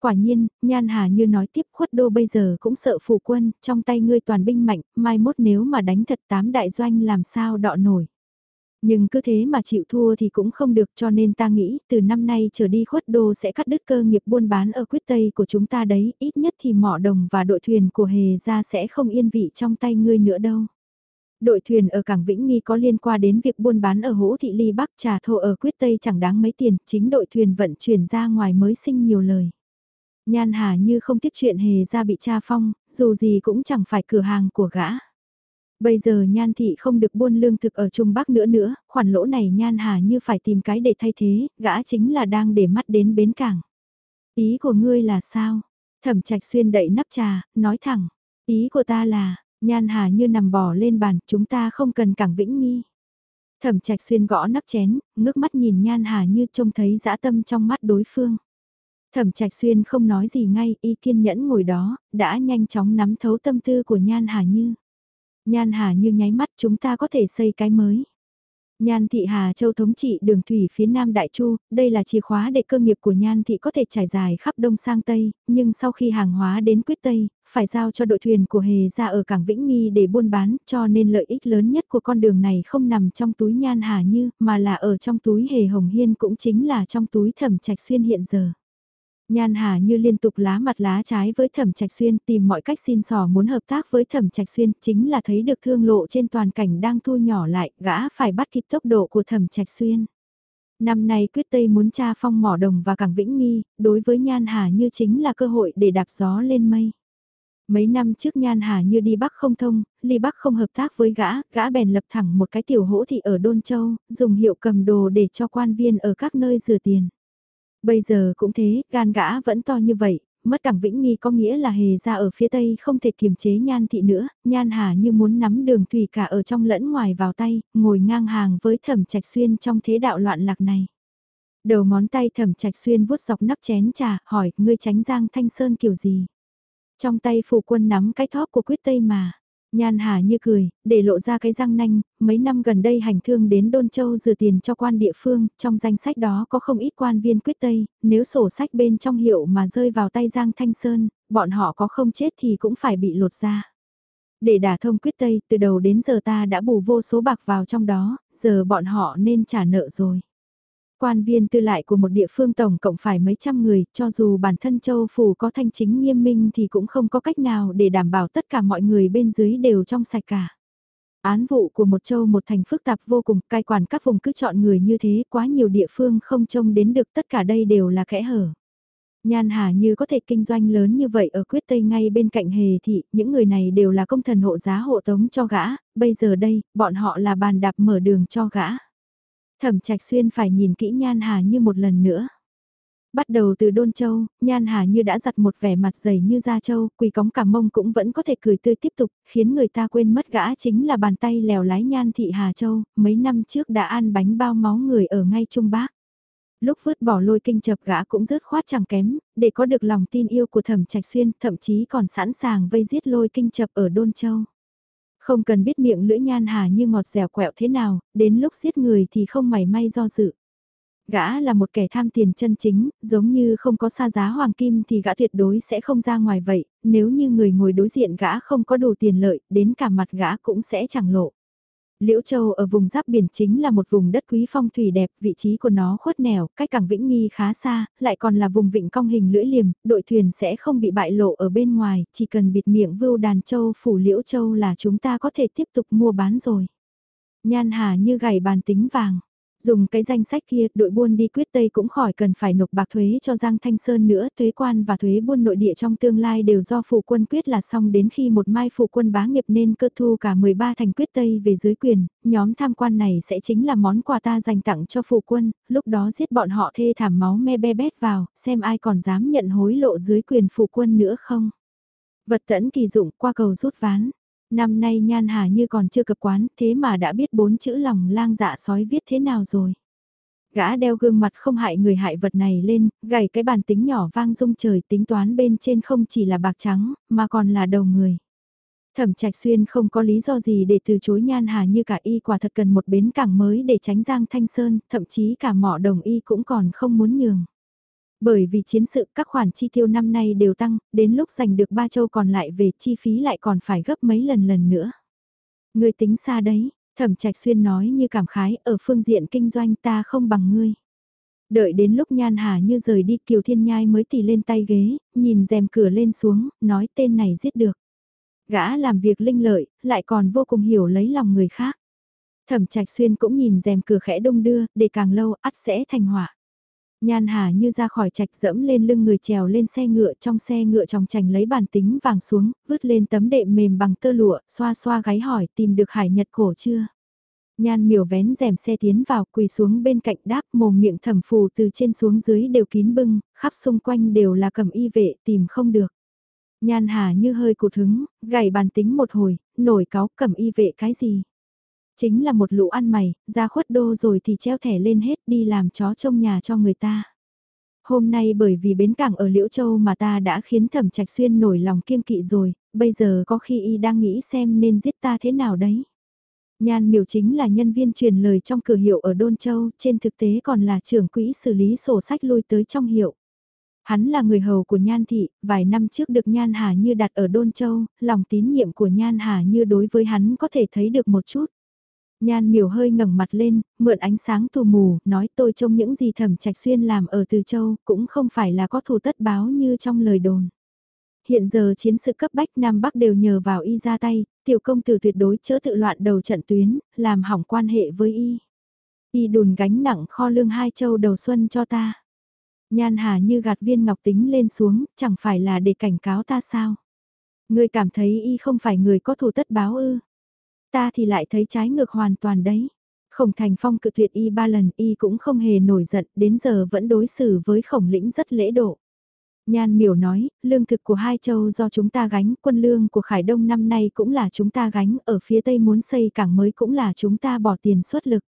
Quả nhiên, Nhan Hà như nói tiếp khuất đô bây giờ cũng sợ phủ quân, trong tay ngươi toàn binh mạnh, mai mốt nếu mà đánh thật tám đại doanh làm sao đọ nổi. Nhưng cứ thế mà chịu thua thì cũng không được cho nên ta nghĩ từ năm nay trở đi khuất đô sẽ cắt đứt cơ nghiệp buôn bán ở quyết tây của chúng ta đấy, ít nhất thì mỏ đồng và đội thuyền của hề ra sẽ không yên vị trong tay ngươi nữa đâu. Đội thuyền ở cảng Vĩnh Nghi có liên quan đến việc buôn bán ở hỗ thị ly Bắc trà thô ở quyết tây chẳng đáng mấy tiền, chính đội thuyền vận chuyển ra ngoài mới sinh nhiều lời. Nhan Hà như không tiếc chuyện hề ra bị cha phong, dù gì cũng chẳng phải cửa hàng của gã. Bây giờ Nhan Thị không được buôn lương thực ở Trung Bắc nữa nữa, khoản lỗ này Nhan Hà như phải tìm cái để thay thế, gã chính là đang để mắt đến bến cảng. Ý của ngươi là sao? Thẩm trạch xuyên đậy nắp trà, nói thẳng. Ý của ta là, Nhan Hà như nằm bò lên bàn, chúng ta không cần cảng vĩnh nghi. Thẩm trạch xuyên gõ nắp chén, ngước mắt nhìn Nhan Hà như trông thấy dã tâm trong mắt đối phương. Thẩm trạch xuyên không nói gì ngay, y kiên nhẫn ngồi đó, đã nhanh chóng nắm thấu tâm tư của Nhan Hà Như. Nhan Hà Như nháy mắt chúng ta có thể xây cái mới. Nhan Thị Hà Châu thống trị đường thủy phía Nam Đại Chu, đây là chìa khóa để cơ nghiệp của Nhan Thị có thể trải dài khắp Đông sang Tây, nhưng sau khi hàng hóa đến quyết Tây, phải giao cho đội thuyền của Hề ra ở cảng Vĩnh Nghi để buôn bán, cho nên lợi ích lớn nhất của con đường này không nằm trong túi Nhan Hà Như, mà là ở trong túi Hề Hồng Hiên cũng chính là trong túi thẩm trạch xuyên hiện giờ. Nhan Hà như liên tục lá mặt lá trái với Thẩm Trạch Xuyên tìm mọi cách xin sò muốn hợp tác với Thẩm Trạch Xuyên chính là thấy được thương lộ trên toàn cảnh đang thu nhỏ lại, gã phải bắt kịp tốc độ của Thẩm Trạch Xuyên. Năm nay quyết Tây muốn tra phong mỏ đồng và cảng Vĩnh Nghi, đối với Nhan Hà như chính là cơ hội để đạp gió lên mây. Mấy năm trước Nhan Hà như đi Bắc không thông, Ly Bắc không hợp tác với gã, gã bèn lập thẳng một cái tiểu hỗ thị ở Đôn Châu, dùng hiệu cầm đồ để cho quan viên ở các nơi rửa tiền. Bây giờ cũng thế, gan gã vẫn to như vậy, mất cảng Vĩnh Nghi có nghĩa là hề ra ở phía tây không thể kiềm chế nhan thị nữa, nhan hà như muốn nắm đường thủy cả ở trong lẫn ngoài vào tay, ngồi ngang hàng với thẩm trạch xuyên trong thế đạo loạn lạc này. Đầu ngón tay thẩm trạch xuyên vuốt dọc nắp chén trà, hỏi, ngươi tránh giang thanh sơn kiểu gì? Trong tay phù quân nắm cái thóp của quyết tây mà. Nhan Hà như cười, để lộ ra cái răng nanh, mấy năm gần đây hành thương đến Đôn Châu dừa tiền cho quan địa phương, trong danh sách đó có không ít quan viên quyết Tây, nếu sổ sách bên trong hiệu mà rơi vào tay Giang Thanh Sơn, bọn họ có không chết thì cũng phải bị lột ra. Để đả thông quyết Tây, từ đầu đến giờ ta đã bù vô số bạc vào trong đó, giờ bọn họ nên trả nợ rồi. Quan viên tư lại của một địa phương tổng cộng phải mấy trăm người, cho dù bản thân châu phủ có thanh chính nghiêm minh thì cũng không có cách nào để đảm bảo tất cả mọi người bên dưới đều trong sạch cả. Án vụ của một châu một thành phức tạp vô cùng, cai quản các vùng cứ chọn người như thế, quá nhiều địa phương không trông đến được tất cả đây đều là kẽ hở. Nhan Hà như có thể kinh doanh lớn như vậy ở quyết tây ngay bên cạnh hề thị, những người này đều là công thần hộ giá hộ tống cho gã, bây giờ đây, bọn họ là bàn đạp mở đường cho gã. Thẩm Trạch Xuyên phải nhìn kỹ Nhan Hà như một lần nữa. Bắt đầu từ Đôn Châu, Nhan Hà như đã giặt một vẻ mặt dày như da châu, quỳ cống cả mông cũng vẫn có thể cười tươi tiếp tục, khiến người ta quên mất gã chính là bàn tay lèo lái Nhan Thị Hà Châu, mấy năm trước đã ăn bánh bao máu người ở ngay Trung Bắc. Lúc vứt bỏ lôi kinh chập gã cũng rớt khoát chẳng kém, để có được lòng tin yêu của thẩm trạch xuyên, thậm chí còn sẵn sàng vây giết lôi kinh chập ở Đôn Châu. Không cần biết miệng lưỡi nhan hà như ngọt dẻo quẹo thế nào, đến lúc giết người thì không mảy may do dự. Gã là một kẻ tham tiền chân chính, giống như không có xa giá hoàng kim thì gã tuyệt đối sẽ không ra ngoài vậy, nếu như người ngồi đối diện gã không có đủ tiền lợi, đến cả mặt gã cũng sẽ chẳng lộ. Liễu Châu ở vùng giáp biển chính là một vùng đất quý phong thủy đẹp, vị trí của nó khuất nẻo, cách cảng Vĩnh Nghi khá xa, lại còn là vùng vịnh cong hình lưỡi liềm, đội thuyền sẽ không bị bại lộ ở bên ngoài, chỉ cần bịt miệng vưu đàn châu phủ Liễu Châu là chúng ta có thể tiếp tục mua bán rồi. Nhan Hà như gảy bàn tính vàng. Dùng cái danh sách kia, đội buôn đi quyết Tây cũng khỏi cần phải nộp bạc thuế cho Giang Thanh Sơn nữa, thuế quan và thuế buôn nội địa trong tương lai đều do phụ quân quyết là xong đến khi một mai phụ quân bá nghiệp nên cơ thu cả 13 thành quyết Tây về dưới quyền, nhóm tham quan này sẽ chính là món quà ta dành tặng cho phụ quân, lúc đó giết bọn họ thê thảm máu me be bét vào, xem ai còn dám nhận hối lộ dưới quyền phụ quân nữa không. Vật tẫn kỳ dụng qua cầu rút ván. Năm nay Nhan Hà như còn chưa cập quán, thế mà đã biết bốn chữ lòng lang dạ sói viết thế nào rồi. Gã đeo gương mặt không hại người hại vật này lên, gảy cái bàn tính nhỏ vang rung trời tính toán bên trên không chỉ là bạc trắng, mà còn là đầu người. Thẩm Trạch Xuyên không có lý do gì để từ chối Nhan Hà như cả y quả thật cần một bến cảng mới để tránh Giang Thanh Sơn, thậm chí cả mỏ đồng y cũng còn không muốn nhường. Bởi vì chiến sự các khoản chi tiêu năm nay đều tăng, đến lúc giành được ba châu còn lại về chi phí lại còn phải gấp mấy lần lần nữa. Người tính xa đấy, thẩm trạch xuyên nói như cảm khái ở phương diện kinh doanh ta không bằng ngươi. Đợi đến lúc nhan hà như rời đi kiều thiên nhai mới tì lên tay ghế, nhìn rèm cửa lên xuống, nói tên này giết được. Gã làm việc linh lợi, lại còn vô cùng hiểu lấy lòng người khác. Thẩm trạch xuyên cũng nhìn rèm cửa khẽ đông đưa, để càng lâu ắt sẽ thành họa. Nhan Hà như ra khỏi trạch dẫm lên lưng người trèo lên xe ngựa trong xe ngựa trong trành lấy bàn tính vàng xuống, vứt lên tấm đệm mềm bằng tơ lụa, xoa xoa gáy hỏi tìm được hải nhật cổ chưa. Nhan miểu vén rèm xe tiến vào quỳ xuống bên cạnh đáp mồm miệng thẩm phù từ trên xuống dưới đều kín bưng, khắp xung quanh đều là cầm y vệ tìm không được. Nhan Hà như hơi cụt hứng, gảy bàn tính một hồi, nổi cáo cầm y vệ cái gì. Chính là một lũ ăn mày, ra khuất đô rồi thì treo thẻ lên hết đi làm chó trông nhà cho người ta. Hôm nay bởi vì bến cảng ở Liễu Châu mà ta đã khiến thẩm trạch xuyên nổi lòng kiêng kỵ rồi, bây giờ có khi y đang nghĩ xem nên giết ta thế nào đấy. Nhan miểu chính là nhân viên truyền lời trong cửa hiệu ở Đôn Châu, trên thực tế còn là trưởng quỹ xử lý sổ sách lui tới trong hiệu. Hắn là người hầu của Nhan Thị, vài năm trước được Nhan Hà Như đặt ở Đôn Châu, lòng tín nhiệm của Nhan Hà Như đối với hắn có thể thấy được một chút. Nhan miểu hơi ngẩng mặt lên, mượn ánh sáng tù mù, nói tôi trông những gì thẩm trạch xuyên làm ở Từ Châu, cũng không phải là có thù tất báo như trong lời đồn. Hiện giờ chiến sự cấp bách Nam Bắc đều nhờ vào y ra tay, tiểu công tử tuyệt đối chớ tự loạn đầu trận tuyến, làm hỏng quan hệ với y. Y đùn gánh nặng kho lương hai châu đầu xuân cho ta. Nhan hà như gạt viên ngọc tính lên xuống, chẳng phải là để cảnh cáo ta sao. Người cảm thấy y không phải người có thù tất báo ư. Ta thì lại thấy trái ngược hoàn toàn đấy. Khổng Thành Phong cự tuyệt y ba lần y cũng không hề nổi giận, đến giờ vẫn đối xử với khổng lĩnh rất lễ độ. Nhan miểu nói, lương thực của hai châu do chúng ta gánh, quân lương của Khải Đông năm nay cũng là chúng ta gánh, ở phía Tây muốn xây cảng mới cũng là chúng ta bỏ tiền xuất lực.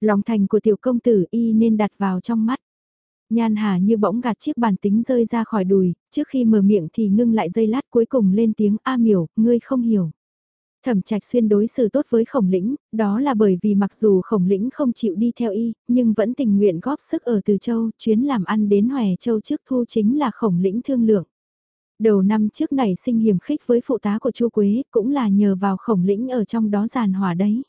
Lòng thành của tiểu công tử y nên đặt vào trong mắt. Nhan Hà như bỗng gạt chiếc bàn tính rơi ra khỏi đùi, trước khi mở miệng thì ngưng lại dây lát cuối cùng lên tiếng A miểu, ngươi không hiểu. Thẩm trạch xuyên đối xử tốt với khổng lĩnh, đó là bởi vì mặc dù khổng lĩnh không chịu đi theo y, nhưng vẫn tình nguyện góp sức ở Từ Châu, chuyến làm ăn đến Hòe Châu trước thu chính là khổng lĩnh thương lượng. Đầu năm trước này sinh hiểm khích với phụ tá của Chu Quế, cũng là nhờ vào khổng lĩnh ở trong đó giàn hòa đấy.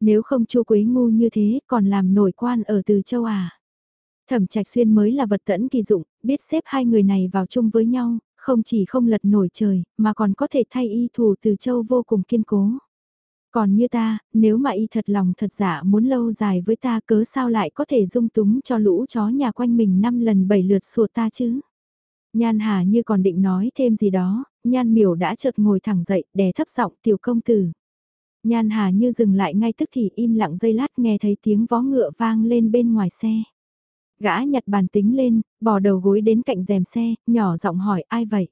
Nếu không Chu Quế ngu như thế, còn làm nổi quan ở Từ Châu à? Thẩm Trạch Xuyên mới là vật tẫn kỳ dụng, biết xếp hai người này vào chung với nhau, không chỉ không lật nổi trời, mà còn có thể thay y thủ từ châu vô cùng kiên cố. Còn như ta, nếu mà y thật lòng thật giả muốn lâu dài với ta cớ sao lại có thể dung túng cho lũ chó nhà quanh mình năm lần bảy lượt sụt ta chứ? Nhan Hà như còn định nói thêm gì đó, Nhan miểu đã chợt ngồi thẳng dậy, đè thấp giọng tiểu công tử. Nhan Hà như dừng lại ngay tức thì im lặng giây lát nghe thấy tiếng vó ngựa vang lên bên ngoài xe. Gã nhặt bàn tính lên, bỏ đầu gối đến cạnh rèm xe, nhỏ giọng hỏi ai vậy?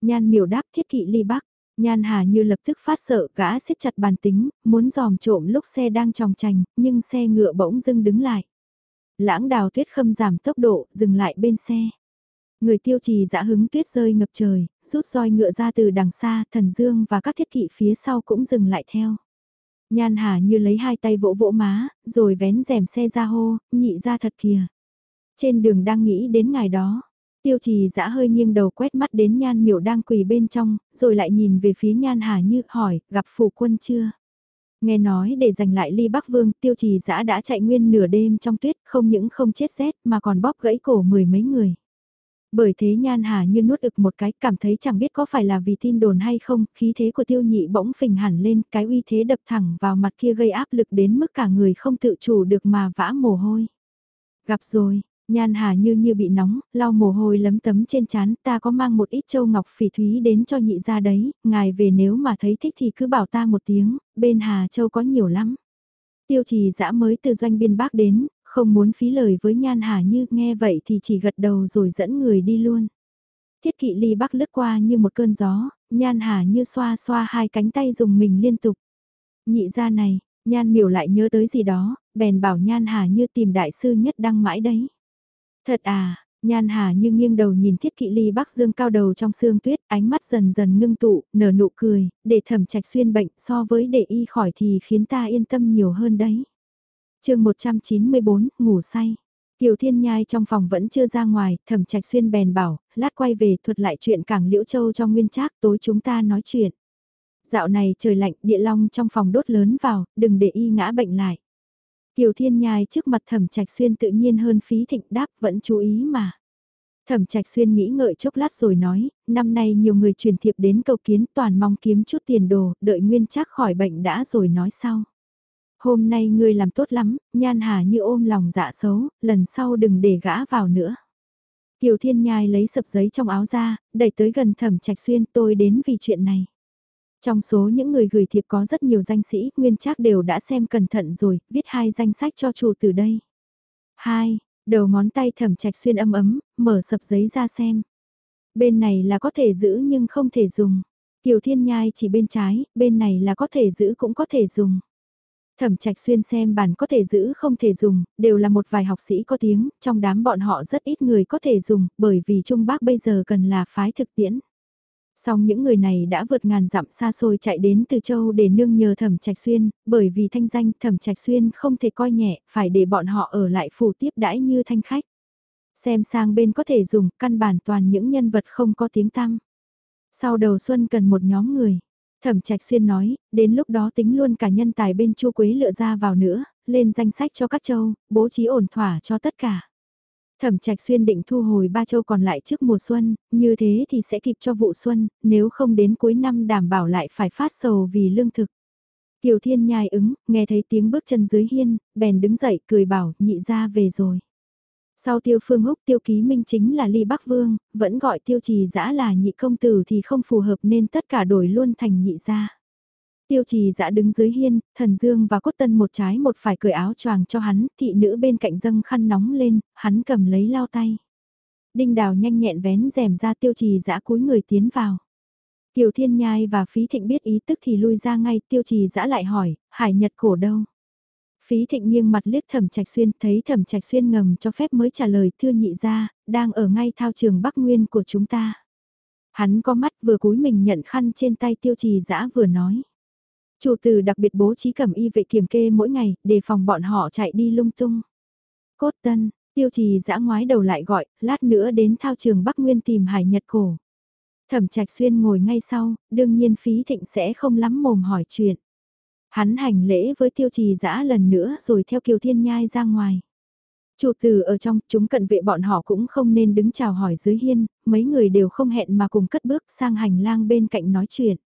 Nhan miểu đáp thiết kỵ ly bắc. Nhan Hà như lập tức phát sợ, gã siết chặt bàn tính, muốn dòm trộm lúc xe đang tròng trành, nhưng xe ngựa bỗng dưng đứng lại. Lãng đào tuyết khâm giảm tốc độ, dừng lại bên xe. Người tiêu trì dã hứng tuyết rơi ngập trời, rút roi ngựa ra từ đằng xa, thần dương và các thiết kỵ phía sau cũng dừng lại theo. Nhan Hà như lấy hai tay vỗ vỗ má, rồi vén rèm xe ra hô, nhị ra thật kìa. Trên đường đang nghĩ đến ngày đó, tiêu trì dã hơi nghiêng đầu quét mắt đến nhan miểu đang quỳ bên trong, rồi lại nhìn về phía nhan hà như hỏi, gặp phủ quân chưa? Nghe nói để giành lại ly Bắc Vương, tiêu trì dã đã chạy nguyên nửa đêm trong tuyết, không những không chết rét mà còn bóp gãy cổ mười mấy người. Bởi thế Nhan Hà như nuốt ực một cái, cảm thấy chẳng biết có phải là vì tin đồn hay không, khí thế của tiêu nhị bỗng phình hẳn lên, cái uy thế đập thẳng vào mặt kia gây áp lực đến mức cả người không tự chủ được mà vã mồ hôi. Gặp rồi, Nhan Hà như như bị nóng, lau mồ hôi lấm tấm trên chán, ta có mang một ít châu ngọc phỉ thúy đến cho nhị ra đấy, ngài về nếu mà thấy thích thì cứ bảo ta một tiếng, bên Hà Châu có nhiều lắm. Tiêu trì dã mới từ doanh biên bác đến, không muốn phí lời với Nhan Hà như nghe vậy thì chỉ gật đầu rồi dẫn người đi luôn. Thiết kỵ ly bắc lướt qua như một cơn gió, nhan hà như xoa xoa hai cánh tay dùng mình liên tục. Nhị ra này, nhan miểu lại nhớ tới gì đó, bèn bảo nhan hà như tìm đại sư nhất đăng mãi đấy. Thật à, Nhan Hà như nghiêng đầu nhìn thiết kỵ ly bắc dương cao đầu trong sương tuyết, ánh mắt dần dần ngưng tụ, nở nụ cười, để thẩm trạch xuyên bệnh so với để y khỏi thì khiến ta yên tâm nhiều hơn đấy. chương 194, ngủ say. Kiều Thiên Nhai trong phòng vẫn chưa ra ngoài, thẩm trạch xuyên bèn bảo, lát quay về thuật lại chuyện cảng Liễu Châu cho Nguyên Trác tối chúng ta nói chuyện. Dạo này trời lạnh, địa long trong phòng đốt lớn vào, đừng để y ngã bệnh lại. Tiểu Thiên Nhai trước mặt Thẩm Trạch Xuyên tự nhiên hơn phí thịnh đáp vẫn chú ý mà. Thẩm Trạch Xuyên nghĩ ngợi chốc lát rồi nói, năm nay nhiều người truyền thiệp đến cầu kiến toàn mong kiếm chút tiền đồ, đợi nguyên chắc khỏi bệnh đã rồi nói sau. Hôm nay ngươi làm tốt lắm, nhan hà như ôm lòng dạ xấu, lần sau đừng để gã vào nữa. Kiều Thiên Nhai lấy sập giấy trong áo ra, đẩy tới gần Thẩm Trạch Xuyên tôi đến vì chuyện này. Trong số những người gửi thiệp có rất nhiều danh sĩ, nguyên chắc đều đã xem cẩn thận rồi, viết hai danh sách cho chủ từ đây. hai Đầu ngón tay thẩm trạch xuyên âm ấm, mở sập giấy ra xem. Bên này là có thể giữ nhưng không thể dùng. Kiều Thiên Nhai chỉ bên trái, bên này là có thể giữ cũng có thể dùng. Thẩm trạch xuyên xem bản có thể giữ không thể dùng, đều là một vài học sĩ có tiếng, trong đám bọn họ rất ít người có thể dùng, bởi vì Trung bác bây giờ cần là phái thực tiễn. Song những người này đã vượt ngàn dặm xa xôi chạy đến từ châu để nương nhờ thẩm trạch xuyên, bởi vì thanh danh thẩm trạch xuyên không thể coi nhẹ, phải để bọn họ ở lại phủ tiếp đãi như thanh khách. Xem sang bên có thể dùng căn bản toàn những nhân vật không có tiếng tăm. Sau đầu xuân cần một nhóm người. Thẩm Trạch Xuyên nói, đến lúc đó tính luôn cả nhân tài bên Chu Quế lựa ra vào nữa, lên danh sách cho các châu, bố trí ổn thỏa cho tất cả. Thẩm Trạch Xuyên định thu hồi ba châu còn lại trước mùa xuân, như thế thì sẽ kịp cho vụ xuân, nếu không đến cuối năm đảm bảo lại phải phát sầu vì lương thực. Kiều Thiên nhai ứng, nghe thấy tiếng bước chân dưới hiên, bèn đứng dậy cười bảo nhị ra về rồi. Sau tiêu phương húc tiêu ký minh chính là ly bắc vương, vẫn gọi tiêu trì dã là nhị công tử thì không phù hợp nên tất cả đổi luôn thành nhị gia. Tiêu trì dã đứng dưới hiên, thần dương và cốt tân một trái một phải cởi áo choàng cho hắn, thị nữ bên cạnh dâng khăn nóng lên, hắn cầm lấy lao tay. Đinh đào nhanh nhẹn vén rèm ra tiêu trì dã cúi người tiến vào. Kiều Thiên Nhai và Phí Thịnh biết ý tức thì lui ra ngay, tiêu trì dã lại hỏi, hải nhật cổ đâu? Phí Thịnh nghiêng mặt liếc thẩm trạch xuyên, thấy thẩm trạch xuyên ngầm cho phép mới trả lời thưa nhị ra, đang ở ngay thao trường Bắc Nguyên của chúng ta. Hắn có mắt vừa cúi mình nhận khăn trên tay tiêu trì dã vừa nói. Chủ từ đặc biệt bố trí cẩm y vệ kiểm kê mỗi ngày, để phòng bọn họ chạy đi lung tung. Cốt tân, tiêu trì dã ngoái đầu lại gọi, lát nữa đến thao trường Bắc Nguyên tìm hải nhật cổ. Thẩm trạch xuyên ngồi ngay sau, đương nhiên phí thịnh sẽ không lắm mồm hỏi chuyện. Hắn hành lễ với tiêu trì dã lần nữa rồi theo kiều thiên nhai ra ngoài. Chủ tử ở trong, chúng cận vệ bọn họ cũng không nên đứng chào hỏi dưới hiên, mấy người đều không hẹn mà cùng cất bước sang hành lang bên cạnh nói chuyện.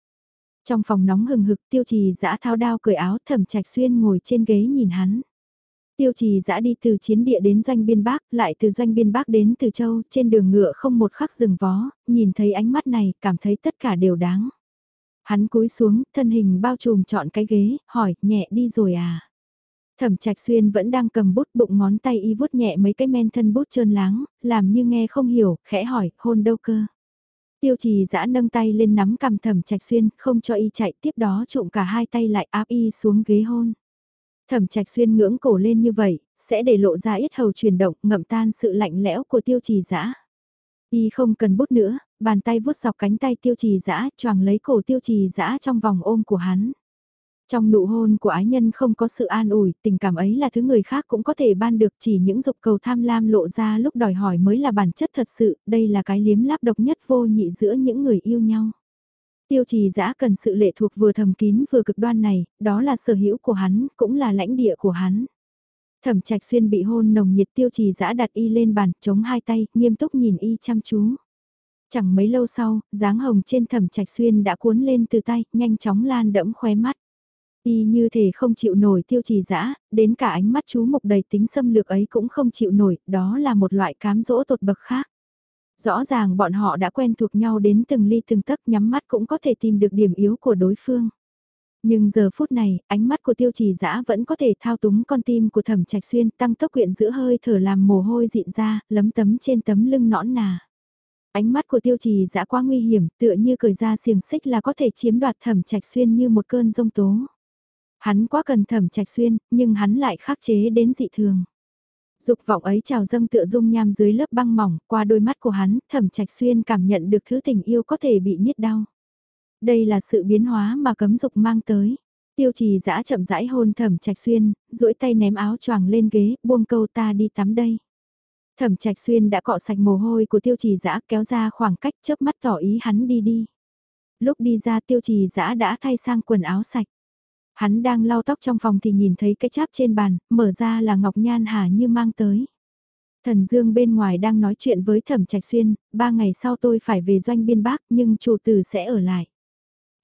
Trong phòng nóng hừng hực tiêu trì dã thao đao cởi áo thẩm trạch xuyên ngồi trên ghế nhìn hắn. Tiêu trì dã đi từ chiến địa đến doanh biên bác, lại từ doanh biên bác đến từ châu, trên đường ngựa không một khắc dừng vó, nhìn thấy ánh mắt này, cảm thấy tất cả đều đáng. Hắn cúi xuống, thân hình bao trùm chọn cái ghế, hỏi, nhẹ đi rồi à? Thẩm trạch xuyên vẫn đang cầm bút bụng ngón tay y vuốt nhẹ mấy cái men thân bút trơn láng, làm như nghe không hiểu, khẽ hỏi, hôn đâu cơ? Tiêu trì giã nâng tay lên nắm cầm thẩm trạch xuyên, không cho y chạy tiếp đó trụm cả hai tay lại áp y xuống ghế hôn. Thẩm trạch xuyên ngưỡng cổ lên như vậy, sẽ để lộ ra ít hầu chuyển động ngậm tan sự lạnh lẽo của tiêu trì giã. Y không cần bút nữa, bàn tay vuốt dọc cánh tay tiêu trì giã, choàng lấy cổ tiêu trì giã trong vòng ôm của hắn. Trong nụ hôn của ái nhân không có sự an ủi, tình cảm ấy là thứ người khác cũng có thể ban được chỉ những dục cầu tham lam lộ ra lúc đòi hỏi mới là bản chất thật sự, đây là cái liếm láp độc nhất vô nhị giữa những người yêu nhau. Tiêu trì giã cần sự lệ thuộc vừa thầm kín vừa cực đoan này, đó là sở hữu của hắn, cũng là lãnh địa của hắn. Thẩm trạch xuyên bị hôn nồng nhiệt tiêu trì giã đặt y lên bàn, chống hai tay, nghiêm túc nhìn y chăm chú. Chẳng mấy lâu sau, dáng hồng trên thẩm trạch xuyên đã cuốn lên từ tay, nhanh chóng lan đẫm khóe mắt. Y như thể không chịu nổi tiêu trì dã đến cả ánh mắt chú mục đầy tính xâm lược ấy cũng không chịu nổi, đó là một loại cám dỗ tột bậc khác. Rõ ràng bọn họ đã quen thuộc nhau đến từng ly từng tấc nhắm mắt cũng có thể tìm được điểm yếu của đối phương. Nhưng giờ phút này, ánh mắt của tiêu trì dã vẫn có thể thao túng con tim của thẩm trạch xuyên tăng tốc quyện giữa hơi thở làm mồ hôi dịn ra, lấm tấm trên tấm lưng nõn nà. Ánh mắt của tiêu trì dã quá nguy hiểm, tựa như cởi ra xiềng xích là có thể chiếm đoạt thẩm trạch xuyên như một cơn rông tố. Hắn quá cần thẩm trạch xuyên, nhưng hắn lại khắc chế đến dị thường. Dục vọng ấy trào dâng tựa dung nham dưới lớp băng mỏng, qua đôi mắt của hắn, thẩm trạch xuyên cảm nhận được thứ tình yêu có thể bị niết đau. Đây là sự biến hóa mà cấm dục mang tới. Tiêu trì dã chậm rãi hôn thẩm trạch xuyên, duỗi tay ném áo choàng lên ghế, buông câu ta đi tắm đây. Thẩm trạch xuyên đã cọ sạch mồ hôi của tiêu trì dã kéo ra khoảng cách chớp mắt tỏ ý hắn đi đi. Lúc đi ra tiêu trì dã đã thay sang quần áo sạch. Hắn đang lau tóc trong phòng thì nhìn thấy cái cháp trên bàn, mở ra là Ngọc Nhan Hà như mang tới. Thần Dương bên ngoài đang nói chuyện với Thẩm Trạch Xuyên, ba ngày sau tôi phải về doanh biên bác nhưng chủ tử sẽ ở lại.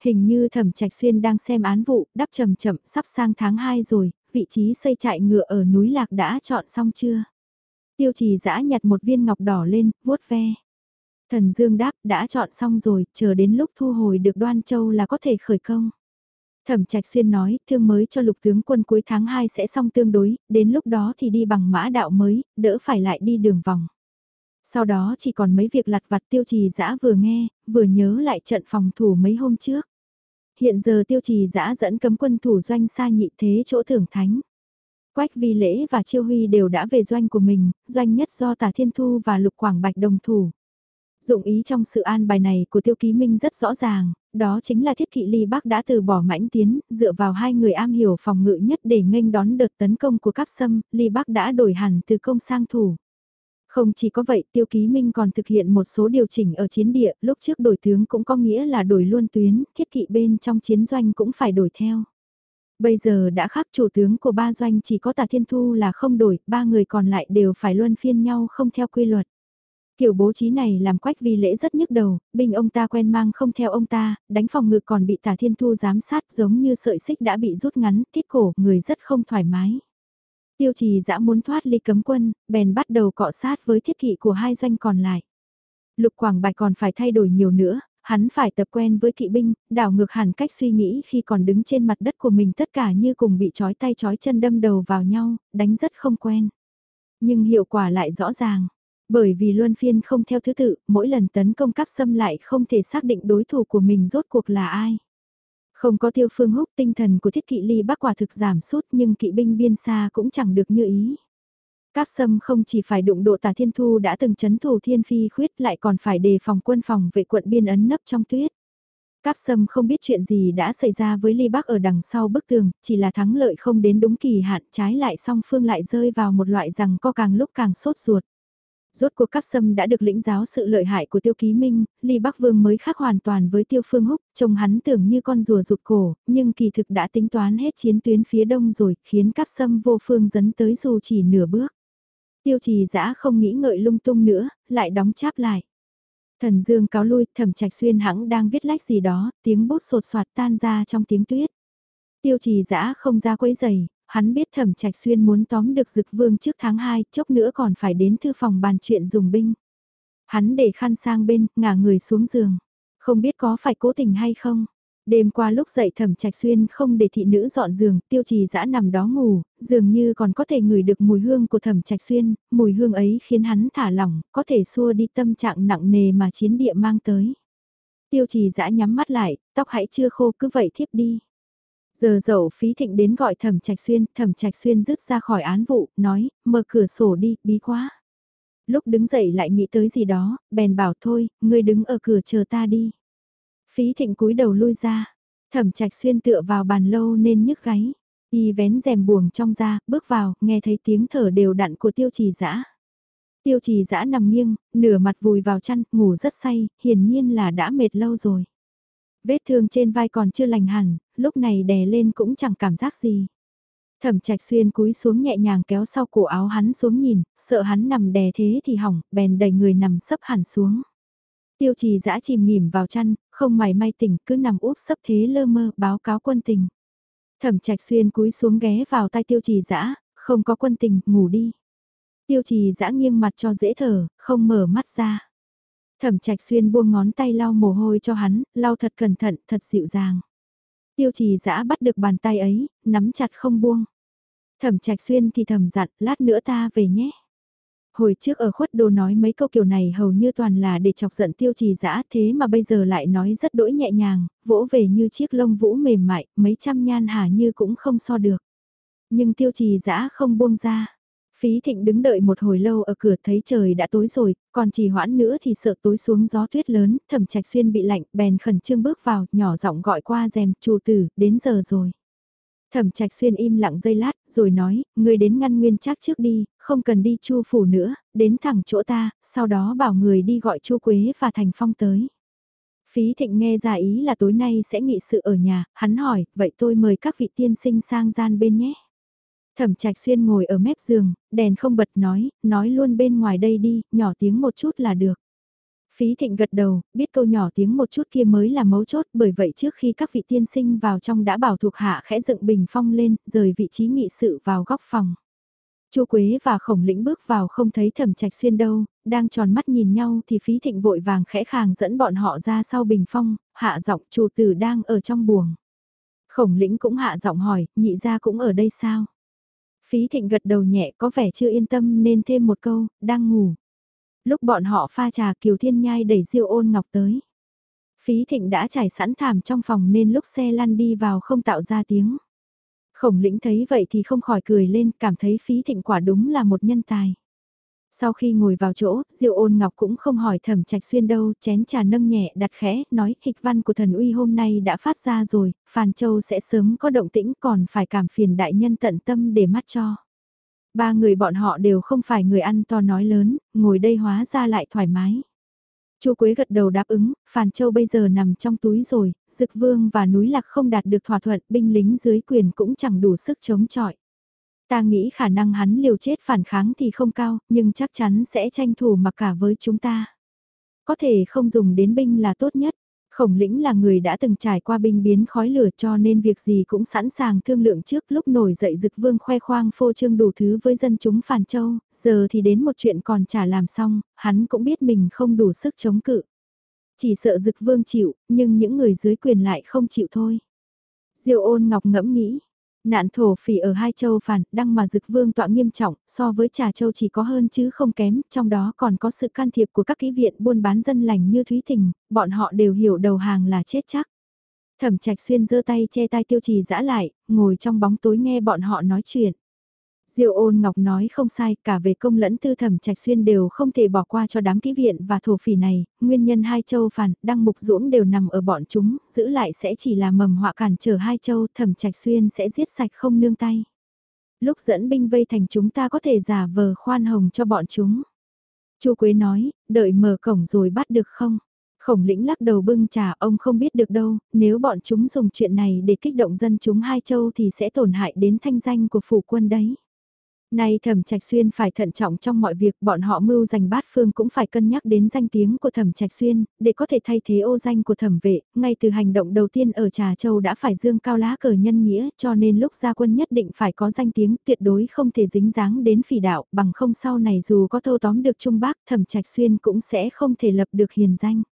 Hình như Thẩm Trạch Xuyên đang xem án vụ, đắp chậm chậm, sắp sang tháng 2 rồi, vị trí xây trại ngựa ở núi Lạc đã chọn xong chưa? Tiêu trì giã nhặt một viên ngọc đỏ lên, vuốt ve. Thần Dương đáp, đã chọn xong rồi, chờ đến lúc thu hồi được đoan châu là có thể khởi công. Thẩm Trạch Xuyên nói, thương mới cho lục tướng quân cuối tháng 2 sẽ xong tương đối, đến lúc đó thì đi bằng mã đạo mới, đỡ phải lại đi đường vòng. Sau đó chỉ còn mấy việc lặt vặt tiêu trì dã vừa nghe, vừa nhớ lại trận phòng thủ mấy hôm trước. Hiện giờ tiêu trì dã dẫn cấm quân thủ doanh xa nhị thế chỗ thưởng thánh. Quách vi lễ và chiêu huy đều đã về doanh của mình, doanh nhất do tả thiên thu và lục quảng bạch đồng thủ. Dụng ý trong sự an bài này của tiêu ký minh rất rõ ràng, đó chính là thiết kỵ ly bắc đã từ bỏ mãnh tiến, dựa vào hai người am hiểu phòng ngự nhất để nghênh đón đợt tấn công của Cáp sâm, ly bắc đã đổi hẳn từ công sang thủ. Không chỉ có vậy, tiêu ký minh còn thực hiện một số điều chỉnh ở chiến địa, lúc trước đổi tướng cũng có nghĩa là đổi luôn tuyến, thiết kỵ bên trong chiến doanh cũng phải đổi theo. Bây giờ đã khác chủ tướng của ba doanh chỉ có tà thiên thu là không đổi, ba người còn lại đều phải luân phiên nhau không theo quy luật. Kiểu bố trí này làm quách vi lễ rất nhức đầu, binh ông ta quen mang không theo ông ta, đánh phòng ngực còn bị tả thiên thu giám sát giống như sợi xích đã bị rút ngắn, thiết cổ, người rất không thoải mái. Tiêu trì dã muốn thoát ly cấm quân, bèn bắt đầu cọ sát với thiết kỵ của hai doanh còn lại. Lục Quảng Bạch còn phải thay đổi nhiều nữa, hắn phải tập quen với kỵ binh, đảo ngược hẳn cách suy nghĩ khi còn đứng trên mặt đất của mình tất cả như cùng bị trói tay trói chân đâm đầu vào nhau, đánh rất không quen. Nhưng hiệu quả lại rõ ràng. Bởi vì luân phiên không theo thứ tự, mỗi lần tấn công cắp xâm lại không thể xác định đối thủ của mình rốt cuộc là ai. Không có tiêu phương húc tinh thần của thiết kỵ ly bắc quả thực giảm sút nhưng kỵ binh biên xa cũng chẳng được như ý. Cáp sâm không chỉ phải đụng độ tà thiên thu đã từng chấn thủ thiên phi khuyết lại còn phải đề phòng quân phòng vệ quận biên ấn nấp trong tuyết. Cáp sâm không biết chuyện gì đã xảy ra với ly bắc ở đằng sau bức tường, chỉ là thắng lợi không đến đúng kỳ hạn trái lại song phương lại rơi vào một loại rằng co càng lúc càng sốt ruột. Rốt cuộc các sâm đã được lĩnh giáo sự lợi hại của tiêu ký minh, ly bắc vương mới khác hoàn toàn với tiêu phương húc, trông hắn tưởng như con rùa rụt cổ, nhưng kỳ thực đã tính toán hết chiến tuyến phía đông rồi, khiến các sâm vô phương dấn tới dù chỉ nửa bước. Tiêu trì dã không nghĩ ngợi lung tung nữa, lại đóng cháp lại. Thần dương cáo lui, thẩm trạch xuyên hãng đang viết lách gì đó, tiếng bút sột soạt tan ra trong tiếng tuyết. Tiêu trì dã không ra quấy giày, hắn biết thẩm trạch xuyên muốn tóm được dực vương trước tháng 2, chốc nữa còn phải đến thư phòng bàn chuyện dùng binh. Hắn để khăn sang bên, ngả người xuống giường. Không biết có phải cố tình hay không, Đêm qua lúc dậy thẩm trạch xuyên không để thị nữ dọn giường, tiêu trì dã nằm đó ngủ, dường như còn có thể ngửi được mùi hương của thẩm trạch xuyên, mùi hương ấy khiến hắn thả lỏng, có thể xua đi tâm trạng nặng nề mà chiến địa mang tới. Tiêu trì dã nhắm mắt lại, tóc hãy chưa khô cứ vậy thiếp đi. Giờ dậu phí thịnh đến gọi thẩm trạch xuyên, thẩm trạch xuyên rứt ra khỏi án vụ, nói, mở cửa sổ đi, bí quá. Lúc đứng dậy lại nghĩ tới gì đó, bèn bảo thôi, ngươi đứng ở cửa chờ ta đi. Phí thịnh cúi đầu lui ra, thẩm trạch xuyên tựa vào bàn lâu nên nhức gáy. Y vén rèm buồng trong ra, bước vào, nghe thấy tiếng thở đều đặn của tiêu trì dã Tiêu trì dã nằm nghiêng, nửa mặt vùi vào chăn, ngủ rất say, hiển nhiên là đã mệt lâu rồi. Vết thương trên vai còn chưa lành hẳn, lúc này đè lên cũng chẳng cảm giác gì. Thẩm trạch xuyên cúi xuống nhẹ nhàng kéo sau cổ áo hắn xuống nhìn, sợ hắn nằm đè thế thì hỏng, bèn đẩy người nằm sấp hẳn xuống. Tiêu trì dã chìm nghỉm vào chăn, không mày may tỉnh cứ nằm úp sấp thế lơ mơ báo cáo quân tình. Thẩm trạch xuyên cúi xuống ghé vào tay tiêu trì dã không có quân tình, ngủ đi. Tiêu trì dã nghiêng mặt cho dễ thở, không mở mắt ra. Thẩm trạch xuyên buông ngón tay lau mồ hôi cho hắn, lau thật cẩn thận, thật dịu dàng. Tiêu trì dã bắt được bàn tay ấy, nắm chặt không buông. Thẩm trạch xuyên thì thầm dặn, lát nữa ta về nhé. Hồi trước ở khuất đồ nói mấy câu kiểu này hầu như toàn là để chọc giận tiêu trì dã thế mà bây giờ lại nói rất đỗi nhẹ nhàng, vỗ về như chiếc lông vũ mềm mại, mấy trăm nhan hà như cũng không so được. Nhưng tiêu trì dã không buông ra. Phí thịnh đứng đợi một hồi lâu ở cửa thấy trời đã tối rồi, còn trì hoãn nữa thì sợ tối xuống gió tuyết lớn, thẩm trạch xuyên bị lạnh, bèn khẩn trương bước vào, nhỏ giọng gọi qua rèm, chủ tử, đến giờ rồi. Thẩm trạch xuyên im lặng giây lát, rồi nói, người đến ngăn nguyên chắc trước đi, không cần đi chu phủ nữa, đến thẳng chỗ ta, sau đó bảo người đi gọi chu Quế và Thành Phong tới. Phí thịnh nghe ra ý là tối nay sẽ nghị sự ở nhà, hắn hỏi, vậy tôi mời các vị tiên sinh sang gian bên nhé. Thẩm trạch xuyên ngồi ở mép giường, đèn không bật nói, nói luôn bên ngoài đây đi, nhỏ tiếng một chút là được. Phí thịnh gật đầu, biết câu nhỏ tiếng một chút kia mới là mấu chốt bởi vậy trước khi các vị tiên sinh vào trong đã bảo thuộc hạ khẽ dựng bình phong lên, rời vị trí nghị sự vào góc phòng. Chu Quế và Khổng Lĩnh bước vào không thấy Thẩm Trạch Xuyên đâu, đang tròn mắt nhìn nhau thì Phí Thịnh vội vàng khẽ khàng dẫn bọn họ ra sau bình phong, hạ giọng chủ tử đang ở trong buồng. Khổng Lĩnh cũng hạ giọng hỏi, nhị gia cũng ở đây sao? Phí Thịnh gật đầu nhẹ có vẻ chưa yên tâm nên thêm một câu, đang ngủ. Lúc bọn họ pha trà Kiều Thiên Nhai đẩy Diêu Ôn Ngọc tới. Phí Thịnh đã trải sẵn thảm trong phòng nên lúc xe lăn đi vào không tạo ra tiếng. Khổng lĩnh thấy vậy thì không khỏi cười lên, cảm thấy phí thịnh quả đúng là một nhân tài. Sau khi ngồi vào chỗ, Diệu ôn ngọc cũng không hỏi thẩm trạch xuyên đâu, chén trà nâng nhẹ đặt khẽ, nói hịch văn của thần uy hôm nay đã phát ra rồi, Phàn Châu sẽ sớm có động tĩnh còn phải cảm phiền đại nhân tận tâm để mắt cho. Ba người bọn họ đều không phải người ăn to nói lớn, ngồi đây hóa ra lại thoải mái. Chu Quế gật đầu đáp ứng, Phàn Châu bây giờ nằm trong túi rồi, Dực Vương và núi Lạc không đạt được thỏa thuận, binh lính dưới quyền cũng chẳng đủ sức chống chọi. Ta nghĩ khả năng hắn liều chết phản kháng thì không cao, nhưng chắc chắn sẽ tranh thủ mặc cả với chúng ta. Có thể không dùng đến binh là tốt nhất. Khổng lĩnh là người đã từng trải qua binh biến khói lửa cho nên việc gì cũng sẵn sàng thương lượng trước lúc nổi dậy dực vương khoe khoang phô trương đủ thứ với dân chúng Phàn Châu, giờ thì đến một chuyện còn chả làm xong, hắn cũng biết mình không đủ sức chống cự. Chỉ sợ dực vương chịu, nhưng những người dưới quyền lại không chịu thôi. Diêu ôn ngọc ngẫm nghĩ, Nạn thổ phỉ ở hai châu phản, đăng mà dực vương tọa nghiêm trọng, so với trà châu chỉ có hơn chứ không kém, trong đó còn có sự can thiệp của các kỹ viện buôn bán dân lành như Thúy Thình, bọn họ đều hiểu đầu hàng là chết chắc. Thẩm trạch xuyên giơ tay che tai tiêu trì dã lại, ngồi trong bóng tối nghe bọn họ nói chuyện. Diêu ôn ngọc nói không sai, cả về công lẫn tư thẩm trạch xuyên đều không thể bỏ qua cho đám ký viện và thổ phỉ này, nguyên nhân hai châu phản, đăng mục dũng đều nằm ở bọn chúng, giữ lại sẽ chỉ là mầm họa cản trở hai châu, thẩm trạch xuyên sẽ giết sạch không nương tay. Lúc dẫn binh vây thành chúng ta có thể giả vờ khoan hồng cho bọn chúng. Chu Quế nói, đợi mở cổng rồi bắt được không? Khổng lĩnh lắc đầu bưng trà ông không biết được đâu, nếu bọn chúng dùng chuyện này để kích động dân chúng hai châu thì sẽ tổn hại đến thanh danh của phủ quân đấy. Nay thẩm trạch xuyên phải thận trọng trong mọi việc bọn họ mưu giành bát phương cũng phải cân nhắc đến danh tiếng của thẩm trạch xuyên, để có thể thay thế ô danh của thẩm vệ, ngay từ hành động đầu tiên ở Trà Châu đã phải dương cao lá cờ nhân nghĩa cho nên lúc ra quân nhất định phải có danh tiếng tuyệt đối không thể dính dáng đến phỉ đạo bằng không sau này dù có thâu tóm được Trung Bắc thẩm trạch xuyên cũng sẽ không thể lập được hiền danh.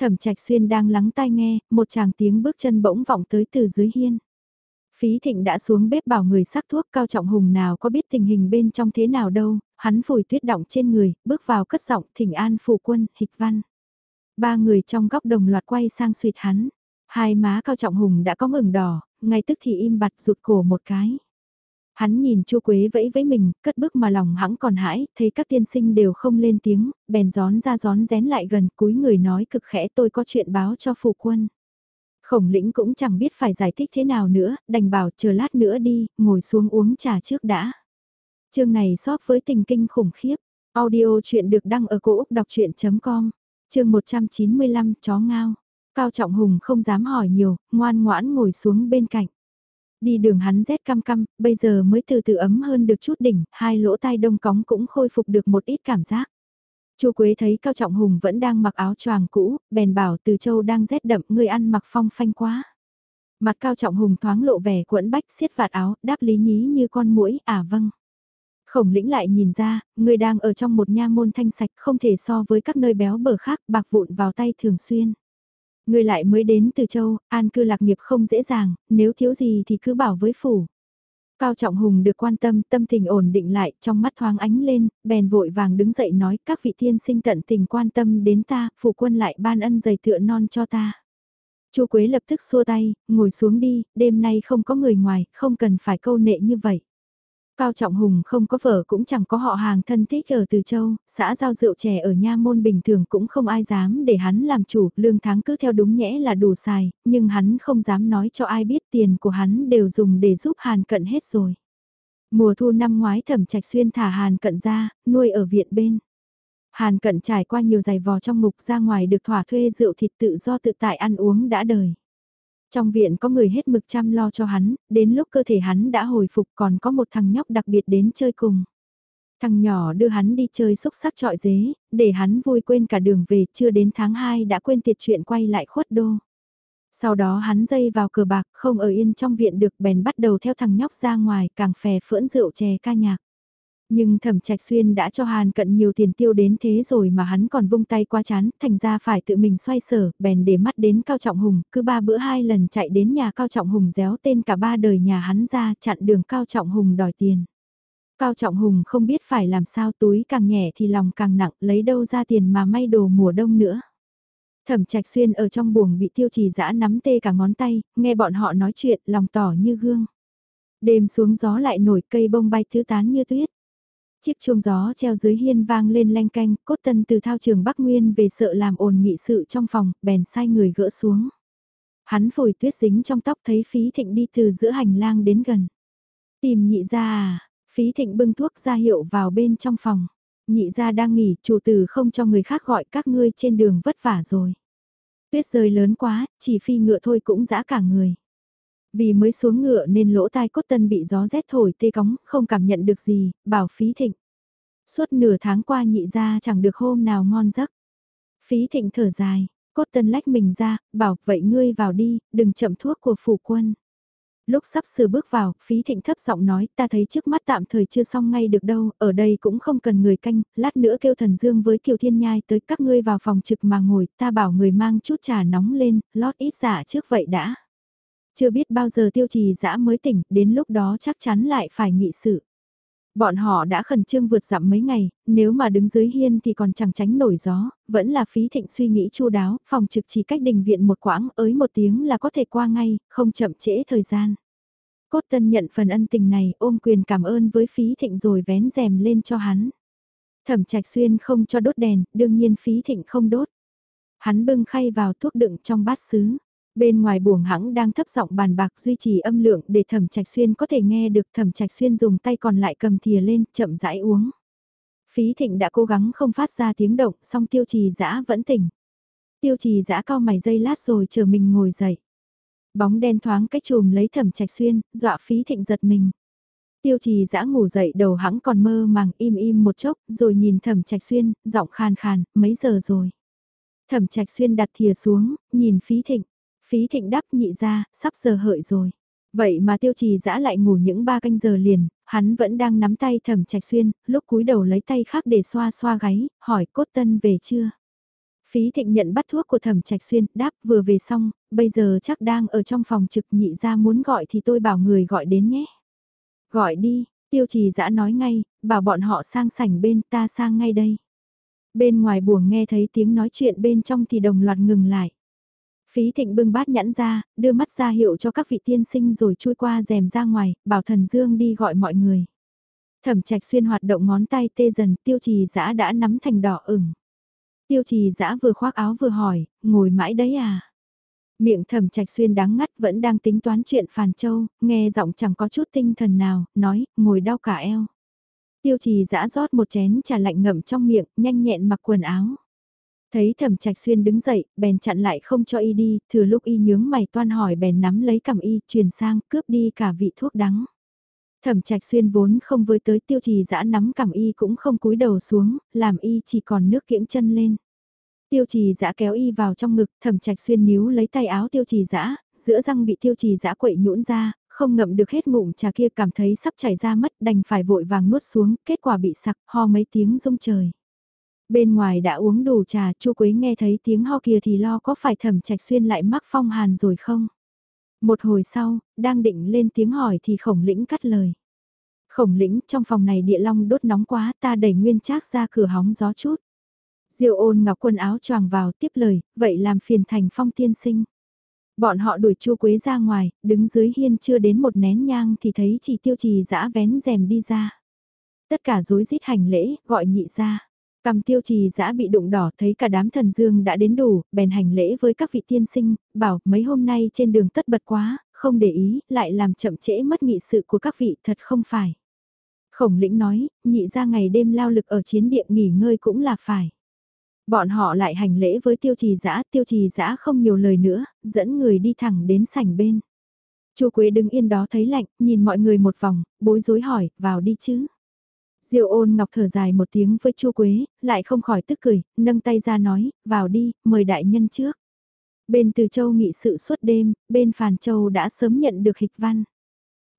Thẩm trạch xuyên đang lắng tai nghe, một chàng tiếng bước chân bỗng vọng tới từ dưới hiên. Phí Thịnh đã xuống bếp bảo người sắc thuốc cao trọng hùng nào có biết tình hình bên trong thế nào đâu, hắn phủi tuyết động trên người, bước vào cất giọng thỉnh an phủ quân, hịch văn. Ba người trong góc đồng loạt quay sang suyệt hắn, hai má cao trọng hùng đã có mừng đỏ, ngay tức thì im bặt rụt cổ một cái. Hắn nhìn chu Quế vẫy với mình, cất bước mà lòng hãng còn hãi, thấy các tiên sinh đều không lên tiếng, bèn gión ra gión rén lại gần cúi người nói cực khẽ tôi có chuyện báo cho phụ quân. Khổng lĩnh cũng chẳng biết phải giải thích thế nào nữa, đành bảo chờ lát nữa đi, ngồi xuống uống trà trước đã. Chương này so với tình kinh khủng khiếp. Audio chuyện được đăng ở cổ Úc đọc chuyện.com. Chương 195 chó ngao. Cao Trọng Hùng không dám hỏi nhiều, ngoan ngoãn ngồi xuống bên cạnh. Đi đường hắn rét căm căm, bây giờ mới từ từ ấm hơn được chút đỉnh, hai lỗ tai đông cóng cũng khôi phục được một ít cảm giác. Chu Quế thấy Cao Trọng Hùng vẫn đang mặc áo choàng cũ, bèn bảo Từ Châu đang rét đậm, người ăn mặc phong phanh quá. Mặt Cao Trọng Hùng thoáng lộ vẻ quẫn bách siết vạt áo, đáp lý nhí như con muỗi, à vâng. Khổng lĩnh lại nhìn ra, người đang ở trong một nha môn thanh sạch không thể so với các nơi béo bở khác bạc vụn vào tay thường xuyên. Người lại mới đến từ châu, an cư lạc nghiệp không dễ dàng, nếu thiếu gì thì cứ bảo với phủ. Cao Trọng Hùng được quan tâm, tâm tình ổn định lại, trong mắt thoáng ánh lên, bèn vội vàng đứng dậy nói các vị tiên sinh tận tình quan tâm đến ta, phụ quân lại ban ân giày tựa non cho ta. Chu Quế lập tức xua tay, ngồi xuống đi, đêm nay không có người ngoài, không cần phải câu nệ như vậy. Cao Trọng Hùng không có vợ cũng chẳng có họ hàng thân thích ở Từ Châu, xã giao rượu chè ở nha môn bình thường cũng không ai dám để hắn làm chủ, lương tháng cứ theo đúng nhẽ là đủ xài, nhưng hắn không dám nói cho ai biết tiền của hắn đều dùng để giúp Hàn Cận hết rồi. Mùa thu năm ngoái thẩm trạch xuyên thả Hàn Cận ra, nuôi ở viện bên. Hàn Cận trải qua nhiều giày vò trong mục ra ngoài được thỏa thuê rượu thịt tự do tự tại ăn uống đã đời. Trong viện có người hết mực chăm lo cho hắn, đến lúc cơ thể hắn đã hồi phục còn có một thằng nhóc đặc biệt đến chơi cùng. Thằng nhỏ đưa hắn đi chơi xúc sắc trọi dế, để hắn vui quên cả đường về, chưa đến tháng 2 đã quên tiệt chuyện quay lại khuất đô. Sau đó hắn dây vào cờ bạc, không ở yên trong viện được bèn bắt đầu theo thằng nhóc ra ngoài, càng phè phỡn rượu chè ca nhạc. Nhưng thẩm trạch xuyên đã cho Hàn cận nhiều tiền tiêu đến thế rồi mà hắn còn vung tay qua chán, thành ra phải tự mình xoay sở, bèn để mắt đến Cao Trọng Hùng, cứ ba bữa hai lần chạy đến nhà Cao Trọng Hùng réo tên cả ba đời nhà hắn ra chặn đường Cao Trọng Hùng đòi tiền. Cao Trọng Hùng không biết phải làm sao túi càng nhẹ thì lòng càng nặng lấy đâu ra tiền mà may đồ mùa đông nữa. Thẩm Trạch Xuyên ở trong buồng bị tiêu trì dã nắm tê cả ngón tay, nghe bọn họ nói chuyện lòng tỏ như gương. Đêm xuống gió lại nổi cây bông bay thứ tán như tuyết. Chiếc chuông gió treo dưới hiên vang lên leng canh, cốt tân từ thao trường Bắc Nguyên về sợ làm ồn nghị sự trong phòng, bèn sai người gỡ xuống. Hắn phổi tuyết dính trong tóc thấy phí thịnh đi từ giữa hành lang đến gần. Tìm nhị ra à, phí thịnh bưng thuốc ra hiệu vào bên trong phòng. Nhị ra đang nghỉ, chủ tử không cho người khác gọi các ngươi trên đường vất vả rồi. Tuyết rơi lớn quá, chỉ phi ngựa thôi cũng dã cả người. Vì mới xuống ngựa nên lỗ tai cốt tân bị gió rét thổi tê cóng, không cảm nhận được gì, bảo phí thịnh. Suốt nửa tháng qua nhị ra chẳng được hôm nào ngon giấc. Phí thịnh thở dài, cốt tân lách mình ra, bảo vậy ngươi vào đi, đừng chậm thuốc của phủ quân. Lúc sắp sửa bước vào, phí thịnh thấp giọng nói, ta thấy trước mắt tạm thời chưa xong ngay được đâu, ở đây cũng không cần người canh, lát nữa kêu thần dương với kiều thiên nhai tới các ngươi vào phòng trực mà ngồi, ta bảo người mang chút trà nóng lên, lót ít giả trước vậy đã. Chưa biết bao giờ tiêu trì dã mới tỉnh, đến lúc đó chắc chắn lại phải nghị sự. Bọn họ đã khẩn trương vượt dặm mấy ngày, nếu mà đứng dưới hiên thì còn chẳng tránh nổi gió, vẫn là phí thịnh suy nghĩ chu đáo, phòng trực chỉ cách đình viện một quãng ới một tiếng là có thể qua ngay, không chậm trễ thời gian. Cốt tân nhận phần ân tình này ôm quyền cảm ơn với phí thịnh rồi vén rèm lên cho hắn. Thẩm trạch xuyên không cho đốt đèn, đương nhiên phí thịnh không đốt. Hắn bưng khay vào thuốc đựng trong bát sứ. Bên ngoài buồng hãng đang thấp giọng bàn bạc duy trì âm lượng để thẩm trạch xuyên có thể nghe được thẩm trạch xuyên dùng tay còn lại cầm thìa lên chậm rãi uống. Phí thịnh đã cố gắng không phát ra tiếng động song tiêu trì dã vẫn tỉnh. Tiêu trì dã cao mày dây lát rồi chờ mình ngồi dậy. Bóng đen thoáng cách chùm lấy thẩm trạch xuyên, dọa phí thịnh giật mình. Tiêu trì dã ngủ dậy đầu hãng còn mơ màng im im một chốc rồi nhìn thẩm trạch xuyên, giọng khàn khàn, mấy giờ rồi. Thẩm trạch xuyên đặt thìa xuống, nhìn phí thịnh. Phí thịnh đáp nhị ra, sắp giờ hợi rồi. Vậy mà tiêu trì dã lại ngủ những ba canh giờ liền, hắn vẫn đang nắm tay thẩm trạch xuyên, lúc cúi đầu lấy tay khác để xoa xoa gáy, hỏi cốt tân về chưa. Phí thịnh nhận bắt thuốc của thẩm trạch xuyên, đáp vừa về xong, bây giờ chắc đang ở trong phòng trực nhị ra muốn gọi thì tôi bảo người gọi đến nhé. Gọi đi, tiêu trì dã nói ngay, bảo bọn họ sang sảnh bên ta sang ngay đây. Bên ngoài buồng nghe thấy tiếng nói chuyện bên trong thì đồng loạt ngừng lại. Phí thịnh bưng bát nhãn ra, đưa mắt ra hiệu cho các vị tiên sinh rồi chui qua rèm ra ngoài, bảo thần dương đi gọi mọi người. Thẩm trạch xuyên hoạt động ngón tay tê dần, tiêu trì dã đã nắm thành đỏ ửng. Tiêu trì dã vừa khoác áo vừa hỏi, ngồi mãi đấy à? Miệng thẩm trạch xuyên đáng ngắt vẫn đang tính toán chuyện phàn châu, nghe giọng chẳng có chút tinh thần nào, nói, ngồi đau cả eo. Tiêu trì dã rót một chén trà lạnh ngậm trong miệng, nhanh nhẹn mặc quần áo. Thấy thẩm trạch xuyên đứng dậy, bèn chặn lại không cho y đi, thừa lúc y nhướng mày toan hỏi bèn nắm lấy cầm y, truyền sang, cướp đi cả vị thuốc đắng. Thẩm trạch xuyên vốn không với tới tiêu trì dã nắm cầm y cũng không cúi đầu xuống, làm y chỉ còn nước kiễng chân lên. Tiêu trì dã kéo y vào trong ngực, thẩm trạch xuyên níu lấy tay áo tiêu trì dã giữa răng bị tiêu trì dã quậy nhũn ra, không ngậm được hết ngụm trà kia cảm thấy sắp chảy ra mất đành phải vội vàng nuốt xuống, kết quả bị sặc, ho mấy tiếng rung trời. Bên ngoài đã uống đủ trà, Chu Quế nghe thấy tiếng ho kia thì lo có phải thẩm trạch xuyên lại mắc phong hàn rồi không? Một hồi sau, đang định lên tiếng hỏi thì khổng lĩnh cắt lời. Khổng lĩnh trong phòng này địa long đốt nóng quá ta đẩy nguyên trác ra cửa hóng gió chút. Diêu ôn ngọc quần áo choàng vào tiếp lời, vậy làm phiền thành phong tiên sinh. Bọn họ đuổi chu quế ra ngoài, đứng dưới hiên chưa đến một nén nhang thì thấy chỉ tiêu trì dã vén rèm đi ra. Tất cả rối rít hành lễ, gọi nhị ra. Cầm tiêu trì dã bị đụng đỏ thấy cả đám thần dương đã đến đủ, bèn hành lễ với các vị tiên sinh, bảo mấy hôm nay trên đường tất bật quá, không để ý, lại làm chậm trễ mất nghị sự của các vị thật không phải. Khổng lĩnh nói, nhị ra ngày đêm lao lực ở chiến địa nghỉ ngơi cũng là phải. Bọn họ lại hành lễ với tiêu trì dã tiêu trì dã không nhiều lời nữa, dẫn người đi thẳng đến sảnh bên. Chu Quế đứng yên đó thấy lạnh, nhìn mọi người một vòng, bối rối hỏi, vào đi chứ. Diêu ôn ngọc thở dài một tiếng với Chu Quế, lại không khỏi tức cười, nâng tay ra nói, vào đi, mời đại nhân trước. Bên Từ Châu nghị sự suốt đêm, bên Phàn Châu đã sớm nhận được hịch văn.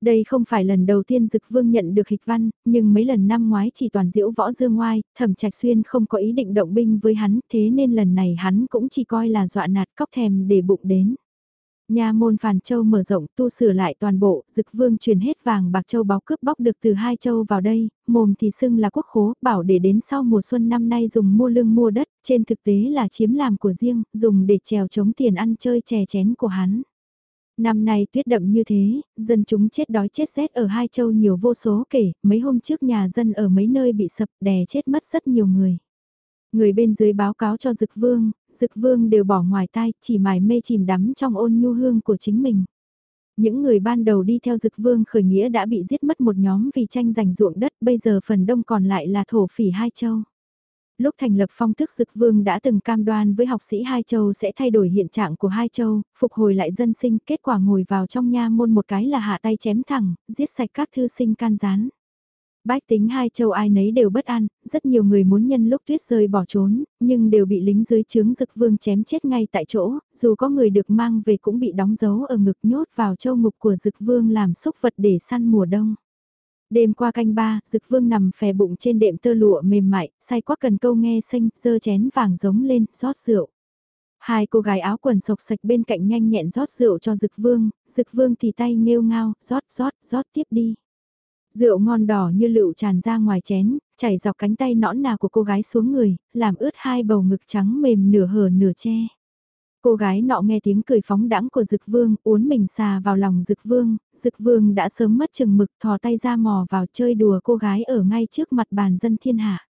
Đây không phải lần đầu tiên Dực Vương nhận được hịch văn, nhưng mấy lần năm ngoái chỉ toàn diễu võ dương ngoai, thẩm trạch xuyên không có ý định động binh với hắn, thế nên lần này hắn cũng chỉ coi là dọa nạt cóc thèm để bụng đến. Nhà môn Phàn Châu mở rộng tu sửa lại toàn bộ, Dực Vương truyền hết vàng bạc châu báo cướp bóc được từ hai châu vào đây, mồm thì xưng là quốc khố, bảo để đến sau mùa xuân năm nay dùng mua lương mua đất, trên thực tế là chiếm làm của riêng, dùng để trèo chống tiền ăn chơi chè chén của hắn. Năm nay tuyết đậm như thế, dân chúng chết đói chết rét ở hai châu nhiều vô số kể, mấy hôm trước nhà dân ở mấy nơi bị sập đè chết mất rất nhiều người. Người bên dưới báo cáo cho Dực Vương, Dực Vương đều bỏ ngoài tai, chỉ mải mê chìm đắm trong ôn nhu hương của chính mình. Những người ban đầu đi theo Dực Vương khởi nghĩa đã bị giết mất một nhóm vì tranh giành ruộng đất, bây giờ phần đông còn lại là thổ phỉ hai châu. Lúc thành lập phong thức dực vương đã từng cam đoan với học sĩ Hai Châu sẽ thay đổi hiện trạng của Hai Châu, phục hồi lại dân sinh, kết quả ngồi vào trong nha môn một cái là hạ tay chém thẳng, giết sạch các thư sinh can gián. Bách tính Hai Châu ai nấy đều bất an, rất nhiều người muốn nhân lúc tuyết rơi bỏ trốn, nhưng đều bị lính dưới chướng dực vương chém chết ngay tại chỗ, dù có người được mang về cũng bị đóng dấu ở ngực nhốt vào châu ngục của dực vương làm xúc vật để săn mùa đông. Đêm qua canh ba, Dực Vương nằm phè bụng trên đệm tơ lụa mềm mại, say quá cần câu nghe xanh, dơ chén vàng giống lên, rót rượu. Hai cô gái áo quần sộc sạch bên cạnh nhanh nhẹn rót rượu cho Dực Vương, Dực Vương thì tay nghêu ngao, rót rót, rót tiếp đi. Rượu ngon đỏ như lựu tràn ra ngoài chén, chảy dọc cánh tay nõn nà của cô gái xuống người, làm ướt hai bầu ngực trắng mềm nửa hở nửa che. Cô gái nọ nghe tiếng cười phóng đãng của Dực Vương, uốn mình xà vào lòng Dực Vương, Dực Vương đã sớm mất chừng mực thò tay ra mò vào chơi đùa cô gái ở ngay trước mặt bàn dân thiên hạ.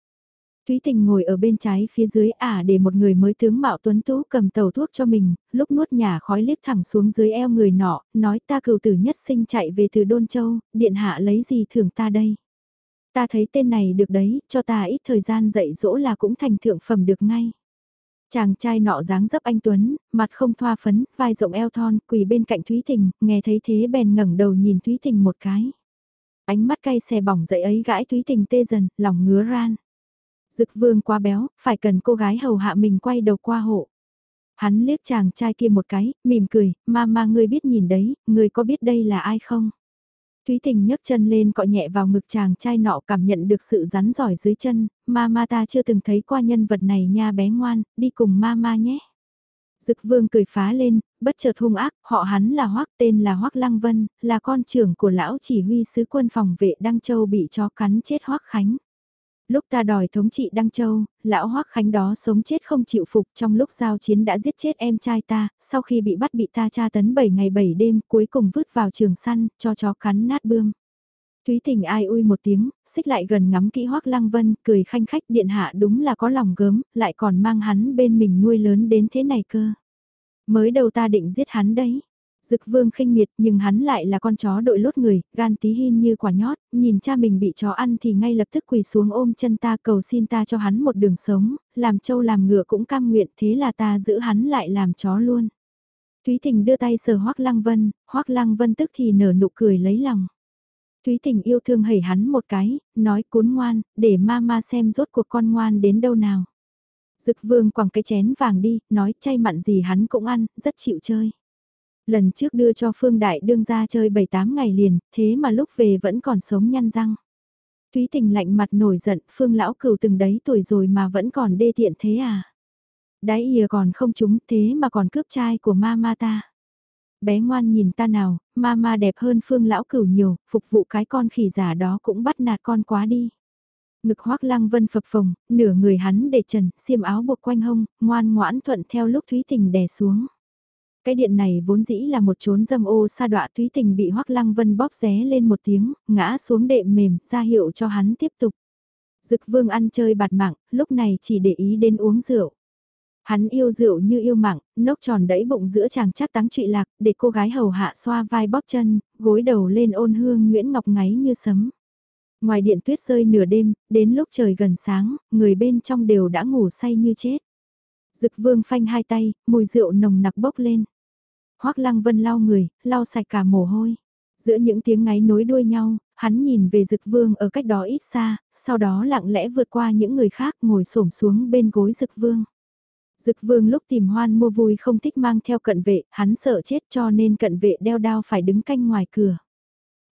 Thúy Tình ngồi ở bên trái phía dưới ả để một người mới tướng mạo tuấn tú cầm tàu thuốc cho mình, lúc nuốt nhả khói liếc thẳng xuống dưới eo người nọ, nói ta cựu tử nhất sinh chạy về từ Đôn Châu, điện hạ lấy gì thưởng ta đây. Ta thấy tên này được đấy, cho ta ít thời gian dạy dỗ là cũng thành thượng phẩm được ngay. Chàng trai nọ dáng dấp anh Tuấn, mặt không thoa phấn, vai rộng eo thon, quỳ bên cạnh Thúy Tình, nghe thấy thế bèn ngẩng đầu nhìn Thúy Tình một cái. Ánh mắt cay xè bỏng dậy ấy gãi Thúy Tình tê dần, lòng ngứa ran. Dực vương quá béo, phải cần cô gái hầu hạ mình quay đầu qua hộ. Hắn liếc chàng trai kia một cái, mỉm cười, ma ma ngươi biết nhìn đấy, ngươi có biết đây là ai không? Thúy Tình nhấc chân lên cọ nhẹ vào ngực chàng trai nọ cảm nhận được sự rắn giỏi dưới chân, ma ma ta chưa từng thấy qua nhân vật này nha bé ngoan, đi cùng ma ma nhé. Dực vương cười phá lên, bất chợt hung ác, họ hắn là Hoắc tên là Hoắc Lăng Vân, là con trưởng của lão chỉ huy sứ quân phòng vệ Đăng Châu bị chó cắn chết Hoắc Khánh. Lúc ta đòi thống trị Đăng Châu, lão Hoắc Khánh đó sống chết không chịu phục trong lúc giao chiến đã giết chết em trai ta, sau khi bị bắt bị ta tra tấn 7 ngày 7 đêm cuối cùng vứt vào trường săn, cho chó cắn nát bươm. Thúy Tình ai ui một tiếng, xích lại gần ngắm kỹ Hoắc Lăng Vân, cười khanh khách điện hạ đúng là có lòng gớm, lại còn mang hắn bên mình nuôi lớn đến thế này cơ. Mới đầu ta định giết hắn đấy, Dực vương khinh miệt nhưng hắn lại là con chó đội lốt người, gan tí hin như quả nhót, nhìn cha mình bị chó ăn thì ngay lập tức quỳ xuống ôm chân ta cầu xin ta cho hắn một đường sống, làm trâu làm ngựa cũng cam nguyện thế là ta giữ hắn lại làm chó luôn. Thúy Thình đưa tay sờ Hoác Lăng Vân, Hoác Lăng Vân tức thì nở nụ cười lấy lòng. Thúy Thình yêu thương hẩy hắn một cái, nói cún ngoan, để ma ma xem rốt cuộc con ngoan đến đâu nào. Dực vương quẳng cái chén vàng đi, nói chay mặn gì hắn cũng ăn, rất chịu chơi. Lần trước đưa cho Phương Đại đương ra chơi 7-8 ngày liền, thế mà lúc về vẫn còn sống nhăn răng. Thúy tình lạnh mặt nổi giận, Phương Lão cửu từng đấy tuổi rồi mà vẫn còn đê tiện thế à. Đáy ìa còn không trúng thế mà còn cướp trai của ma ma ta. Bé ngoan nhìn ta nào, ma ma đẹp hơn phương lão cửu nhiều, phục vụ cái con khỉ giả đó cũng bắt nạt con quá đi. Ngực hoác lăng vân phập phồng, nửa người hắn để trần, xiêm áo buộc quanh hông, ngoan ngoãn thuận theo lúc Thúy Tình đè xuống. Cái điện này vốn dĩ là một chốn dâm ô sa đọa Thúy Tình bị hoắc lăng vân bóp ré lên một tiếng, ngã xuống đệm mềm, ra hiệu cho hắn tiếp tục. Dực vương ăn chơi bạt mạng, lúc này chỉ để ý đến uống rượu. Hắn yêu rượu như yêu mạng, nốc tròn đẫy bụng giữa chàng chắc táng trụy lạc, để cô gái hầu hạ xoa vai bóp chân, gối đầu lên ôn hương Nguyễn Ngọc ngáy như sấm. Ngoài điện tuyết rơi nửa đêm, đến lúc trời gần sáng, người bên trong đều đã ngủ say như chết. Dực vương phanh hai tay, mùi rượu nồng nặc bốc lên. Hoác lăng vân lau người, lau sạch cả mồ hôi. Giữa những tiếng ngáy nối đuôi nhau, hắn nhìn về dực vương ở cách đó ít xa, sau đó lặng lẽ vượt qua những người khác ngồi xổm xuống bên gối dực vương. Dực vương lúc tìm hoan mua vui không thích mang theo cận vệ, hắn sợ chết cho nên cận vệ đeo đao phải đứng canh ngoài cửa.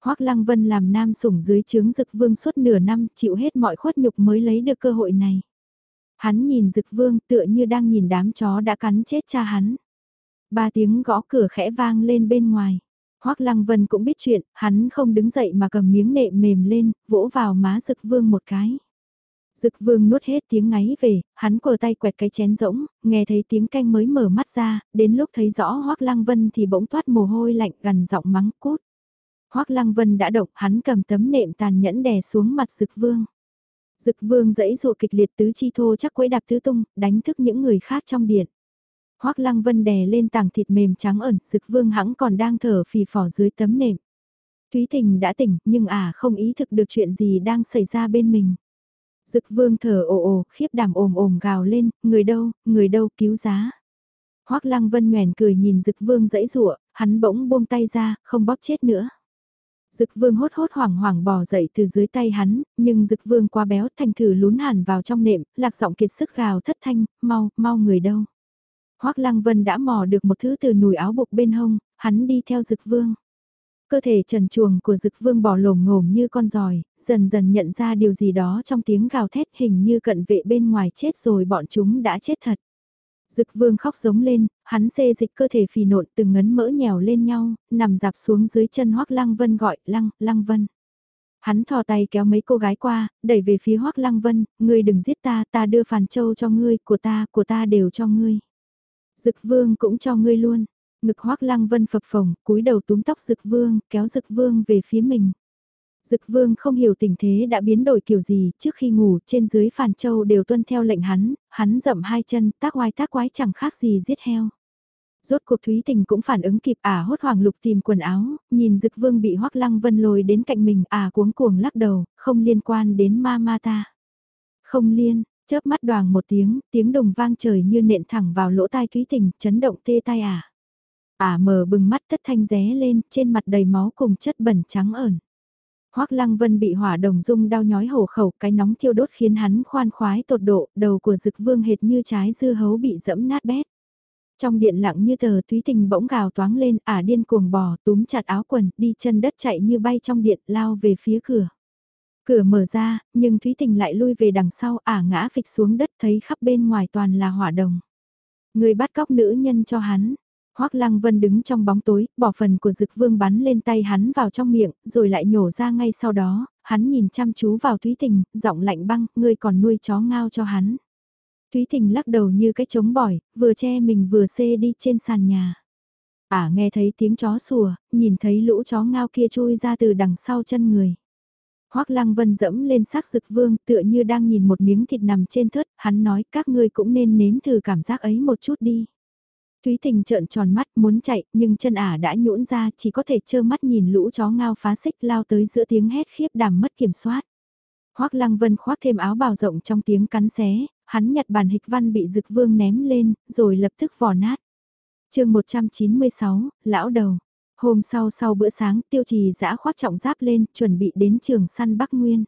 Hoác Lăng Vân làm nam sủng dưới trướng Dực Vương suốt nửa năm, chịu hết mọi khuất nhục mới lấy được cơ hội này. Hắn nhìn Dực Vương tựa như đang nhìn đám chó đã cắn chết cha hắn. Ba tiếng gõ cửa khẽ vang lên bên ngoài. Hoắc Lăng Vân cũng biết chuyện, hắn không đứng dậy mà cầm miếng nệm mềm lên, vỗ vào má Dực Vương một cái. Dực Vương nuốt hết tiếng ngáy về, hắn quờ tay quẹt cái chén rỗng, nghe thấy tiếng canh mới mở mắt ra, đến lúc thấy rõ Hoắc Lăng Vân thì bỗng toát mồ hôi lạnh gần giọng mắng cút. Hoắc Lăng Vân đã độc, hắn cầm tấm nệm tàn nhẫn đè xuống mặt Dực Vương. Dực Vương dãy dụa kịch liệt tứ chi thô chắc quấy đạp tứ tung, đánh thức những người khác trong điện. Hoác Lăng Vân đè lên tảng thịt mềm trắng ẩn, Dực Vương hãng còn đang thở phì phò dưới tấm nệm. Thúy Tình đã tỉnh, nhưng à không ý thức được chuyện gì đang xảy ra bên mình. Dực Vương thở ồ ồ, khiếp đảm ồm ồm gào lên, người đâu, người đâu cứu giá. Hoác Lăng Vân nhoèn cười nhìn Dực Vương dãy rụa, hắn bỗng buông tay ra, không bóp chết nữa. Dực vương hốt hốt hoảng hoảng bò dậy từ dưới tay hắn, nhưng dực vương quá béo thành thử lún hẳn vào trong nệm, lạc giọng kiệt sức gào thất thanh, mau, mau người đâu. Hoác Lăng Vân đã mò được một thứ từ nùi áo buộc bên hông, hắn đi theo dực vương. Cơ thể trần chuồng của dực vương bò lồm ngồm như con giòi, dần dần nhận ra điều gì đó trong tiếng gào thét hình như cận vệ bên ngoài chết rồi bọn chúng đã chết thật. Dực vương khóc giống lên, hắn xê dịch cơ thể phì nộn từng ngấn mỡ nhèo lên nhau, nằm dạp xuống dưới chân Hoác Lăng Vân gọi, Lăng, Lăng Vân. Hắn thò tay kéo mấy cô gái qua, đẩy về phía Hoắc Lăng Vân, ngươi đừng giết ta, ta đưa phàn châu cho ngươi, của ta, của ta đều cho ngươi. Dực vương cũng cho ngươi luôn. Ngực Hoác Lăng Vân phập phồng, cúi đầu túm tóc Dực vương, kéo Dực vương về phía mình. Dực vương không hiểu tình thế đã biến đổi kiểu gì, trước khi ngủ trên dưới phàn châu đều tuân theo lệnh hắn, hắn dậm hai chân, tác oai tác quái chẳng khác gì giết heo. Rốt cuộc Thúy Tình cũng phản ứng kịp à hốt hoảng lục tìm quần áo, nhìn Dực Vương bị Hoắc Lăng Vân lôi đến cạnh mình à cuống cuồng lắc đầu, không liên quan đến ma ma ta. Không liên, chớp mắt đoàn một tiếng, tiếng đồng vang trời như nện thẳng vào lỗ tai Thúy Tình, chấn động tê tai à. À mờ bừng mắt thất thanh ré lên, trên mặt đầy máu cùng chất bẩn trắng ẩn. Hoác Lăng Vân bị hỏa đồng dung đau nhói hổ khẩu, cái nóng thiêu đốt khiến hắn khoan khoái tột độ, đầu của dực vương hệt như trái dưa hấu bị dẫm nát bét. Trong điện lặng như tờ thúy tình bỗng gào toáng lên, ả điên cuồng bò, túm chặt áo quần, đi chân đất chạy như bay trong điện, lao về phía cửa. Cửa mở ra, nhưng Thúy Tình lại lui về đằng sau, ả ngã phịch xuống đất thấy khắp bên ngoài toàn là hỏa đồng. Người bắt cóc nữ nhân cho hắn, Hoác Lăng Vân đứng trong bóng tối, bỏ phần của dực vương bắn lên tay hắn vào trong miệng, rồi lại nhổ ra ngay sau đó, hắn nhìn chăm chú vào Thúy Tình, giọng lạnh băng, ngươi còn nuôi chó ngao cho hắn. Thúy Tình lắc đầu như cái trống bỏi, vừa che mình vừa xê đi trên sàn nhà. À nghe thấy tiếng chó sủa, nhìn thấy lũ chó ngao kia chui ra từ đằng sau chân người. Hoắc Lăng Vân dẫm lên xác dực vương tựa như đang nhìn một miếng thịt nằm trên thớt, hắn nói các ngươi cũng nên nếm thử cảm giác ấy một chút đi. Thúy Tình trợn tròn mắt muốn chạy nhưng chân ả đã nhũn ra chỉ có thể trơ mắt nhìn lũ chó ngao phá xích lao tới giữa tiếng hét khiếp đảm mất kiểm soát. Hoắc Lăng Vân khoác thêm áo bào rộng trong tiếng cắn xé, hắn nhặt bản hịch văn bị dực vương ném lên, rồi lập tức vò nát. chương 196, Lão Đầu. Hôm sau sau bữa sáng tiêu trì giã khoác trọng giáp lên, chuẩn bị đến trường săn Bắc Nguyên.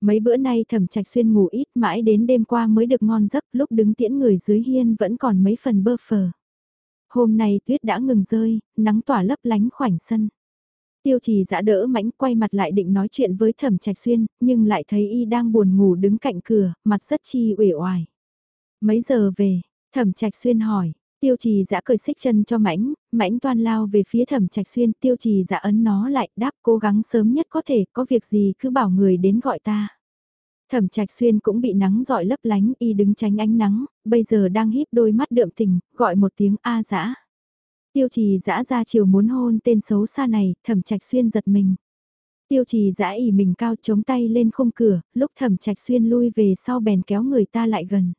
Mấy bữa nay thẩm trạch xuyên ngủ ít mãi đến đêm qua mới được ngon giấc lúc đứng tiễn người dưới hiên vẫn còn mấy phần bơ phờ. Hôm nay tuyết đã ngừng rơi, nắng tỏa lấp lánh khoảnh sân. Tiêu trì giã đỡ mãnh quay mặt lại định nói chuyện với thẩm trạch xuyên, nhưng lại thấy y đang buồn ngủ đứng cạnh cửa, mặt rất chi uể oải. Mấy giờ về, thẩm trạch xuyên hỏi, Tiêu trì giã cởi xích chân cho mãnh, mãnh toan lao về phía thẩm trạch xuyên, tiêu trì giã ấn nó lại, đáp cố gắng sớm nhất có thể, có việc gì cứ bảo người đến gọi ta. Thẩm trạch xuyên cũng bị nắng dọi lấp lánh y đứng tránh ánh nắng, bây giờ đang híp đôi mắt đượm tình, gọi một tiếng A dã. Tiêu trì giã ra chiều muốn hôn tên xấu xa này, thẩm trạch xuyên giật mình. Tiêu trì giã ỉ mình cao chống tay lên khung cửa, lúc thẩm trạch xuyên lui về sau bèn kéo người ta lại gần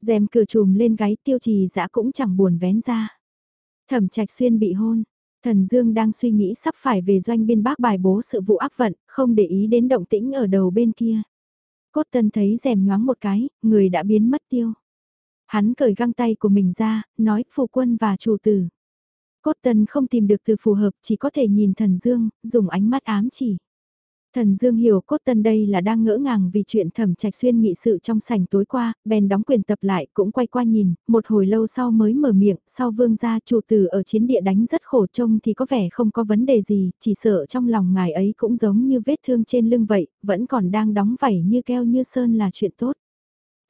rèm cửa trùm lên gáy tiêu trì dã cũng chẳng buồn vén ra. Thẩm trạch xuyên bị hôn, thần dương đang suy nghĩ sắp phải về doanh biên bác bài bố sự vụ áp vận, không để ý đến động tĩnh ở đầu bên kia. Cốt tân thấy rèm nhoáng một cái, người đã biến mất tiêu. Hắn cởi găng tay của mình ra, nói phụ quân và chủ tử. Cốt tân không tìm được từ phù hợp chỉ có thể nhìn thần dương, dùng ánh mắt ám chỉ. Thần Dương hiểu cốt tân đây là đang ngỡ ngàng vì chuyện thẩm trạch xuyên nghị sự trong sảnh tối qua, bèn đóng quyền tập lại cũng quay qua nhìn, một hồi lâu sau mới mở miệng, sau vương gia chủ tử ở chiến địa đánh rất khổ trông thì có vẻ không có vấn đề gì, chỉ sợ trong lòng ngài ấy cũng giống như vết thương trên lưng vậy, vẫn còn đang đóng vảy như keo như sơn là chuyện tốt.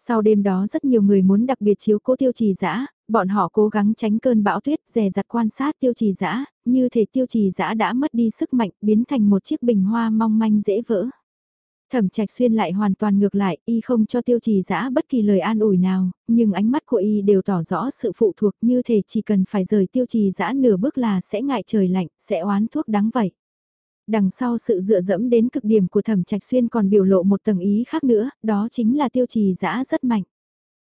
Sau đêm đó rất nhiều người muốn đặc biệt chiếu cố tiêu trì dã bọn họ cố gắng tránh cơn bão tuyết dè dặt quan sát tiêu trì dã như thể tiêu trì dã đã mất đi sức mạnh biến thành một chiếc bình hoa mong manh dễ vỡ. Thẩm trạch xuyên lại hoàn toàn ngược lại, y không cho tiêu trì dã bất kỳ lời an ủi nào, nhưng ánh mắt của y đều tỏ rõ sự phụ thuộc như thể chỉ cần phải rời tiêu trì dã nửa bước là sẽ ngại trời lạnh, sẽ oán thuốc đáng vậy. Đằng sau sự dựa dẫm đến cực điểm của thẩm trạch xuyên còn biểu lộ một tầng ý khác nữa, đó chính là tiêu trì giã rất mạnh.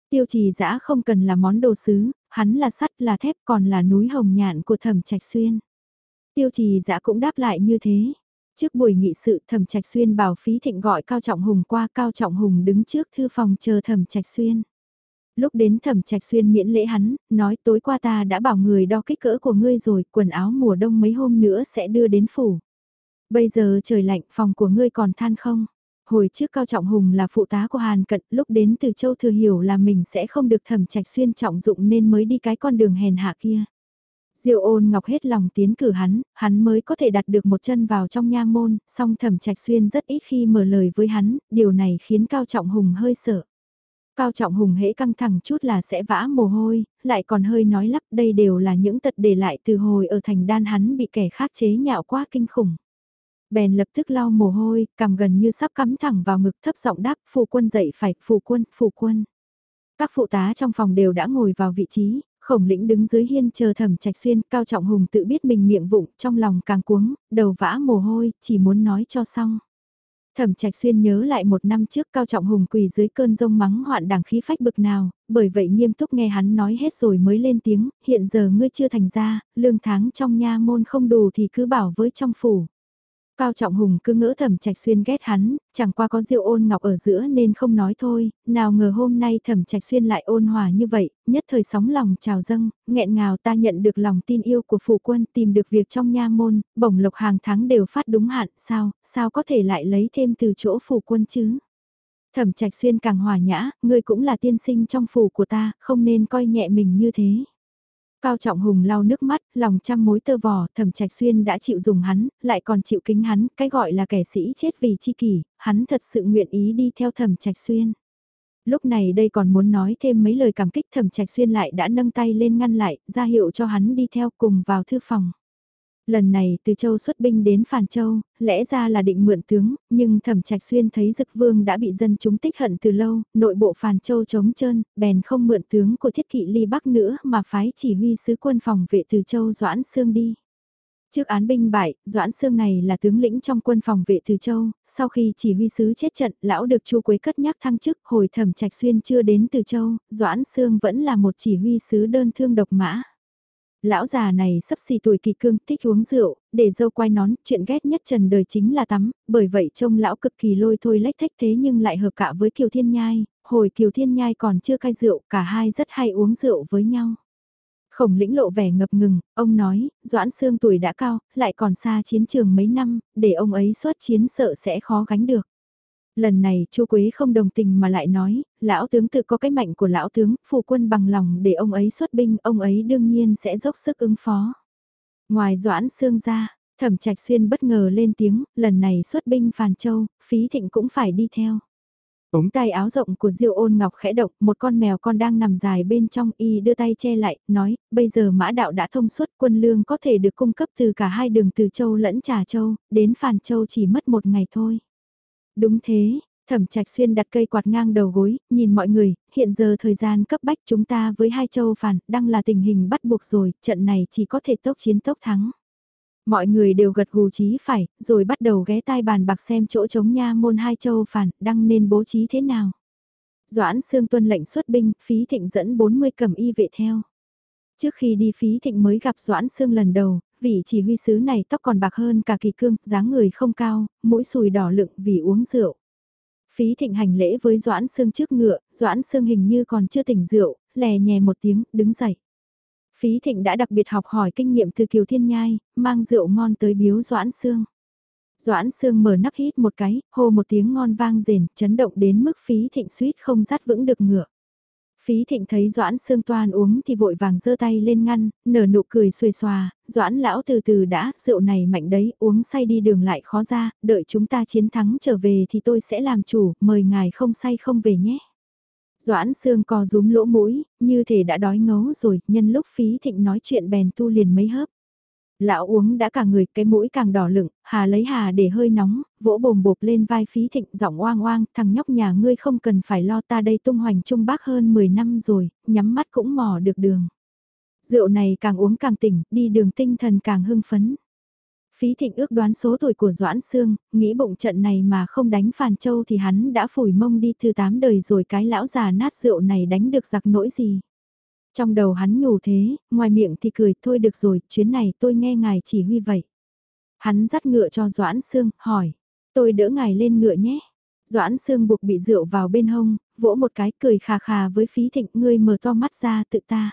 Tiêu trì giã không cần là món đồ sứ, hắn là sắt là thép còn là núi hồng nhạn của thẩm trạch xuyên. Tiêu trì giã cũng đáp lại như thế. Trước buổi nghị sự thẩm trạch xuyên bảo phí thịnh gọi Cao Trọng Hùng qua Cao Trọng Hùng đứng trước thư phòng chờ thẩm trạch xuyên. Lúc đến thẩm trạch xuyên miễn lễ hắn, nói tối qua ta đã bảo người đo kích cỡ của ngươi rồi, quần áo mùa đông mấy hôm nữa sẽ đưa đến phủ. Bây giờ trời lạnh phòng của ngươi còn than không? Hồi trước Cao Trọng Hùng là phụ tá của Hàn Cận, lúc đến từ Châu Thừa hiểu là mình sẽ không được thẩm trạch xuyên trọng dụng nên mới đi cái con đường hèn hạ kia. diệu ôn ngọc hết lòng tiến cử hắn, hắn mới có thể đặt được một chân vào trong nha môn, song thẩm trạch xuyên rất ít khi mở lời với hắn, điều này khiến Cao Trọng Hùng hơi sợ. Cao Trọng Hùng hễ căng thẳng chút là sẽ vã mồ hôi, lại còn hơi nói lắp đây đều là những tật để lại từ hồi ở thành đan hắn bị kẻ khác chế nhạo quá kinh khủng bèn lập tức lau mồ hôi, cằm gần như sắp cắm thẳng vào ngực thấp giọng đáp, phụ quân dậy phải, phụ quân, phụ quân. Các phụ tá trong phòng đều đã ngồi vào vị trí, khổng lĩnh đứng dưới hiên chờ thẩm trạch xuyên, cao trọng hùng tự biết mình miệng vụng, trong lòng càng cuống, đầu vã mồ hôi, chỉ muốn nói cho xong. Thẩm Trạch Xuyên nhớ lại một năm trước Cao Trọng Hùng quỳ dưới cơn rông mắng hoạn đảng khí phách bực nào, bởi vậy nghiêm túc nghe hắn nói hết rồi mới lên tiếng, hiện giờ ngươi chưa thành ra, lương tháng trong nha môn không đủ thì cứ bảo với trong phủ. Cao Trọng Hùng cứ ngỡ thẩm trạch xuyên ghét hắn, chẳng qua có diệu ôn ngọc ở giữa nên không nói thôi, nào ngờ hôm nay thẩm trạch xuyên lại ôn hòa như vậy, nhất thời sóng lòng trào dâng, nghẹn ngào ta nhận được lòng tin yêu của phụ quân tìm được việc trong nha môn, bổng lộc hàng tháng đều phát đúng hạn, sao, sao có thể lại lấy thêm từ chỗ phụ quân chứ? Thẩm trạch xuyên càng hòa nhã, ngươi cũng là tiên sinh trong phủ của ta, không nên coi nhẹ mình như thế. Cao Trọng Hùng lau nước mắt, lòng trăm mối tơ vò, thẩm trạch xuyên đã chịu dùng hắn, lại còn chịu kính hắn, cái gọi là kẻ sĩ chết vì chi kỷ, hắn thật sự nguyện ý đi theo thẩm trạch xuyên. Lúc này đây còn muốn nói thêm mấy lời cảm kích thẩm trạch xuyên lại đã nâng tay lên ngăn lại, ra hiệu cho hắn đi theo cùng vào thư phòng. Lần này từ châu xuất binh đến Phàn Châu, lẽ ra là định mượn tướng, nhưng thẩm trạch xuyên thấy dực vương đã bị dân chúng tích hận từ lâu, nội bộ Phàn Châu chống trơn, bèn không mượn tướng của thiết kỵ ly bắc nữa mà phái chỉ huy sứ quân phòng vệ từ châu Doãn Sương đi. Trước án binh bại, Doãn Sương này là tướng lĩnh trong quân phòng vệ Từ Châu, sau khi chỉ huy sứ chết trận, lão được Chu Quế cất nhắc thăng chức, hồi thẩm trạch xuyên chưa đến Từ Châu, Doãn Sương vẫn là một chỉ huy sứ đơn thương độc mã. Lão già này sắp xì tuổi kỳ cương, thích uống rượu, để dâu quai nón, chuyện ghét nhất trần đời chính là tắm, bởi vậy trông lão cực kỳ lôi thôi lách thách thế nhưng lại hợp cả với Kiều Thiên Nhai, hồi Kiều Thiên Nhai còn chưa cai rượu, cả hai rất hay uống rượu với nhau. Khổng lĩnh lộ vẻ ngập ngừng, ông nói, Doãn Sương tuổi đã cao, lại còn xa chiến trường mấy năm, để ông ấy xuất chiến sợ sẽ khó gánh được. Lần này Chu Quế không đồng tình mà lại nói, lão tướng tự có cái mạnh của lão tướng, phụ quân bằng lòng để ông ấy xuất binh, ông ấy đương nhiên sẽ dốc sức ứng phó. Ngoài Doãn Sương ra, Thẩm Trạch Xuyên bất ngờ lên tiếng, lần này xuất binh Phàn Châu, Phí Thịnh cũng phải đi theo. Ống tay áo rộng của Diêu ôn ngọc khẽ động, một con mèo con đang nằm dài bên trong y đưa tay che lại, nói, bây giờ mã đạo đã thông suốt quân lương có thể được cung cấp từ cả hai đường từ châu lẫn trà châu, đến phàn châu chỉ mất một ngày thôi. Đúng thế, thẩm trạch xuyên đặt cây quạt ngang đầu gối, nhìn mọi người, hiện giờ thời gian cấp bách chúng ta với hai châu phản, đang là tình hình bắt buộc rồi, trận này chỉ có thể tốc chiến tốc thắng. Mọi người đều gật gù trí phải, rồi bắt đầu ghé tai bàn bạc xem chỗ chống nha môn hai châu phản, đăng nên bố trí thế nào. Doãn Sương tuân lệnh xuất binh, phí thịnh dẫn 40 cầm y vệ theo. Trước khi đi phí thịnh mới gặp Doãn Sương lần đầu, vị chỉ huy sứ này tóc còn bạc hơn cả kỳ cương, dáng người không cao, mũi sùi đỏ lựng vì uống rượu. Phí thịnh hành lễ với Doãn Sương trước ngựa, Doãn Sương hình như còn chưa tỉnh rượu, lè nhè một tiếng, đứng dậy. Phí Thịnh đã đặc biệt học hỏi kinh nghiệm từ Kiều Thiên Nhai, mang rượu ngon tới biếu Doãn Sương. Doãn Sương mở nắp hít một cái, hô một tiếng ngon vang rền, chấn động đến mức Phí Thịnh suýt không dắt vững được ngựa. Phí Thịnh thấy Doãn Sương toan uống thì vội vàng giơ tay lên ngăn, nở nụ cười xuề xòa, Doãn lão từ từ đã, rượu này mạnh đấy, uống say đi đường lại khó ra, đợi chúng ta chiến thắng trở về thì tôi sẽ làm chủ, mời ngài không say không về nhé. Doãn xương co rúm lỗ mũi, như thể đã đói ngấu rồi, nhân lúc phí thịnh nói chuyện bèn tu liền mấy hớp. Lão uống đã cả người, cái mũi càng đỏ lựng, hà lấy hà để hơi nóng, vỗ bồm bộp lên vai phí thịnh, giọng oang oang, thằng nhóc nhà ngươi không cần phải lo ta đây tung hoành trung bác hơn 10 năm rồi, nhắm mắt cũng mò được đường. Rượu này càng uống càng tỉnh, đi đường tinh thần càng hưng phấn. Phí thịnh ước đoán số tuổi của Doãn Sương, nghĩ bụng trận này mà không đánh Phàn Châu thì hắn đã phủi mông đi từ tám đời rồi cái lão già nát rượu này đánh được giặc nỗi gì. Trong đầu hắn nhủ thế, ngoài miệng thì cười, thôi được rồi, chuyến này tôi nghe ngài chỉ huy vậy. Hắn dắt ngựa cho Doãn Sương, hỏi, tôi đỡ ngài lên ngựa nhé. Doãn Sương buộc bị rượu vào bên hông, vỗ một cái cười khà khà với phí thịnh, ngươi mở to mắt ra tự ta.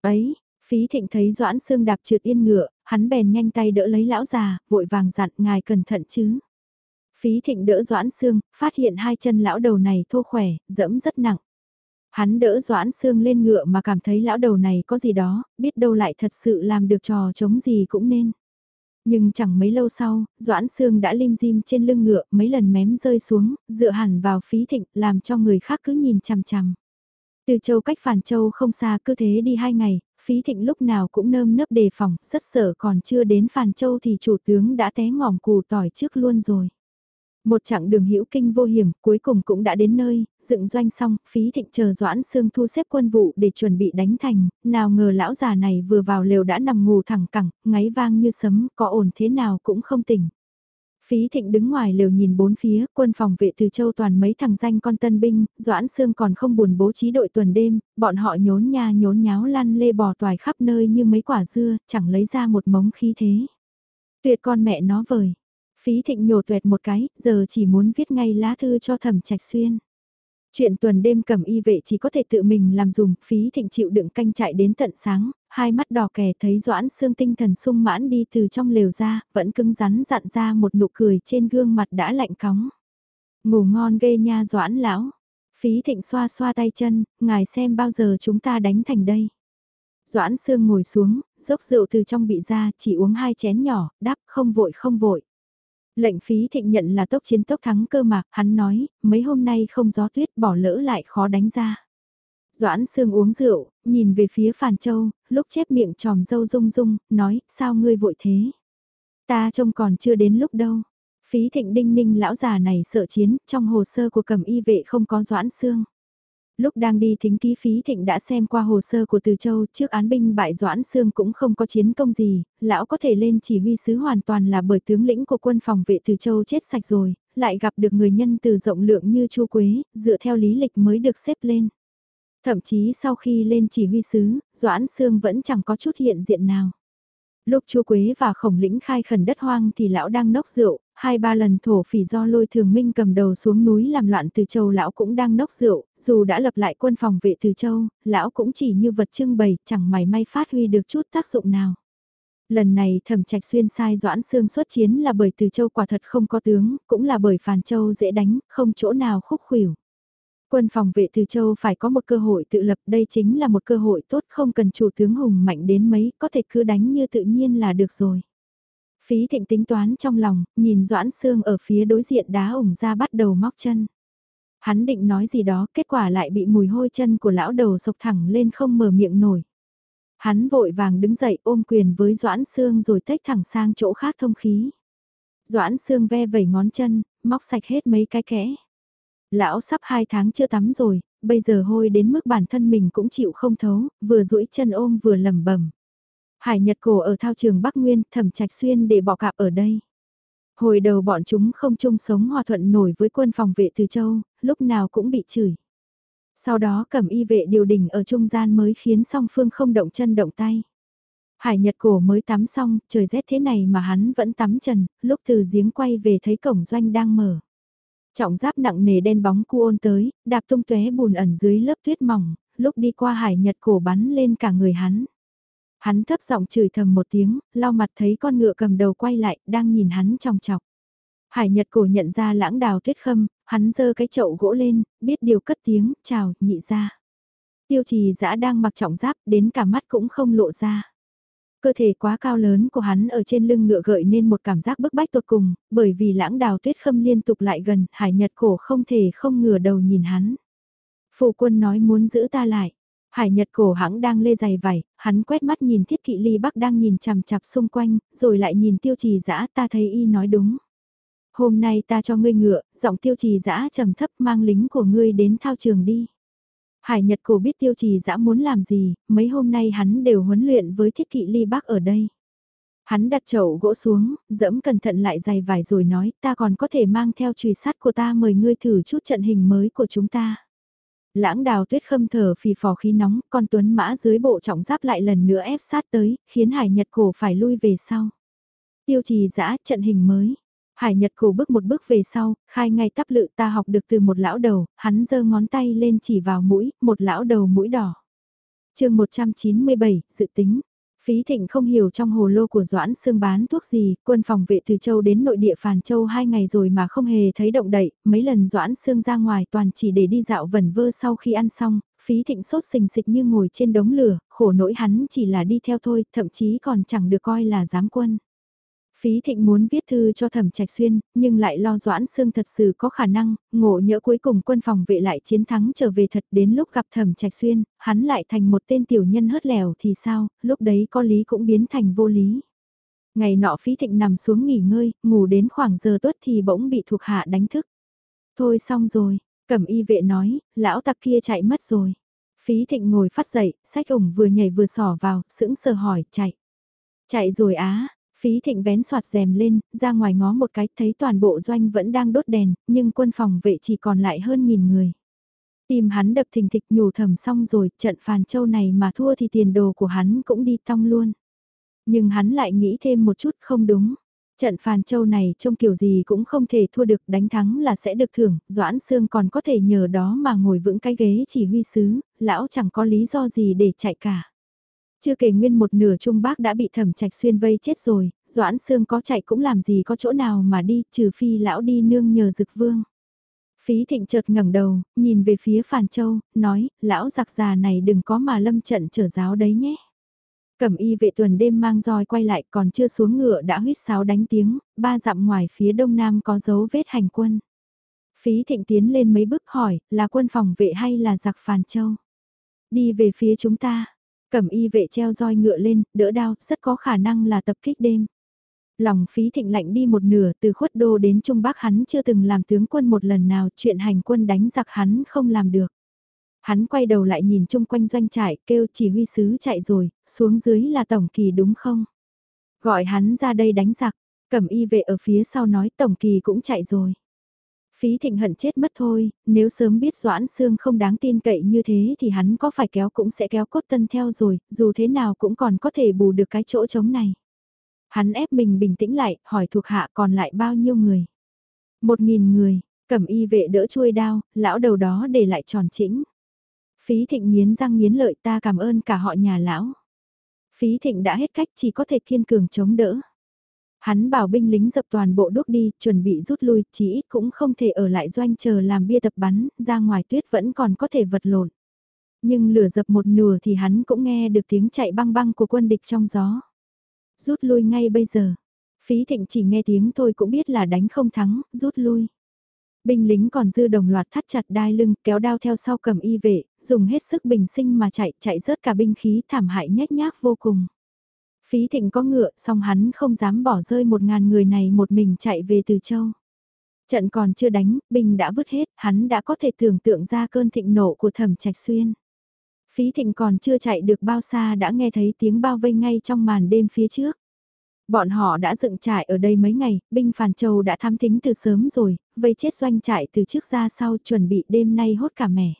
Ấy, Phí thịnh thấy Doãn Sương đạp trượt yên ngựa, hắn bèn nhanh tay đỡ lấy lão già, vội vàng dặn ngài cẩn thận chứ. Phí thịnh đỡ Doãn Sương, phát hiện hai chân lão đầu này thô khỏe, dẫm rất nặng. Hắn đỡ Doãn Sương lên ngựa mà cảm thấy lão đầu này có gì đó, biết đâu lại thật sự làm được trò chống gì cũng nên. Nhưng chẳng mấy lâu sau, Doãn Sương đã lim dim trên lưng ngựa mấy lần mém rơi xuống, dựa hẳn vào phí thịnh làm cho người khác cứ nhìn chằm chằm. Từ châu cách phản châu không xa cứ thế đi hai ngày, phí thịnh lúc nào cũng nơm nớp đề phòng, rất sợ còn chưa đến Phàn Châu thì chủ tướng đã té ngỏm củ tỏi trước luôn rồi. Một chặng đường hữu kinh vô hiểm, cuối cùng cũng đã đến nơi, dựng doanh xong, phí thịnh chờ Doãn Sương thu xếp quân vụ để chuẩn bị đánh thành, nào ngờ lão già này vừa vào lều đã nằm ngủ thẳng cẳng, ngáy vang như sấm, có ổn thế nào cũng không tỉnh. Phí thịnh đứng ngoài lều nhìn bốn phía, quân phòng vệ từ châu toàn mấy thằng danh con tân binh, Doãn Sương còn không buồn bố trí đội tuần đêm, bọn họ nhốn nha nhốn nháo lăn lê bò toài khắp nơi như mấy quả dưa, chẳng lấy ra một mống khí thế. Tuyệt con mẹ nó vời. Phí thịnh nhổ tuẹt một cái, giờ chỉ muốn viết ngay lá thư cho thẩm trạch xuyên. Chuyện tuần đêm cầm y vệ chỉ có thể tự mình làm dùng, phí thịnh chịu đựng canh chạy đến tận sáng, hai mắt đỏ kè thấy Doãn Sương tinh thần sung mãn đi từ trong lều ra, vẫn cứng rắn dặn ra một nụ cười trên gương mặt đã lạnh cóng. Ngủ ngon ghê nha Doãn lão. Phí thịnh xoa xoa tay chân, ngài xem bao giờ chúng ta đánh thành đây. Doãn Sương ngồi xuống, dốc rượu từ trong bị ra, chỉ uống hai chén nhỏ, đáp không vội không vội. Lệnh phí thịnh nhận là tốc chiến tốc thắng cơ mà, hắn nói, mấy hôm nay không gió tuyết bỏ lỡ lại khó đánh ra. Doãn Sương uống rượu, nhìn về phía Phàn Châu, lúc chép miệng tròm dâu rung rung, nói, sao ngươi vội thế? Ta trông còn chưa đến lúc đâu. Phí thịnh đinh ninh lão già này sợ chiến, trong hồ sơ của cầm y vệ không có Doãn Sương. Lúc đang đi thính ký phí thịnh đã xem qua hồ sơ của Từ Châu trước án binh bại Doãn Sương cũng không có chiến công gì, lão có thể lên chỉ huy sứ hoàn toàn là bởi tướng lĩnh của quân phòng vệ Từ Châu chết sạch rồi, lại gặp được người nhân từ rộng lượng như Chu Quế, dựa theo lý lịch mới được xếp lên. Thậm chí sau khi lên chỉ huy sứ, Doãn Sương vẫn chẳng có chút hiện diện nào. Lúc Chu Quế và Khổng Lĩnh khai khẩn đất hoang thì lão đang nốc rượu, hai ba lần thổ phỉ do lôi thường minh cầm đầu xuống núi làm loạn từ châu lão cũng đang nốc rượu, dù đã lập lại quân phòng vệ từ châu, lão cũng chỉ như vật trưng bày, chẳng mảy may phát huy được chút tác dụng nào. Lần này thẩm trạch xuyên sai doãn xương xuất chiến là bởi từ châu quả thật không có tướng, cũng là bởi phàn châu dễ đánh, không chỗ nào khúc khuỷu. Quân phòng vệ Từ Châu phải có một cơ hội tự lập, đây chính là một cơ hội tốt không cần chủ tướng hùng mạnh đến mấy, có thể cứ đánh như tự nhiên là được rồi. Phí thịnh tính toán trong lòng, nhìn Doãn Sương ở phía đối diện đá ủng ra bắt đầu móc chân. Hắn định nói gì đó, kết quả lại bị mùi hôi chân của lão đầu sộc thẳng lên không mở miệng nổi. Hắn vội vàng đứng dậy ôm quyền với Doãn Sương rồi tách thẳng sang chỗ khác thông khí. Doãn Sương ve vẩy ngón chân, móc sạch hết mấy cái kẽ. Lão sắp hai tháng chưa tắm rồi, bây giờ hôi đến mức bản thân mình cũng chịu không thấu, vừa duỗi chân ôm vừa lẩm bẩm. Hải Nhật cổ ở thao trường Bắc Nguyên, thẩm trạch xuyên để bỏ cạp ở đây. Hồi đầu bọn chúng không chung sống hòa thuận nổi với quân phòng vệ từ châu, lúc nào cũng bị chửi. Sau đó cầm y vệ điều đình ở trung gian mới khiến song phương không động chân động tay. Hải Nhật cổ mới tắm xong, trời rét thế này mà hắn vẫn tắm trần, lúc từ giếng quay về thấy cổng doanh đang mở. Trọng giáp nặng nề đen bóng cu ôn tới, đạp tung tóe bùn ẩn dưới lớp tuyết mỏng, lúc đi qua Hải Nhật cổ bắn lên cả người hắn. Hắn thấp giọng chửi thầm một tiếng, lau mặt thấy con ngựa cầm đầu quay lại, đang nhìn hắn trong chọc. Hải Nhật cổ nhận ra lãng đào tuyết khâm, hắn giơ cái chậu gỗ lên, biết điều cất tiếng, chào, nhị ra. Tiêu trì dã đang mặc trọng giáp, đến cả mắt cũng không lộ ra. Cơ thể quá cao lớn của hắn ở trên lưng ngựa gợi nên một cảm giác bức bách tột cùng, bởi vì lãng đào tuyết khâm liên tục lại gần, hải nhật cổ không thể không ngửa đầu nhìn hắn. Phụ quân nói muốn giữ ta lại. Hải Nhật cổ hãng đang lê giày vải, hắn quét mắt nhìn thiết kỵ ly bắc đang nhìn chằm chằm xung quanh, rồi lại nhìn tiêu trì dã ta thấy y nói đúng. Hôm nay ta cho ngươi ngựa, giọng tiêu trì dã trầm thấp mang lính của ngươi đến thao trường đi. Hải Nhật cổ biết tiêu trì dã muốn làm gì, mấy hôm nay hắn đều huấn luyện với thiết kỵ ly bắc ở đây. Hắn đặt chậu gỗ xuống, dẫm cẩn thận lại giày vải rồi nói ta còn có thể mang theo trùy sắt của ta mời ngươi thử chút trận hình mới của chúng ta. Lãng đào tuyết khâm thở phì phò khí nóng, con tuấn mã dưới bộ trọng giáp lại lần nữa ép sát tới, khiến hải nhật cổ phải lui về sau. Tiêu trì giã trận hình mới. Hải Nhật cổ bước một bước về sau, khai ngay tắp lự ta học được từ một lão đầu, hắn giơ ngón tay lên chỉ vào mũi, một lão đầu mũi đỏ. chương 197, dự tính. Phí Thịnh không hiểu trong hồ lô của Doãn Sương bán thuốc gì, quân phòng vệ từ châu đến nội địa Phàn Châu hai ngày rồi mà không hề thấy động đậy, mấy lần Doãn Sương ra ngoài toàn chỉ để đi dạo vẩn vơ sau khi ăn xong, Phí Thịnh sốt sình sịch như ngồi trên đống lửa, khổ nỗi hắn chỉ là đi theo thôi, thậm chí còn chẳng được coi là giám quân. Phí Thịnh muốn viết thư cho Thẩm Trạch Xuyên, nhưng lại lo Doãn Sương thật sự có khả năng, ngộ nhỡ cuối cùng quân phòng vệ lại chiến thắng trở về thật đến lúc gặp Thẩm Trạch Xuyên, hắn lại thành một tên tiểu nhân hớt lèo thì sao, lúc đấy có lý cũng biến thành vô lý. Ngày nọ Phí Thịnh nằm xuống nghỉ ngơi, ngủ đến khoảng giờ tuất thì bỗng bị thuộc hạ đánh thức. Thôi xong rồi, cẩm y vệ nói, lão tặc kia chạy mất rồi. Phí Thịnh ngồi phát dậy, sách ủng vừa nhảy vừa sỏ vào, sững sờ hỏi, chạy. Chạy rồi á, Phí thịnh vén soạt rèm lên, ra ngoài ngó một cái, thấy toàn bộ doanh vẫn đang đốt đèn, nhưng quân phòng vệ chỉ còn lại hơn nghìn người. Tìm hắn đập thình thịch nhủ thầm xong rồi, trận phàn châu này mà thua thì tiền đồ của hắn cũng đi tong luôn. Nhưng hắn lại nghĩ thêm một chút không đúng. Trận phàn châu này trông kiểu gì cũng không thể thua được đánh thắng là sẽ được thưởng, Doãn Sương còn có thể nhờ đó mà ngồi vững cái ghế chỉ huy sứ, lão chẳng có lý do gì để chạy cả. Chưa kể nguyên một nửa trung bác đã bị thẩm trạch xuyên vây chết rồi, Doãn Sương có chạy cũng làm gì có chỗ nào mà đi, trừ phi lão đi nương nhờ dực vương. Phí thịnh chợt ngẩng đầu, nhìn về phía Phàn Châu, nói, lão giặc già này đừng có mà lâm trận trở giáo đấy nhé. Cẩm y vệ tuần đêm mang roi quay lại còn chưa xuống ngựa đã huyết sáo đánh tiếng, ba dặm ngoài phía đông nam có dấu vết hành quân. Phí thịnh tiến lên mấy bước hỏi, là quân phòng vệ hay là giặc Phàn Châu? Đi về phía chúng ta, Cẩm y vệ treo roi ngựa lên, đỡ đao, rất có khả năng là tập kích đêm. Lòng phí thịnh lạnh đi một nửa từ khuất đô đến Trung Bắc hắn chưa từng làm tướng quân một lần nào chuyện hành quân đánh giặc hắn không làm được. Hắn quay đầu lại nhìn chung quanh doanh trại kêu chỉ huy sứ chạy rồi, xuống dưới là tổng kỳ đúng không? Gọi hắn ra đây đánh giặc, cẩm y vệ ở phía sau nói tổng kỳ cũng chạy rồi. Phí thịnh hận chết mất thôi, nếu sớm biết Doãn Sương không đáng tin cậy như thế thì hắn có phải kéo cũng sẽ kéo cốt tân theo rồi, dù thế nào cũng còn có thể bù được cái chỗ trống này. Hắn ép mình bình tĩnh lại, hỏi thuộc hạ còn lại bao nhiêu người. Một nghìn người, cẩm y vệ đỡ chuôi đao, lão đầu đó để lại tròn chỉnh. Phí thịnh nghiến răng nghiến lợi ta cảm ơn cả họ nhà lão. Phí thịnh đã hết cách chỉ có thể kiên cường chống đỡ. Hắn bảo binh lính dập toàn bộ đúc đi, chuẩn bị rút lui, chỉ ít cũng không thể ở lại doanh chờ làm bia tập bắn, ra ngoài tuyết vẫn còn có thể vật lộn. Nhưng lửa dập một nửa thì hắn cũng nghe được tiếng chạy băng băng của quân địch trong gió. Rút lui ngay bây giờ. Phí thịnh chỉ nghe tiếng thôi cũng biết là đánh không thắng, rút lui. Binh lính còn dư đồng loạt thắt chặt đai lưng, kéo đao theo sau cầm y vệ, dùng hết sức bình sinh mà chạy, chạy rớt cả binh khí thảm hại nhếch nhác vô cùng. Phí thịnh có ngựa, song hắn không dám bỏ rơi một ngàn người này một mình chạy về từ châu. Trận còn chưa đánh, binh đã vứt hết, hắn đã có thể tưởng tượng ra cơn thịnh nộ của thẩm trạch xuyên. Phí thịnh còn chưa chạy được bao xa đã nghe thấy tiếng bao vây ngay trong màn đêm phía trước. Bọn họ đã dựng trại ở đây mấy ngày, binh Phàn Châu đã thám tính từ sớm rồi, vây chết doanh trại từ trước ra sau chuẩn bị đêm nay hốt cả mẻ.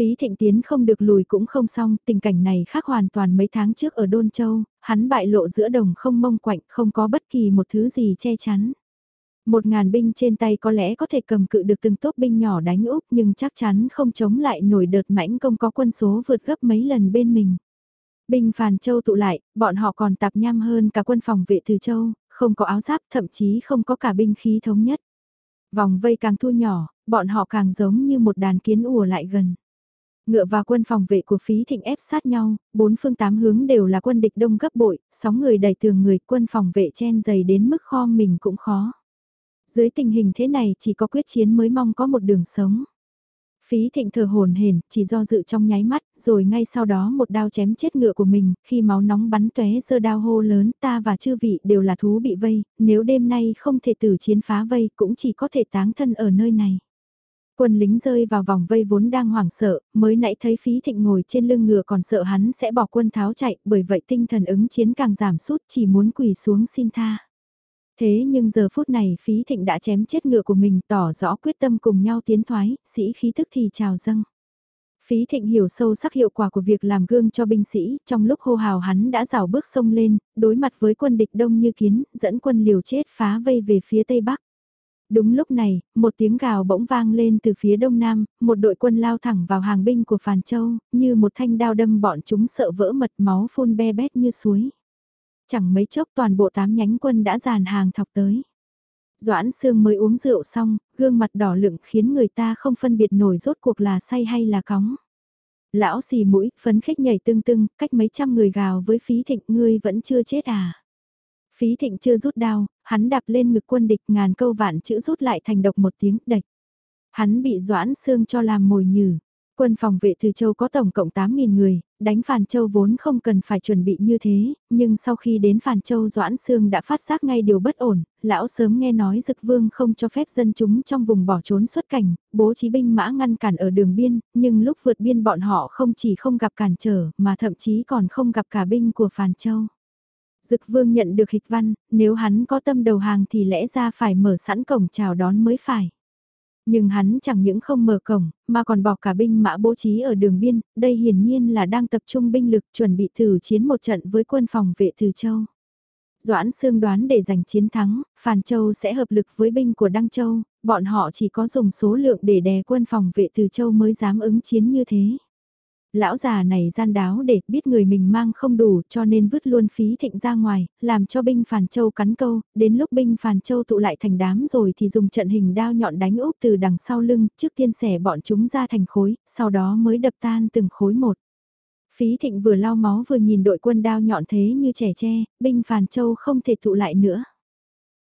Phí thịnh tiến không được lùi cũng không xong, tình cảnh này khác hoàn toàn mấy tháng trước ở Đôn Châu, hắn bại lộ giữa đồng không mông quạnh, không có bất kỳ một thứ gì che chắn. Một ngàn binh trên tay có lẽ có thể cầm cự được từng tốp binh nhỏ đánh Úc nhưng chắc chắn không chống lại nổi đợt mãnh công có quân số vượt gấp mấy lần bên mình. Binh Phàn Châu tụ lại, bọn họ còn tạp nham hơn cả quân phòng vệ Từ Châu, không có áo giáp thậm chí không có cả binh khí thống nhất. Vòng vây càng thu nhỏ, bọn họ càng giống như một đàn kiến ùa lại gần. Ngựa và quân phòng vệ của phí thịnh ép sát nhau, bốn phương tám hướng đều là quân địch đông gấp bội, sóng người đầy tường người quân phòng vệ chen dày đến mức kho mình cũng khó. Dưới tình hình thế này chỉ có quyết chiến mới mong có một đường sống. Phí thịnh thở hồn hển, chỉ do dự trong nháy mắt, rồi ngay sau đó một đao chém chết ngựa của mình, khi máu nóng bắn tóe giơ đao hô lớn, ta và chư vị đều là thú bị vây, nếu đêm nay không thể tử chiến phá vây, cũng chỉ có thể táng thân ở nơi này. Quân lính rơi vào vòng vây vốn đang hoảng sợ, mới nãy thấy phí thịnh ngồi trên lưng ngựa còn sợ hắn sẽ bỏ quân tháo chạy, bởi vậy tinh thần ứng chiến càng giảm sút chỉ muốn quỳ xuống xin tha. Thế nhưng giờ phút này phí thịnh đã chém chết ngựa của mình tỏ rõ quyết tâm cùng nhau tiến thoái, sĩ khí tức thì trào dâng. Phí thịnh hiểu sâu sắc hiệu quả của việc làm gương cho binh sĩ, trong lúc hô hào hắn đã rào bước sông lên, đối mặt với quân địch đông như kiến, dẫn quân liều chết phá vây về phía tây bắc. Đúng lúc này, một tiếng gào bỗng vang lên từ phía đông nam, một đội quân lao thẳng vào hàng binh của Phàn Châu, như một thanh đao đâm bọn chúng sợ vỡ mật máu phun be bét như suối. Chẳng mấy chốc toàn bộ tám nhánh quân đã dàn hàng thọc tới. Doãn Sương mới uống rượu xong, gương mặt đỏ lựng khiến người ta không phân biệt nổi rốt cuộc là say hay là cóng. Lão xì mũi, phấn khích nhảy tưng tưng, cách mấy trăm người gào với phí thịnh ngươi vẫn chưa chết à. Phí thịnh chưa rút đao, hắn đạp lên ngực quân địch ngàn câu vạn chữ rút lại thành độc một tiếng đạch. Hắn bị Doãn Sương cho làm mồi nhử. Quân phòng vệ Từ Châu có tổng cộng 8.000 người, đánh Phàn Châu vốn không cần phải chuẩn bị như thế, nhưng sau khi đến Phàn Châu Doãn Sương đã phát giác ngay điều bất ổn, lão sớm nghe nói Dực Vương không cho phép dân chúng trong vùng bỏ trốn xuất cảnh, bố trí binh mã ngăn cản ở đường biên, nhưng lúc vượt biên bọn họ không chỉ không gặp cản trở, mà thậm chí còn không gặp cả binh của Phàn Châu. Dực Vương nhận được hịch văn, nếu hắn có tâm đầu hàng thì lẽ ra phải mở sẵn cổng chào đón mới phải. Nhưng hắn chẳng những không mở cổng, mà còn bỏ cả binh mã bố trí ở đường biên, đây hiển nhiên là đang tập trung binh lực chuẩn bị thử chiến một trận với quân phòng vệ Từ Châu. Doãn Sương đoán để giành chiến thắng, Phàn Châu sẽ hợp lực với binh của Đăng Châu, bọn họ chỉ có dùng số lượng để đè quân phòng vệ Từ Châu mới dám ứng chiến như thế. Lão già này gian đáo để biết người mình mang không đủ cho nên vứt luôn phí thịnh ra ngoài, làm cho binh Phàn Châu cắn câu, đến lúc binh Phàn Châu tụ lại thành đám rồi thì dùng trận hình đao nhọn đánh úp từ đằng sau lưng, trước tiên xẻ bọn chúng ra thành khối, sau đó mới đập tan từng khối một. Phí thịnh vừa lau máu vừa nhìn đội quân đao nhọn thế như trẻ tre, binh Phàn Châu không thể tụ lại nữa.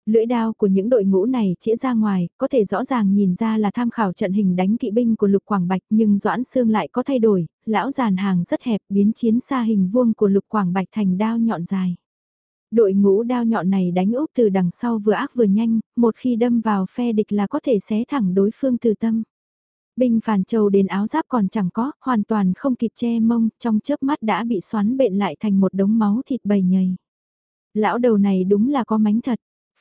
Lưỡi đao của những đội ngũ này chĩa ra ngoài, có thể rõ ràng nhìn ra là tham khảo trận hình đánh kỵ binh của Lục Quảng Bạch nhưng Doãn Sương lại có thay đổi, lão giàn hàng rất hẹp biến chiến xa hình vuông của Lục Quảng Bạch thành đao nhọn dài. Đội ngũ đao nhọn này đánh úp từ đằng sau vừa ác vừa nhanh, một khi đâm vào phe địch là có thể xé thẳng đối phương từ tâm. Binh phản trầu đến áo giáp còn chẳng có, hoàn toàn không kịp che mông, trong chớp mắt đã bị xoắn bệnh lại thành một đống máu thịt bầy nhầy. Lão đầu này đúng là có mánh thật.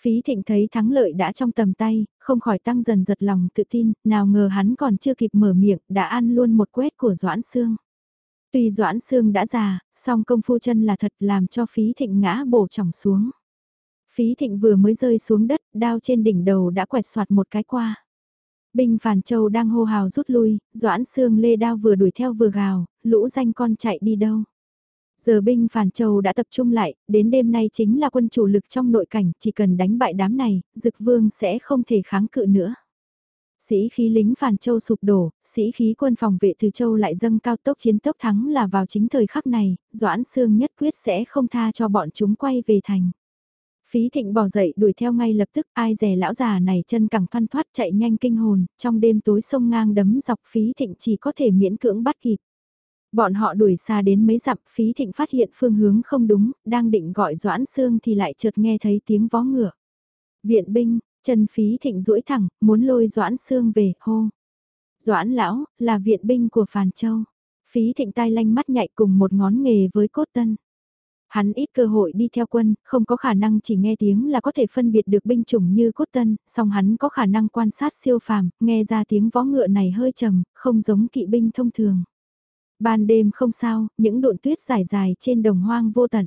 Phí thịnh thấy thắng lợi đã trong tầm tay, không khỏi tăng dần giật lòng tự tin, nào ngờ hắn còn chưa kịp mở miệng, đã ăn luôn một quét của Doãn Sương. Tuy Doãn Sương đã già, song công phu chân là thật làm cho phí thịnh ngã bổ trọng xuống. Phí thịnh vừa mới rơi xuống đất, đao trên đỉnh đầu đã quẹt soạt một cái qua. Binh Phàn Châu đang hô hào rút lui, Doãn Sương lê đao vừa đuổi theo vừa gào, lũ danh con chạy đi đâu. Giờ binh Phàn Châu đã tập trung lại, đến đêm nay chính là quân chủ lực trong nội cảnh, chỉ cần đánh bại đám này, Dực Vương sẽ không thể kháng cự nữa. Sĩ khí lính Phàn Châu sụp đổ, sĩ khí quân phòng vệ từ Châu lại dâng cao tốc chiến tốc thắng là vào chính thời khắc này, Doãn Sương nhất quyết sẽ không tha cho bọn chúng quay về thành. Phí thịnh bỏ dậy đuổi theo ngay lập tức ai rẻ lão già này chân cẳng thoăn thoát chạy nhanh kinh hồn, trong đêm tối sông ngang đấm dọc phí thịnh chỉ có thể miễn cưỡng bắt kịp. Bọn họ đuổi xa đến mấy dặm phí thịnh phát hiện phương hướng không đúng, đang định gọi Doãn Sương thì lại chợt nghe thấy tiếng vó ngựa. Viện binh, chân phí thịnh duỗi thẳng, muốn lôi Doãn Sương về, hô. Doãn lão, là viện binh của Phàn Châu. Phí thịnh tai lanh mắt nhạy cùng một ngón nghề với cốt tân. Hắn ít cơ hội đi theo quân, không có khả năng chỉ nghe tiếng là có thể phân biệt được binh chủng như cốt tân, song hắn có khả năng quan sát siêu phàm, nghe ra tiếng vó ngựa này hơi trầm, không giống kỵ binh thông thường. Ban đêm không sao, những đụn tuyết dài dài trên đồng hoang vô tận.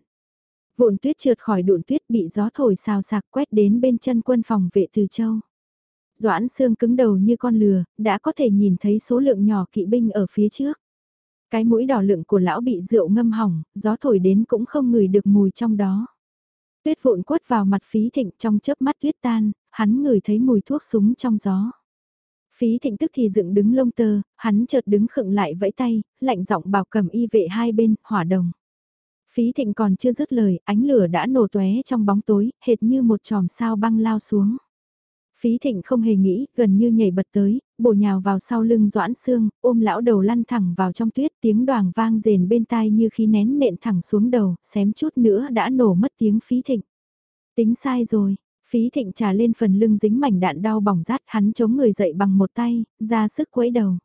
Vụn tuyết trượt khỏi đụn tuyết bị gió thổi xào sạc quét đến bên chân quân phòng vệ từ châu. Doãn xương cứng đầu như con lừa, đã có thể nhìn thấy số lượng nhỏ kỵ binh ở phía trước. Cái mũi đỏ lượng của lão bị rượu ngâm hỏng, gió thổi đến cũng không ngửi được mùi trong đó. Tuyết vụn quất vào mặt phí thịnh trong chớp mắt tuyết tan, hắn ngửi thấy mùi thuốc súng trong gió. Phí thịnh tức thì dựng đứng lông tơ, hắn chợt đứng khựng lại vẫy tay, lạnh giọng bảo cầm y vệ hai bên, hỏa đồng. Phí thịnh còn chưa dứt lời, ánh lửa đã nổ tóe trong bóng tối, hệt như một chòm sao băng lao xuống. Phí thịnh không hề nghĩ, gần như nhảy bật tới, bổ nhào vào sau lưng doãn xương, ôm lão đầu lăn thẳng vào trong tuyết tiếng đoàn vang rền bên tai như khi nén nện thẳng xuống đầu, xém chút nữa đã nổ mất tiếng phí thịnh. Tính sai rồi, phí thịnh trả lên phần lưng dính mảnh đạn đau bỏng rát hắn chống người dậy bằng một tay, ra sức quấy đầu.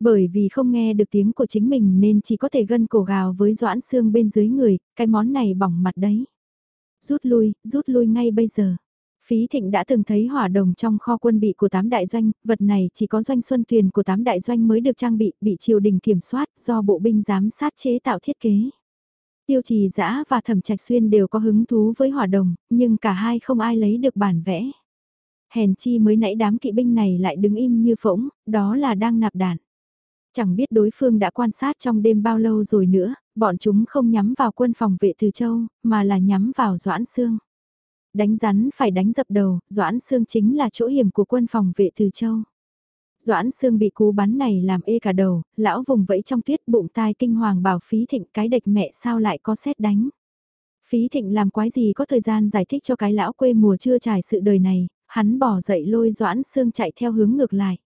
Bởi vì không nghe được tiếng của chính mình nên chỉ có thể gân cổ gào với doãn xương bên dưới người, cái món này bỏng mặt đấy. Rút lui, rút lui ngay bây giờ. Phí Thịnh đã từng thấy hỏa đồng trong kho quân bị của tám đại doanh, vật này chỉ có doanh xuân thuyền của tám đại doanh mới được trang bị, bị triều đình kiểm soát do bộ binh giám sát chế tạo thiết kế. Tiêu trì dã và thẩm trạch xuyên đều có hứng thú với hỏa đồng, nhưng cả hai không ai lấy được bản vẽ. Hèn chi mới nãy đám kỵ binh này lại đứng im như phỗng, đó là đang nạp đạn. Chẳng biết đối phương đã quan sát trong đêm bao lâu rồi nữa, bọn chúng không nhắm vào quân phòng vệ Từ Châu, mà là nhắm vào Doãn Sương. Đánh rắn phải đánh dập đầu, Doãn Sương chính là chỗ hiểm của quân phòng vệ Từ Châu. Doãn Sương bị cú bắn này làm ê cả đầu, lão vùng vẫy trong tuyết bụng tai kinh hoàng bảo phí thịnh cái đệch mẹ sao lại có xét đánh. Phí thịnh làm quái gì có thời gian giải thích cho cái lão quê mùa chưa trải sự đời này, hắn bỏ dậy lôi Doãn Sương chạy theo hướng ngược lại.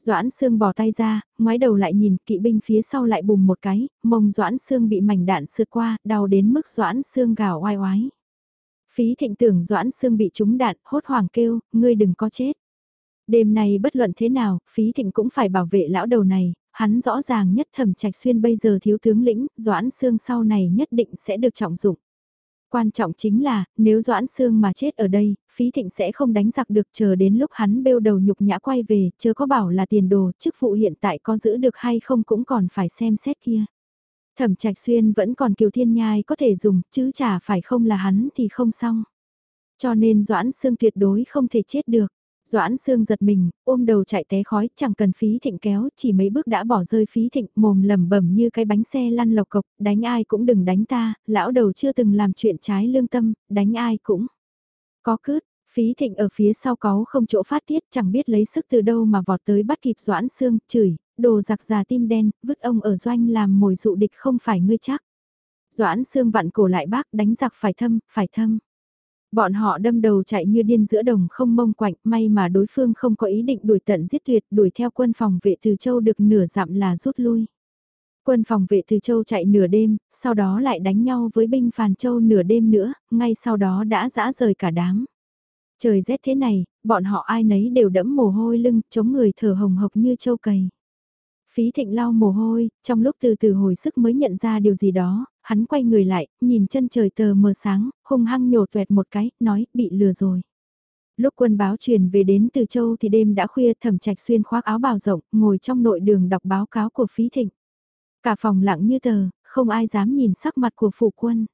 Doãn Sương bỏ tay ra, ngoái đầu lại nhìn kỵ binh phía sau lại bùm một cái, mông Doãn Sương bị mảnh đạn sượt qua, đau đến mức Doãn Sương gào oai oái. Phí thịnh tưởng Doãn Sương bị trúng đạn, hốt hoảng kêu, ngươi đừng có chết. Đêm nay bất luận thế nào, phí thịnh cũng phải bảo vệ lão đầu này, hắn rõ ràng nhất thẩm trạch xuyên bây giờ thiếu tướng lĩnh, Doãn Sương sau này nhất định sẽ được trọng dụng. Quan trọng chính là, nếu Doãn Sương mà chết ở đây, phí thịnh sẽ không đánh giặc được chờ đến lúc hắn bêu đầu nhục nhã quay về, chưa có bảo là tiền đồ, chức vụ hiện tại có giữ được hay không cũng còn phải xem xét kia. Thẩm Trạch Xuyên vẫn còn Kiều Thiên Nhai có thể dùng, chứ chả phải không là hắn thì không xong. Cho nên Doãn Sương tuyệt đối không thể chết được. Doãn Sương giật mình, ôm đầu chạy té khói, chẳng cần phí thịnh kéo, chỉ mấy bước đã bỏ rơi phí thịnh, mồm lẩm bẩm như cái bánh xe lăn lộc cộc, đánh ai cũng đừng đánh ta, lão đầu chưa từng làm chuyện trái lương tâm, đánh ai cũng. Có cướp, phí thịnh ở phía sau có không chỗ phát tiết, chẳng biết lấy sức từ đâu mà vọt tới bắt kịp Doãn Sương, chửi, đồ giặc già tim đen, vứt ông ở doanh làm mồi dụ địch không phải ngươi chắc. Doãn xương vặn cổ lại bác đánh giặc phải thâm, phải thâm. Bọn họ đâm đầu chạy như điên giữa đồng không mông quạnh, may mà đối phương không có ý định đuổi tận giết tuyệt, đuổi theo quân phòng vệ từ châu được nửa dặm là rút lui. Quân phòng vệ từ châu chạy nửa đêm, sau đó lại đánh nhau với binh phàn châu nửa đêm nữa, ngay sau đó đã dã rời cả đám. Trời rét thế này, bọn họ ai nấy đều đẫm mồ hôi lưng, chống người thở hồng hộc như châu cầy. Phí thịnh lau mồ hôi, trong lúc từ từ hồi sức mới nhận ra điều gì đó, hắn quay người lại, nhìn chân trời tờ mờ sáng, hung hăng nhổ tuẹt một cái, nói, bị lừa rồi. Lúc quân báo truyền về đến từ châu thì đêm đã khuya thẩm trạch xuyên khoác áo bào rộng, ngồi trong nội đường đọc báo cáo của phí thịnh. Cả phòng lặng như tờ, không ai dám nhìn sắc mặt của phụ quân.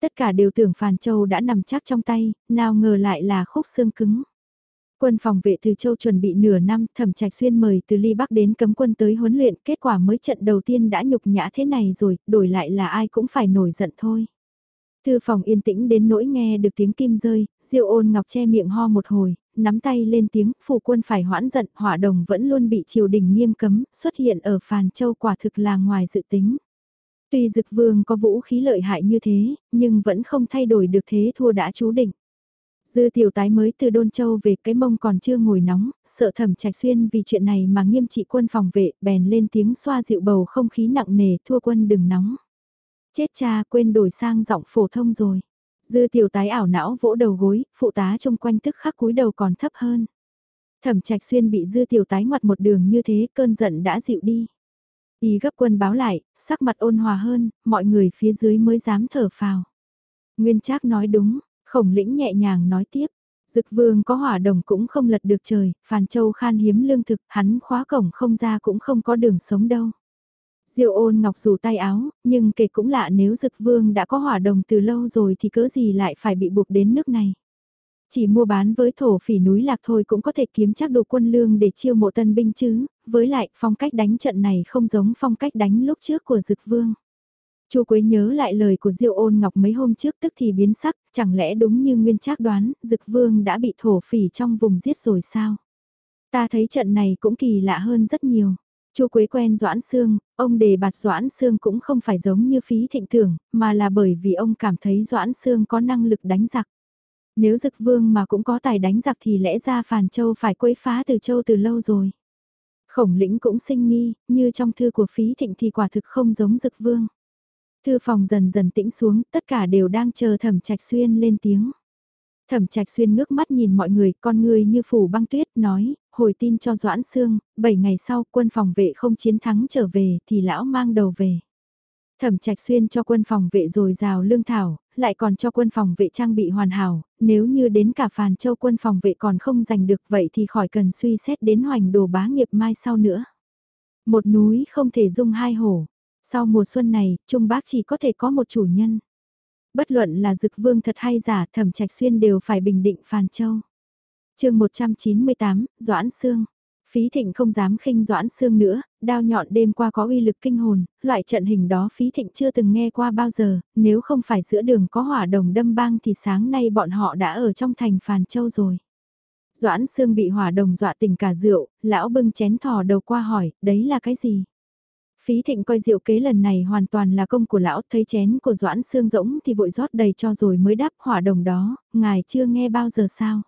Tất cả đều tưởng Phàn Châu đã nằm chắc trong tay, nào ngờ lại là khúc xương cứng. Quân phòng vệ từ châu chuẩn bị nửa năm, thẩm trạch xuyên mời từ ly bắc đến cấm quân tới huấn luyện, kết quả mới trận đầu tiên đã nhục nhã thế này rồi, đổi lại là ai cũng phải nổi giận thôi. Thư phòng yên tĩnh đến nỗi nghe được tiếng kim rơi, Diêu ôn ngọc che miệng ho một hồi, nắm tay lên tiếng, phủ quân phải hoãn giận, hỏa đồng vẫn luôn bị triều đình nghiêm cấm, xuất hiện ở phàn châu quả thực là ngoài dự tính. Tuy dực vương có vũ khí lợi hại như thế, nhưng vẫn không thay đổi được thế thua đã chú định. Dư tiểu tái mới từ Đôn Châu về cái mông còn chưa ngồi nóng, sợ thẩm trạch xuyên vì chuyện này mà nghiêm trị quân phòng vệ, bèn lên tiếng xoa dịu bầu không khí nặng nề, thua quân đừng nóng. Chết cha quên đổi sang giọng phổ thông rồi. Dư tiểu tái ảo não vỗ đầu gối, phụ tá trông quanh tức khắc cúi đầu còn thấp hơn. Thẩm trạch xuyên bị dư tiểu tái ngoặt một đường như thế cơn giận đã dịu đi. Y gấp quân báo lại, sắc mặt ôn hòa hơn, mọi người phía dưới mới dám thở phào. Nguyên Trác nói đúng, khổng lĩnh nhẹ nhàng nói tiếp. Dực vương có hỏa đồng cũng không lật được trời, Phàn Châu khan hiếm lương thực, hắn khóa cổng không ra cũng không có đường sống đâu. Diệu ôn ngọc dù tay áo, nhưng kể cũng lạ nếu dực vương đã có hỏa đồng từ lâu rồi thì cớ gì lại phải bị buộc đến nước này. Chỉ mua bán với thổ phỉ núi lạc thôi cũng có thể kiếm chắc đồ quân lương để chiêu mộ tân binh chứ, với lại phong cách đánh trận này không giống phong cách đánh lúc trước của dực vương. Chu Quế nhớ lại lời của Diêu Ôn Ngọc mấy hôm trước tức thì biến sắc, chẳng lẽ đúng như nguyên trác đoán, Dực Vương đã bị thổ phỉ trong vùng giết rồi sao? Ta thấy trận này cũng kỳ lạ hơn rất nhiều. Chu Quế quen Doãn Sương, ông đề bạt Doãn Sương cũng không phải giống như phí thịnh tưởng, mà là bởi vì ông cảm thấy Doãn Sương có năng lực đánh giặc. Nếu Dực Vương mà cũng có tài đánh giặc thì lẽ ra Phàn Châu phải quấy phá từ Châu từ lâu rồi. Khổng lĩnh cũng sinh nghi, như trong thư của phí thịnh thì quả thực không giống Dực Vương. Thư phòng dần dần tĩnh xuống, tất cả đều đang chờ thẩm trạch xuyên lên tiếng. Thẩm trạch xuyên ngước mắt nhìn mọi người, con người như phủ băng tuyết, nói, hồi tin cho Doãn Sương, 7 ngày sau quân phòng vệ không chiến thắng trở về thì lão mang đầu về. Thẩm trạch xuyên cho quân phòng vệ rồi rào lương thảo, lại còn cho quân phòng vệ trang bị hoàn hảo, nếu như đến cả phàn châu quân phòng vệ còn không giành được vậy thì khỏi cần suy xét đến hoành đồ bá nghiệp mai sau nữa. Một núi không thể dung hai hổ, sau mùa xuân này, Trung Bác chỉ có thể có một chủ nhân. Bất luận là dực vương thật hay giả, thẩm trạch xuyên đều phải bình định Phàn Châu. chương 198, Doãn Sương. Phí Thịnh không dám khinh Doãn Sương nữa, đao nhọn đêm qua có uy lực kinh hồn, loại trận hình đó Phí Thịnh chưa từng nghe qua bao giờ, nếu không phải giữa đường có hỏa đồng đâm bang thì sáng nay bọn họ đã ở trong thành Phàn Châu rồi. Doãn Sương bị hỏa đồng dọa tỉnh cả rượu, lão bưng chén thò đầu qua hỏi, đấy là cái gì? Phí thịnh coi rượu kế lần này hoàn toàn là công của lão, thấy chén của Doãn Sương rỗng thì vội rót đầy cho rồi mới đáp hỏa đồng đó, ngài chưa nghe bao giờ sao.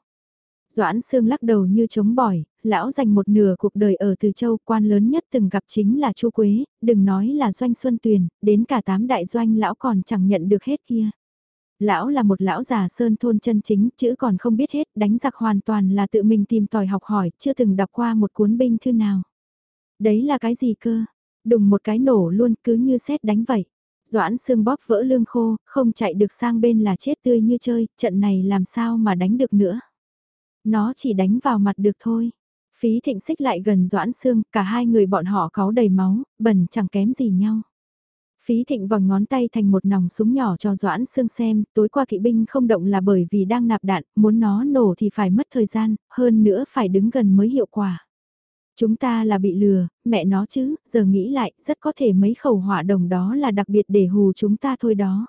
Doãn Sương lắc đầu như chống bỏi, lão dành một nửa cuộc đời ở Từ Châu quan lớn nhất từng gặp chính là Chu Quế, đừng nói là Doanh Xuân Tuyền, đến cả tám đại doanh lão còn chẳng nhận được hết kia. Lão là một lão già sơn thôn chân chính, chữ còn không biết hết, đánh giặc hoàn toàn là tự mình tìm tòi học hỏi, chưa từng đọc qua một cuốn binh thư nào. Đấy là cái gì cơ? Đùng một cái nổ luôn cứ như xét đánh vậy. Doãn xương bóp vỡ lương khô, không chạy được sang bên là chết tươi như chơi, trận này làm sao mà đánh được nữa. Nó chỉ đánh vào mặt được thôi. Phí thịnh xích lại gần Doãn xương, cả hai người bọn họ có đầy máu, bẩn chẳng kém gì nhau. Phí thịnh vòng ngón tay thành một nòng súng nhỏ cho Doãn xương xem, tối qua kỵ binh không động là bởi vì đang nạp đạn, muốn nó nổ thì phải mất thời gian, hơn nữa phải đứng gần mới hiệu quả. Chúng ta là bị lừa, mẹ nó chứ, giờ nghĩ lại, rất có thể mấy khẩu hỏa đồng đó là đặc biệt để hù chúng ta thôi đó.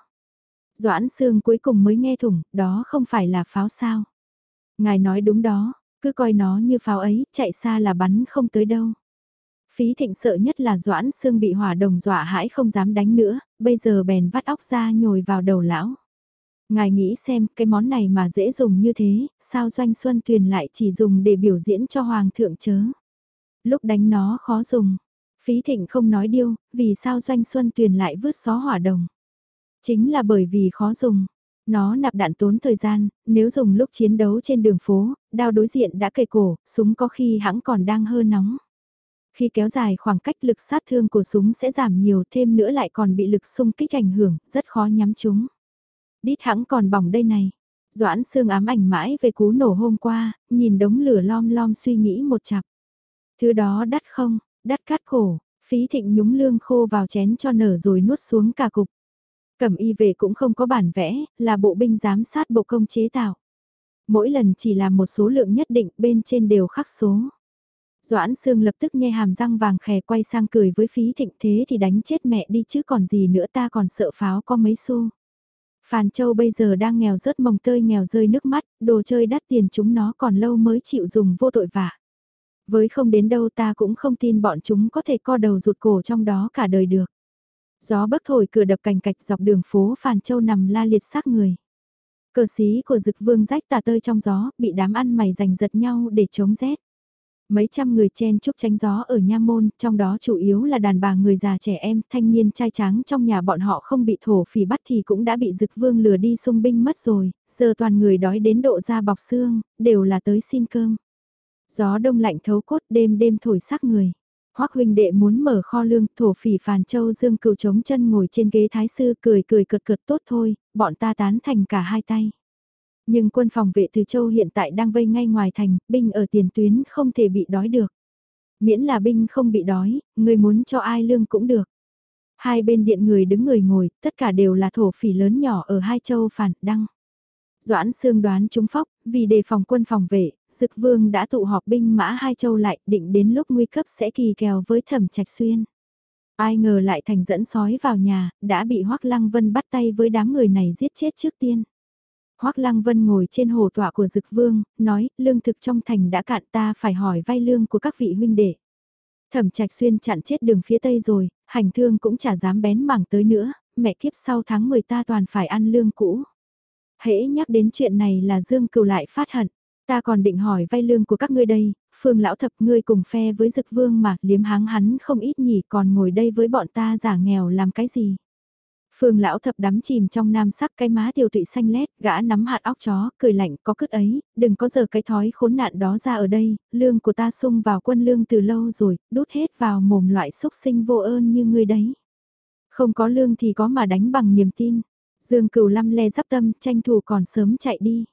Doãn Sương cuối cùng mới nghe thủng, đó không phải là pháo sao. Ngài nói đúng đó, cứ coi nó như pháo ấy, chạy xa là bắn không tới đâu. Phí thịnh sợ nhất là Doãn Sương bị hỏa đồng dọa hãi không dám đánh nữa, bây giờ bèn vắt óc ra nhồi vào đầu lão. Ngài nghĩ xem, cái món này mà dễ dùng như thế, sao Doanh Xuân Tuyền lại chỉ dùng để biểu diễn cho Hoàng thượng chớ. Lúc đánh nó khó dùng. Phí thịnh không nói điêu, vì sao doanh xuân tuyền lại vứt xó hỏa đồng. Chính là bởi vì khó dùng. Nó nạp đạn tốn thời gian, nếu dùng lúc chiến đấu trên đường phố, đao đối diện đã kề cổ, súng có khi hãng còn đang hơ nóng. Khi kéo dài khoảng cách lực sát thương của súng sẽ giảm nhiều thêm nữa lại còn bị lực xung kích ảnh hưởng, rất khó nhắm chúng. Đít hãng còn bỏng đây này. Doãn xương ám ảnh mãi về cú nổ hôm qua, nhìn đống lửa lom lom suy nghĩ một chặp. Thứ đó đắt không, đắt cắt khổ, phí thịnh nhúng lương khô vào chén cho nở rồi nuốt xuống cả cục. Cẩm y về cũng không có bản vẽ, là bộ binh giám sát bộ công chế tạo. Mỗi lần chỉ là một số lượng nhất định bên trên đều khắc số. Doãn Sương lập tức nghe hàm răng vàng khè quay sang cười với phí thịnh thế thì đánh chết mẹ đi chứ còn gì nữa ta còn sợ pháo có mấy xu. Phàn Châu bây giờ đang nghèo rớt mồng tơi nghèo rơi nước mắt, đồ chơi đắt tiền chúng nó còn lâu mới chịu dùng vô tội vạ. Với không đến đâu ta cũng không tin bọn chúng có thể co đầu rụt cổ trong đó cả đời được. Gió bấc thổi cửa đập cành cạch dọc đường phố Phàn Châu nằm la liệt xác người. Cờ xí của dực vương rách tà tơi trong gió, bị đám ăn mày giành giật nhau để chống rét. Mấy trăm người chen chúc tránh gió ở Nha Môn, trong đó chủ yếu là đàn bà người già trẻ em, thanh niên trai tráng trong nhà bọn họ không bị thổ phỉ bắt thì cũng đã bị dực vương lừa đi xung binh mất rồi, giờ toàn người đói đến độ da bọc xương, đều là tới xin cơm. Gió đông lạnh thấu cốt đêm đêm thổi sắc người. Hoắc huynh đệ muốn mở kho lương, thổ phỉ phàn châu dương cựu chống chân ngồi trên ghế thái sư cười cười cợt cợt tốt thôi, bọn ta tán thành cả hai tay. Nhưng quân phòng vệ từ châu hiện tại đang vây ngay ngoài thành, binh ở tiền tuyến không thể bị đói được. Miễn là binh không bị đói, người muốn cho ai lương cũng được. Hai bên điện người đứng người ngồi, tất cả đều là thổ phỉ lớn nhỏ ở hai châu phản, đăng. Doãn Sương đoán trúng phóc, vì đề phòng quân phòng vệ, Dực Vương đã tụ họp binh mã hai châu lại, định đến lúc nguy cấp sẽ kỳ kèo với Thẩm Trạch Xuyên. Ai ngờ lại thành dẫn sói vào nhà, đã bị Hoắc Lăng Vân bắt tay với đám người này giết chết trước tiên. Hoắc Lăng Vân ngồi trên hồ tọa của Dực Vương, nói, lương thực trong thành đã cạn ta phải hỏi vay lương của các vị huynh đệ. Thẩm Trạch Xuyên chặn chết đường phía tây rồi, hành thương cũng chả dám bén mảng tới nữa, mẹ kiếp sau tháng 10 ta toàn phải ăn lương cũ. Hễ nhắc đến chuyện này là Dương Cửu lại phát hận. Ta còn định hỏi vay lương của các ngươi đây, phương lão thập ngươi cùng phe với dực vương mà liếm háng hắn không ít nhỉ còn ngồi đây với bọn ta giả nghèo làm cái gì. Phương lão thập đắm chìm trong nam sắc cái má tiêu tụy xanh lét, gã nắm hạt óc chó, cười lạnh, có cứt ấy, đừng có giờ cái thói khốn nạn đó ra ở đây, lương của ta sung vào quân lương từ lâu rồi, đút hết vào mồm loại xúc sinh vô ơn như ngươi đấy. Không có lương thì có mà đánh bằng niềm tin. Dương cửu lăm le giáp tâm, tranh thủ còn sớm chạy đi.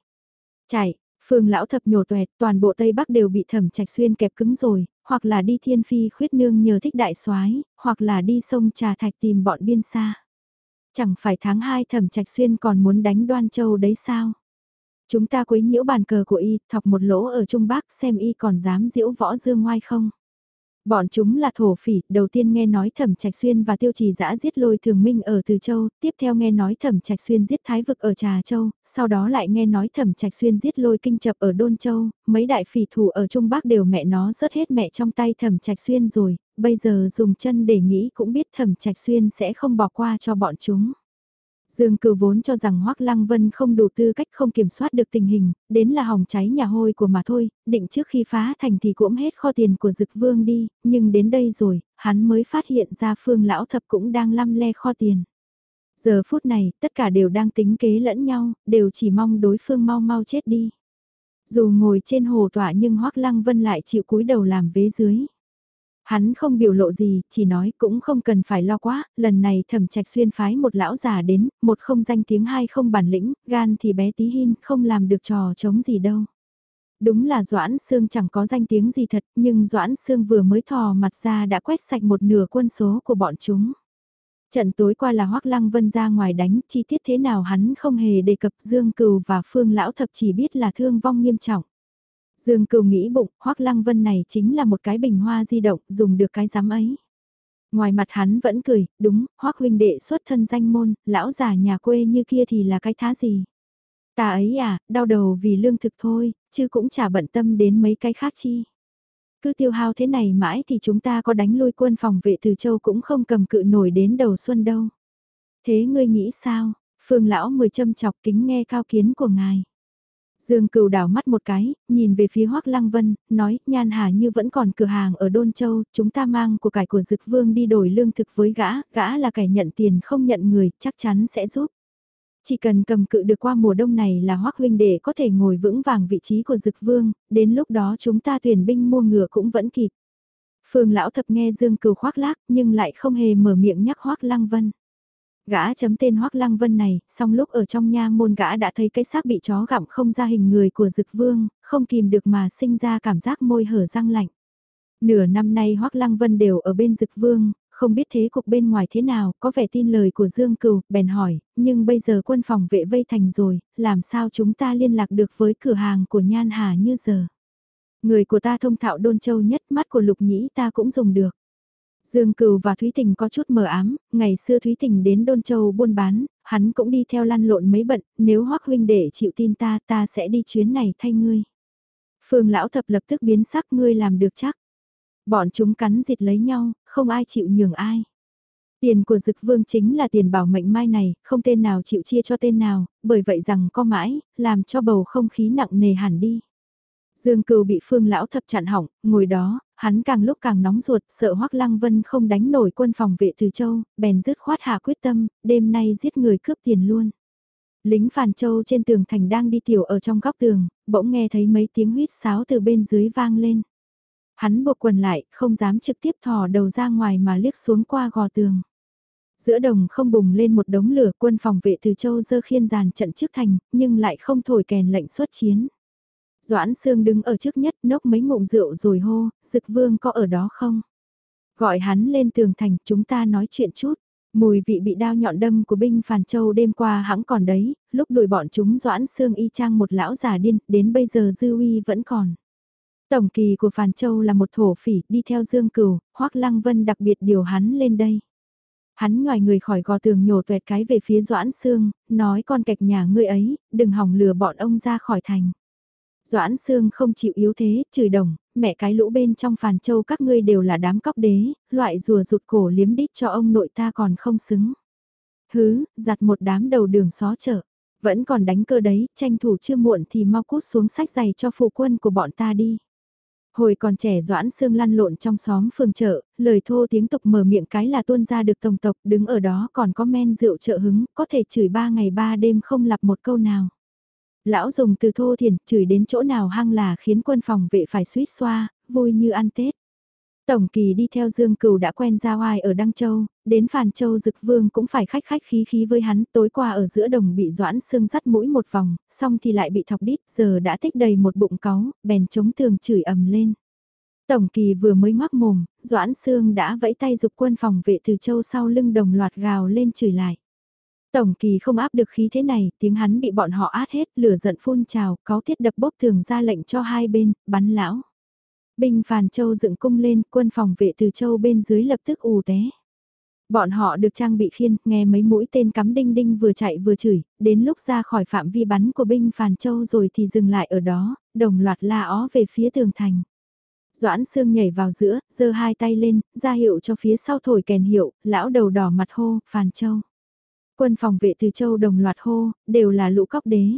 Chạy, phương lão thập nhổ tuẹt, toàn bộ Tây Bắc đều bị thẩm trạch xuyên kẹp cứng rồi, hoặc là đi thiên phi khuyết nương nhờ thích đại soái hoặc là đi sông trà thạch tìm bọn biên xa. Chẳng phải tháng 2 thẩm trạch xuyên còn muốn đánh đoan châu đấy sao? Chúng ta quấy nhiễu bàn cờ của y, thọc một lỗ ở Trung Bắc xem y còn dám diễu võ dương ngoai không? Bọn chúng là thổ phỉ, đầu tiên nghe nói Thẩm Trạch Xuyên và Tiêu Trì Dã giết lôi Thường Minh ở Từ Châu, tiếp theo nghe nói Thẩm Trạch Xuyên giết Thái Vực ở Trà Châu, sau đó lại nghe nói Thẩm Trạch Xuyên giết lôi Kinh Chập ở Đôn Châu, mấy đại phỉ thủ ở Trung Bắc đều mẹ nó rớt hết mẹ trong tay Thẩm Trạch Xuyên rồi, bây giờ dùng chân để nghĩ cũng biết Thẩm Trạch Xuyên sẽ không bỏ qua cho bọn chúng. Dương Cửu vốn cho rằng Hoắc Lăng Vân không đủ tư cách không kiểm soát được tình hình, đến là hỏng cháy nhà hôi của mà thôi, định trước khi phá thành thì cũng hết kho tiền của Dực Vương đi, nhưng đến đây rồi, hắn mới phát hiện ra Phương Lão Thập cũng đang lăm le kho tiền. Giờ phút này, tất cả đều đang tính kế lẫn nhau, đều chỉ mong đối phương mau mau chết đi. Dù ngồi trên hồ tọa nhưng Hoắc Lăng Vân lại chịu cúi đầu làm vế dưới. Hắn không biểu lộ gì, chỉ nói cũng không cần phải lo quá, lần này thẩm trạch xuyên phái một lão già đến, một không danh tiếng hai không bản lĩnh, gan thì bé tí hin, không làm được trò chống gì đâu. Đúng là Doãn Sương chẳng có danh tiếng gì thật, nhưng Doãn Sương vừa mới thò mặt ra đã quét sạch một nửa quân số của bọn chúng. Trận tối qua là Hoắc Lăng Vân ra ngoài đánh, chi tiết thế nào hắn không hề đề cập Dương Cừu và Phương Lão Thập chỉ biết là thương vong nghiêm trọng. Dương Cừu nghĩ bụng, Hoắc Lăng Vân này chính là một cái bình hoa di động, dùng được cái giám ấy. Ngoài mặt hắn vẫn cười, đúng, Hoắc huynh đệ xuất thân danh môn, lão già nhà quê như kia thì là cái thá gì. Ta ấy à, đau đầu vì lương thực thôi, chứ cũng chả bận tâm đến mấy cái khác chi. Cứ tiêu hao thế này mãi thì chúng ta có đánh lui quân phòng vệ từ châu cũng không cầm cự nổi đến đầu xuân đâu. Thế ngươi nghĩ sao? Phương lão mười châm chọc kính nghe cao kiến của ngài. Dương Cửu đảo mắt một cái, nhìn về phía Hoắc Lăng Vân, nói, Nhan Hà như vẫn còn cửa hàng ở Đôn Châu, chúng ta mang của cải của Dực Vương đi đổi lương thực với gã, gã là kẻ nhận tiền không nhận người, chắc chắn sẽ giúp. Chỉ cần cầm cự được qua mùa đông này là Hoắc huynh để có thể ngồi vững vàng vị trí của Dực Vương, đến lúc đó chúng ta tuyển binh mua ngựa cũng vẫn kịp. Phương lão thập nghe Dương Cửu khoác lác, nhưng lại không hề mở miệng nhắc Hoắc Lăng Vân. Gã chấm tên Hoắc Lăng Vân này, song lúc ở trong nha môn gã đã thấy cái xác bị chó gặm không ra hình người của Dực Vương, không kìm được mà sinh ra cảm giác môi hở răng lạnh. Nửa năm nay Hoắc Lăng Vân đều ở bên Dực Vương, không biết thế cục bên ngoài thế nào, có vẻ tin lời của Dương Cừu, bèn hỏi, nhưng bây giờ quân phòng vệ vây thành rồi, làm sao chúng ta liên lạc được với cửa hàng của Nhan Hà như giờ? Người của ta thông thạo đôn châu nhất mắt của lục nhĩ ta cũng dùng được. Dương Cừu và Thúy Tình có chút mờ ám, ngày xưa Thúy Tình đến Đôn Châu buôn bán, hắn cũng đi theo lăn lộn mấy bận, nếu Hoắc huynh để chịu tin ta, ta sẽ đi chuyến này thay ngươi. Phương lão thập lập tức biến sắc ngươi làm được chắc. Bọn chúng cắn dịt lấy nhau, không ai chịu nhường ai. Tiền của dực vương chính là tiền bảo mệnh mai này, không tên nào chịu chia cho tên nào, bởi vậy rằng có mãi, làm cho bầu không khí nặng nề hẳn đi. Dương cừu bị phương lão thập chặn hỏng, ngồi đó, hắn càng lúc càng nóng ruột, sợ hoắc lăng vân không đánh nổi quân phòng vệ từ châu, bèn dứt khoát hạ quyết tâm, đêm nay giết người cướp tiền luôn. Lính phàn châu trên tường thành đang đi tiểu ở trong góc tường, bỗng nghe thấy mấy tiếng huýt sáo từ bên dưới vang lên. Hắn buộc quần lại, không dám trực tiếp thò đầu ra ngoài mà liếc xuống qua gò tường. Giữa đồng không bùng lên một đống lửa quân phòng vệ từ châu dơ khiên giàn trận trước thành, nhưng lại không thổi kèn lệnh xuất chiến. Doãn Sương đứng ở trước nhất nốc mấy ngụm rượu rồi hô, Dực Vương có ở đó không? Gọi hắn lên tường thành chúng ta nói chuyện chút. Mùi vị bị đao nhọn đâm của binh Phàn Châu đêm qua hãng còn đấy, lúc đuổi bọn chúng Doãn Sương y chang một lão già điên, đến bây giờ dư uy vẫn còn. Tổng kỳ của Phàn Châu là một thổ phỉ, đi theo Dương Cửu, Hoắc Lăng Vân đặc biệt điều hắn lên đây. Hắn ngoài người khỏi gò tường nhổ tuẹt cái về phía Doãn Sương, nói con cạch nhà ngươi ấy, đừng hỏng lừa bọn ông ra khỏi thành. Doãn Sương không chịu yếu thế, chửi đồng, mẹ cái lũ bên trong phàn châu các ngươi đều là đám cóc đế, loại rùa rụt cổ liếm đít cho ông nội ta còn không xứng. Hứ, giặt một đám đầu đường xó chợ, vẫn còn đánh cơ đấy, tranh thủ chưa muộn thì mau cút xuống sách giày cho phụ quân của bọn ta đi. Hồi còn trẻ Doãn Sương lăn lộn trong xóm phường chợ, lời thô tiếng tục mở miệng cái là tuôn ra được tổng tộc, đứng ở đó còn có men rượu trợ hứng, có thể chửi ba ngày ba đêm không lặp một câu nào. Lão dùng từ thô thiền, chửi đến chỗ nào hăng là khiến quân phòng vệ phải suýt xoa, vui như ăn Tết. Tổng kỳ đi theo Dương Cừu đã quen ra oai ở Đăng Châu, đến Phàn Châu Dực Vương cũng phải khách khách khí khí với hắn, tối qua ở giữa đồng bị Doãn xương dắt mũi một vòng, xong thì lại bị thọc đít, giờ đã tích đầy một bụng cáu, bèn chống tường chửi ầm lên. Tổng kỳ vừa mới ngoác mồm, Doãn xương đã vẫy tay dục quân phòng vệ từ châu sau lưng đồng loạt gào lên chửi lại. Tổng kỳ không áp được khí thế này, tiếng hắn bị bọn họ át hết, lửa giận phun trào, cáo thiết đập bốc thường ra lệnh cho hai bên, bắn lão. Binh phàn châu dựng cung lên, quân phòng vệ từ châu bên dưới lập tức ù té. Bọn họ được trang bị khiên, nghe mấy mũi tên cắm đinh đinh vừa chạy vừa chửi, đến lúc ra khỏi phạm vi bắn của binh phàn châu rồi thì dừng lại ở đó, đồng loạt la ó về phía tường thành. Doãn Sương nhảy vào giữa, giơ hai tay lên, ra hiệu cho phía sau thổi kèn hiệu, lão đầu đỏ mặt hô, phàn châu. Quân phòng vệ từ châu đồng loạt hô, đều là lũ cóc đế.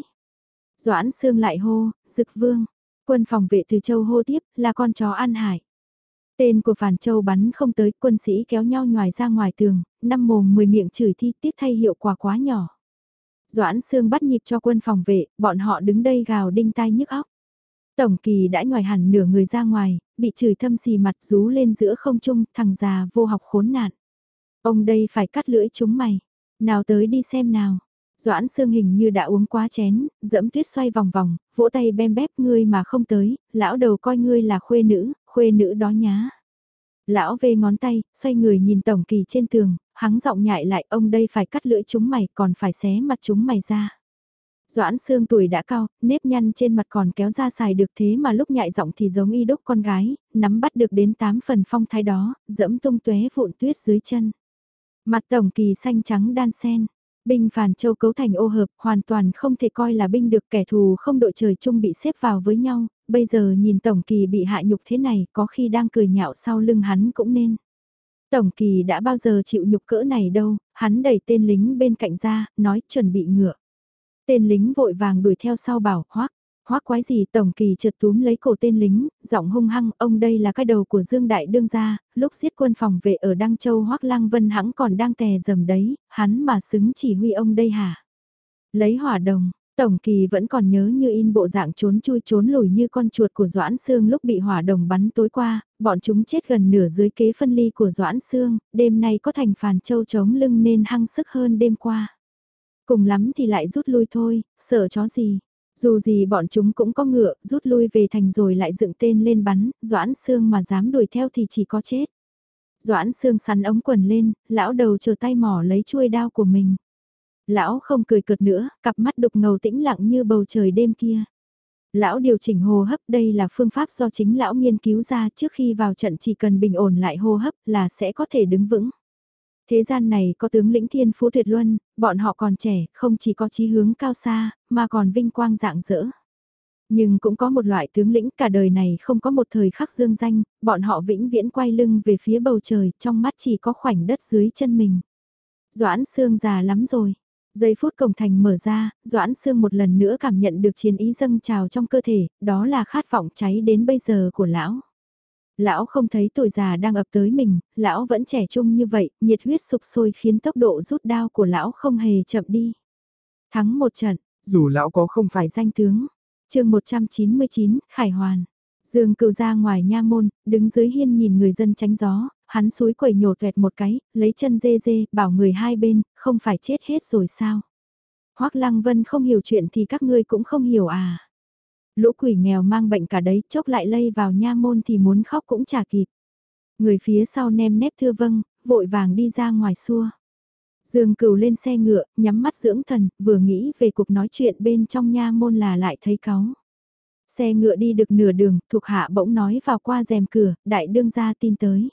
Doãn Sương lại hô, Dực Vương. Quân phòng vệ từ châu hô tiếp, là con chó an hải. Tên của Phản Châu bắn không tới, quân sĩ kéo nhau ngoài ra ngoài tường, năm mồm mười miệng chửi thi tiếc thay hiệu quả quá nhỏ. Doãn Sương bắt nhịp cho quân phòng vệ, bọn họ đứng đây gào đinh tai nhức óc. Tổng kỳ đã nhòi hẳn nửa người ra ngoài, bị chửi thâm xì mặt rú lên giữa không trung, thằng già vô học khốn nạn. Ông đây phải cắt lưỡi chúng mày. Nào tới đi xem nào. Doãn Sương hình như đã uống quá chén, dẫm tuyết xoay vòng vòng, vỗ tay bem bép ngươi mà không tới, lão đầu coi ngươi là khuê nữ, khuê nữ đó nhá. Lão về ngón tay, xoay người nhìn tổng kỳ trên tường, hắng giọng nhại lại ông đây phải cắt lưỡi chúng mày còn phải xé mặt chúng mày ra. Doãn xương tuổi đã cao, nếp nhăn trên mặt còn kéo ra xài được thế mà lúc nhại giọng thì giống y đúc con gái, nắm bắt được đến 8 phần phong thái đó, dẫm tung tuế vụn tuyết dưới chân. Mặt tổng kỳ xanh trắng đan sen. Binh phản châu cấu thành ô hợp, hoàn toàn không thể coi là binh được kẻ thù không đội trời chung bị xếp vào với nhau, bây giờ nhìn tổng kỳ bị hạ nhục thế này có khi đang cười nhạo sau lưng hắn cũng nên. Tổng kỳ đã bao giờ chịu nhục cỡ này đâu, hắn đẩy tên lính bên cạnh ra, nói chuẩn bị ngựa. Tên lính vội vàng đuổi theo sau bảo, hoắc hoắc quái gì tổng kỳ trượt túm lấy cổ tên lính, giọng hung hăng, ông đây là cái đầu của Dương Đại Đương gia, lúc giết quân phòng vệ ở Đăng Châu hoắc lang Vân hãng còn đang tè dầm đấy, hắn mà xứng chỉ huy ông đây hả? Lấy hỏa đồng, Tổng kỳ vẫn còn nhớ như in bộ dạng trốn chui trốn lùi như con chuột của Doãn Sương lúc bị hỏa đồng bắn tối qua, bọn chúng chết gần nửa dưới kế phân ly của Doãn Sương, đêm nay có thành phàn châu chống lưng nên hăng sức hơn đêm qua. Cùng lắm thì lại rút lui thôi, sợ chó gì. Dù gì bọn chúng cũng có ngựa, rút lui về thành rồi lại dựng tên lên bắn, Doãn Sương mà dám đuổi theo thì chỉ có chết. Doãn Sương sắn ống quần lên, lão đầu chờ tay mỏ lấy chuôi đao của mình. Lão không cười cợt nữa, cặp mắt đục ngầu tĩnh lặng như bầu trời đêm kia. Lão điều chỉnh hô hấp đây là phương pháp do chính lão nghiên cứu ra trước khi vào trận chỉ cần bình ổn lại hô hấp là sẽ có thể đứng vững. Thế gian này có tướng lĩnh thiên phú tuyệt luân, bọn họ còn trẻ, không chỉ có chí hướng cao xa, mà còn vinh quang dạng dỡ. Nhưng cũng có một loại tướng lĩnh cả đời này không có một thời khắc dương danh, bọn họ vĩnh viễn quay lưng về phía bầu trời, trong mắt chỉ có khoảnh đất dưới chân mình. Doãn xương già lắm rồi. Giây phút cổng thành mở ra, Doãn Sương một lần nữa cảm nhận được chiến ý dâng trào trong cơ thể, đó là khát vọng cháy đến bây giờ của lão. Lão không thấy tuổi già đang ập tới mình, lão vẫn trẻ trung như vậy, nhiệt huyết sục sôi khiến tốc độ rút đao của lão không hề chậm đi. Thắng một trận,
dù lão có không phải
danh tướng. chương 199, Khải Hoàn. Dương cựu ra ngoài nha môn, đứng dưới hiên nhìn người dân tránh gió, hắn suối quẩy nhổ tuẹt một cái, lấy chân dê dê, bảo người hai bên, không phải chết hết rồi sao? Hoác Lăng Vân không hiểu chuyện thì các ngươi cũng không hiểu à? Lũ quỷ nghèo mang bệnh cả đấy, chốc lại lây vào nha môn thì muốn khóc cũng chả kịp. Người phía sau nem nép thưa vâng, vội vàng đi ra ngoài xua. Dương cửu lên xe ngựa, nhắm mắt dưỡng thần, vừa nghĩ về cuộc nói chuyện bên trong nha môn là lại thấy cáu. Xe ngựa đi được nửa đường, thuộc hạ bỗng nói vào qua rèm cửa, đại đương ra tin tới.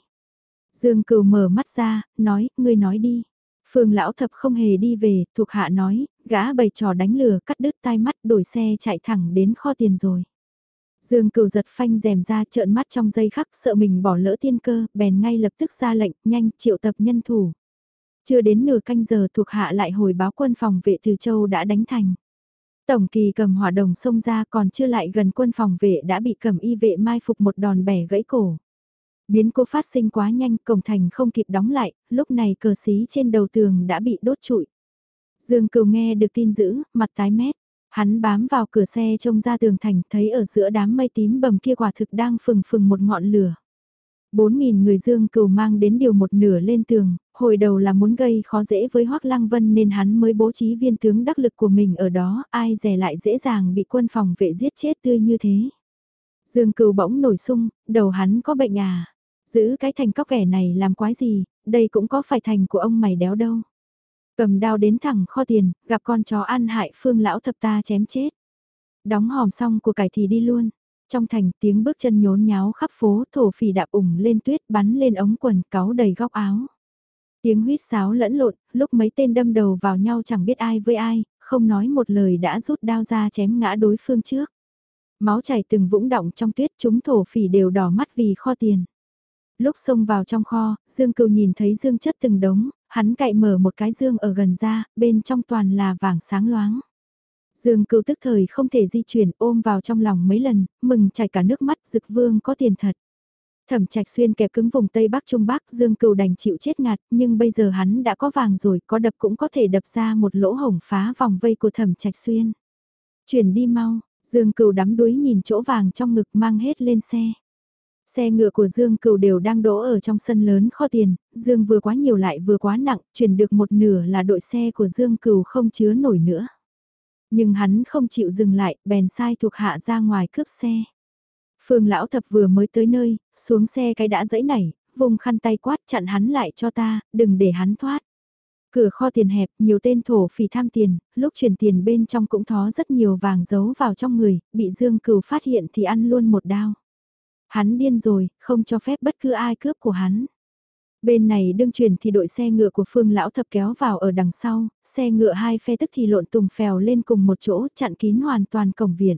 Dương cửu mở mắt ra, nói, ngươi nói đi. Phương lão thập không hề đi về, thuộc hạ nói, gã bày trò đánh lừa cắt đứt tai mắt đổi xe chạy thẳng đến kho tiền rồi. Dương cửu giật phanh rèm ra trợn mắt trong giây khắc sợ mình bỏ lỡ tiên cơ, bèn ngay lập tức ra lệnh, nhanh triệu tập nhân thủ. Chưa đến nửa canh giờ thuộc hạ lại hồi báo quân phòng vệ từ châu đã đánh thành. Tổng kỳ cầm hỏa đồng xông ra còn chưa lại gần quân phòng vệ đã bị cầm y vệ mai phục một đòn bẻ gãy cổ. Biến cố phát sinh quá nhanh, cổng thành không kịp đóng lại, lúc này cờ xí trên đầu tường đã bị đốt trụi. Dương Cửu nghe được tin dữ, mặt tái mét. Hắn bám vào cửa xe trông ra tường thành, thấy ở giữa đám mây tím bầm kia quả thực đang phừng phừng một ngọn lửa. Bốn nghìn người Dương Cửu mang đến điều một nửa lên tường, hồi đầu là muốn gây khó dễ với Hoắc Lăng Vân nên hắn mới bố trí viên tướng đắc lực của mình ở đó, ai dè lại dễ dàng bị quân phòng vệ giết chết tươi như thế. Dương Cửu bỗng nổi sung, đầu hắn có bệnh à? Giữ cái thành cóc kẻ này làm quái gì, đây cũng có phải thành của ông mày đéo đâu. Cầm đao đến thẳng kho tiền, gặp con chó ăn hại phương lão thập ta chém chết. Đóng hòm xong của cải thì đi luôn. Trong thành tiếng bước chân nhốn nháo khắp phố thổ phỉ đạp ủng lên tuyết bắn lên ống quần cáu đầy góc áo. Tiếng huýt sáo lẫn lộn, lúc mấy tên đâm đầu vào nhau chẳng biết ai với ai, không nói một lời đã rút đao ra chém ngã đối phương trước. Máu chảy từng vũng động trong tuyết chúng thổ phỉ đều đỏ mắt vì kho tiền. Lúc xông vào trong kho, Dương Cựu nhìn thấy dương chất từng đống, hắn cậy mở một cái dương ở gần ra, bên trong toàn là vàng sáng loáng. Dương cựu tức thời không thể di chuyển ôm vào trong lòng mấy lần, mừng chảy cả nước mắt dực vương có tiền thật. Thẩm Trạch Xuyên kẹp cứng vùng Tây Bắc Trung Bắc, Dương cựu đành chịu chết ngạt, nhưng bây giờ hắn đã có vàng rồi, có đập cũng có thể đập ra một lỗ hổng phá vòng vây của Thẩm Trạch Xuyên. Chuyển đi mau, Dương cựu đắm đuối nhìn chỗ vàng trong ngực mang hết lên xe. Xe ngựa của Dương Cửu đều đang đỗ ở trong sân lớn kho tiền, Dương vừa quá nhiều lại vừa quá nặng, chuyển được một nửa là đội xe của Dương Cửu không chứa nổi nữa. Nhưng hắn không chịu dừng lại, bèn sai thuộc hạ ra ngoài cướp xe. Phương lão thập vừa mới tới nơi, xuống xe cái đã dẫy nảy, vùng khăn tay quát chặn hắn lại cho ta, đừng để hắn thoát. Cửa kho tiền hẹp, nhiều tên thổ phỉ tham tiền, lúc chuyển tiền bên trong cũng thó rất nhiều vàng giấu vào trong người, bị Dương Cửu phát hiện thì ăn luôn một đao. Hắn điên rồi, không cho phép bất cứ ai cướp của hắn. Bên này đương chuyển thì đội xe ngựa của phương lão thập kéo vào ở đằng sau, xe ngựa hai phe tức thì lộn tùng phèo lên cùng một chỗ chặn kín hoàn toàn cổng viện.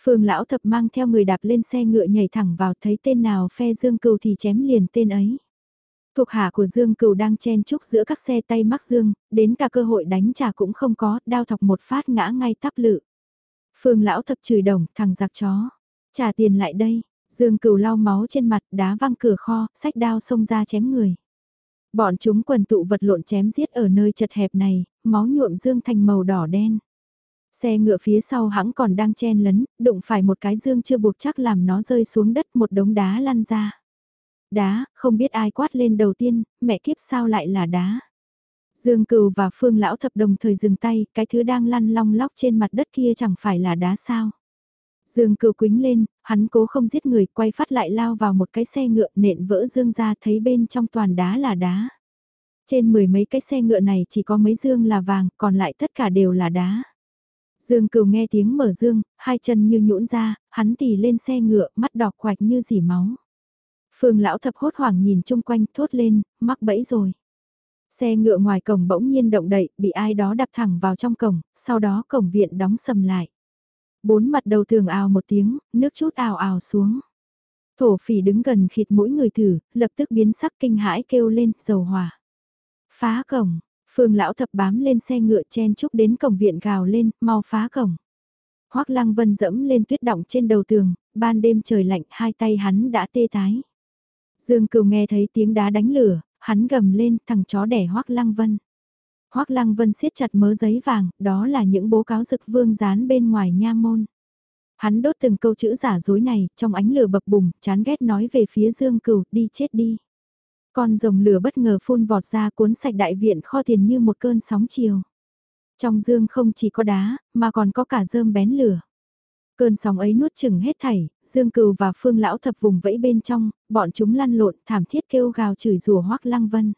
Phương lão thập mang theo người đạp lên xe ngựa nhảy thẳng vào thấy tên nào phe Dương Cừu thì chém liền tên ấy. Thuộc hạ của Dương Cừu đang chen chúc giữa các xe tay mắc Dương, đến cả cơ hội đánh trả cũng không có, đao thọc một phát ngã ngay tắp lự. Phương lão thập chửi đồng, thằng giặc chó. Trả tiền lại đây, Dương cửu lau máu trên mặt đá văng cửa kho, sách đao xông ra chém người. Bọn chúng quần tụ vật lộn chém giết ở nơi chật hẹp này, máu nhuộm dương thành màu đỏ đen. Xe ngựa phía sau hãng còn đang chen lấn, đụng phải một cái dương chưa buộc chắc làm nó rơi xuống đất một đống đá lăn ra. Đá, không biết ai quát lên đầu tiên, mẹ kiếp sao lại là đá. Dương cừu và phương lão thập đồng thời dừng tay, cái thứ đang lăn long lóc trên mặt đất kia chẳng phải là đá sao. Dương cựu quính lên, hắn cố không giết người, quay phát lại lao vào một cái xe ngựa nện vỡ dương ra thấy bên trong toàn đá là đá. Trên mười mấy cái xe ngựa này chỉ có mấy dương là vàng, còn lại tất cả đều là đá. Dương cừu nghe tiếng mở dương, hai chân như nhũn ra, hắn tì lên xe ngựa, mắt đỏ quạch như dỉ máu. Phương lão thập hốt hoảng nhìn chung quanh, thốt lên, mắc bẫy rồi. Xe ngựa ngoài cổng bỗng nhiên động đậy, bị ai đó đạp thẳng vào trong cổng, sau đó cổng viện đóng sầm lại. Bốn mặt đầu tường ào một tiếng, nước chút ào ào xuống. Thổ phỉ đứng gần khịt mũi người thử, lập tức biến sắc kinh hãi kêu lên, dầu hỏa. Phá cổng, phương lão thập bám lên xe ngựa chen chúc đến cổng viện gào lên, mau phá cổng. Hoác lăng vân dẫm lên tuyết động trên đầu tường, ban đêm trời lạnh hai tay hắn đã tê tái. Dương cừu nghe thấy tiếng đá đánh lửa, hắn gầm lên thằng chó đẻ Hoác lăng vân. Hoắc lăng vân siết chặt mớ giấy vàng, đó là những bố cáo rực vương dán bên ngoài nha môn. Hắn đốt từng câu chữ giả dối này, trong ánh lửa bập bùng, chán ghét nói về phía Dương Cửu, đi chết đi. Con rồng lửa bất ngờ phun vọt ra cuốn sạch đại viện kho tiền như một cơn sóng chiều. Trong dương không chỉ có đá, mà còn có cả rơm bén lửa. Cơn sóng ấy nuốt chừng hết thảy, Dương Cừu và Phương Lão thập vùng vẫy bên trong, bọn chúng lăn lộn thảm thiết kêu gào chửi rủa Hoắc Lăng Vân.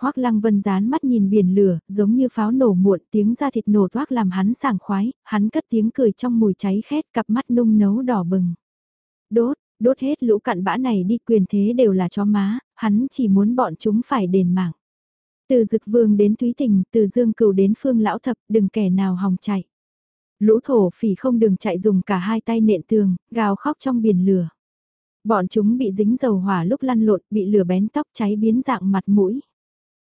Hoắc Lăng Vân dán mắt nhìn biển lửa, giống như pháo nổ muộn, tiếng da thịt nổ toác làm hắn sảng khoái, hắn cất tiếng cười trong mùi cháy khét, cặp mắt nung nấu đỏ bừng. Đốt, đốt hết lũ cặn bã này đi quyền thế đều là chó má, hắn chỉ muốn bọn chúng phải đền mạng. Từ dực vương đến thúy tình, từ dương cửu đến phương lão thập, đừng kẻ nào hòng chạy. Lũ thổ phỉ không đường chạy dùng cả hai tay nện tường, gào khóc trong biển lửa. Bọn chúng bị dính dầu hỏa lúc lăn lộn, bị lửa bén tóc cháy biến dạng mặt mũi.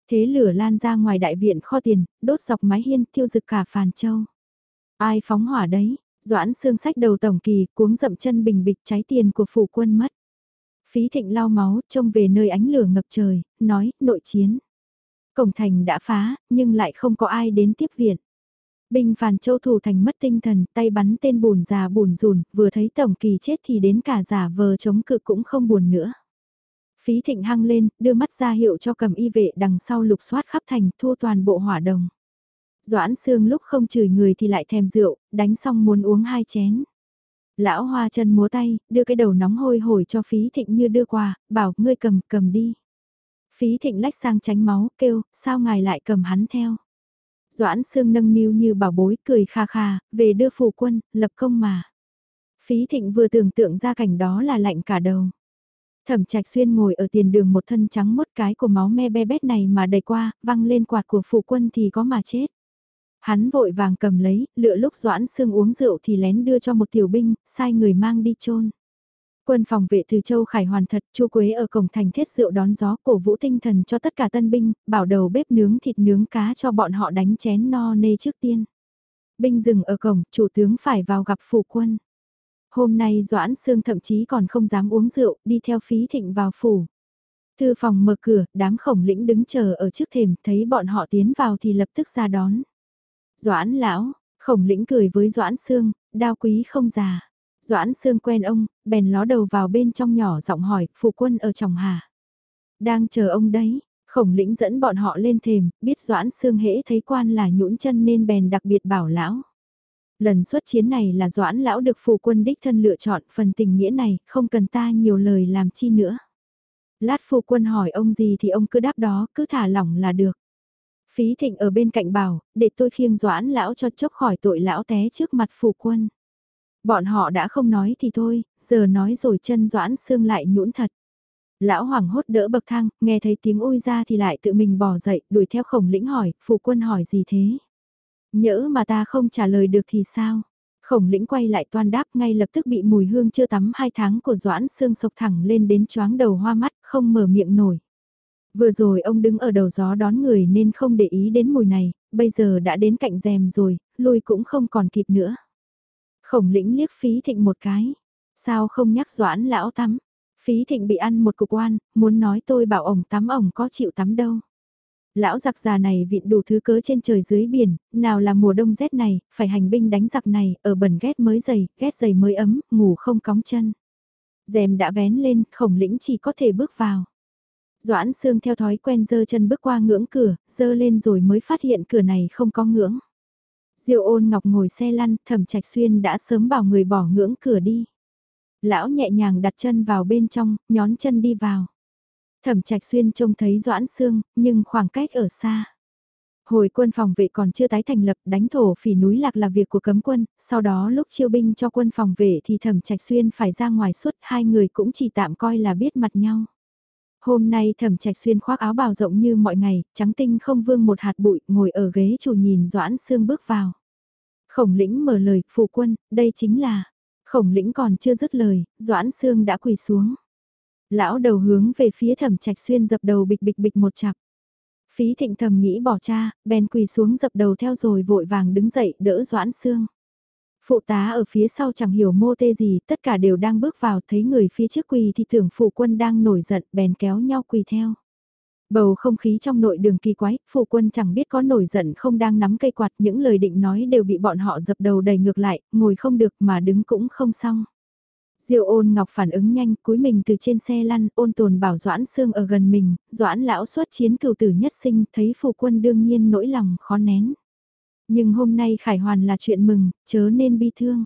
Thế lửa lan ra ngoài đại viện kho tiền, đốt dọc mái hiên, thiêu rực cả phàn châu. Ai phóng hỏa đấy, Doãn xương sách đầu tổng kỳ, cuống dậm chân bình bịch cháy tiền của phủ quân mất. Phí thịnh lau máu, trông về nơi ánh lửa ngập trời, nói, nội chiến. Cổng thành đã phá, nhưng lại không có ai đến tiếp viện. Binh phàn châu thủ thành mất tinh thần, tay bắn tên bùn già bùn rùn, vừa thấy tổng kỳ chết thì đến cả giả vờ chống cự cũng không buồn nữa. Phí thịnh hăng lên, đưa mắt ra hiệu cho cầm y vệ đằng sau lục soát khắp thành thua toàn bộ hỏa đồng. Doãn xương lúc không chửi người thì lại thèm rượu, đánh xong muốn uống hai chén. Lão hoa chân múa tay, đưa cái đầu nóng hôi hổi cho phí thịnh như đưa quà, bảo ngươi cầm, cầm đi. Phí thịnh lách sang tránh máu, kêu, sao ngài lại cầm hắn theo. Doãn xương nâng niu như bảo bối, cười kha kha, về đưa phù quân, lập công mà. Phí thịnh vừa tưởng tượng ra cảnh đó là lạnh cả đầu. Thẩm trạch xuyên ngồi ở tiền đường một thân trắng mốt cái của máu me be bét này mà đầy qua, văng lên quạt của phụ quân thì có mà chết. Hắn vội vàng cầm lấy, lựa lúc Doãn Sương uống rượu thì lén đưa cho một tiểu binh, sai người mang đi chôn. Quân phòng vệ từ châu Khải hoàn thật, Chu Quế ở cổng thành thiết rượu đón gió cổ vũ tinh thần cho tất cả tân binh, bảo đầu bếp nướng thịt nướng cá cho bọn họ đánh chén no nê trước tiên. Binh dừng ở cổng, chủ tướng phải vào gặp phủ quân. Hôm nay Doãn Sương thậm chí còn không dám uống rượu, đi theo phí thịnh vào phủ. Thư phòng mở cửa, đám khổng lĩnh đứng chờ ở trước thềm, thấy bọn họ tiến vào thì lập tức ra đón. Doãn lão, khổng lĩnh cười với Doãn Sương, đao quý không già. Doãn Sương quen ông, bèn ló đầu vào bên trong nhỏ giọng hỏi, phụ quân ở trong hà. Đang chờ ông đấy, khổng lĩnh dẫn bọn họ lên thềm, biết Doãn Sương hễ thấy quan là nhũn chân nên bèn đặc biệt bảo lão. Lần xuất chiến này là Doãn lão được phù quân đích thân lựa chọn phần tình nghĩa này, không cần ta nhiều lời làm chi nữa. Lát phù quân hỏi ông gì thì ông cứ đáp đó, cứ thả lỏng là được. Phí thịnh ở bên cạnh bảo, để tôi khiêng doãn lão cho chốc khỏi tội lão té trước mặt phù quân. Bọn họ đã không nói thì thôi, giờ nói rồi chân doãn xương lại nhũn thật. Lão hoảng hốt đỡ bậc thang, nghe thấy tiếng ôi ra thì lại tự mình bỏ dậy, đuổi theo khổng lĩnh hỏi, phù quân hỏi gì thế? Nhỡ mà ta không trả lời được thì sao? Khổng lĩnh quay lại toan đáp ngay lập tức bị mùi hương chưa tắm hai tháng của doãn xương sộc thẳng lên đến choáng đầu hoa mắt, không mở miệng nổi. Vừa rồi ông đứng ở đầu gió đón người nên không để ý đến mùi này, bây giờ đã đến cạnh rèm rồi, lui cũng không còn kịp nữa. Khổng lĩnh liếc phí thịnh một cái. Sao không nhắc doãn lão tắm? Phí thịnh bị ăn một cục oan, muốn nói tôi bảo ổng tắm ổng có chịu tắm đâu. Lão giặc già này vịn đủ thứ cớ trên trời dưới biển, nào là mùa đông rét này, phải hành binh đánh giặc này, ở bẩn ghét mới dày, ghét dày mới ấm, ngủ không cóng chân. Rèm đã vén lên, khổng lĩnh chỉ có thể bước vào. Doãn Sương theo thói quen dơ chân bước qua ngưỡng cửa, dơ lên rồi mới phát hiện cửa này không có ngưỡng. Diệu ôn ngọc ngồi xe lăn, thẩm trạch xuyên đã sớm bảo người bỏ ngưỡng cửa đi. Lão nhẹ nhàng đặt chân vào bên trong, nhón chân đi vào. Thẩm trạch xuyên trông thấy Doãn Sương, nhưng khoảng cách ở xa. Hồi quân phòng vệ còn chưa tái thành lập đánh thổ phỉ núi lạc là việc của cấm quân, sau đó lúc chiêu binh cho quân phòng vệ thì thẩm trạch xuyên phải ra ngoài suốt hai người cũng chỉ tạm coi là biết mặt nhau. Hôm nay thẩm trạch xuyên khoác áo bào rộng như mọi ngày, trắng tinh không vương một hạt bụi, ngồi ở ghế chủ nhìn Doãn Sương bước vào. Khổng lĩnh mở lời, phụ quân, đây chính là. Khổng lĩnh còn chưa dứt lời, Doãn Sương đã quỳ xuống. Lão đầu hướng về phía thẩm trạch xuyên dập đầu bịch bịch bịch một chặp. Phí thịnh thầm nghĩ bỏ cha, bèn quỳ xuống dập đầu theo rồi vội vàng đứng dậy đỡ Doãn xương. Phụ tá ở phía sau chẳng hiểu mô tê gì, tất cả đều đang bước vào thấy người phía trước quỳ thì tưởng phụ quân đang nổi giận bèn kéo nhau quỳ theo. Bầu không khí trong nội đường kỳ quái, phụ quân chẳng biết có nổi giận không đang nắm cây quạt, những lời định nói đều bị bọn họ dập đầu đầy ngược lại, ngồi không được mà đứng cũng không xong. Diêu ôn ngọc phản ứng nhanh, cúi mình từ trên xe lăn, ôn tồn bảo Doãn Sương ở gần mình, Doãn lão xuất chiến cựu tử nhất sinh, thấy phụ quân đương nhiên nỗi lòng khó nén. Nhưng hôm nay khải hoàn là chuyện mừng, chớ nên bi thương.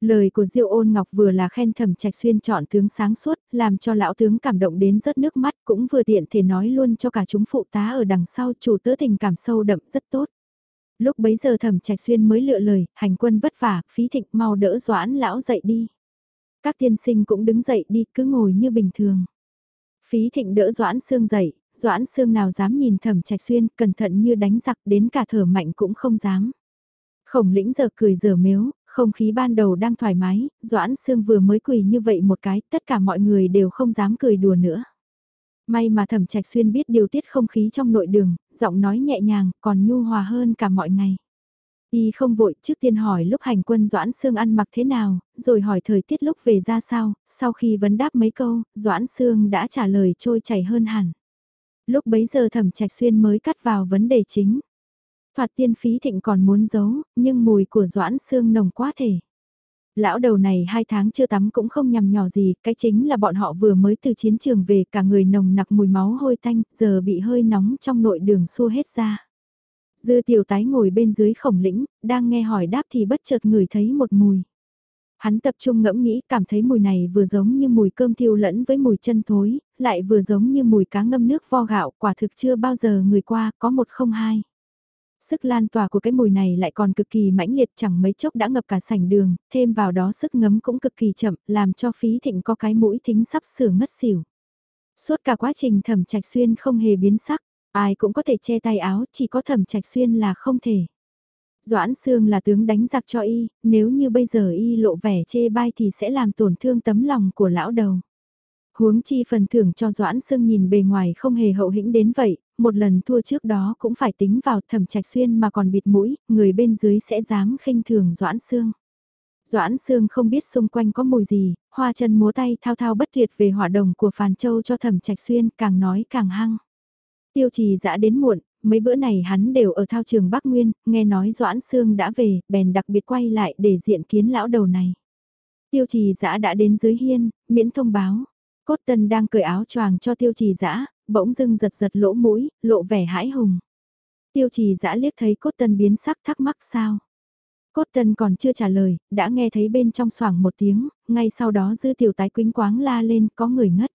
Lời của Diêu Ôn Ngọc vừa là khen thẩm trạch xuyên chọn tướng sáng suốt, làm cho lão tướng cảm động đến rớt nước mắt, cũng vừa tiện thể nói luôn cho cả chúng phụ tá ở đằng sau chủ tớ tình cảm sâu đậm rất tốt. Lúc bấy giờ thẩm trạch xuyên mới lựa lời, hành quân vất vả, phí thịnh mau đỡ doãn lão dậy đi. Các tiên sinh cũng đứng dậy đi, cứ ngồi như bình thường. Phí thịnh đỡ doãn xương dậy, doãn xương nào dám nhìn thẩm trạch xuyên, cẩn thận như đánh giặc đến cả thở mạnh cũng không dám. Khổng lĩnh giờ cười giờ mếu, không khí ban đầu đang thoải mái, Doãn Sương vừa mới quỳ như vậy một cái, tất cả mọi người đều không dám cười đùa nữa. May mà thẩm trạch xuyên biết điều tiết không khí trong nội đường, giọng nói nhẹ nhàng, còn nhu hòa hơn cả mọi ngày. Y không vội, trước tiên hỏi lúc hành quân Doãn Sương ăn mặc thế nào, rồi hỏi thời tiết lúc về ra sao, sau khi vấn đáp mấy câu, Doãn Sương đã trả lời trôi chảy hơn hẳn. Lúc bấy giờ thẩm trạch xuyên mới cắt vào vấn đề chính. Thoạt tiên phí thịnh còn muốn giấu, nhưng mùi của doãn Sương nồng quá thể. Lão đầu này hai tháng chưa tắm cũng không nhằm nhỏ gì, cái chính là bọn họ vừa mới từ chiến trường về cả người nồng nặc mùi máu hôi tanh, giờ bị hơi nóng trong nội đường xua hết ra. Dư tiểu tái ngồi bên dưới khổng lĩnh, đang nghe hỏi đáp thì bất chợt ngửi thấy một mùi. Hắn tập trung ngẫm nghĩ cảm thấy mùi này vừa giống như mùi cơm thiêu lẫn với mùi chân thối, lại vừa giống như mùi cá ngâm nước vo gạo quả thực chưa bao giờ người qua có một không hai. Sức lan tỏa của cái mùi này lại còn cực kỳ mãnh liệt chẳng mấy chốc đã ngập cả sảnh đường, thêm vào đó sức ngấm cũng cực kỳ chậm, làm cho phí thịnh có cái mũi thính sắp sửa ngất xỉu. Suốt cả quá trình thẩm trạch xuyên không hề biến sắc, ai cũng có thể che tay áo, chỉ có thẩm trạch xuyên là không thể. Doãn Sương là tướng đánh giặc cho y, nếu như bây giờ y lộ vẻ chê bai thì sẽ làm tổn thương tấm lòng của lão đầu. Huống chi phần thưởng cho Doãn Sương nhìn bề ngoài không hề hậu hĩnh đến vậy, một lần thua trước đó cũng phải tính vào thẩm trạch xuyên mà còn bịt mũi, người bên dưới sẽ dám khinh thường Doãn Sương. Doãn Sương không biết xung quanh có mùi gì, hoa chân múa tay thao thao bất tuyệt về hỏa đồng của Phàn Châu cho thẩm trạch xuyên càng nói càng hăng. Tiêu trì dã đến muộn, mấy bữa này hắn đều ở thao trường Bắc Nguyên, nghe nói Doãn Sương đã về, bèn đặc biệt quay lại để diện kiến lão đầu này. Tiêu trì dã đã đến dưới hiên, miễn thông báo. Cốt tân đang cởi áo choàng cho tiêu trì dã bỗng dưng giật giật lỗ mũi, lộ vẻ hãi hùng. Tiêu trì dã liếc thấy cốt tân biến sắc thắc mắc sao. Cốt tân còn chưa trả lời, đã nghe thấy bên trong xoảng một tiếng, ngay sau đó dư tiểu tái quính quáng la lên có người ngất.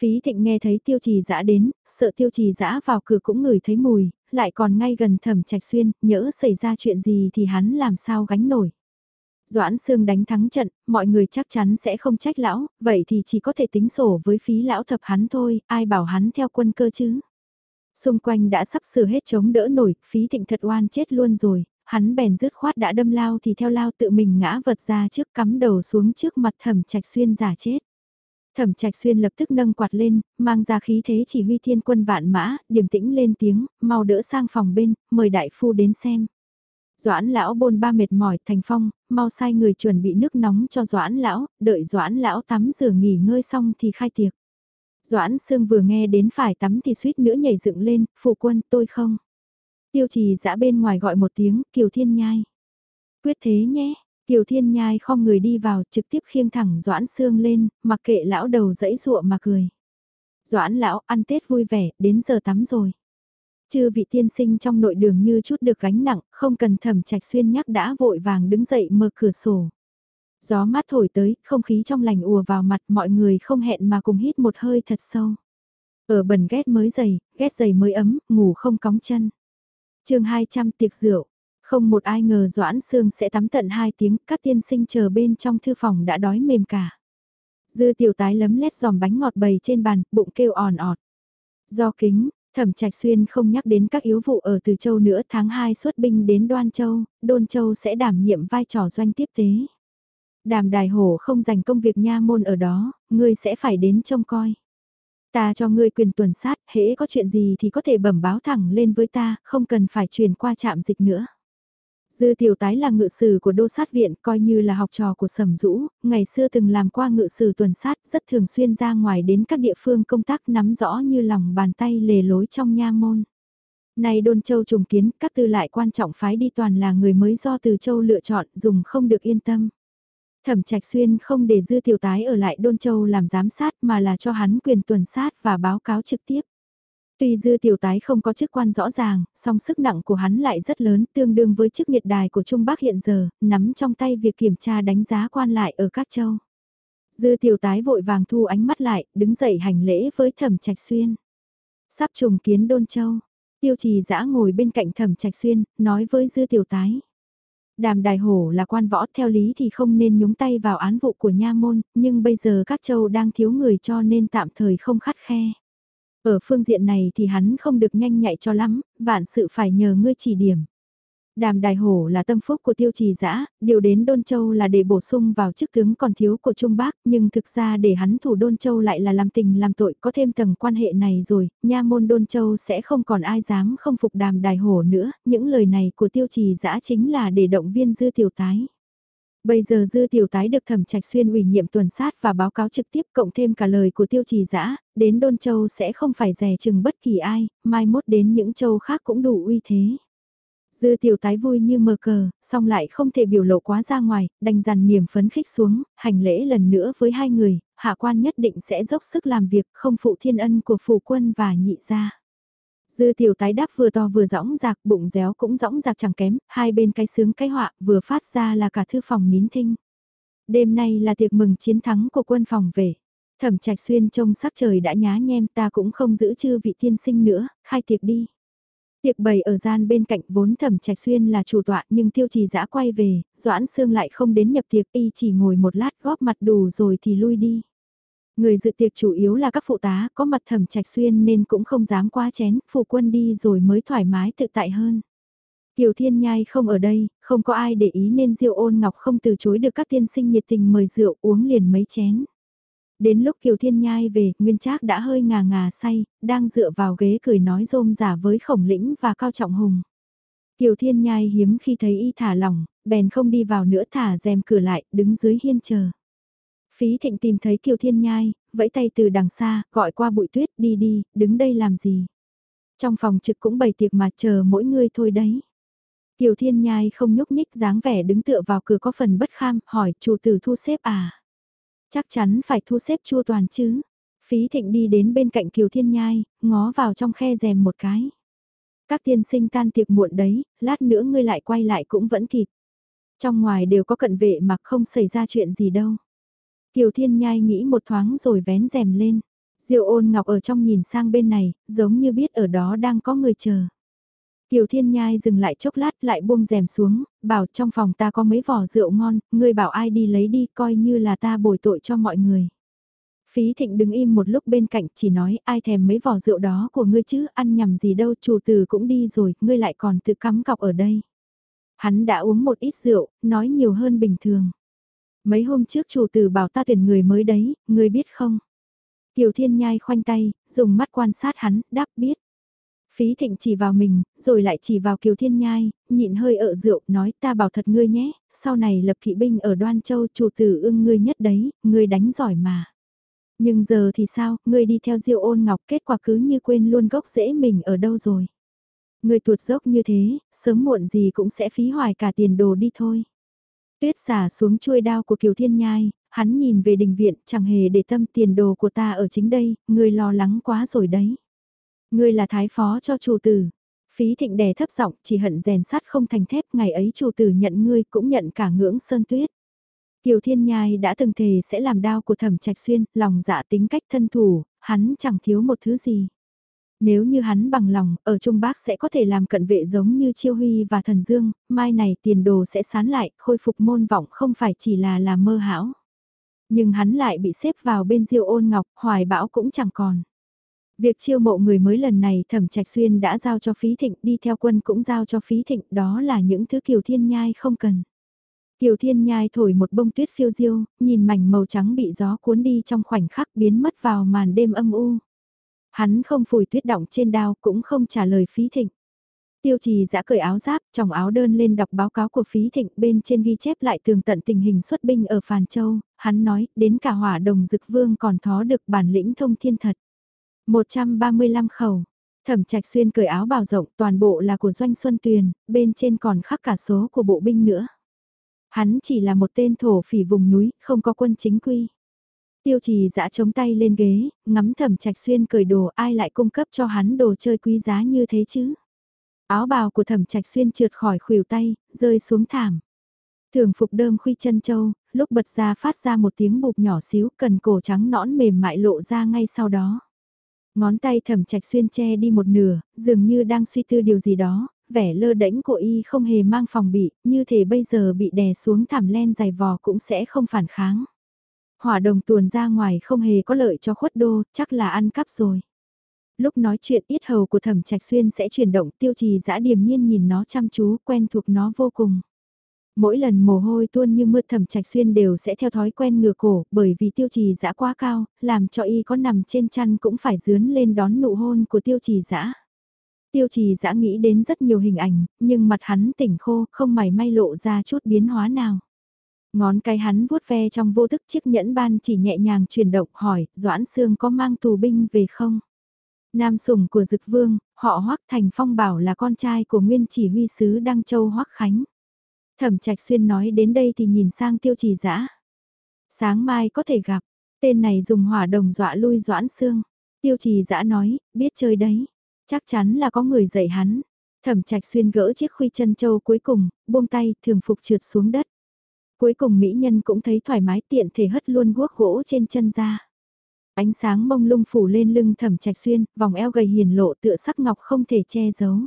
Phí thịnh nghe thấy tiêu trì dã đến, sợ tiêu trì dã vào cửa cũng ngửi thấy mùi, lại còn ngay gần thẩm trạch xuyên, nhỡ xảy ra chuyện gì thì hắn làm sao gánh nổi. Doãn Sương đánh thắng trận, mọi người chắc chắn sẽ không trách lão, vậy thì chỉ có thể tính sổ với phí lão thập hắn thôi, ai bảo hắn theo quân cơ chứ. Xung quanh đã sắp sửa hết chống đỡ nổi, phí thịnh thật oan chết luôn rồi, hắn bèn dứt khoát đã đâm lao thì theo lao tự mình ngã vật ra trước cắm đầu xuống trước mặt thẩm trạch xuyên giả chết. Thẩm trạch xuyên lập tức nâng quạt lên, mang ra khí thế chỉ huy thiên quân vạn mã, điềm tĩnh lên tiếng, mau đỡ sang phòng bên, mời đại phu đến xem. Doãn lão bôn ba mệt mỏi thành phong, mau sai người chuẩn bị nước nóng cho Doãn lão, đợi Doãn lão tắm rửa nghỉ ngơi xong thì khai tiệc. Doãn Sương vừa nghe đến phải tắm thì suýt nữa nhảy dựng lên, phụ quân tôi không. Tiêu trì dã bên ngoài gọi một tiếng, Kiều Thiên Nhai. Quyết thế nhé, Kiều Thiên Nhai không người đi vào trực tiếp khiêng thẳng Doãn Sương lên, mặc kệ lão đầu dẫy dụa mà cười. Doãn lão ăn Tết vui vẻ, đến giờ tắm rồi. Chư vị tiên sinh trong nội đường như chút được gánh nặng, không cần thẩm trạch xuyên nhắc đã vội vàng đứng dậy mở cửa sổ. Gió mát thổi tới, không khí trong lành ùa vào mặt mọi người không hẹn mà cùng hít một hơi thật sâu. Ở bẩn ghét mới dày, ghét dày mới ấm, ngủ không cóng chân. chương 200 tiệc rượu, không một ai ngờ Doãn Sương sẽ tắm tận 2 tiếng, các tiên sinh chờ bên trong thư phòng đã đói mềm cả. Dư tiểu tái lấm lét giòm bánh ngọt bầy trên bàn, bụng kêu òn ọt. Do kính, Thẩm Trạch Xuyên không nhắc đến các yếu vụ ở Từ Châu nữa tháng 2 xuất binh đến Đoan Châu, Đôn Châu sẽ đảm nhiệm vai trò doanh tiếp tế. Đàm đài hổ không dành công việc nha môn ở đó, ngươi sẽ phải đến trông coi. Ta cho ngươi quyền tuần sát, hễ có chuyện gì thì có thể bẩm báo thẳng lên với ta, không cần phải truyền qua trạm dịch nữa. Dư tiểu tái là ngự sử của đô sát viện, coi như là học trò của sầm rũ, ngày xưa từng làm qua ngự sử tuần sát, rất thường xuyên ra ngoài đến các địa phương công tác nắm rõ như lòng bàn tay lề lối trong nha môn. Này đôn châu trùng kiến, các tư lại quan trọng phái đi toàn là người mới do từ châu lựa chọn, dùng không được yên tâm. Thẩm Trạch Xuyên không để Dư Tiểu Tái ở lại Đôn Châu làm giám sát mà là cho hắn quyền tuần sát và báo cáo trực tiếp. Tuy Dư Tiểu Tái không có chức quan rõ ràng, song sức nặng của hắn lại rất lớn tương đương với chức nhiệt đài của Trung Bắc hiện giờ, nắm trong tay việc kiểm tra đánh giá quan lại ở các châu. Dư Tiểu Tái vội vàng thu ánh mắt lại, đứng dậy hành lễ với Thẩm Trạch Xuyên. Sắp trùng kiến Đôn Châu, Tiêu Trì dã ngồi bên cạnh Thẩm Trạch Xuyên, nói với Dư Tiểu Tái. Đàm Đài Hổ là quan võ theo lý thì không nên nhúng tay vào án vụ của nha môn, nhưng bây giờ các châu đang thiếu người cho nên tạm thời không khắt khe. Ở phương diện này thì hắn không được nhanh nhạy cho lắm, vạn sự phải nhờ ngươi chỉ điểm. Đàm Đài Hổ là tâm phúc của tiêu trì dã điều đến Đôn Châu là để bổ sung vào chức tướng còn thiếu của Trung Bắc, nhưng thực ra để hắn thủ Đôn Châu lại là làm tình làm tội có thêm tầng quan hệ này rồi, nha môn Đôn Châu sẽ không còn ai dám không phục Đàm Đài Hổ nữa, những lời này của tiêu trì dã chính là để động viên dư tiểu tái. Bây giờ dư tiểu tái được thẩm trạch xuyên ủy nhiệm tuần sát và báo cáo trực tiếp cộng thêm cả lời của tiêu trì dã đến Đôn Châu sẽ không phải rẻ chừng bất kỳ ai, mai mốt đến những châu khác cũng đủ uy thế. Dư tiểu tái vui như mờ cờ, song lại không thể biểu lộ quá ra ngoài, đành dằn niềm phấn khích xuống, hành lễ lần nữa với hai người, hạ quan nhất định sẽ dốc sức làm việc không phụ thiên ân của phủ quân và nhị gia. Dư tiểu tái đáp vừa to vừa rõng rạc, bụng réo cũng rõng rạc chẳng kém, hai bên cái sướng cái họa vừa phát ra là cả thư phòng nín thinh. Đêm nay là tiệc mừng chiến thắng của quân phòng về. Thẩm trạch xuyên trông sắc trời đã nhá nhem ta cũng không giữ chư vị tiên sinh nữa, khai tiệc đi. Tiệc bày ở gian bên cạnh vốn thẩm trạch xuyên là chủ tọa nhưng tiêu trì dã quay về, doãn xương lại không đến nhập tiệc y chỉ ngồi một lát góp mặt đủ rồi thì lui đi. Người dự tiệc chủ yếu là các phụ tá có mặt thẩm trạch xuyên nên cũng không dám quá chén, phụ quân đi rồi mới thoải mái tự tại hơn. Kiều Thiên Nhai không ở đây, không có ai để ý nên Diêu Ôn Ngọc không từ chối được các tiên sinh nhiệt tình mời rượu uống liền mấy chén. Đến lúc Kiều Thiên Nhai về, Nguyên Trác đã hơi ngà ngà say, đang dựa vào ghế cười nói rôm giả với khổng lĩnh và cao trọng hùng. Kiều Thiên Nhai hiếm khi thấy y thả lỏng, bèn không đi vào nữa thả rèm cửa lại, đứng dưới hiên chờ. Phí thịnh tìm thấy Kiều Thiên Nhai, vẫy tay từ đằng xa, gọi qua bụi tuyết đi đi, đứng đây làm gì. Trong phòng trực cũng bày tiệc mà chờ mỗi người thôi đấy. Kiều Thiên Nhai không nhúc nhích dáng vẻ đứng tựa vào cửa có phần bất kham, hỏi chủ tử thu xếp à. Chắc chắn phải thu xếp chua toàn chứ. Phí thịnh đi đến bên cạnh Kiều Thiên Nhai, ngó vào trong khe rèm một cái. Các tiên sinh tan tiệc muộn đấy, lát nữa ngươi lại quay lại cũng vẫn kịp. Trong ngoài đều có cận vệ mà không xảy ra chuyện gì đâu. Kiều Thiên Nhai nghĩ một thoáng rồi vén rèm lên. Diệu ôn ngọc ở trong nhìn sang bên này, giống như biết ở đó đang có người chờ. Kiều Thiên Nhai dừng lại chốc lát lại buông rèm xuống, bảo trong phòng ta có mấy vỏ rượu ngon, ngươi bảo ai đi lấy đi coi như là ta bồi tội cho mọi người. Phí thịnh đứng im một lúc bên cạnh chỉ nói ai thèm mấy vỏ rượu đó của ngươi chứ ăn nhầm gì đâu chủ tử cũng đi rồi, ngươi lại còn tự cắm cọc ở đây. Hắn đã uống một ít rượu, nói nhiều hơn bình thường. Mấy hôm trước chủ tử bảo ta tuyển người mới đấy, ngươi biết không? Kiều Thiên Nhai khoanh tay, dùng mắt quan sát hắn, đáp biết. Phí thịnh chỉ vào mình, rồi lại chỉ vào Kiều Thiên Nhai, nhịn hơi ở rượu, nói ta bảo thật ngươi nhé, sau này lập kỵ binh ở Đoan Châu chủ tử ưng ngươi nhất đấy, ngươi đánh giỏi mà. Nhưng giờ thì sao, ngươi đi theo Diêu ôn ngọc kết quả cứ như quên luôn gốc rễ mình ở đâu rồi. Ngươi tuột dốc như thế, sớm muộn gì cũng sẽ phí hoài cả tiền đồ đi thôi. Tuyết xả xuống chuôi đao của Kiều Thiên Nhai, hắn nhìn về đình viện chẳng hề để tâm tiền đồ của ta ở chính đây, ngươi lo lắng quá rồi đấy. Ngươi là thái phó cho chủ tử. Phí thịnh đè thấp giọng chỉ hận rèn sắt không thành thép ngày ấy chủ tử nhận ngươi cũng nhận cả ngưỡng sơn tuyết. Kiều Thiên Nhai đã từng thề sẽ làm đao của thẩm trạch xuyên, lòng dạ tính cách thân thủ, hắn chẳng thiếu một thứ gì. Nếu như hắn bằng lòng, ở Trung Bắc sẽ có thể làm cận vệ giống như Chiêu Huy và Thần Dương, mai này tiền đồ sẽ sán lại, khôi phục môn vọng không phải chỉ là là mơ hão. Nhưng hắn lại bị xếp vào bên diêu ôn ngọc, hoài bão cũng chẳng còn. Việc chiêu mộ người mới lần này thẩm trạch xuyên đã giao cho phí thịnh đi theo quân cũng giao cho phí thịnh đó là những thứ kiều thiên nhai không cần. Kiều thiên nhai thổi một bông tuyết phiêu diêu, nhìn mảnh màu trắng bị gió cuốn đi trong khoảnh khắc biến mất vào màn đêm âm u. Hắn không phủi tuyết động trên đao cũng không trả lời phí thịnh. Tiêu trì giã cởi áo giáp, trong áo đơn lên đọc báo cáo của phí thịnh bên trên ghi chép lại tường tận tình hình xuất binh ở Phàn Châu, hắn nói, đến cả hỏa đồng dực vương còn thó được bản lĩnh thông thiên thật. 135 khẩu, thẩm trạch xuyên cởi áo bào rộng toàn bộ là của doanh xuân tuyền, bên trên còn khắc cả số của bộ binh nữa. Hắn chỉ là một tên thổ phỉ vùng núi, không có quân chính quy. Tiêu trì dã chống tay lên ghế, ngắm thẩm trạch xuyên cởi đồ ai lại cung cấp cho hắn đồ chơi quý giá như thế chứ. Áo bào của thẩm trạch xuyên trượt khỏi khuỷu tay, rơi xuống thảm. Thường phục đơm khuy chân châu, lúc bật ra phát ra một tiếng bụp nhỏ xíu cần cổ trắng nõn mềm mại lộ ra ngay sau đó. Ngón tay thẩm trạch xuyên che đi một nửa, dường như đang suy tư điều gì đó, vẻ lơ đễnh của y không hề mang phòng bị, như thể bây giờ bị đè xuống thảm len dài vò cũng sẽ không phản kháng. Hỏa đồng tuồn ra ngoài không hề có lợi cho khuất đô, chắc là ăn cắp rồi. Lúc nói chuyện ít hầu của thẩm trạch xuyên sẽ chuyển động tiêu trì dã điềm nhiên nhìn nó chăm chú quen thuộc nó vô cùng. Mỗi lần mồ hôi tuôn như mưa thẩm trạch xuyên đều sẽ theo thói quen ngửa cổ bởi vì tiêu trì dã quá cao, làm cho y có nằm trên chăn cũng phải dướn lên đón nụ hôn của tiêu trì dã. Tiêu trì dã nghĩ đến rất nhiều hình ảnh, nhưng mặt hắn tỉnh khô, không mảy may lộ ra chút biến hóa nào. Ngón cái hắn vuốt ve trong vô thức chiếc nhẫn ban chỉ nhẹ nhàng chuyển động hỏi, Doãn Sương có mang tù binh về không? Nam sủng của Dực Vương, họ Hoắc Thành Phong bảo là con trai của nguyên chỉ huy sứ Đăng Châu Hoắc Khánh. Thẩm Trạch Xuyên nói đến đây thì nhìn sang tiêu trì dã Sáng mai có thể gặp, tên này dùng hỏa đồng dọa lui Doãn Sương. Tiêu trì dã nói, biết chơi đấy. Chắc chắn là có người dạy hắn. Thẩm Trạch Xuyên gỡ chiếc khuy chân châu cuối cùng, buông tay, thường phục trượt xuống đất. Cuối cùng mỹ nhân cũng thấy thoải mái tiện thể hất luôn guốc gỗ trên chân ra. Ánh sáng mông lung phủ lên lưng thẩm trạch xuyên, vòng eo gầy hiền lộ tựa sắc ngọc không thể che giấu.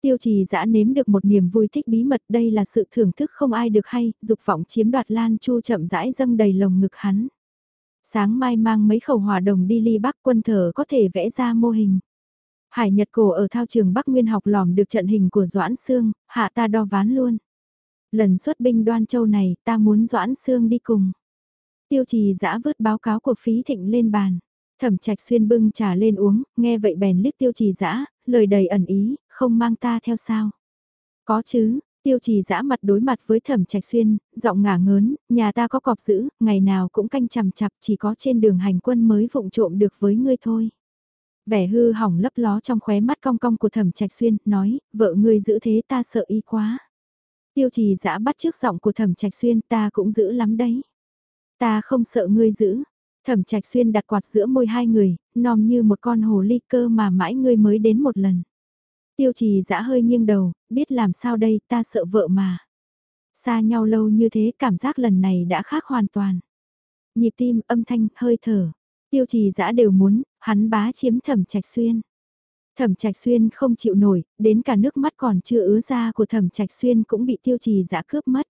Tiêu trì dã nếm được một niềm vui thích bí mật đây là sự thưởng thức không ai được hay, dục vọng chiếm đoạt lan chu chậm rãi dâng đầy lồng ngực hắn. Sáng mai mang mấy khẩu hòa đồng đi ly bắc quân thờ có thể vẽ ra mô hình. Hải Nhật Cổ ở thao trường Bắc Nguyên học lòm được trận hình của Doãn Sương, hạ ta đo ván luôn. Lần xuất binh đoan châu này ta muốn Doãn Sương đi cùng. Tiêu trì giã vớt báo cáo của phí thịnh lên bàn. Thẩm trạch xuyên bưng trà lên uống, nghe vậy bèn liếc tiêu trì giã, lời đầy ẩn ý, không mang ta theo sao. Có chứ, tiêu trì giã mặt đối mặt với thẩm trạch xuyên, giọng ngả ngớn, nhà ta có cọp giữ, ngày nào cũng canh chằm chặp chỉ có trên đường hành quân mới vụng trộm được với ngươi thôi. Vẻ hư hỏng lấp ló trong khóe mắt cong cong của thẩm trạch xuyên, nói, vợ ngươi giữ thế ta sợ y quá. Tiêu trì giã bắt trước giọng của thẩm trạch xuyên ta cũng giữ lắm đấy. Ta không sợ ngươi giữ. Thẩm trạch xuyên đặt quạt giữa môi hai người, nòm như một con hồ ly cơ mà mãi ngươi mới đến một lần. Tiêu trì giã hơi nghiêng đầu, biết làm sao đây ta sợ vợ mà. Xa nhau lâu như thế cảm giác lần này đã khác hoàn toàn. Nhịp tim, âm thanh, hơi thở. Tiêu trì giã đều muốn, hắn bá chiếm thẩm trạch xuyên. Thẩm Trạch Xuyên không chịu nổi, đến cả nước mắt còn chưa ứa ra của Thẩm Trạch Xuyên cũng bị Tiêu Trì Dã cướp mất.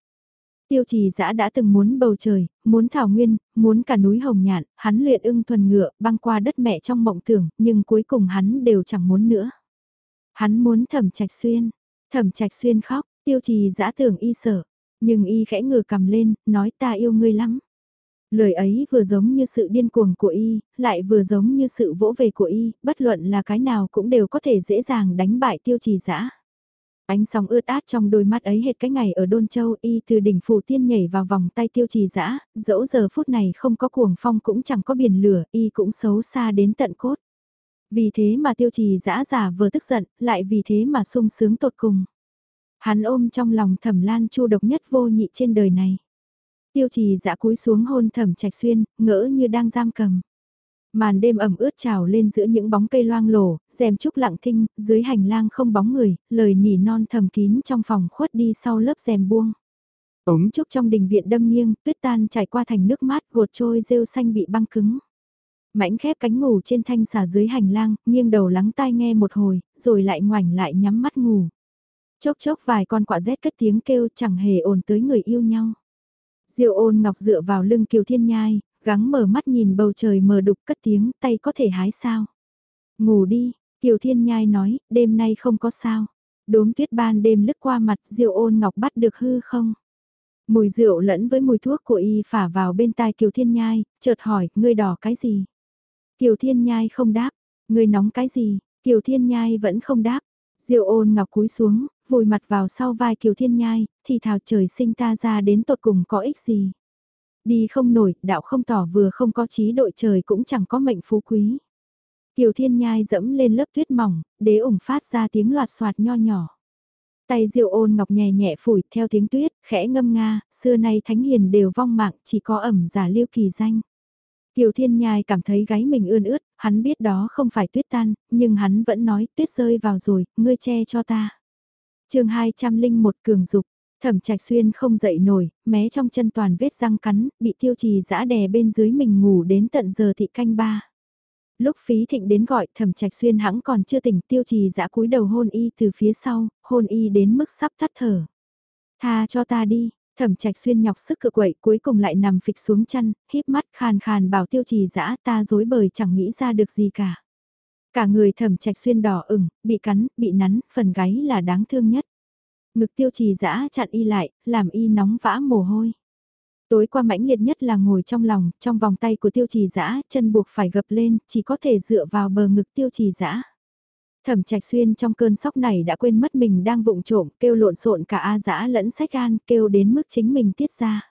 Tiêu trì dã đã từng muốn bầu trời, muốn thảo nguyên, muốn cả núi hồng nhạn, hắn luyện ưng thuần ngựa, băng qua đất mẹ trong mộng tưởng, nhưng cuối cùng hắn đều chẳng muốn nữa. Hắn muốn thẩm trạch xuyên, thẩm trạch xuyên khóc, tiêu trì dã tưởng y sợ, nhưng y khẽ ngửa cầm lên, nói ta yêu ngươi lắm. Lời ấy vừa giống như sự điên cuồng của y, lại vừa giống như sự vỗ về của y, bất luận là cái nào cũng đều có thể dễ dàng đánh bại tiêu trì dã Ánh sóng ướt át trong đôi mắt ấy hệt cái ngày ở Đôn Châu y từ đỉnh phủ tiên nhảy vào vòng tay tiêu trì dã dẫu giờ phút này không có cuồng phong cũng chẳng có biển lửa, y cũng xấu xa đến tận cốt. Vì thế mà tiêu trì dã giả vừa tức giận, lại vì thế mà sung sướng tột cùng. Hắn ôm trong lòng thẩm lan chu độc nhất vô nhị trên đời này. Tiêu trì dã cúi xuống hôn thẩm trạch xuyên, ngỡ như đang giam cầm. Màn đêm ẩm ướt trào lên giữa những bóng cây loang lổ, rèm trúc lặng thinh, dưới hành lang không bóng người, lời nỉ non thầm kín trong phòng khuất đi sau lớp rèm buông. Ống trúc trong đình viện đâm nghiêng, tuyết tan chảy qua thành nước mát gột trôi rêu xanh bị băng cứng. Mảnh khép cánh ngủ trên thanh xà dưới hành lang, nghiêng đầu lắng tai nghe một hồi, rồi lại ngoảnh lại nhắm mắt ngủ. Chốc chốc vài con quạ rét cất tiếng kêu chẳng hề ồn tới người yêu nhau. Diêu ôn ngọc dựa vào lưng kiều thiên nhai, gắng mở mắt nhìn bầu trời mờ đục cất tiếng tay có thể hái sao. Ngủ đi, Kiều Thiên Nhai nói, đêm nay không có sao. Đốm tuyết ban đêm lướt qua mặt Diêu ôn ngọc bắt được hư không? Mùi rượu lẫn với mùi thuốc của y phả vào bên tai Kiều Thiên Nhai, chợt hỏi, ngươi đỏ cái gì? Kiều Thiên Nhai không đáp, ngươi nóng cái gì? Kiều Thiên Nhai vẫn không đáp. Diêu ôn ngọc cúi xuống, vùi mặt vào sau vai Kiều Thiên Nhai, thì thào trời sinh ta ra đến tột cùng có ích gì. Đi không nổi, đạo không tỏ vừa không có trí đội trời cũng chẳng có mệnh phú quý. Kiều Thiên Nhai dẫm lên lớp tuyết mỏng, đế ủng phát ra tiếng loạt soạt nho nhỏ. Tay diệu ôn ngọc nhẹ nhẹ phủi theo tiếng tuyết, khẽ ngâm nga, xưa nay thánh hiền đều vong mạng, chỉ có ẩm giả lưu kỳ danh. Kiều Thiên Nhai cảm thấy gáy mình ươn ướt, hắn biết đó không phải tuyết tan, nhưng hắn vẫn nói tuyết rơi vào rồi, ngươi che cho ta chương 201 cường dục, thẩm trạch xuyên không dậy nổi, mé trong chân toàn vết răng cắn, bị tiêu trì giã đè bên dưới mình ngủ đến tận giờ thị canh ba. Lúc phí thịnh đến gọi thẩm trạch xuyên hãng còn chưa tỉnh tiêu trì giã cúi đầu hôn y từ phía sau, hôn y đến mức sắp tắt thở. Tha cho ta đi, thẩm trạch xuyên nhọc sức cự quậy cuối cùng lại nằm phịch xuống chăn, híp mắt khàn khàn bảo tiêu trì giã ta dối bời chẳng nghĩ ra được gì cả. Cả người thẩm trạch xuyên đỏ ửng, bị cắn, bị nắn, phần gáy là đáng thương nhất. Ngực tiêu trì dã chặn y lại, làm y nóng vã mồ hôi. Tối qua mãnh liệt nhất là ngồi trong lòng, trong vòng tay của tiêu trì dã chân buộc phải gập lên, chỉ có thể dựa vào bờ ngực tiêu trì dã Thẩm trạch xuyên trong cơn sóc này đã quên mất mình đang vụng trộm, kêu lộn xộn cả A dã lẫn sách an, kêu đến mức chính mình tiết ra.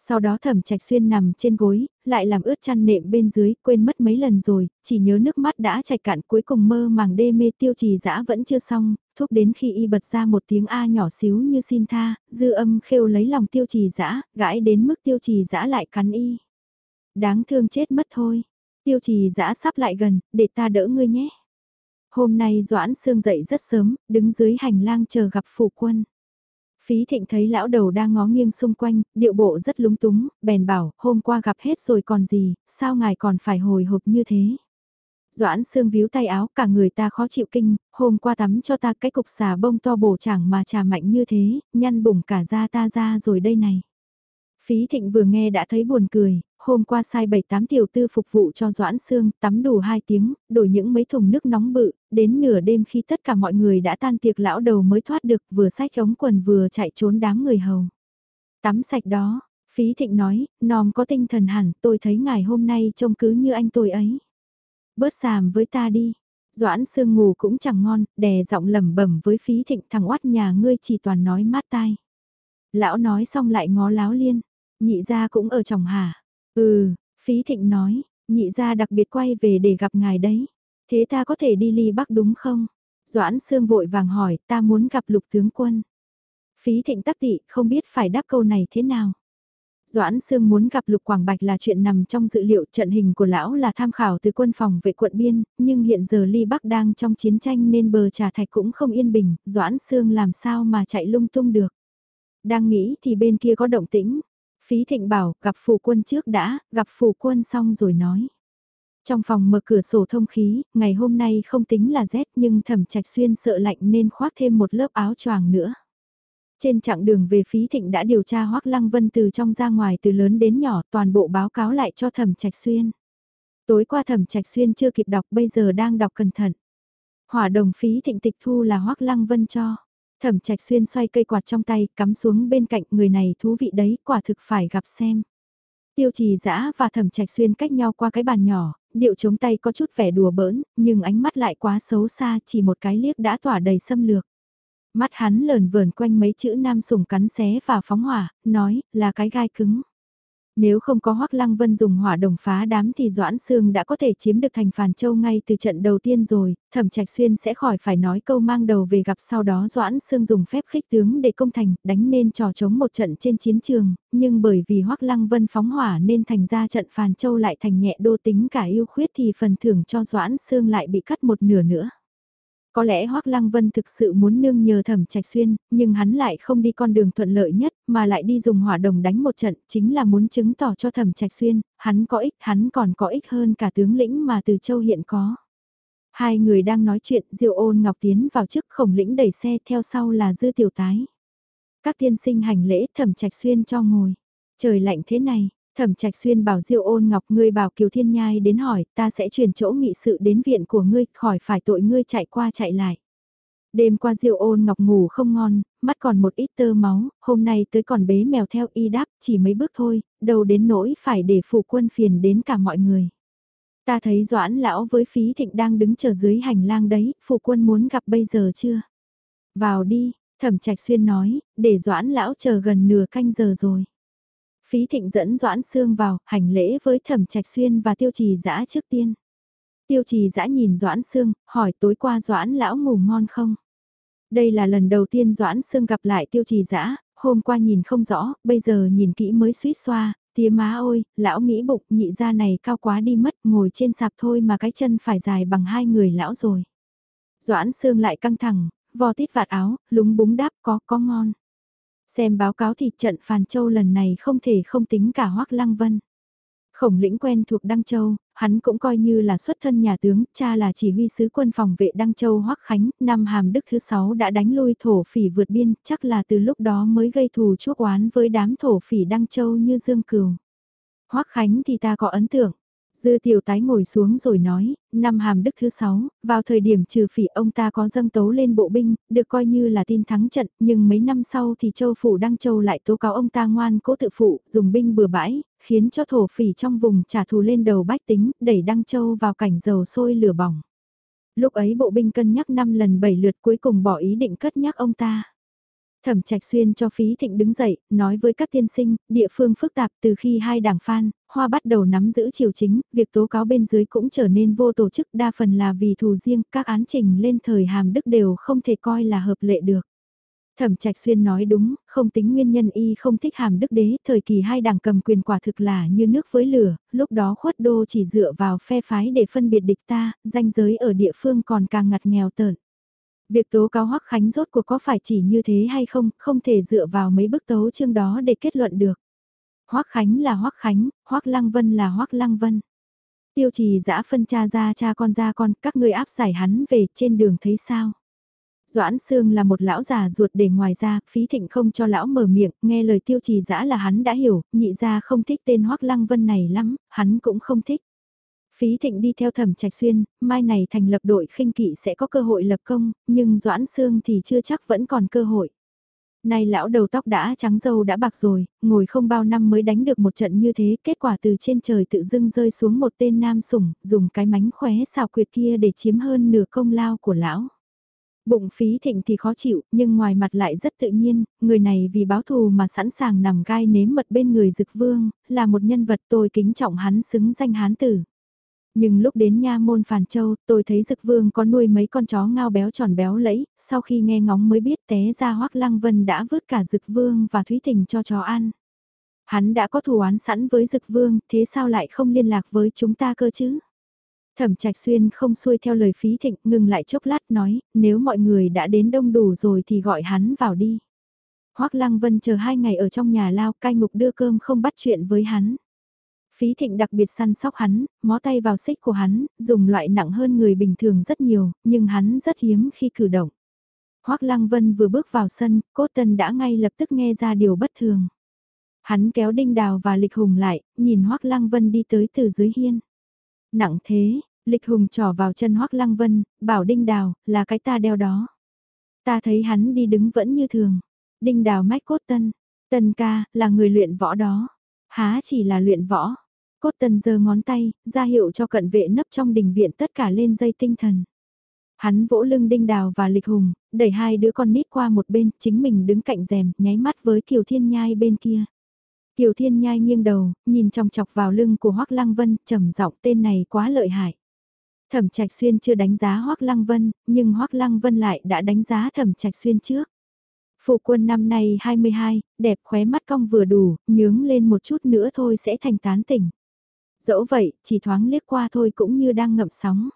Sau đó thẩm trạch xuyên nằm trên gối, lại làm ướt chăn nệm bên dưới, quên mất mấy lần rồi, chỉ nhớ nước mắt đã chảy cạn cuối cùng mơ màng đê mê tiêu trì dã vẫn chưa xong, thúc đến khi y bật ra một tiếng A nhỏ xíu như xin tha, dư âm khêu lấy lòng tiêu trì dã gãi đến mức tiêu trì dã lại cắn y. Đáng thương chết mất thôi, tiêu trì dã sắp lại gần, để ta đỡ ngươi nhé. Hôm nay Doãn Sương dậy rất sớm, đứng dưới hành lang chờ gặp phủ quân. Phí thịnh thấy lão đầu đang ngó nghiêng xung quanh, điệu bộ rất lúng túng, bèn bảo, hôm qua gặp hết rồi còn gì, sao ngài còn phải hồi hộp như thế. Doãn xương víu tay áo cả người ta khó chịu kinh, hôm qua tắm cho ta cái cục xà bông to bổ chẳng mà trà mạnh như thế, nhăn bùng cả da ta ra rồi đây này. Phí thịnh vừa nghe đã thấy buồn cười, hôm qua sai 7-8 tiểu tư phục vụ cho Doãn Sương, tắm đủ 2 tiếng, đổi những mấy thùng nước nóng bự, đến nửa đêm khi tất cả mọi người đã tan tiệc lão đầu mới thoát được vừa sách ống quần vừa chạy trốn đám người hầu. Tắm sạch đó, Phí Thịnh nói, nòm có tinh thần hẳn, tôi thấy ngài hôm nay trông cứ như anh tôi ấy. Bớt xàm với ta đi. Doãn Sương ngủ cũng chẳng ngon, đè giọng lẩm bẩm với Phí Thịnh thằng oát nhà ngươi chỉ toàn nói mát tai. Lão nói xong lại ngó láo liên, nhị gia cũng ở trong hả? Ừ, Phí Thịnh nói, nhị gia đặc biệt quay về để gặp ngài đấy. Thế ta có thể đi ly bắc đúng không? Doãn Sương vội vàng hỏi, ta muốn gặp lục tướng quân. Phí Thịnh tắc tị, không biết phải đáp câu này thế nào. Doãn Sương muốn gặp Lục Quảng Bạch là chuyện nằm trong dự liệu trận hình của lão là tham khảo từ quân phòng vệ quận biên, nhưng hiện giờ Ly Bắc đang trong chiến tranh nên bờ trà thạch cũng không yên bình, Doãn Sương làm sao mà chạy lung tung được. Đang nghĩ thì bên kia có động tĩnh, Phí Thịnh bảo gặp phủ quân trước đã, gặp phủ quân xong rồi nói. Trong phòng mở cửa sổ thông khí, ngày hôm nay không tính là rét nhưng thẩm trạch xuyên sợ lạnh nên khoác thêm một lớp áo choàng nữa. Trên chặng đường về phí thịnh đã điều tra Hoắc Lăng Vân từ trong ra ngoài từ lớn đến nhỏ toàn bộ báo cáo lại cho thẩm trạch xuyên. Tối qua thẩm trạch xuyên chưa kịp đọc bây giờ đang đọc cẩn thận. Hỏa đồng phí thịnh tịch thu là Hoắc Lăng Vân cho. Thẩm trạch xuyên xoay cây quạt trong tay, cắm xuống bên cạnh người này thú vị đấy, quả thực phải gặp xem. Tiêu trì dã và thẩm trạch xuyên cách nhau qua cái bàn nhỏ, điệu chống tay có chút vẻ đùa bỡn, nhưng ánh mắt lại quá xấu xa, chỉ một cái liếc đã tỏa đầy xâm lược. Mắt hắn lờn vờn quanh mấy chữ nam sủng cắn xé và phóng hỏa, nói, là cái gai cứng. Nếu không có Hoắc Lăng Vân dùng hỏa đồng phá đám thì Doãn Sương đã có thể chiếm được thành Phàn Châu ngay từ trận đầu tiên rồi, Thẩm Trạch Xuyên sẽ khỏi phải nói câu mang đầu về gặp sau đó Doãn Sương dùng phép khích tướng để công thành, đánh nên trò chống một trận trên chiến trường, nhưng bởi vì Hoắc Lăng Vân phóng hỏa nên thành ra trận Phàn Châu lại thành nhẹ đô tính cả yêu khuyết thì phần thưởng cho Doãn Sương lại bị cắt một nửa nữa. Có lẽ Hoắc Lăng Vân thực sự muốn nương nhờ Thẩm Trạch Xuyên, nhưng hắn lại không đi con đường thuận lợi nhất, mà lại đi dùng hỏa đồng đánh một trận, chính là muốn chứng tỏ cho Thẩm Trạch Xuyên, hắn có ích, hắn còn có ích hơn cả tướng lĩnh mà Từ Châu hiện có. Hai người đang nói chuyện, diêu Ôn Ngọc tiến vào trước khổng lĩnh đẩy xe theo sau là Dư Tiểu Tái. Các tiên sinh hành lễ Thẩm Trạch Xuyên cho ngồi. Trời lạnh thế này, Thẩm Trạch Xuyên bảo Diêu Ôn Ngọc ngươi bảo Kiều Thiên Nhai đến hỏi, ta sẽ chuyển chỗ nghị sự đến viện của ngươi, khỏi phải tội ngươi chạy qua chạy lại. Đêm qua Diêu Ôn Ngọc ngủ không ngon, mắt còn một ít tơ máu, hôm nay tới còn bế mèo theo y đáp, chỉ mấy bước thôi, đầu đến nỗi phải để phụ quân phiền đến cả mọi người. Ta thấy Doãn lão với Phí Thịnh đang đứng chờ dưới hành lang đấy, phụ quân muốn gặp bây giờ chưa? Vào đi, Thẩm Trạch Xuyên nói, để Doãn lão chờ gần nửa canh giờ rồi. Phí Thịnh dẫn Doãn Sương vào, hành lễ với Thẩm Trạch Xuyên và Tiêu Trì Dã trước tiên. Tiêu Trì Dã nhìn Doãn Sương, hỏi tối qua Doãn lão ngủ ngon không? Đây là lần đầu tiên Doãn Sương gặp lại Tiêu Trì Dã, hôm qua nhìn không rõ, bây giờ nhìn kỹ mới suýt xoa, tía má ôi, lão nghĩ bụng nhị gia này cao quá đi mất, ngồi trên sạp thôi mà cái chân phải dài bằng hai người lão rồi. Doãn Sương lại căng thẳng, vò tít vạt áo, lúng búng đáp có, có ngon. Xem báo cáo thì trận Phàn Châu lần này không thể không tính cả Hoác Lăng Vân. Khổng lĩnh quen thuộc Đăng Châu, hắn cũng coi như là xuất thân nhà tướng, cha là chỉ huy sứ quân phòng vệ Đăng Châu Hoác Khánh, năm hàm đức thứ sáu đã đánh lui thổ phỉ vượt biên, chắc là từ lúc đó mới gây thù chuốc oán với đám thổ phỉ Đăng Châu như Dương cường Hoác Khánh thì ta có ấn tượng, Dư tiểu tái ngồi xuống rồi nói, năm hàm đức thứ sáu, vào thời điểm trừ phỉ ông ta có dâng tấu lên bộ binh, được coi như là tin thắng trận, nhưng mấy năm sau thì châu phủ Đăng Châu lại tố cáo ông ta ngoan cố tự phụ, dùng binh bừa bãi, khiến cho thổ phỉ trong vùng trả thù lên đầu bách tính, đẩy Đăng Châu vào cảnh dầu sôi lửa bỏng. Lúc ấy bộ binh cân nhắc 5 lần 7 lượt cuối cùng bỏ ý định cất nhắc ông ta. Thẩm Trạch Xuyên cho Phí Thịnh đứng dậy, nói với các tiên sinh, địa phương phức tạp từ khi hai đảng phan, Hoa bắt đầu nắm giữ triều chính, việc tố cáo bên dưới cũng trở nên vô tổ chức đa phần là vì thù riêng, các án trình lên thời hàm đức đều không thể coi là hợp lệ được. Thẩm Trạch Xuyên nói đúng, không tính nguyên nhân y không thích hàm đức đế, thời kỳ hai đảng cầm quyền quả thực là như nước với lửa, lúc đó khuất đô chỉ dựa vào phe phái để phân biệt địch ta, danh giới ở địa phương còn càng ngặt nghèo tợn. Việc tố cáo Hoắc Khánh rốt cuộc có phải chỉ như thế hay không, không thể dựa vào mấy bức tấu chương đó để kết luận được. Hoắc Khánh là Hoắc Khánh, Hoắc Lăng Vân là Hoắc Lăng Vân. Tiêu trì dã phân cha ra cha con ra con, các ngươi áp giải hắn về trên đường thấy sao. Doãn Sương là một lão già ruột để ngoài ra, phí thịnh không cho lão mở miệng, nghe lời tiêu trì dã là hắn đã hiểu, nhị ra không thích tên Hoắc Lăng Vân này lắm, hắn cũng không thích. Phí thịnh đi theo thẩm trạch xuyên, mai này thành lập đội khinh kỵ sẽ có cơ hội lập công, nhưng Doãn Sương thì chưa chắc vẫn còn cơ hội. Nay lão đầu tóc đã trắng dâu đã bạc rồi, ngồi không bao năm mới đánh được một trận như thế, kết quả từ trên trời tự dưng rơi xuống một tên nam sủng, dùng cái mánh khóe xào quyệt kia để chiếm hơn nửa công lao của lão. Bụng phí thịnh thì khó chịu, nhưng ngoài mặt lại rất tự nhiên, người này vì báo thù mà sẵn sàng nằm gai nếm mật bên người dực vương, là một nhân vật tôi kính trọng hắn xứng danh hán tử. Nhưng lúc đến nha môn Phàn Châu, tôi thấy Dực Vương có nuôi mấy con chó ngao béo tròn béo lẫy, sau khi nghe ngóng mới biết té ra Hoắc Lăng Vân đã vứt cả Dực Vương và Thúy Tình cho chó ăn. Hắn đã có thù oán sẵn với Dực Vương, thế sao lại không liên lạc với chúng ta cơ chứ? Thẩm Trạch Xuyên không xuôi theo lời phí thịnh, ngừng lại chốc lát nói, nếu mọi người đã đến đông đủ rồi thì gọi hắn vào đi. Hoắc Lăng Vân chờ hai ngày ở trong nhà lao cai ngục đưa cơm không bắt chuyện với hắn. Phí thịnh đặc biệt săn sóc hắn, mó tay vào xích của hắn, dùng loại nặng hơn người bình thường rất nhiều, nhưng hắn rất hiếm khi cử động. Hoác Lăng Vân vừa bước vào sân, Cốt Tân đã ngay lập tức nghe ra điều bất thường. Hắn kéo Đinh Đào và Lịch Hùng lại, nhìn Hoác Lăng Vân đi tới từ dưới hiên. Nặng thế, Lịch Hùng trỏ vào chân Hoác Lăng Vân, bảo Đinh Đào, là cái ta đeo đó. Ta thấy hắn đi đứng vẫn như thường. Đinh Đào mách Cốt Tân, Tân ca, là người luyện võ đó. Há chỉ là luyện võ. Cốt tần giơ ngón tay, ra hiệu cho cận vệ nấp trong đình viện tất cả lên dây tinh thần. Hắn vỗ lưng đinh đào và lịch hùng, đẩy hai đứa con nít qua một bên, chính mình đứng cạnh rèm, nháy mắt với Kiều Thiên Nhai bên kia. Kiều Thiên Nhai nghiêng đầu, nhìn trong chọc vào lưng của Hoắc Lăng Vân, trầm giọng tên này quá lợi hại. Thẩm Trạch Xuyên chưa đánh giá Hoắc Lăng Vân, nhưng Hoắc Lăng Vân lại đã đánh giá Thẩm Trạch Xuyên trước. Phụ quân năm nay 22, đẹp khóe mắt cong vừa đủ, nhướng lên một chút nữa thôi sẽ thành tán tỉnh. Dẫu vậy, chỉ thoáng liếc qua thôi cũng như đang ngậm sóng.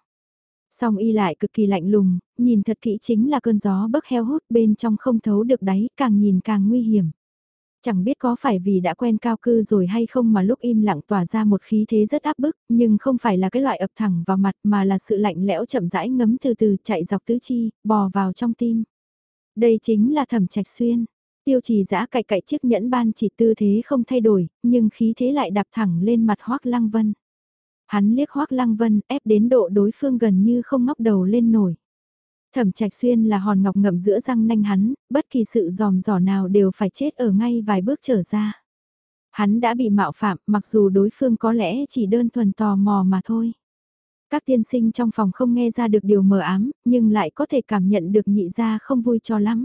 Song y lại cực kỳ lạnh lùng, nhìn thật kỹ chính là cơn gió bấc heo hút bên trong không thấu được đáy, càng nhìn càng nguy hiểm. Chẳng biết có phải vì đã quen cao cư rồi hay không mà lúc im lặng tỏa ra một khí thế rất áp bức, nhưng không phải là cái loại ập thẳng vào mặt mà là sự lạnh lẽo chậm rãi ngấm từ từ chạy dọc tứ chi, bò vào trong tim. Đây chính là thẩm trạch xuyên. Tiêu trì giã cạy cạy chiếc nhẫn ban chỉ tư thế không thay đổi, nhưng khí thế lại đạp thẳng lên mặt Hoác Lăng Vân. Hắn liếc Hoác Lăng Vân ép đến độ đối phương gần như không ngóc đầu lên nổi. Thẩm trạch xuyên là hòn ngọc ngậm giữa răng nanh hắn, bất kỳ sự giòm giỏ nào đều phải chết ở ngay vài bước trở ra. Hắn đã bị mạo phạm mặc dù đối phương có lẽ chỉ đơn thuần tò mò mà thôi. Các tiên sinh trong phòng không nghe ra được điều mờ ám, nhưng lại có thể cảm nhận được nhị ra không vui cho lắm.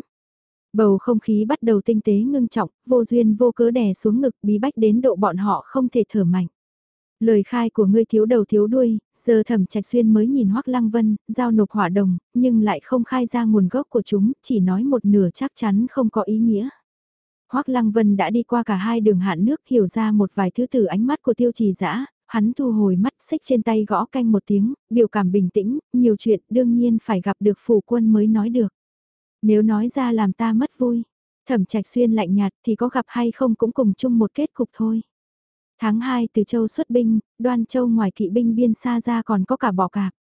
Bầu không khí bắt đầu tinh tế ngưng trọng, vô duyên vô cớ đè xuống ngực bí bách đến độ bọn họ không thể thở mạnh. Lời khai của ngươi thiếu đầu thiếu đuôi, giờ thẩm trạch xuyên mới nhìn Hoắc Lăng Vân, giao nộp hỏa đồng, nhưng lại không khai ra nguồn gốc của chúng, chỉ nói một nửa chắc chắn không có ý nghĩa. Hoắc Lăng Vân đã đi qua cả hai đường hạn nước hiểu ra một vài thứ từ ánh mắt của tiêu trì dã hắn thu hồi mắt xích trên tay gõ canh một tiếng, biểu cảm bình tĩnh, nhiều chuyện đương nhiên phải gặp được phủ quân mới nói được. Nếu nói ra làm ta mất vui, thẩm trạch xuyên lạnh nhạt thì có gặp hay không cũng cùng chung một kết cục thôi. Tháng 2 từ châu xuất binh, đoan châu ngoài kỵ binh biên xa ra còn có cả bọ cạp.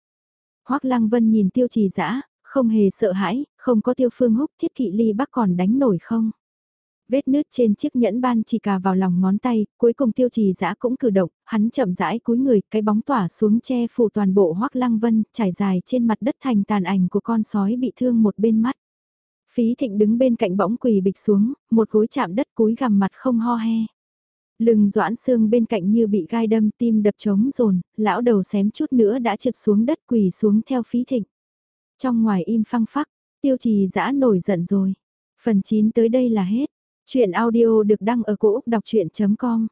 Hoác Lăng Vân nhìn tiêu trì dã không hề sợ hãi, không có tiêu phương húc thiết kỵ ly bắc còn đánh nổi không. Vết nứt trên chiếc nhẫn ban chỉ cà vào lòng ngón tay, cuối cùng tiêu trì dã cũng cử động, hắn chậm rãi cúi người, cái bóng tỏa xuống che phủ toàn bộ hoác lăng vân, trải dài trên mặt đất thành tàn ảnh của con sói bị thương một bên mắt. Phí thịnh đứng bên cạnh bỗng quỳ bịch xuống, một gối chạm đất cúi gằm mặt không ho he. Lưng doãn xương bên cạnh như bị gai đâm tim đập trống rồn, lão đầu xém chút nữa đã trượt xuống đất quỳ xuống theo phí thịnh. Trong ngoài im phăng phắc, tiêu trì dã nổi giận rồi. Phần 9 tới đây là hết. Chuyện audio được đăng ở cổ Úc đọc chuyện.com